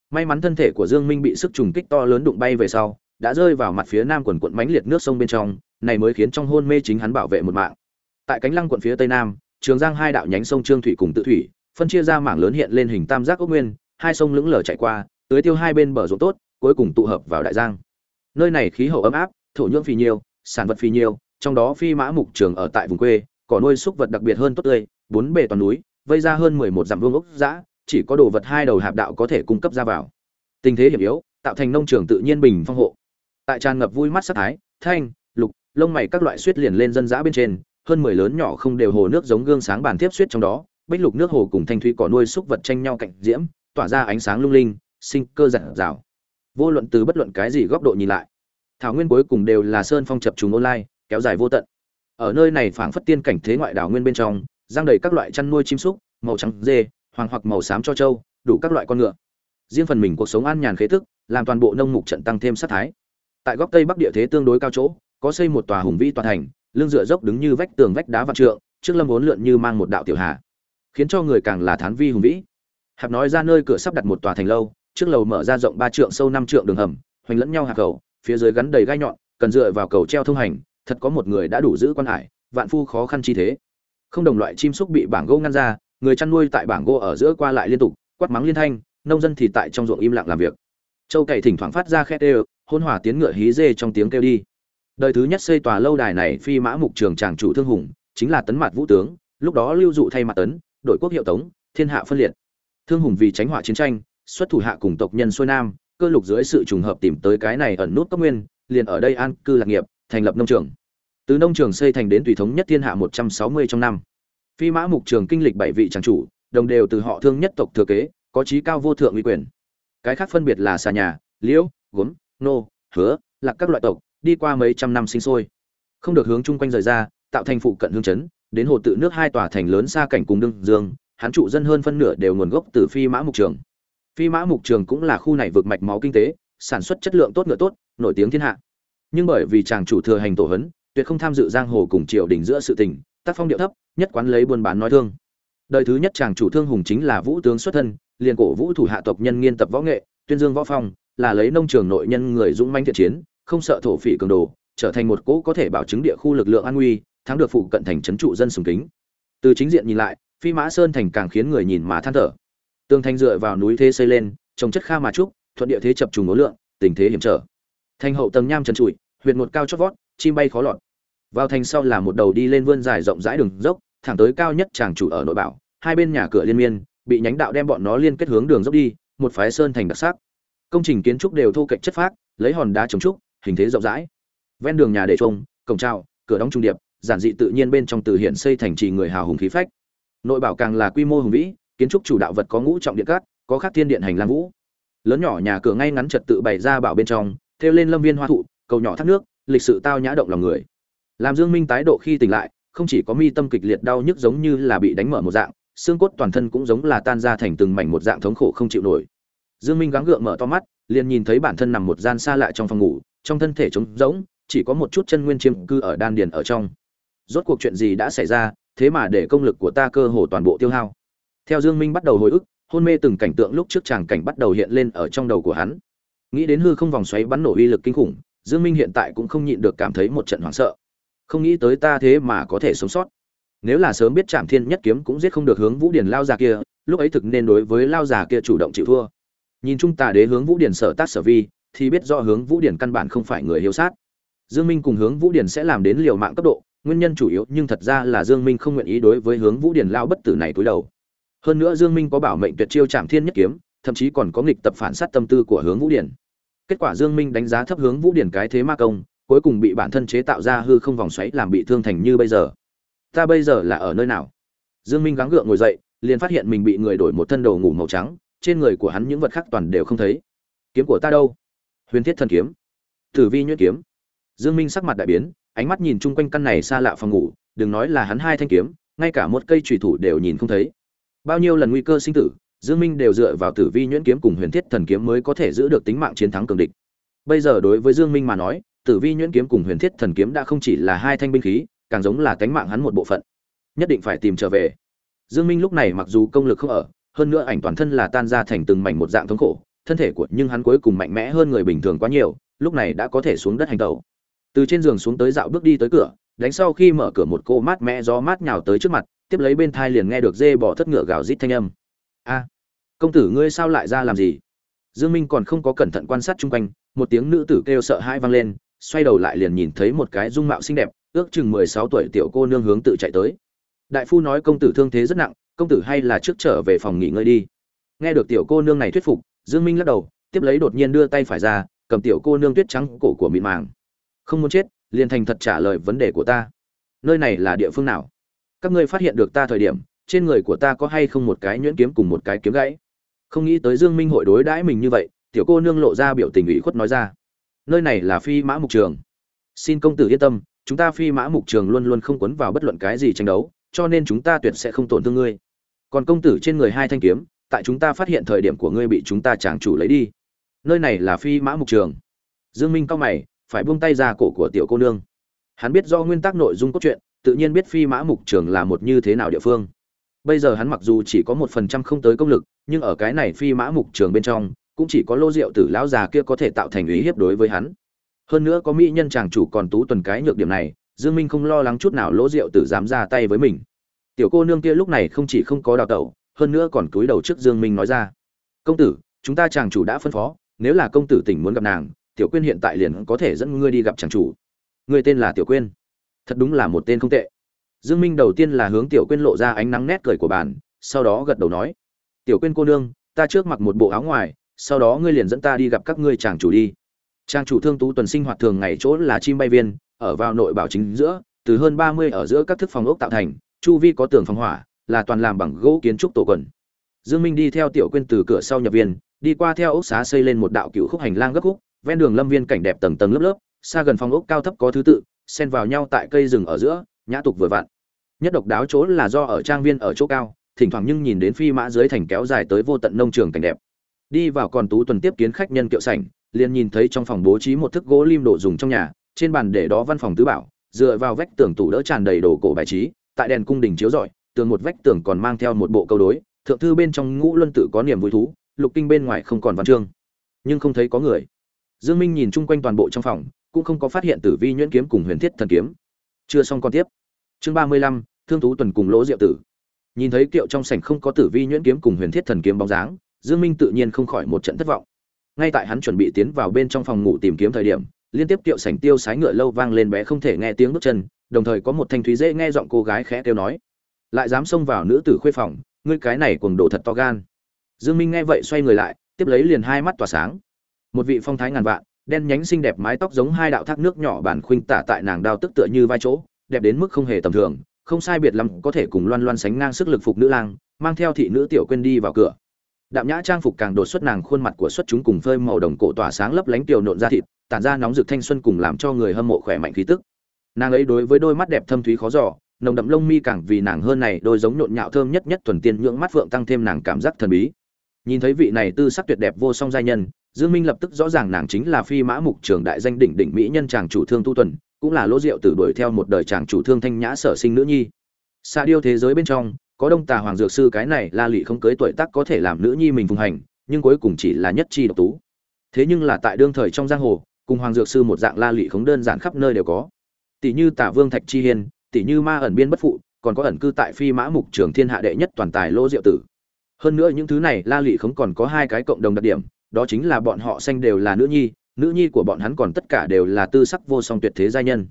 May mắn thân thể của dương minh bị sức trùng kích to lớn đụng bay về sau, đã rơi vào mặt phía nam quần quận mãnh liệt nước sông bên trong, này mới khiến trong hôn mê chính hắn bảo vệ một mạng. Tại cánh lăng quận phía tây nam trường giang hai đạo nhánh sông trương thủy cùng tự thủy, phân chia ra mảng lớn hiện lên hình tam giác ốc nguyên, hai sông lững lờ chạy qua, tưới tiêu hai bên bờ ruộng tốt, cuối cùng tụ hợp vào đại giang. Nơi này khí hậu ấm áp, thổ nhưỡng phì nhiêu sản vật phì nhiêu trong đó phi mã mục trường ở tại vùng quê, cỏ nuôi súc vật đặc biệt hơn tốt tươi, bốn bề toàn núi, vây ra hơn mười một dặm vương ốc giã chỉ có đồ vật hai đầu hạp đạo có thể cung cấp ra vào. Tình thế hiểm yếu, tạo thành nông trường tự nhiên bình phong hộ. Tại tràn ngập vui mắt sắc thái, thanh, lục, lông mày các loại suýt liền lên dân dã bên trên hơn mười lớn nhỏ không đều hồ nước giống gương sáng bàn tiếp suýt trong đó, bích lục nước hồ cùng thanh thủy cỏ nuôi súc vật tranh nhau cạnh diễm, tỏa ra ánh sáng lung linh, sinh cơ giản rào vô luận từ bất luận cái gì góc độ nhìn lại, thảo nguyên cuối cùng đều là sơn phong chập trùng online, kéo dài vô tận. Ở nơi này phảng phất tiên cảnh thế ngoại đảo nguyên bên trong giang đầy các loại chăn nuôi chim súc, màu trắng dê, hoàng hoặc màu xám cho trâu, đủ các loại con ngựa. Riêng phần mình cuộc sống an nhàn khế thức, làm toàn bộ nông mục trận tăng thêm sát thái. Tại góc tây bắc địa thế tương đối cao chỗ, có xây một tòa hùng vĩ tòa thành lưng dựa dốc đứng như vách tường vách đá vạn trượng trước lâm vốn lượn như mang một đạo tiểu hà khiến cho người càng là thán vi hùng vĩ. Hạp nói ra nơi cửa sắp đặt một tòa thành lâu trước lầu mở ra rộng ba trượng sâu năm trượng đường hầm hoành lẫn nhau hạ cầu phía dưới gắn đầy gai nhọn cần dựa vào cầu treo thông hành thật có một người đã đủ giữ quan hải vạn phu khó khăn chi thế. Không đồng loại chim súc bị bảng gỗ ngăn ra người chăn nuôi tại bảng gỗ ở giữa qua lại liên tục quát mắng liên thanh nông dân thì tại trong ruộng im lặng làm việc. Châu cày thỉnh thoảng phát ra khét đê, hôn hỏa tiếng ngựa hí dê trong tiếng kêu đi đời thứ nhất xây tòa lâu đài này phi mã mục trường tràng chủ thương hùng, chính là tấn mặt vũ tướng, lúc đó lưu dụ thay mặt tấn, đội quốc hiệu tống, thiên hạ phân liệt. Thương hùng vì tránh họa chiến tranh, xuất thủ hạ cùng tộc nhân xuôi nam, cơ lục dưới sự trùng hợp tìm tới cái này ẩn nút cấp nguyên, liền ở đây an cư lạc nghiệp, thành lập nông trường. Từ nông trường xây thành đến tùy thống nhất thiên hạ một trăm sáu mươi trong năm. Phi mã mục trường kinh lịch bảy vị tràng chủ, đồng đều từ họ thương nhất tộc thừa kế, có trí cao vô thượng uy quyền. Cái khác phân biệt là xà nhà, liễu, gốm, nô, hứa, lạc các loại tộc đi qua mấy trăm năm sinh sôi. Không được hướng chung quanh rời ra, tạo thành phụ cận hương chấn, đến hồ tự nước hai tòa thành lớn xa cảnh cùng đương dương, hắn trụ dân hơn phân nửa đều nguồn gốc từ phi mã mục trường. Phi mã mục trường cũng là khu này vượt mạch máu kinh tế, sản xuất chất lượng tốt ngựa tốt, nổi tiếng thiên hạ. Nhưng bởi vì chàng chủ thừa hành tổ hấn tuyệt không tham dự giang hồ cùng triều đình giữa sự tình, tác phong điệu thấp, nhất quán lấy buôn bán nói thương. Đời thứ nhất chàng chủ thương hùng chính là vũ tướng xuất thân, liền cổ vũ thủ hạ tộc nhân nghiên tập võ nghệ, tuyên dương võ phong, là lấy nông trường nội nhân người dũng manh thiện chiến không sợ thổ phỉ cường đồ, trở thành một cỗ có thể bảo chứng địa khu lực lượng an nguy, thắng được phụ cận thành trấn trụ dân sùng kính. Từ chính diện nhìn lại, phi mã sơn thành càng khiến người nhìn mà than thở. Tường thành dựa vào núi thế xây lên, trồng chất kha mà trúc, thuận địa thế chập trùng ngố lượng, tình thế hiểm trở. Thành hậu tầng nham trần trụi, huyệt một cao chót vót, chim bay khó lọt. Vào thành sau là một đầu đi lên vươn dài rộng rãi đường dốc, thẳng tới cao nhất tràng chủ ở nội bảo, hai bên nhà cửa liên miên, bị nhánh đạo đem bọn nó liên kết hướng đường dốc đi, một phái sơn thành đặc sắc. Công trình kiến trúc đều thu cạnh chất phác, lấy hòn đá trồng trúc hình thế rộng rãi. Ven đường nhà để trông, cổng trào, cửa đóng trung điệp, giản dị tự nhiên bên trong từ hiện xây thành trì người hào hùng khí phách. Nội bảo càng là quy mô hùng vĩ, kiến trúc chủ đạo vật có ngũ trọng điện cát, có khắc thiên điện hành lang vũ. Lớn nhỏ nhà cửa ngay ngắn trật tự bày ra bảo bên trong theo lên lâm viên hoa thụ, cầu nhỏ thác nước, lịch sự tao nhã động lòng người. Làm dương minh tái độ khi tỉnh lại, không chỉ có mi tâm kịch liệt đau nhức giống như là bị đánh mở một dạng, xương cốt toàn thân cũng giống là tan ra thành từng mảnh một dạng thống khổ không chịu nổi. Dương minh gắng gượng mở to mắt, liền nhìn thấy bản thân nằm một gian xa lạ trong phòng ngủ trong thân thể trống rỗng, chỉ có một chút chân nguyên chiêm cư ở đan điền ở trong. Rốt cuộc chuyện gì đã xảy ra, thế mà để công lực của ta cơ hồ toàn bộ tiêu hao. Theo dương minh bắt đầu hồi ức, hôn mê từng cảnh tượng lúc trước chàng cảnh bắt đầu hiện lên ở trong đầu của hắn. Nghĩ đến hư không vòng xoáy bắn nổ uy lực kinh khủng, dương minh hiện tại cũng không nhịn được cảm thấy một trận hoảng sợ. Không nghĩ tới ta thế mà có thể sống sót. Nếu là sớm biết trạm thiên nhất kiếm cũng giết không được hướng vũ điển lao già kia, lúc ấy thực nên đối với lao già kia chủ động chịu thua. Nhìn trung tà đế hướng vũ điển sở tác sở vi thì biết rõ hướng vũ điển căn bản không phải người hiếu sát. Dương minh cùng hướng vũ điển sẽ làm đến liều mạng cấp độ, nguyên nhân chủ yếu nhưng thật ra là dương minh không nguyện ý đối với hướng vũ điển lao bất tử này túi đầu. Hơn nữa dương minh có bảo mệnh tuyệt chiêu trạm thiên nhất kiếm, thậm chí còn có nghịch tập phản sát tâm tư của hướng vũ điển. Kết quả dương minh đánh giá thấp hướng vũ điển cái thế ma công, cuối cùng bị bản thân chế tạo ra hư không vòng xoáy làm bị thương thành như bây giờ. Ta bây giờ là ở nơi nào? Dương minh gắng gượng ngồi dậy, liền phát hiện mình bị người đổi một thân đồ ngủ màu trắng, trên người của hắn những vật khác toàn đều không thấy. Kiếm của ta đâu? Huyền thiết thần kiếm tử vi nhuyễn kiếm. Dương minh sắc mặt đại biến, ánh mắt nhìn chung quanh căn này xa lạ phòng ngủ, đừng nói là hắn hai thanh kiếm, ngay cả một cây chùy thủ đều nhìn không thấy. Bao nhiêu lần nguy cơ sinh tử, dương minh đều dựa vào tử vi nhuyễn kiếm cùng huyền thiết thần kiếm mới có thể giữ được tính mạng chiến thắng cường địch. Bây giờ đối với dương minh mà nói, tử vi nhuyễn kiếm cùng huyền thiết thần kiếm đã không chỉ là hai thanh binh khí, càng giống là cánh mạng hắn một bộ phận. Nhất định phải tìm trở về. Dương minh lúc này mặc dù công lực không ở, hơn nữa ảnh toàn thân là tan ra thành từng mảnh một dạng thống khổ thân thể của nhưng hắn cuối cùng mạnh mẽ hơn người bình thường quá nhiều, lúc này đã có thể xuống đất hành tẩu. Từ trên giường xuống tới dạo bước đi tới cửa, đánh sau khi mở cửa một cô mát mẹ gió mát nhào tới trước mặt, tiếp lấy bên thai liền nghe được dê bỏ thất ngựa gào rít thanh âm. A, công tử ngươi sao lại ra làm gì? Dương minh còn không có cẩn thận quan sát chung quanh, một tiếng nữ tử kêu sợ hãi vang lên, xoay đầu lại liền nhìn thấy một cái dung mạo xinh đẹp, ước chừng mười sáu tuổi tiểu cô nương hướng tự chạy tới. Đại phu nói công tử thương thế rất nặng, công tử hay là trước trở về phòng nghỉ ngơi đi. Nghe được tiểu cô nương này thuyết phục dương minh lắc đầu, tiếp lấy đột nhiên đưa tay phải ra, cầm tiểu cô nương tuyết trắng cổ của mịn màng. Không muốn chết, liền thành thật trả lời vấn đề của ta. Nơi này là địa phương nào? Các ngươi phát hiện được ta thời điểm, trên người của ta có hay không một cái nhuyễn kiếm cùng một cái kiếm gãy? Không nghĩ tới dương minh hội đối đãi mình như vậy, tiểu cô nương lộ ra biểu tình ủy khuất nói ra. Nơi này là phi mã mục trường. Xin công tử yên tâm, chúng ta phi mã mục trường luôn luôn không quấn vào bất luận cái gì tranh đấu, cho nên chúng ta tuyệt sẽ không tổn thương ngươi. Còn công tử trên người hai thanh kiếm tại chúng ta phát hiện thời điểm của ngươi bị chúng ta chàng chủ lấy đi. Nơi này là phi mã mục trường. Dương minh cao mày, phải buông tay ra cổ của tiểu cô nương. Hắn biết do nguyên tắc nội dung cốt truyện, tự nhiên biết phi mã mục trường là một như thế nào địa phương. Bây giờ hắn mặc dù chỉ có một phần trăm không tới công lực, nhưng ở cái này phi mã mục trường bên trong, cũng chỉ có lô rượu tử lão già kia có thể tạo thành ý hiếp đối với hắn. Hơn nữa có mỹ nhân chàng chủ còn tú tuần cái nhược điểm này, dương minh không lo lắng chút nào lỗ rượu tử dám ra tay với mình. Tiểu cô nương kia lúc này không chỉ không có đào tẩu hơn nữa còn cúi đầu trước dương minh nói ra. Công tử chúng ta chàng chủ đã phân phó nếu là công tử tỉnh muốn gặp nàng tiểu quyên hiện tại liền có thể dẫn ngươi đi gặp chàng chủ. Ngươi tên là tiểu quyên? Thật đúng là một tên không tệ. Dương minh đầu tiên là hướng tiểu quyên lộ ra ánh nắng nét cười của bản, sau đó gật đầu nói tiểu quyên cô nương ta trước mặc một bộ áo ngoài sau đó ngươi liền dẫn ta đi gặp các ngươi chàng chủ đi. Trang chủ thương tú tuần sinh hoạt thường ngày chỗ là chim bay viên ở vào nội bảo chính giữa từ hơn 30 ở giữa các thức phòng ốc tạo thành chu vi có tường phòng hỏa là toàn làm bằng gỗ kiến trúc tổ quần. Dương minh đi theo tiểu quyên từ cửa sau nhập viên, đi qua theo ốc xá xây lên một đạo cựu khúc hành lang gấp khúc, ven đường lâm viên cảnh đẹp tầng tầng lớp lớp, xa gần phòng ốc cao thấp có thứ tự, xen vào nhau tại cây rừng ở giữa, nhã tục vừa vặn. Nhất độc đáo chỗ là do ở trang viên ở chỗ cao, thỉnh thoảng nhưng nhìn đến phi mã dưới thành kéo dài tới vô tận nông trường cảnh đẹp. Đi vào còn tú tuần tiếp kiến khách nhân kiệu sảnh, liền nhìn thấy trong phòng bố trí một thức gỗ lim đồ dùng trong nhà, trên bàn để đó văn phòng tứ bảo, dựa vào vách tường tủ đỡ tràn đầy đồ cổ bài trí, tại đèn cung đình chiếu rọi tường một vách tường còn mang theo một bộ câu đối, thượng thư bên trong ngũ luân tự có niềm vui thú, lục kinh bên ngoài không còn văn chương. Nhưng không thấy có người. Dương minh nhìn chung quanh toàn bộ trong phòng, cũng không có phát hiện tử vi nhuyễn kiếm cùng huyền thiết thần kiếm. Chưa xong còn tiếp. Chương ba mươi lăm, thương tú tuần cùng lỗ diệu tử. Nhìn thấy kiệu trong sảnh không có tử vi nhuyễn kiếm cùng huyền thiết thần kiếm bóng dáng, dương minh tự nhiên không khỏi một trận thất vọng. Ngay tại hắn chuẩn bị tiến vào bên trong phòng ngủ tìm kiếm thời điểm, liên tiếp kiệu sảnh tiêu sái ngựa lâu vang lên bé không thể nghe tiếng bước chân, đồng thời có một thanh thúy dễ nghe giọng cô gái khẽ kêu nói lại dám xông vào nữ tử khuê phòng, ngươi cái này cuồng đồ thật to gan. Dương minh nghe vậy xoay người lại, tiếp lấy liền hai mắt tỏa sáng. Một vị phong thái ngàn vạn, đen nhánh xinh đẹp mái tóc giống hai đạo thác nước nhỏ bản khuynh tả tại nàng đao tức tựa như vai chỗ, đẹp đến mức không hề tầm thường, không sai biệt lắm có thể cùng loan loan sánh ngang sức lực phục nữ lang, mang theo thị nữ tiểu quên đi vào cửa. Đạm nhã trang phục càng đột xuất nàng khuôn mặt của xuất chúng cùng phơi màu đồng cổ tỏa sáng lấp lánh tiểu nộn ra thịt, tản ra nóng rực thanh xuân cùng làm cho người hâm mộ khỏe mạnh khí tức. Nàng ấy đối với đôi mắt đẹp thâm thúy khó giỏ nồng đậm lông mi càng vì nàng hơn này, đôi giống nhộn nhạo thơm nhất nhất thuần tiên nhượng mắt phượng tăng thêm nàng cảm giác thần bí. Nhìn thấy vị này tư sắc tuyệt đẹp vô song giai nhân, dương minh lập tức rõ ràng nàng chính là phi mã mục trường đại danh đỉnh đỉnh mỹ nhân chàng chủ thương tu tuần, cũng là lỗ diệu tử đuổi theo một đời chàng chủ thương thanh nhã sở sinh nữ nhi. Xa điêu thế giới bên trong, có đông tà hoàng dược sư cái này la lị không cưới tuổi tác có thể làm nữ nhi mình phùng hành, nhưng cuối cùng chỉ là nhất chi độc tú. Thế nhưng là tại đương thời trong giang hồ, cùng hoàng dược sư một dạng la lị không đơn giản khắp nơi đều có. Tỷ như tả vương thạch chi hiên tỷ như ma ẩn biên bất phụ, còn có ẩn cư tại phi mã mục trường thiên hạ đệ nhất toàn tài lỗ diệu tử. Hơn nữa những thứ này, la lị không còn có hai cái cộng đồng đặc điểm, đó chính là bọn họ xanh đều là nữ nhi nữ nhi của bọn hắn còn tất cả đều là tư sắc vô song tuyệt thế giai nhân.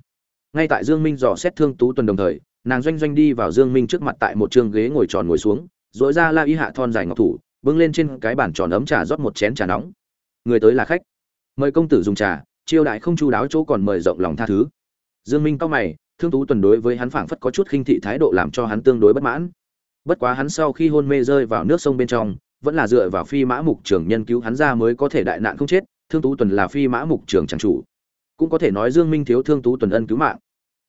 Ngay tại dương minh dò xét thương tú tuần đồng thời, nàng doanh doanh đi vào dương minh trước mặt tại một trường ghế ngồi tròn ngồi xuống dỗi ra la y hạ thon dài ngọc thủ, bưng lên trên cái bàn tròn ấm trà rót một chén trà nóng. Người tới là khách. Mời công tử dùng trà, chiêu đại không chu đáo chỗ còn mời rộng lòng tha thứ. Dương minh cao mày thương tú tuần đối với hắn phảng phất có chút khinh thị thái độ làm cho hắn tương đối bất mãn. Bất quá hắn sau khi hôn mê rơi vào nước sông bên trong, vẫn là dựa vào phi mã mục trưởng nhân cứu hắn ra mới có thể đại nạn không chết, thương tú tuần là phi mã mục trưởng chẳng chủ. Cũng có thể nói dương minh thiếu thương tú tuần ân cứu mạng.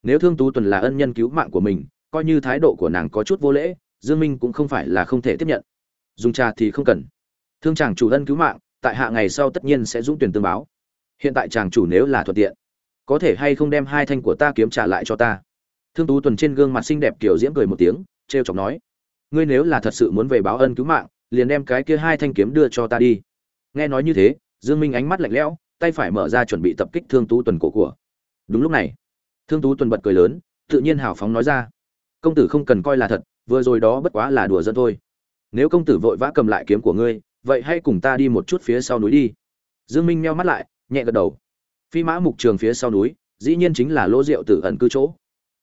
Nếu thương tú tuần là ân nhân cứu mạng của mình, coi như thái độ của nàng có chút vô lễ, dương minh cũng không phải là không thể tiếp nhận. Dùng trà thì không cần. Thương chàng chủ ân cứu mạng, tại hạ ngày sau tất nhiên sẽ dũng tuyển tương báo. Hiện tại chàng chủ nếu là thuận tiện có thể hay không đem hai thanh của ta kiếm trả lại cho ta? Thương tú tuần trên gương mặt xinh đẹp kiểu diễm cười một tiếng, trêu chọc nói, ngươi nếu là thật sự muốn về báo ân cứu mạng, liền đem cái kia hai thanh kiếm đưa cho ta đi. Nghe nói như thế, dương minh ánh mắt lạnh lẽo, tay phải mở ra chuẩn bị tập kích thương tú tuần cổ của. Đúng lúc này, thương tú tuần bật cười lớn, tự nhiên hào phóng nói ra, công tử không cần coi là thật, vừa rồi đó bất quá là đùa dân thôi. Nếu công tử vội vã cầm lại kiếm của ngươi, vậy hãy cùng ta đi một chút phía sau núi đi. Dương minh meo mắt lại, nhẹ gật đầu phi mã mục trường phía sau núi, dĩ nhiên chính là lỗ rượu tử ẩn cư chỗ.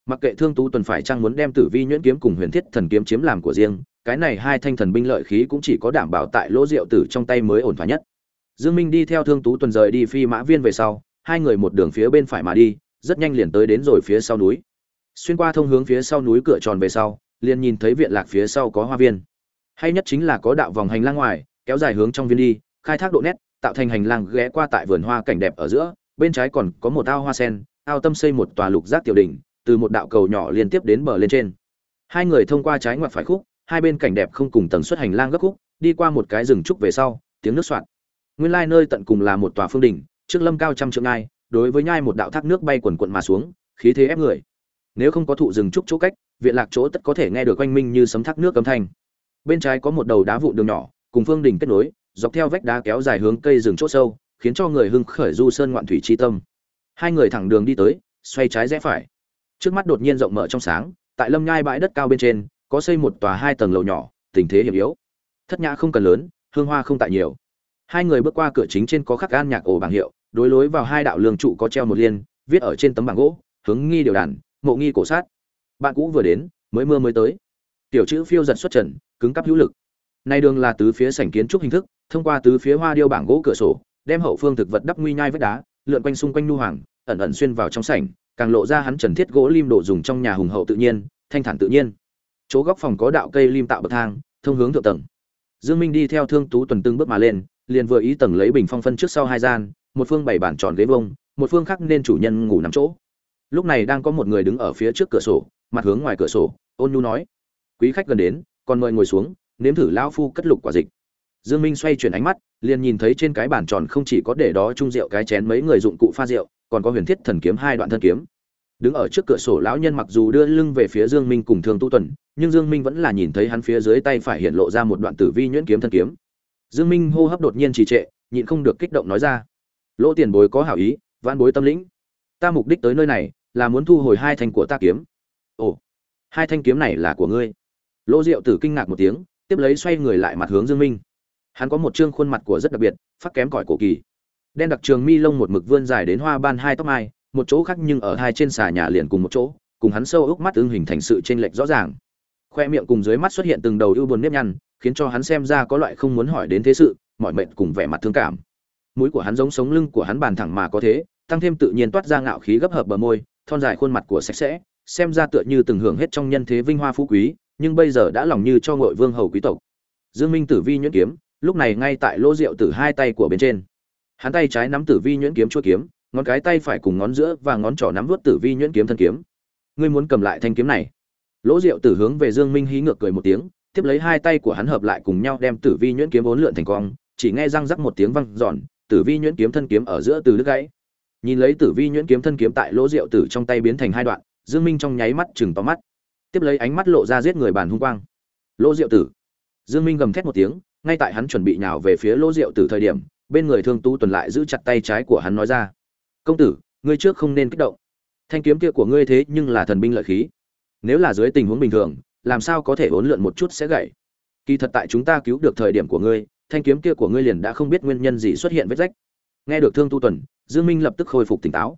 Mặc kệ thương tú tuần phải chăng muốn đem tử vi nhuyễn kiếm cùng huyền thiết thần kiếm chiếm làm của riêng, cái này hai thanh thần binh lợi khí cũng chỉ có đảm bảo tại lỗ rượu tử trong tay mới ổn thỏa nhất. Dương minh đi theo thương tú tuần rời đi phi mã viên về sau, hai người một đường phía bên phải mà đi, rất nhanh liền tới đến rồi phía sau núi. Xuyên qua thông hướng phía sau núi cửa tròn về sau, liền nhìn thấy viện lạc phía sau có hoa viên. Hay nhất chính là có đạo vòng hành lang ngoài, kéo dài hướng trong viên đi, khai thác độ nét, tạo thành hành lang ghé qua tại vườn hoa cảnh đẹp ở giữa bên trái còn có một ao hoa sen, ao tâm xây một tòa lục giác tiểu đỉnh, từ một đạo cầu nhỏ liên tiếp đến bờ lên trên. Hai người thông qua trái ngoặt phải khúc, hai bên cảnh đẹp không cùng tầng suất hành lang gấp khúc, đi qua một cái rừng trúc về sau, tiếng nước soạn nguyên lai nơi tận cùng là một tòa phương đỉnh, trước lâm cao trăm trượng ngai, đối với nhai một đạo thác nước bay quần quận mà xuống, khí thế ép người. Nếu không có thụ rừng trúc chỗ cách, viện lạc chỗ tất có thể nghe được oanh minh như sấm thác nước âm thanh. Bên trái có một đầu đá vụn đường nhỏ, cùng phương đỉnh kết nối, dọc theo vách đá kéo dài hướng cây rừng chỗ sâu khiến cho người hưng khởi du sơn ngoạn thủy chi tâm. Hai người thẳng đường đi tới, xoay trái rẽ phải. Trước mắt đột nhiên rộng mở trong sáng, tại lâm nhai bãi đất cao bên trên, có xây một tòa hai tầng lầu nhỏ, tình thế hiểm yếu. Thất nhã không cần lớn, hương hoa không tại nhiều. Hai người bước qua cửa chính trên có khắc gan nhạc ổ bảng hiệu, đối lối vào hai đạo lương trụ có treo một liên, viết ở trên tấm bảng gỗ, hướng nghi điều đàn, mộ nghi cổ sát. Bạn cũ vừa đến, mới mưa mới tới. Tiểu chữ phiêu giật xuất trần, cứng cắp hữu lực. Nay đường là tứ phía sảnh kiến trúc hình thức, thông qua tứ phía hoa điêu bảng gỗ cửa sổ đem hậu phương thực vật đắp nguy nhai vách đá, lượn quanh xung quanh nu hoàng, ẩn ẩn xuyên vào trong sảnh, càng lộ ra hắn trần thiết gỗ lim đồ dùng trong nhà hùng hậu tự nhiên, thanh thản tự nhiên. Chỗ góc phòng có đạo cây lim tạo bậc thang, thông hướng thượng tầng. Dương minh đi theo thương tú tuần tương bước mà lên, liền vừa ý tầng lấy bình phong phân trước sau hai gian, một phương bảy bản tròn ghế vông một phương khác nên chủ nhân ngủ nằm chỗ. Lúc này đang có một người đứng ở phía trước cửa sổ, mặt hướng ngoài cửa sổ, ôn nhu nói, quý khách gần đến, còn mời ngồi xuống, nếm thử lão phu cất lục quả dịch. Dương minh xoay chuyển ánh mắt liền nhìn thấy trên cái bàn tròn không chỉ có để đó chung rượu cái chén mấy người dụng cụ pha rượu, còn có huyền thiết thần kiếm hai đoạn thân kiếm. Đứng ở trước cửa sổ lão nhân mặc dù đưa lưng về phía dương minh cùng thường tu tuần, nhưng dương minh vẫn là nhìn thấy hắn phía dưới tay phải hiện lộ ra một đoạn tử vi nhuyễn kiếm thân kiếm. Dương minh hô hấp đột nhiên trì trệ, nhịn không được kích động nói ra, lỗ tiền bối có hảo ý van bối tâm lĩnh. Ta mục đích tới nơi này, là muốn thu hồi hai thanh của ta kiếm. Ồ, hai thanh kiếm này là của ngươi? Lỗ diệu tử kinh ngạc một tiếng, tiếp lấy xoay người lại mặt hướng dương minh hắn có một trương khuôn mặt của rất đặc biệt, phát kém cỏi cổ kỳ. Đen đặc trường mi lông một mực vươn dài đến hoa ban hai tóc mai, một chỗ khác nhưng ở hai trên xà nhà liền cùng một chỗ, cùng hắn sâu ước mắt ưng hình thành sự chênh lệch rõ ràng. Khoe miệng cùng dưới mắt xuất hiện từng đầu ưu buồn nếp nhăn, khiến cho hắn xem ra có loại không muốn hỏi đến thế sự, mọi mệnh cùng vẻ mặt thương cảm. Mũi của hắn giống sống lưng của hắn bàn thẳng mà có thế, tăng thêm tự nhiên toát ra ngạo khí gấp hợp bờ môi, thon dài khuôn mặt của sạch sẽ, xem ra tựa như từng hưởng hết trong nhân thế vinh hoa phú quý, nhưng bây giờ đã lòng như cho ngội vương hầu quý tộc. Dương minh tử vi nhuyễn kiếm lúc này ngay tại lỗ rượu tử hai tay của bên trên. Hắn tay trái nắm tử vi nhuyễn kiếm chua kiếm ngón cái tay phải cùng ngón giữa và ngón trỏ nắm vớt tử vi nhuyễn kiếm thân kiếm. Ngươi muốn cầm lại thanh kiếm này? Lỗ diệu tử hướng về dương minh hí ngược cười một tiếng tiếp lấy hai tay của hắn hợp lại cùng nhau đem tử vi nhuyễn kiếm bốn lượn thành cong chỉ nghe răng rắc một tiếng văng, giòn tử vi nhuyễn kiếm thân kiếm ở giữa từ đứt gãy. Nhìn lấy tử vi nhuyễn kiếm thân kiếm tại lỗ diệu tử trong tay biến thành hai đoạn dương minh trong nháy mắt chừng to mắt. Tiếp lấy ánh mắt lộ ra giết người bàn hung quang. Lỗ diệu tử. Dương minh gầm thét một tiếng ngay tại hắn chuẩn bị nhào về phía lỗ diệu tử thời điểm, bên người thương tu tuần lại giữ chặt tay trái của hắn nói ra, công tử, ngươi trước không nên kích động. Thanh kiếm kia của ngươi thế nhưng là thần binh lợi khí. Nếu là dưới tình huống bình thường, làm sao có thể uốn lượn một chút sẽ gãy kỳ thật tại chúng ta cứu được thời điểm của ngươi, thanh kiếm kia của ngươi liền đã không biết nguyên nhân gì xuất hiện vết rách. Nghe được thương tu tuần, dương minh lập tức khôi phục tỉnh táo.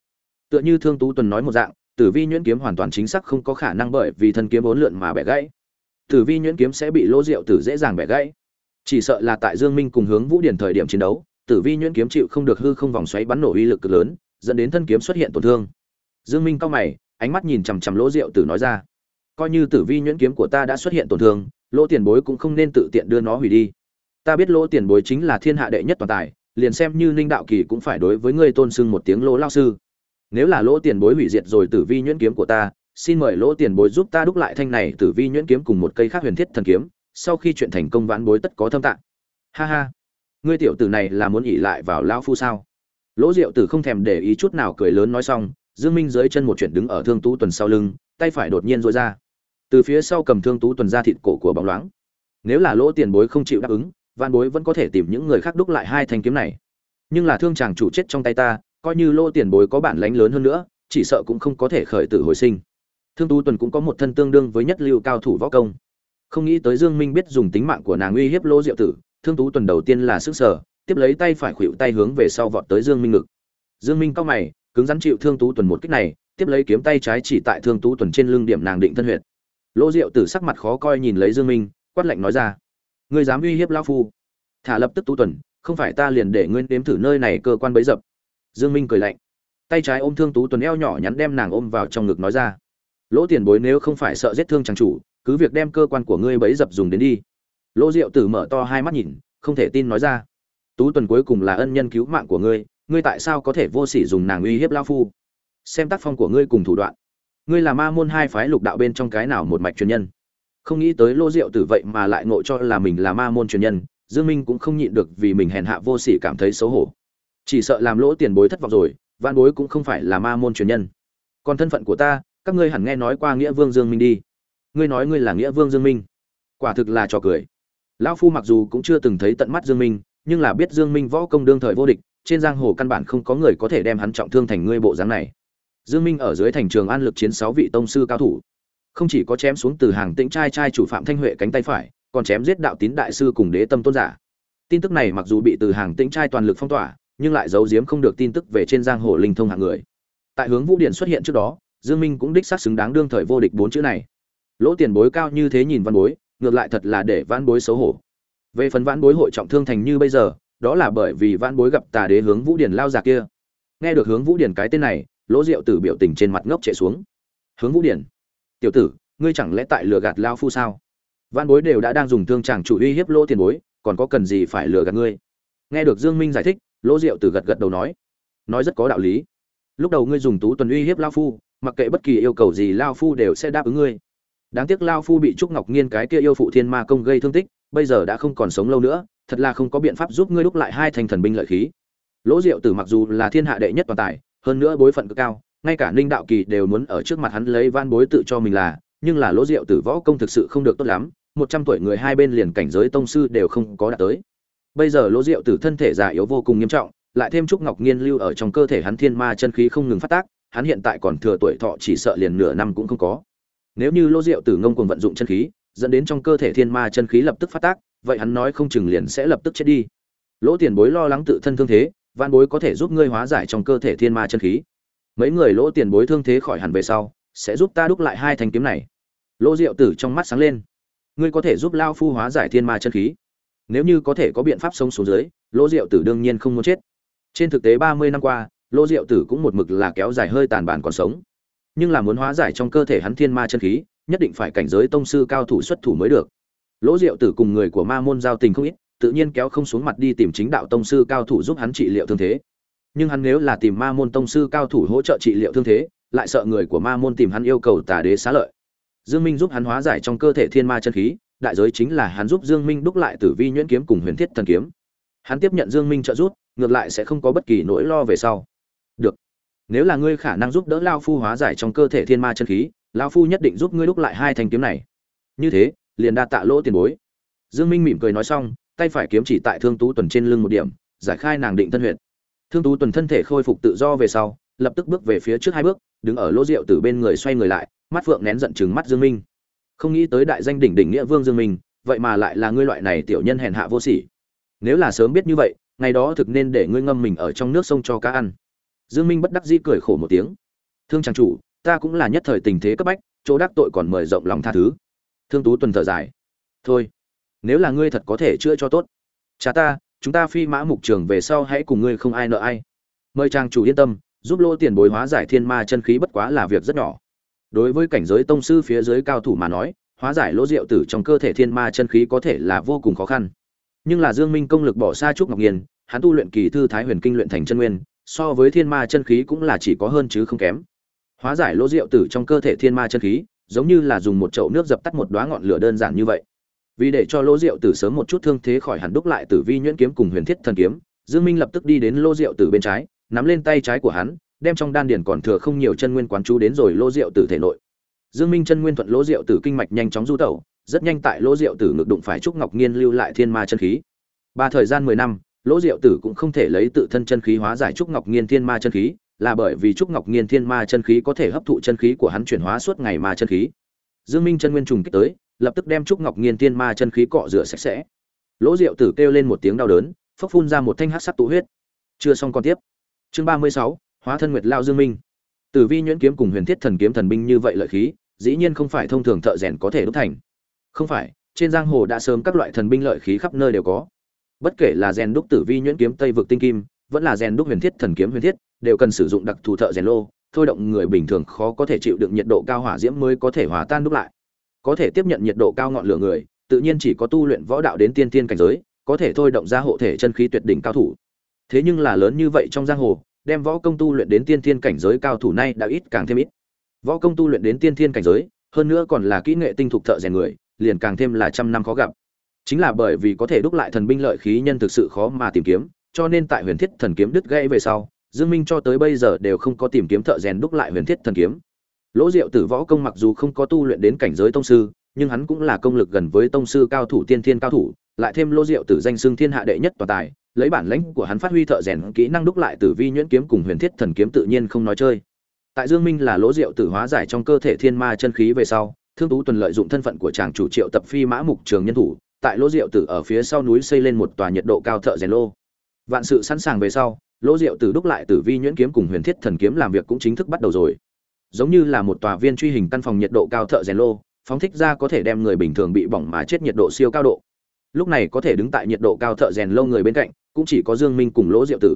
Tựa như thương tu tuần nói một dạng, tử vi nhuyễn kiếm hoàn toàn chính xác không có khả năng bởi vì thân kiếm uốn lượn mà bẻ gãy. Tử vi nhuyễn kiếm sẽ bị lỗ rượu tử dễ dàng bẻ gãy chỉ sợ là tại dương minh cùng hướng vũ điển thời điểm chiến đấu, tử vi nhuyễn kiếm chịu không được hư không vòng xoáy bắn nổ uy lực cực lớn, dẫn đến thân kiếm xuất hiện tổn thương. Dương minh cao mày, ánh mắt nhìn chằm chằm lỗ rượu tử nói ra, coi như tử vi nhuyễn kiếm của ta đã xuất hiện tổn thương, lỗ tiền bối cũng không nên tự tiện đưa nó hủy đi. Ta biết lỗ tiền bối chính là thiên hạ đệ nhất toàn tài, liền xem như ninh đạo kỳ cũng phải đối với ngươi tôn sưng một tiếng lỗ lao sư. Nếu là lỗ tiền bối hủy diệt rồi tử vi nhuyễn kiếm của ta, xin mời lỗ tiền bối giúp ta đúc lại thanh này tử vi nhuyễn kiếm cùng một cây khác huyền thiết thần kiếm sau khi chuyện thành công vãn bối tất có thâm tạng. Ha ha, ngươi tiểu tử này là muốn ỉ lại vào lão phu sao? Lỗ diệu tử không thèm để ý chút nào cười lớn nói xong, dương minh dưới chân một chuyển đứng ở thương tú tuần sau lưng, tay phải đột nhiên dối ra. Từ phía sau cầm thương tú tuần ra thịt cổ của bóng loáng. Nếu là lỗ tiền bối không chịu đáp ứng van bối vẫn có thể tìm những người khác đúc lại hai thanh kiếm này. Nhưng là thương chàng chủ chết trong tay ta, coi như lỗ tiền bối có bản lánh lớn hơn nữa, chỉ sợ cũng không có thể khởi tử hồi sinh. Thương tú tuần cũng có một thân tương đương với nhất lưu cao thủ võ công không nghĩ tới dương minh biết dùng tính mạng của nàng uy hiếp lỗ diệu tử, thương tú tuần đầu tiên là sức sở, tiếp lấy tay phải khuỵu tay hướng về sau vọt tới dương minh ngực. Dương minh cao mày, cứng rắn chịu thương tú tuần một kích này, tiếp lấy kiếm tay trái chỉ tại thương tú tuần trên lưng điểm nàng định thân huyệt. Lỗ diệu tử sắc mặt khó coi nhìn lấy dương minh, quát lạnh nói ra, ngươi dám uy hiếp lão phu? Thả lập tức tú tuần, không phải ta liền để ngươi đếm thử nơi này cơ quan bấy dập. Dương minh cười lạnh, tay trái ôm thương tú tuần eo nhỏ nhắn đem nàng ôm vào trong ngực nói ra, lỗ tiền bối nếu không phải sợ giết thương chàng chủ cứ việc đem cơ quan của ngươi bấy dập dùng đến đi. Lỗ diệu tử mở to hai mắt nhìn, không thể tin nói ra. Tú tuần cuối cùng là ân nhân cứu mạng của ngươi ngươi tại sao có thể vô sỉ dùng nàng uy hiếp lao phu? Xem tác phong của ngươi cùng thủ đoạn. Ngươi là ma môn hai phái lục đạo bên trong cái nào một mạch truyền nhân? Không nghĩ tới lô diệu tử vậy mà lại ngộ cho là mình là ma môn truyền nhân, dương minh cũng không nhịn được vì mình hèn hạ vô sỉ cảm thấy xấu hổ. Chỉ sợ làm lỗ tiền bối thất vọng rồi văn bối cũng không phải là ma môn truyền nhân. Còn thân phận của ta, các ngươi hẳn nghe nói qua nghĩa vương dương minh đi ngươi nói ngươi là nghĩa vương dương minh. Quả thực là trò cười. Lão phu mặc dù cũng chưa từng thấy tận mắt dương minh, nhưng là biết dương minh võ công đương thời vô địch, trên giang hồ căn bản không có người có thể đem hắn trọng thương thành ngươi bộ dáng này. Dương minh ở dưới thành trường an lực chiến sáu vị tông sư cao thủ. Không chỉ có chém xuống từ hàng tĩnh trai trai chủ phạm thanh huệ cánh tay phải, còn chém giết đạo tín đại sư cùng đế tâm tôn giả. Tin tức này mặc dù bị từ hàng tĩnh trai toàn lực phong tỏa, nhưng lại giấu giếm không được tin tức về trên giang hồ linh thông hạng người. Tại hướng vũ điển xuất hiện trước đó, dương minh cũng đích xác xứng đáng đương thời vô địch bốn chữ này lỗ tiền bối cao như thế nhìn văn bối, ngược lại thật là để văn bối xấu hổ. Về phần văn bối hội trọng thương thành như bây giờ, đó là bởi vì văn bối gặp tà đế hướng vũ điển lao già kia. Nghe được hướng vũ điển cái tên này, lỗ diệu tử biểu tình trên mặt ngốc chạy xuống. Hướng vũ điển, tiểu tử, ngươi chẳng lẽ tại lừa gạt lao phu sao? Văn bối đều đã đang dùng thương chàng chủ uy hiếp lỗ tiền bối, còn có cần gì phải lừa gạt ngươi? Nghe được dương minh giải thích, lỗ diệu tử gật gật đầu nói nói rất có đạo lý. Lúc đầu ngươi dùng tú tuần uy hiếp lao phu, mặc kệ bất kỳ yêu cầu gì lao phu đều sẽ đáp ứng ngươi đáng tiếc lao phu bị trúc ngọc nghiên cái kia yêu phụ thiên ma công gây thương tích, bây giờ đã không còn sống lâu nữa, thật là không có biện pháp giúp ngươi đúc lại hai thành thần binh lợi khí. Lỗ diệu tử mặc dù là thiên hạ đệ nhất toàn tài, hơn nữa bối phận cực cao, ngay cả ninh đạo kỳ đều muốn ở trước mặt hắn lấy van bối tự cho mình là, nhưng là lỗ diệu tử võ công thực sự không được tốt lắm, một trăm tuổi người hai bên liền cảnh giới tông sư đều không có đạt tới. Bây giờ lỗ diệu tử thân thể già yếu vô cùng nghiêm trọng, lại thêm trúc ngọc nghiên lưu ở trong cơ thể hắn thiên ma chân khí không ngừng phát tác, hắn hiện tại còn thừa tuổi thọ chỉ sợ liền nửa năm cũng không có nếu như lỗ diệu tử ngông cùng vận dụng chân khí, dẫn đến trong cơ thể thiên ma chân khí lập tức phát tác, vậy hắn nói không chừng liền sẽ lập tức chết đi. Lỗ tiền bối lo lắng tự thân thương thế van bối có thể giúp ngươi hóa giải trong cơ thể thiên ma chân khí. Mấy người lỗ tiền bối thương thế khỏi hẳn về sau, sẽ giúp ta đúc lại hai thanh kiếm này. Lỗ diệu tử trong mắt sáng lên. Ngươi có thể giúp lao phu hóa giải thiên ma chân khí. Nếu như có thể có biện pháp sống xuống dưới lỗ diệu tử đương nhiên không muốn chết. Trên thực tế ba mươi năm qua lỗ diệu tử cũng một mực là kéo dài hơi tàn bản còn sống nhưng là muốn hóa giải trong cơ thể hắn thiên ma chân khí, nhất định phải cảnh giới tông sư cao thủ xuất thủ mới được. Lỗ diệu tử cùng người của ma môn giao tình không ít, tự nhiên kéo không xuống mặt đi tìm chính đạo tông sư cao thủ giúp hắn trị liệu thương thế. Nhưng hắn nếu là tìm ma môn tông sư cao thủ hỗ trợ trị liệu thương thế, lại sợ người của ma môn tìm hắn yêu cầu tà đế xá lợi. Dương minh giúp hắn hóa giải trong cơ thể thiên ma chân khí, đại giới chính là hắn giúp dương minh đúc lại tử vi nhuyễn kiếm cùng huyền thiết thần kiếm. Hắn tiếp nhận dương minh trợ giúp, ngược lại sẽ không có bất kỳ nỗi lo về sau nếu là ngươi khả năng giúp đỡ lao phu hóa giải trong cơ thể thiên ma chân khí, lao phu nhất định giúp ngươi đúc lại hai thanh kiếm này. Như thế, liền đa tạ lỗ tiền bối. Dương minh mỉm cười nói xong, tay phải kiếm chỉ tại thương tú tuần trên lưng một điểm, giải khai nàng định thân huyện thương tú tuần thân thể khôi phục tự do về sau, lập tức bước về phía trước hai bước, đứng ở lỗ rượu từ bên người xoay người lại, mắt phượng nén giận chừng mắt dương minh. Không nghĩ tới đại danh đỉnh đỉnh nghĩa vương dương minh, vậy mà lại là ngươi loại này tiểu nhân hèn hạ vô sỉ. Nếu là sớm biết như vậy, ngày đó thực nên để ngươi ngâm mình ở trong nước sông cho cá ăn dương minh bất đắc dĩ cười khổ một tiếng. Thương chàng chủ, ta cũng là nhất thời tình thế cấp bách, chỗ đắc tội còn mời rộng lòng tha thứ. Thương tú tuần thở dài. Thôi, nếu là ngươi thật có thể chữa cho tốt. Cha ta, chúng ta phi mã mục trường về sau hãy cùng ngươi không ai nợ ai. Mời trang chủ yên tâm, giúp lô tiền bồi hóa giải thiên ma chân khí bất quá là việc rất nhỏ. Đối với cảnh giới tông sư phía dưới cao thủ mà nói, hóa giải lỗ rượu tử trong cơ thể thiên ma chân khí có thể là vô cùng khó khăn. Nhưng là dương minh công lực bỏ xa trúc ngọc nghiền hắn tu luyện kỳ thư thái huyền kinh luyện thành chân nguyên so với thiên ma chân khí cũng là chỉ có hơn chứ không kém. Hóa giải lỗ rượu tử trong cơ thể thiên ma chân khí, giống như là dùng một chậu nước dập tắt một đóa ngọn lửa đơn giản như vậy. Vì để cho lỗ rượu tử sớm một chút thương thế khỏi hẳn đúc lại tử vi nhuyễn kiếm cùng huyền thiết thần kiếm, dương minh lập tức đi đến lỗ rượu tử bên trái, nắm lên tay trái của hắn, đem trong đan điền còn thừa không nhiều chân nguyên quán chú đến rồi lỗ rượu tử thể nội. Dương minh chân nguyên thuận lỗ rượu tử kinh mạch nhanh chóng du tẩu, rất nhanh tại lỗ rượu tử ngực đụng phải trúc ngọc nghiên lưu lại thiên ma chân khí. Ba thời gian mười năm lỗ Diệu tử cũng không thể lấy tự thân chân khí hóa giải trúc ngọc nghiên thiên ma chân khí là bởi vì trúc ngọc nghiên thiên ma chân khí có thể hấp thụ chân khí của hắn chuyển hóa suốt ngày ma chân khí. Dương minh chân nguyên trùng kích tới lập tức đem trúc ngọc nghiên thiên ma chân khí cọ rửa sạch sẽ. Lỗ diệu tử kêu lên một tiếng đau đớn phốc phun ra một thanh hắc sắc tụ huyết. Chưa xong còn tiếp. Chương ba mươi sáu hóa thân nguyệt lao dương minh. Tử vi nhuyễn kiếm cùng huyền thiết thần kiếm thần binh như vậy lợi khí, dĩ nhiên không phải thông thường thợ rèn có thể đúc thành. Không phải, trên giang hồ đã sớm các loại thần binh lợi khí khắp nơi đều có. Bất kể là rèn đúc tử vi nhuyễn kiếm Tây vực tinh kim, vẫn là rèn đúc huyền thiết thần kiếm huyền thiết, đều cần sử dụng đặc thù thợ rèn lô, thôi động người bình thường khó có thể chịu đựng nhiệt độ cao hỏa diễm mới có thể hòa tan đúc lại. Có thể tiếp nhận nhiệt độ cao ngọn lửa người, tự nhiên chỉ có tu luyện võ đạo đến tiên tiên cảnh giới, có thể thôi động ra hộ thể chân khí tuyệt đỉnh cao thủ. Thế nhưng là lớn như vậy trong giang hồ, đem võ công tu luyện đến tiên thiên cảnh giới cao thủ nay đã ít càng thêm ít. Võ công tu luyện đến tiên thiên cảnh giới, hơn nữa còn là kỹ nghệ tinh thục thợ rèn người, liền càng thêm là trăm năm khó gặp. Chính là bởi vì có thể đúc lại thần binh lợi khí nhân thực sự khó mà tìm kiếm, cho nên tại Huyền Thiết thần kiếm đứt gãy về sau, Dương Minh cho tới bây giờ đều không có tìm kiếm thợ rèn đúc lại Huyền Thiết thần kiếm. Lỗ Diệu Tử võ công mặc dù không có tu luyện đến cảnh giới tông sư, nhưng hắn cũng là công lực gần với tông sư cao thủ tiên thiên cao thủ, lại thêm Lỗ Diệu Tử danh xưng thiên hạ đệ nhất toàn tài, lấy bản lĩnh của hắn phát huy thợ rèn kỹ năng đúc lại tử vi nhuyễn kiếm cùng huyền thiết thần kiếm tự nhiên không nói chơi. Tại Dương Minh là lỗ diệu tử hóa giải trong cơ thể thiên ma chân khí về sau, Thương Tú tuần lợi dụng thân phận của chàng chủ triệu tập phi mã mục trường nhân thủ, tại lỗ diệu tử ở phía sau núi xây lên một tòa nhiệt độ cao thợ rèn lô. Vạn sự sẵn sàng về sau, lỗ diệu tử đúc lại tử vi nhuyễn kiếm cùng huyền thiết thần kiếm làm việc cũng chính thức bắt đầu rồi. Giống như là một tòa viên truy hình căn phòng nhiệt độ cao thợ rèn lô, phóng thích ra có thể đem người bình thường bị bỏng mà chết nhiệt độ siêu cao độ. Lúc này có thể đứng tại nhiệt độ cao thợ rèn lâu người bên cạnh, cũng chỉ có Dương Minh cùng Lỗ Diệu Tử.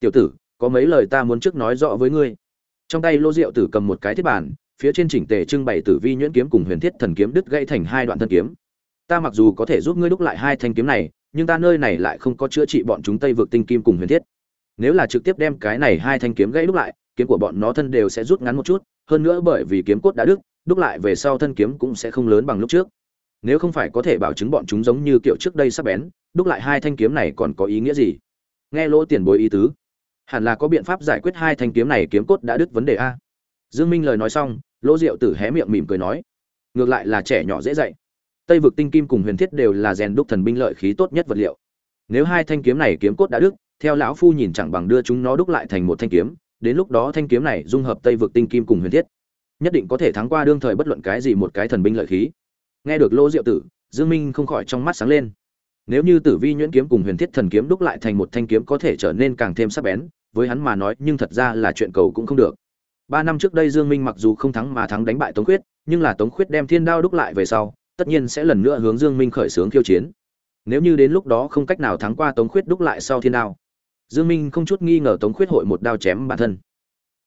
"Tiểu tử, có mấy lời ta muốn trước nói rõ với ngươi." Trong tay Lỗ Diệu Tử cầm một cái thiết bản, phía trên chỉnh tề trưng bày tử vi nhuyễn kiếm cùng huyền thiết thần kiếm đứt gãy thành hai đoạn thân kiếm. "Ta mặc dù có thể giúp ngươi đúc lại hai thanh kiếm này, nhưng ta nơi này lại không có chữa trị bọn chúng Tây vượt tinh kim cùng huyền thiết. Nếu là trực tiếp đem cái này hai thanh kiếm gãy đúc lại, kiếm của bọn nó thân đều sẽ rút ngắn một chút, hơn nữa bởi vì kiếm cốt đã đứt, đúc lại về sau thân kiếm cũng sẽ không lớn bằng lúc trước. Nếu không phải có thể bảo chứng bọn chúng giống như kiểu trước đây sắp bén, đúc lại hai thanh kiếm này còn có ý nghĩa gì nghe lỗ tiền bối ý tứ hẳn là có biện pháp giải quyết hai thanh kiếm này kiếm cốt đã đứt vấn đề a dương minh lời nói xong lỗ diệu tử hé miệng mỉm cười nói ngược lại là trẻ nhỏ dễ dạy tây vực tinh kim cùng huyền thiết đều là rèn đúc thần binh lợi khí tốt nhất vật liệu. Nếu hai thanh kiếm này kiếm cốt đã đứt theo lão phu nhìn chẳng bằng đưa chúng nó đúc lại thành một thanh kiếm đến lúc đó thanh kiếm này dung hợp tây vực tinh kim cùng huyền thiết nhất định có thể thắng qua đương thời bất luận cái gì một cái thần binh lợi khí. Nghe được lô diệu tử dương minh không khỏi trong mắt sáng lên. Nếu như Tử Vi nhuyễn kiếm cùng Huyền Thiết thần kiếm đúc lại thành một thanh kiếm có thể trở nên càng thêm sắc bén, với hắn mà nói, nhưng thật ra là chuyện cầu cũng không được. Ba năm trước đây Dương Minh mặc dù không thắng mà thắng đánh bại Tống Khuyết, nhưng là Tống Khuyết đem Thiên Đao đúc lại về sau, tất nhiên sẽ lần nữa hướng Dương Minh khởi xướng khiêu chiến. Nếu như đến lúc đó không cách nào thắng qua Tống Khuyết đúc lại sau Thiên Đao, Dương Minh không chút nghi ngờ Tống Khuyết hội một đao chém bản thân.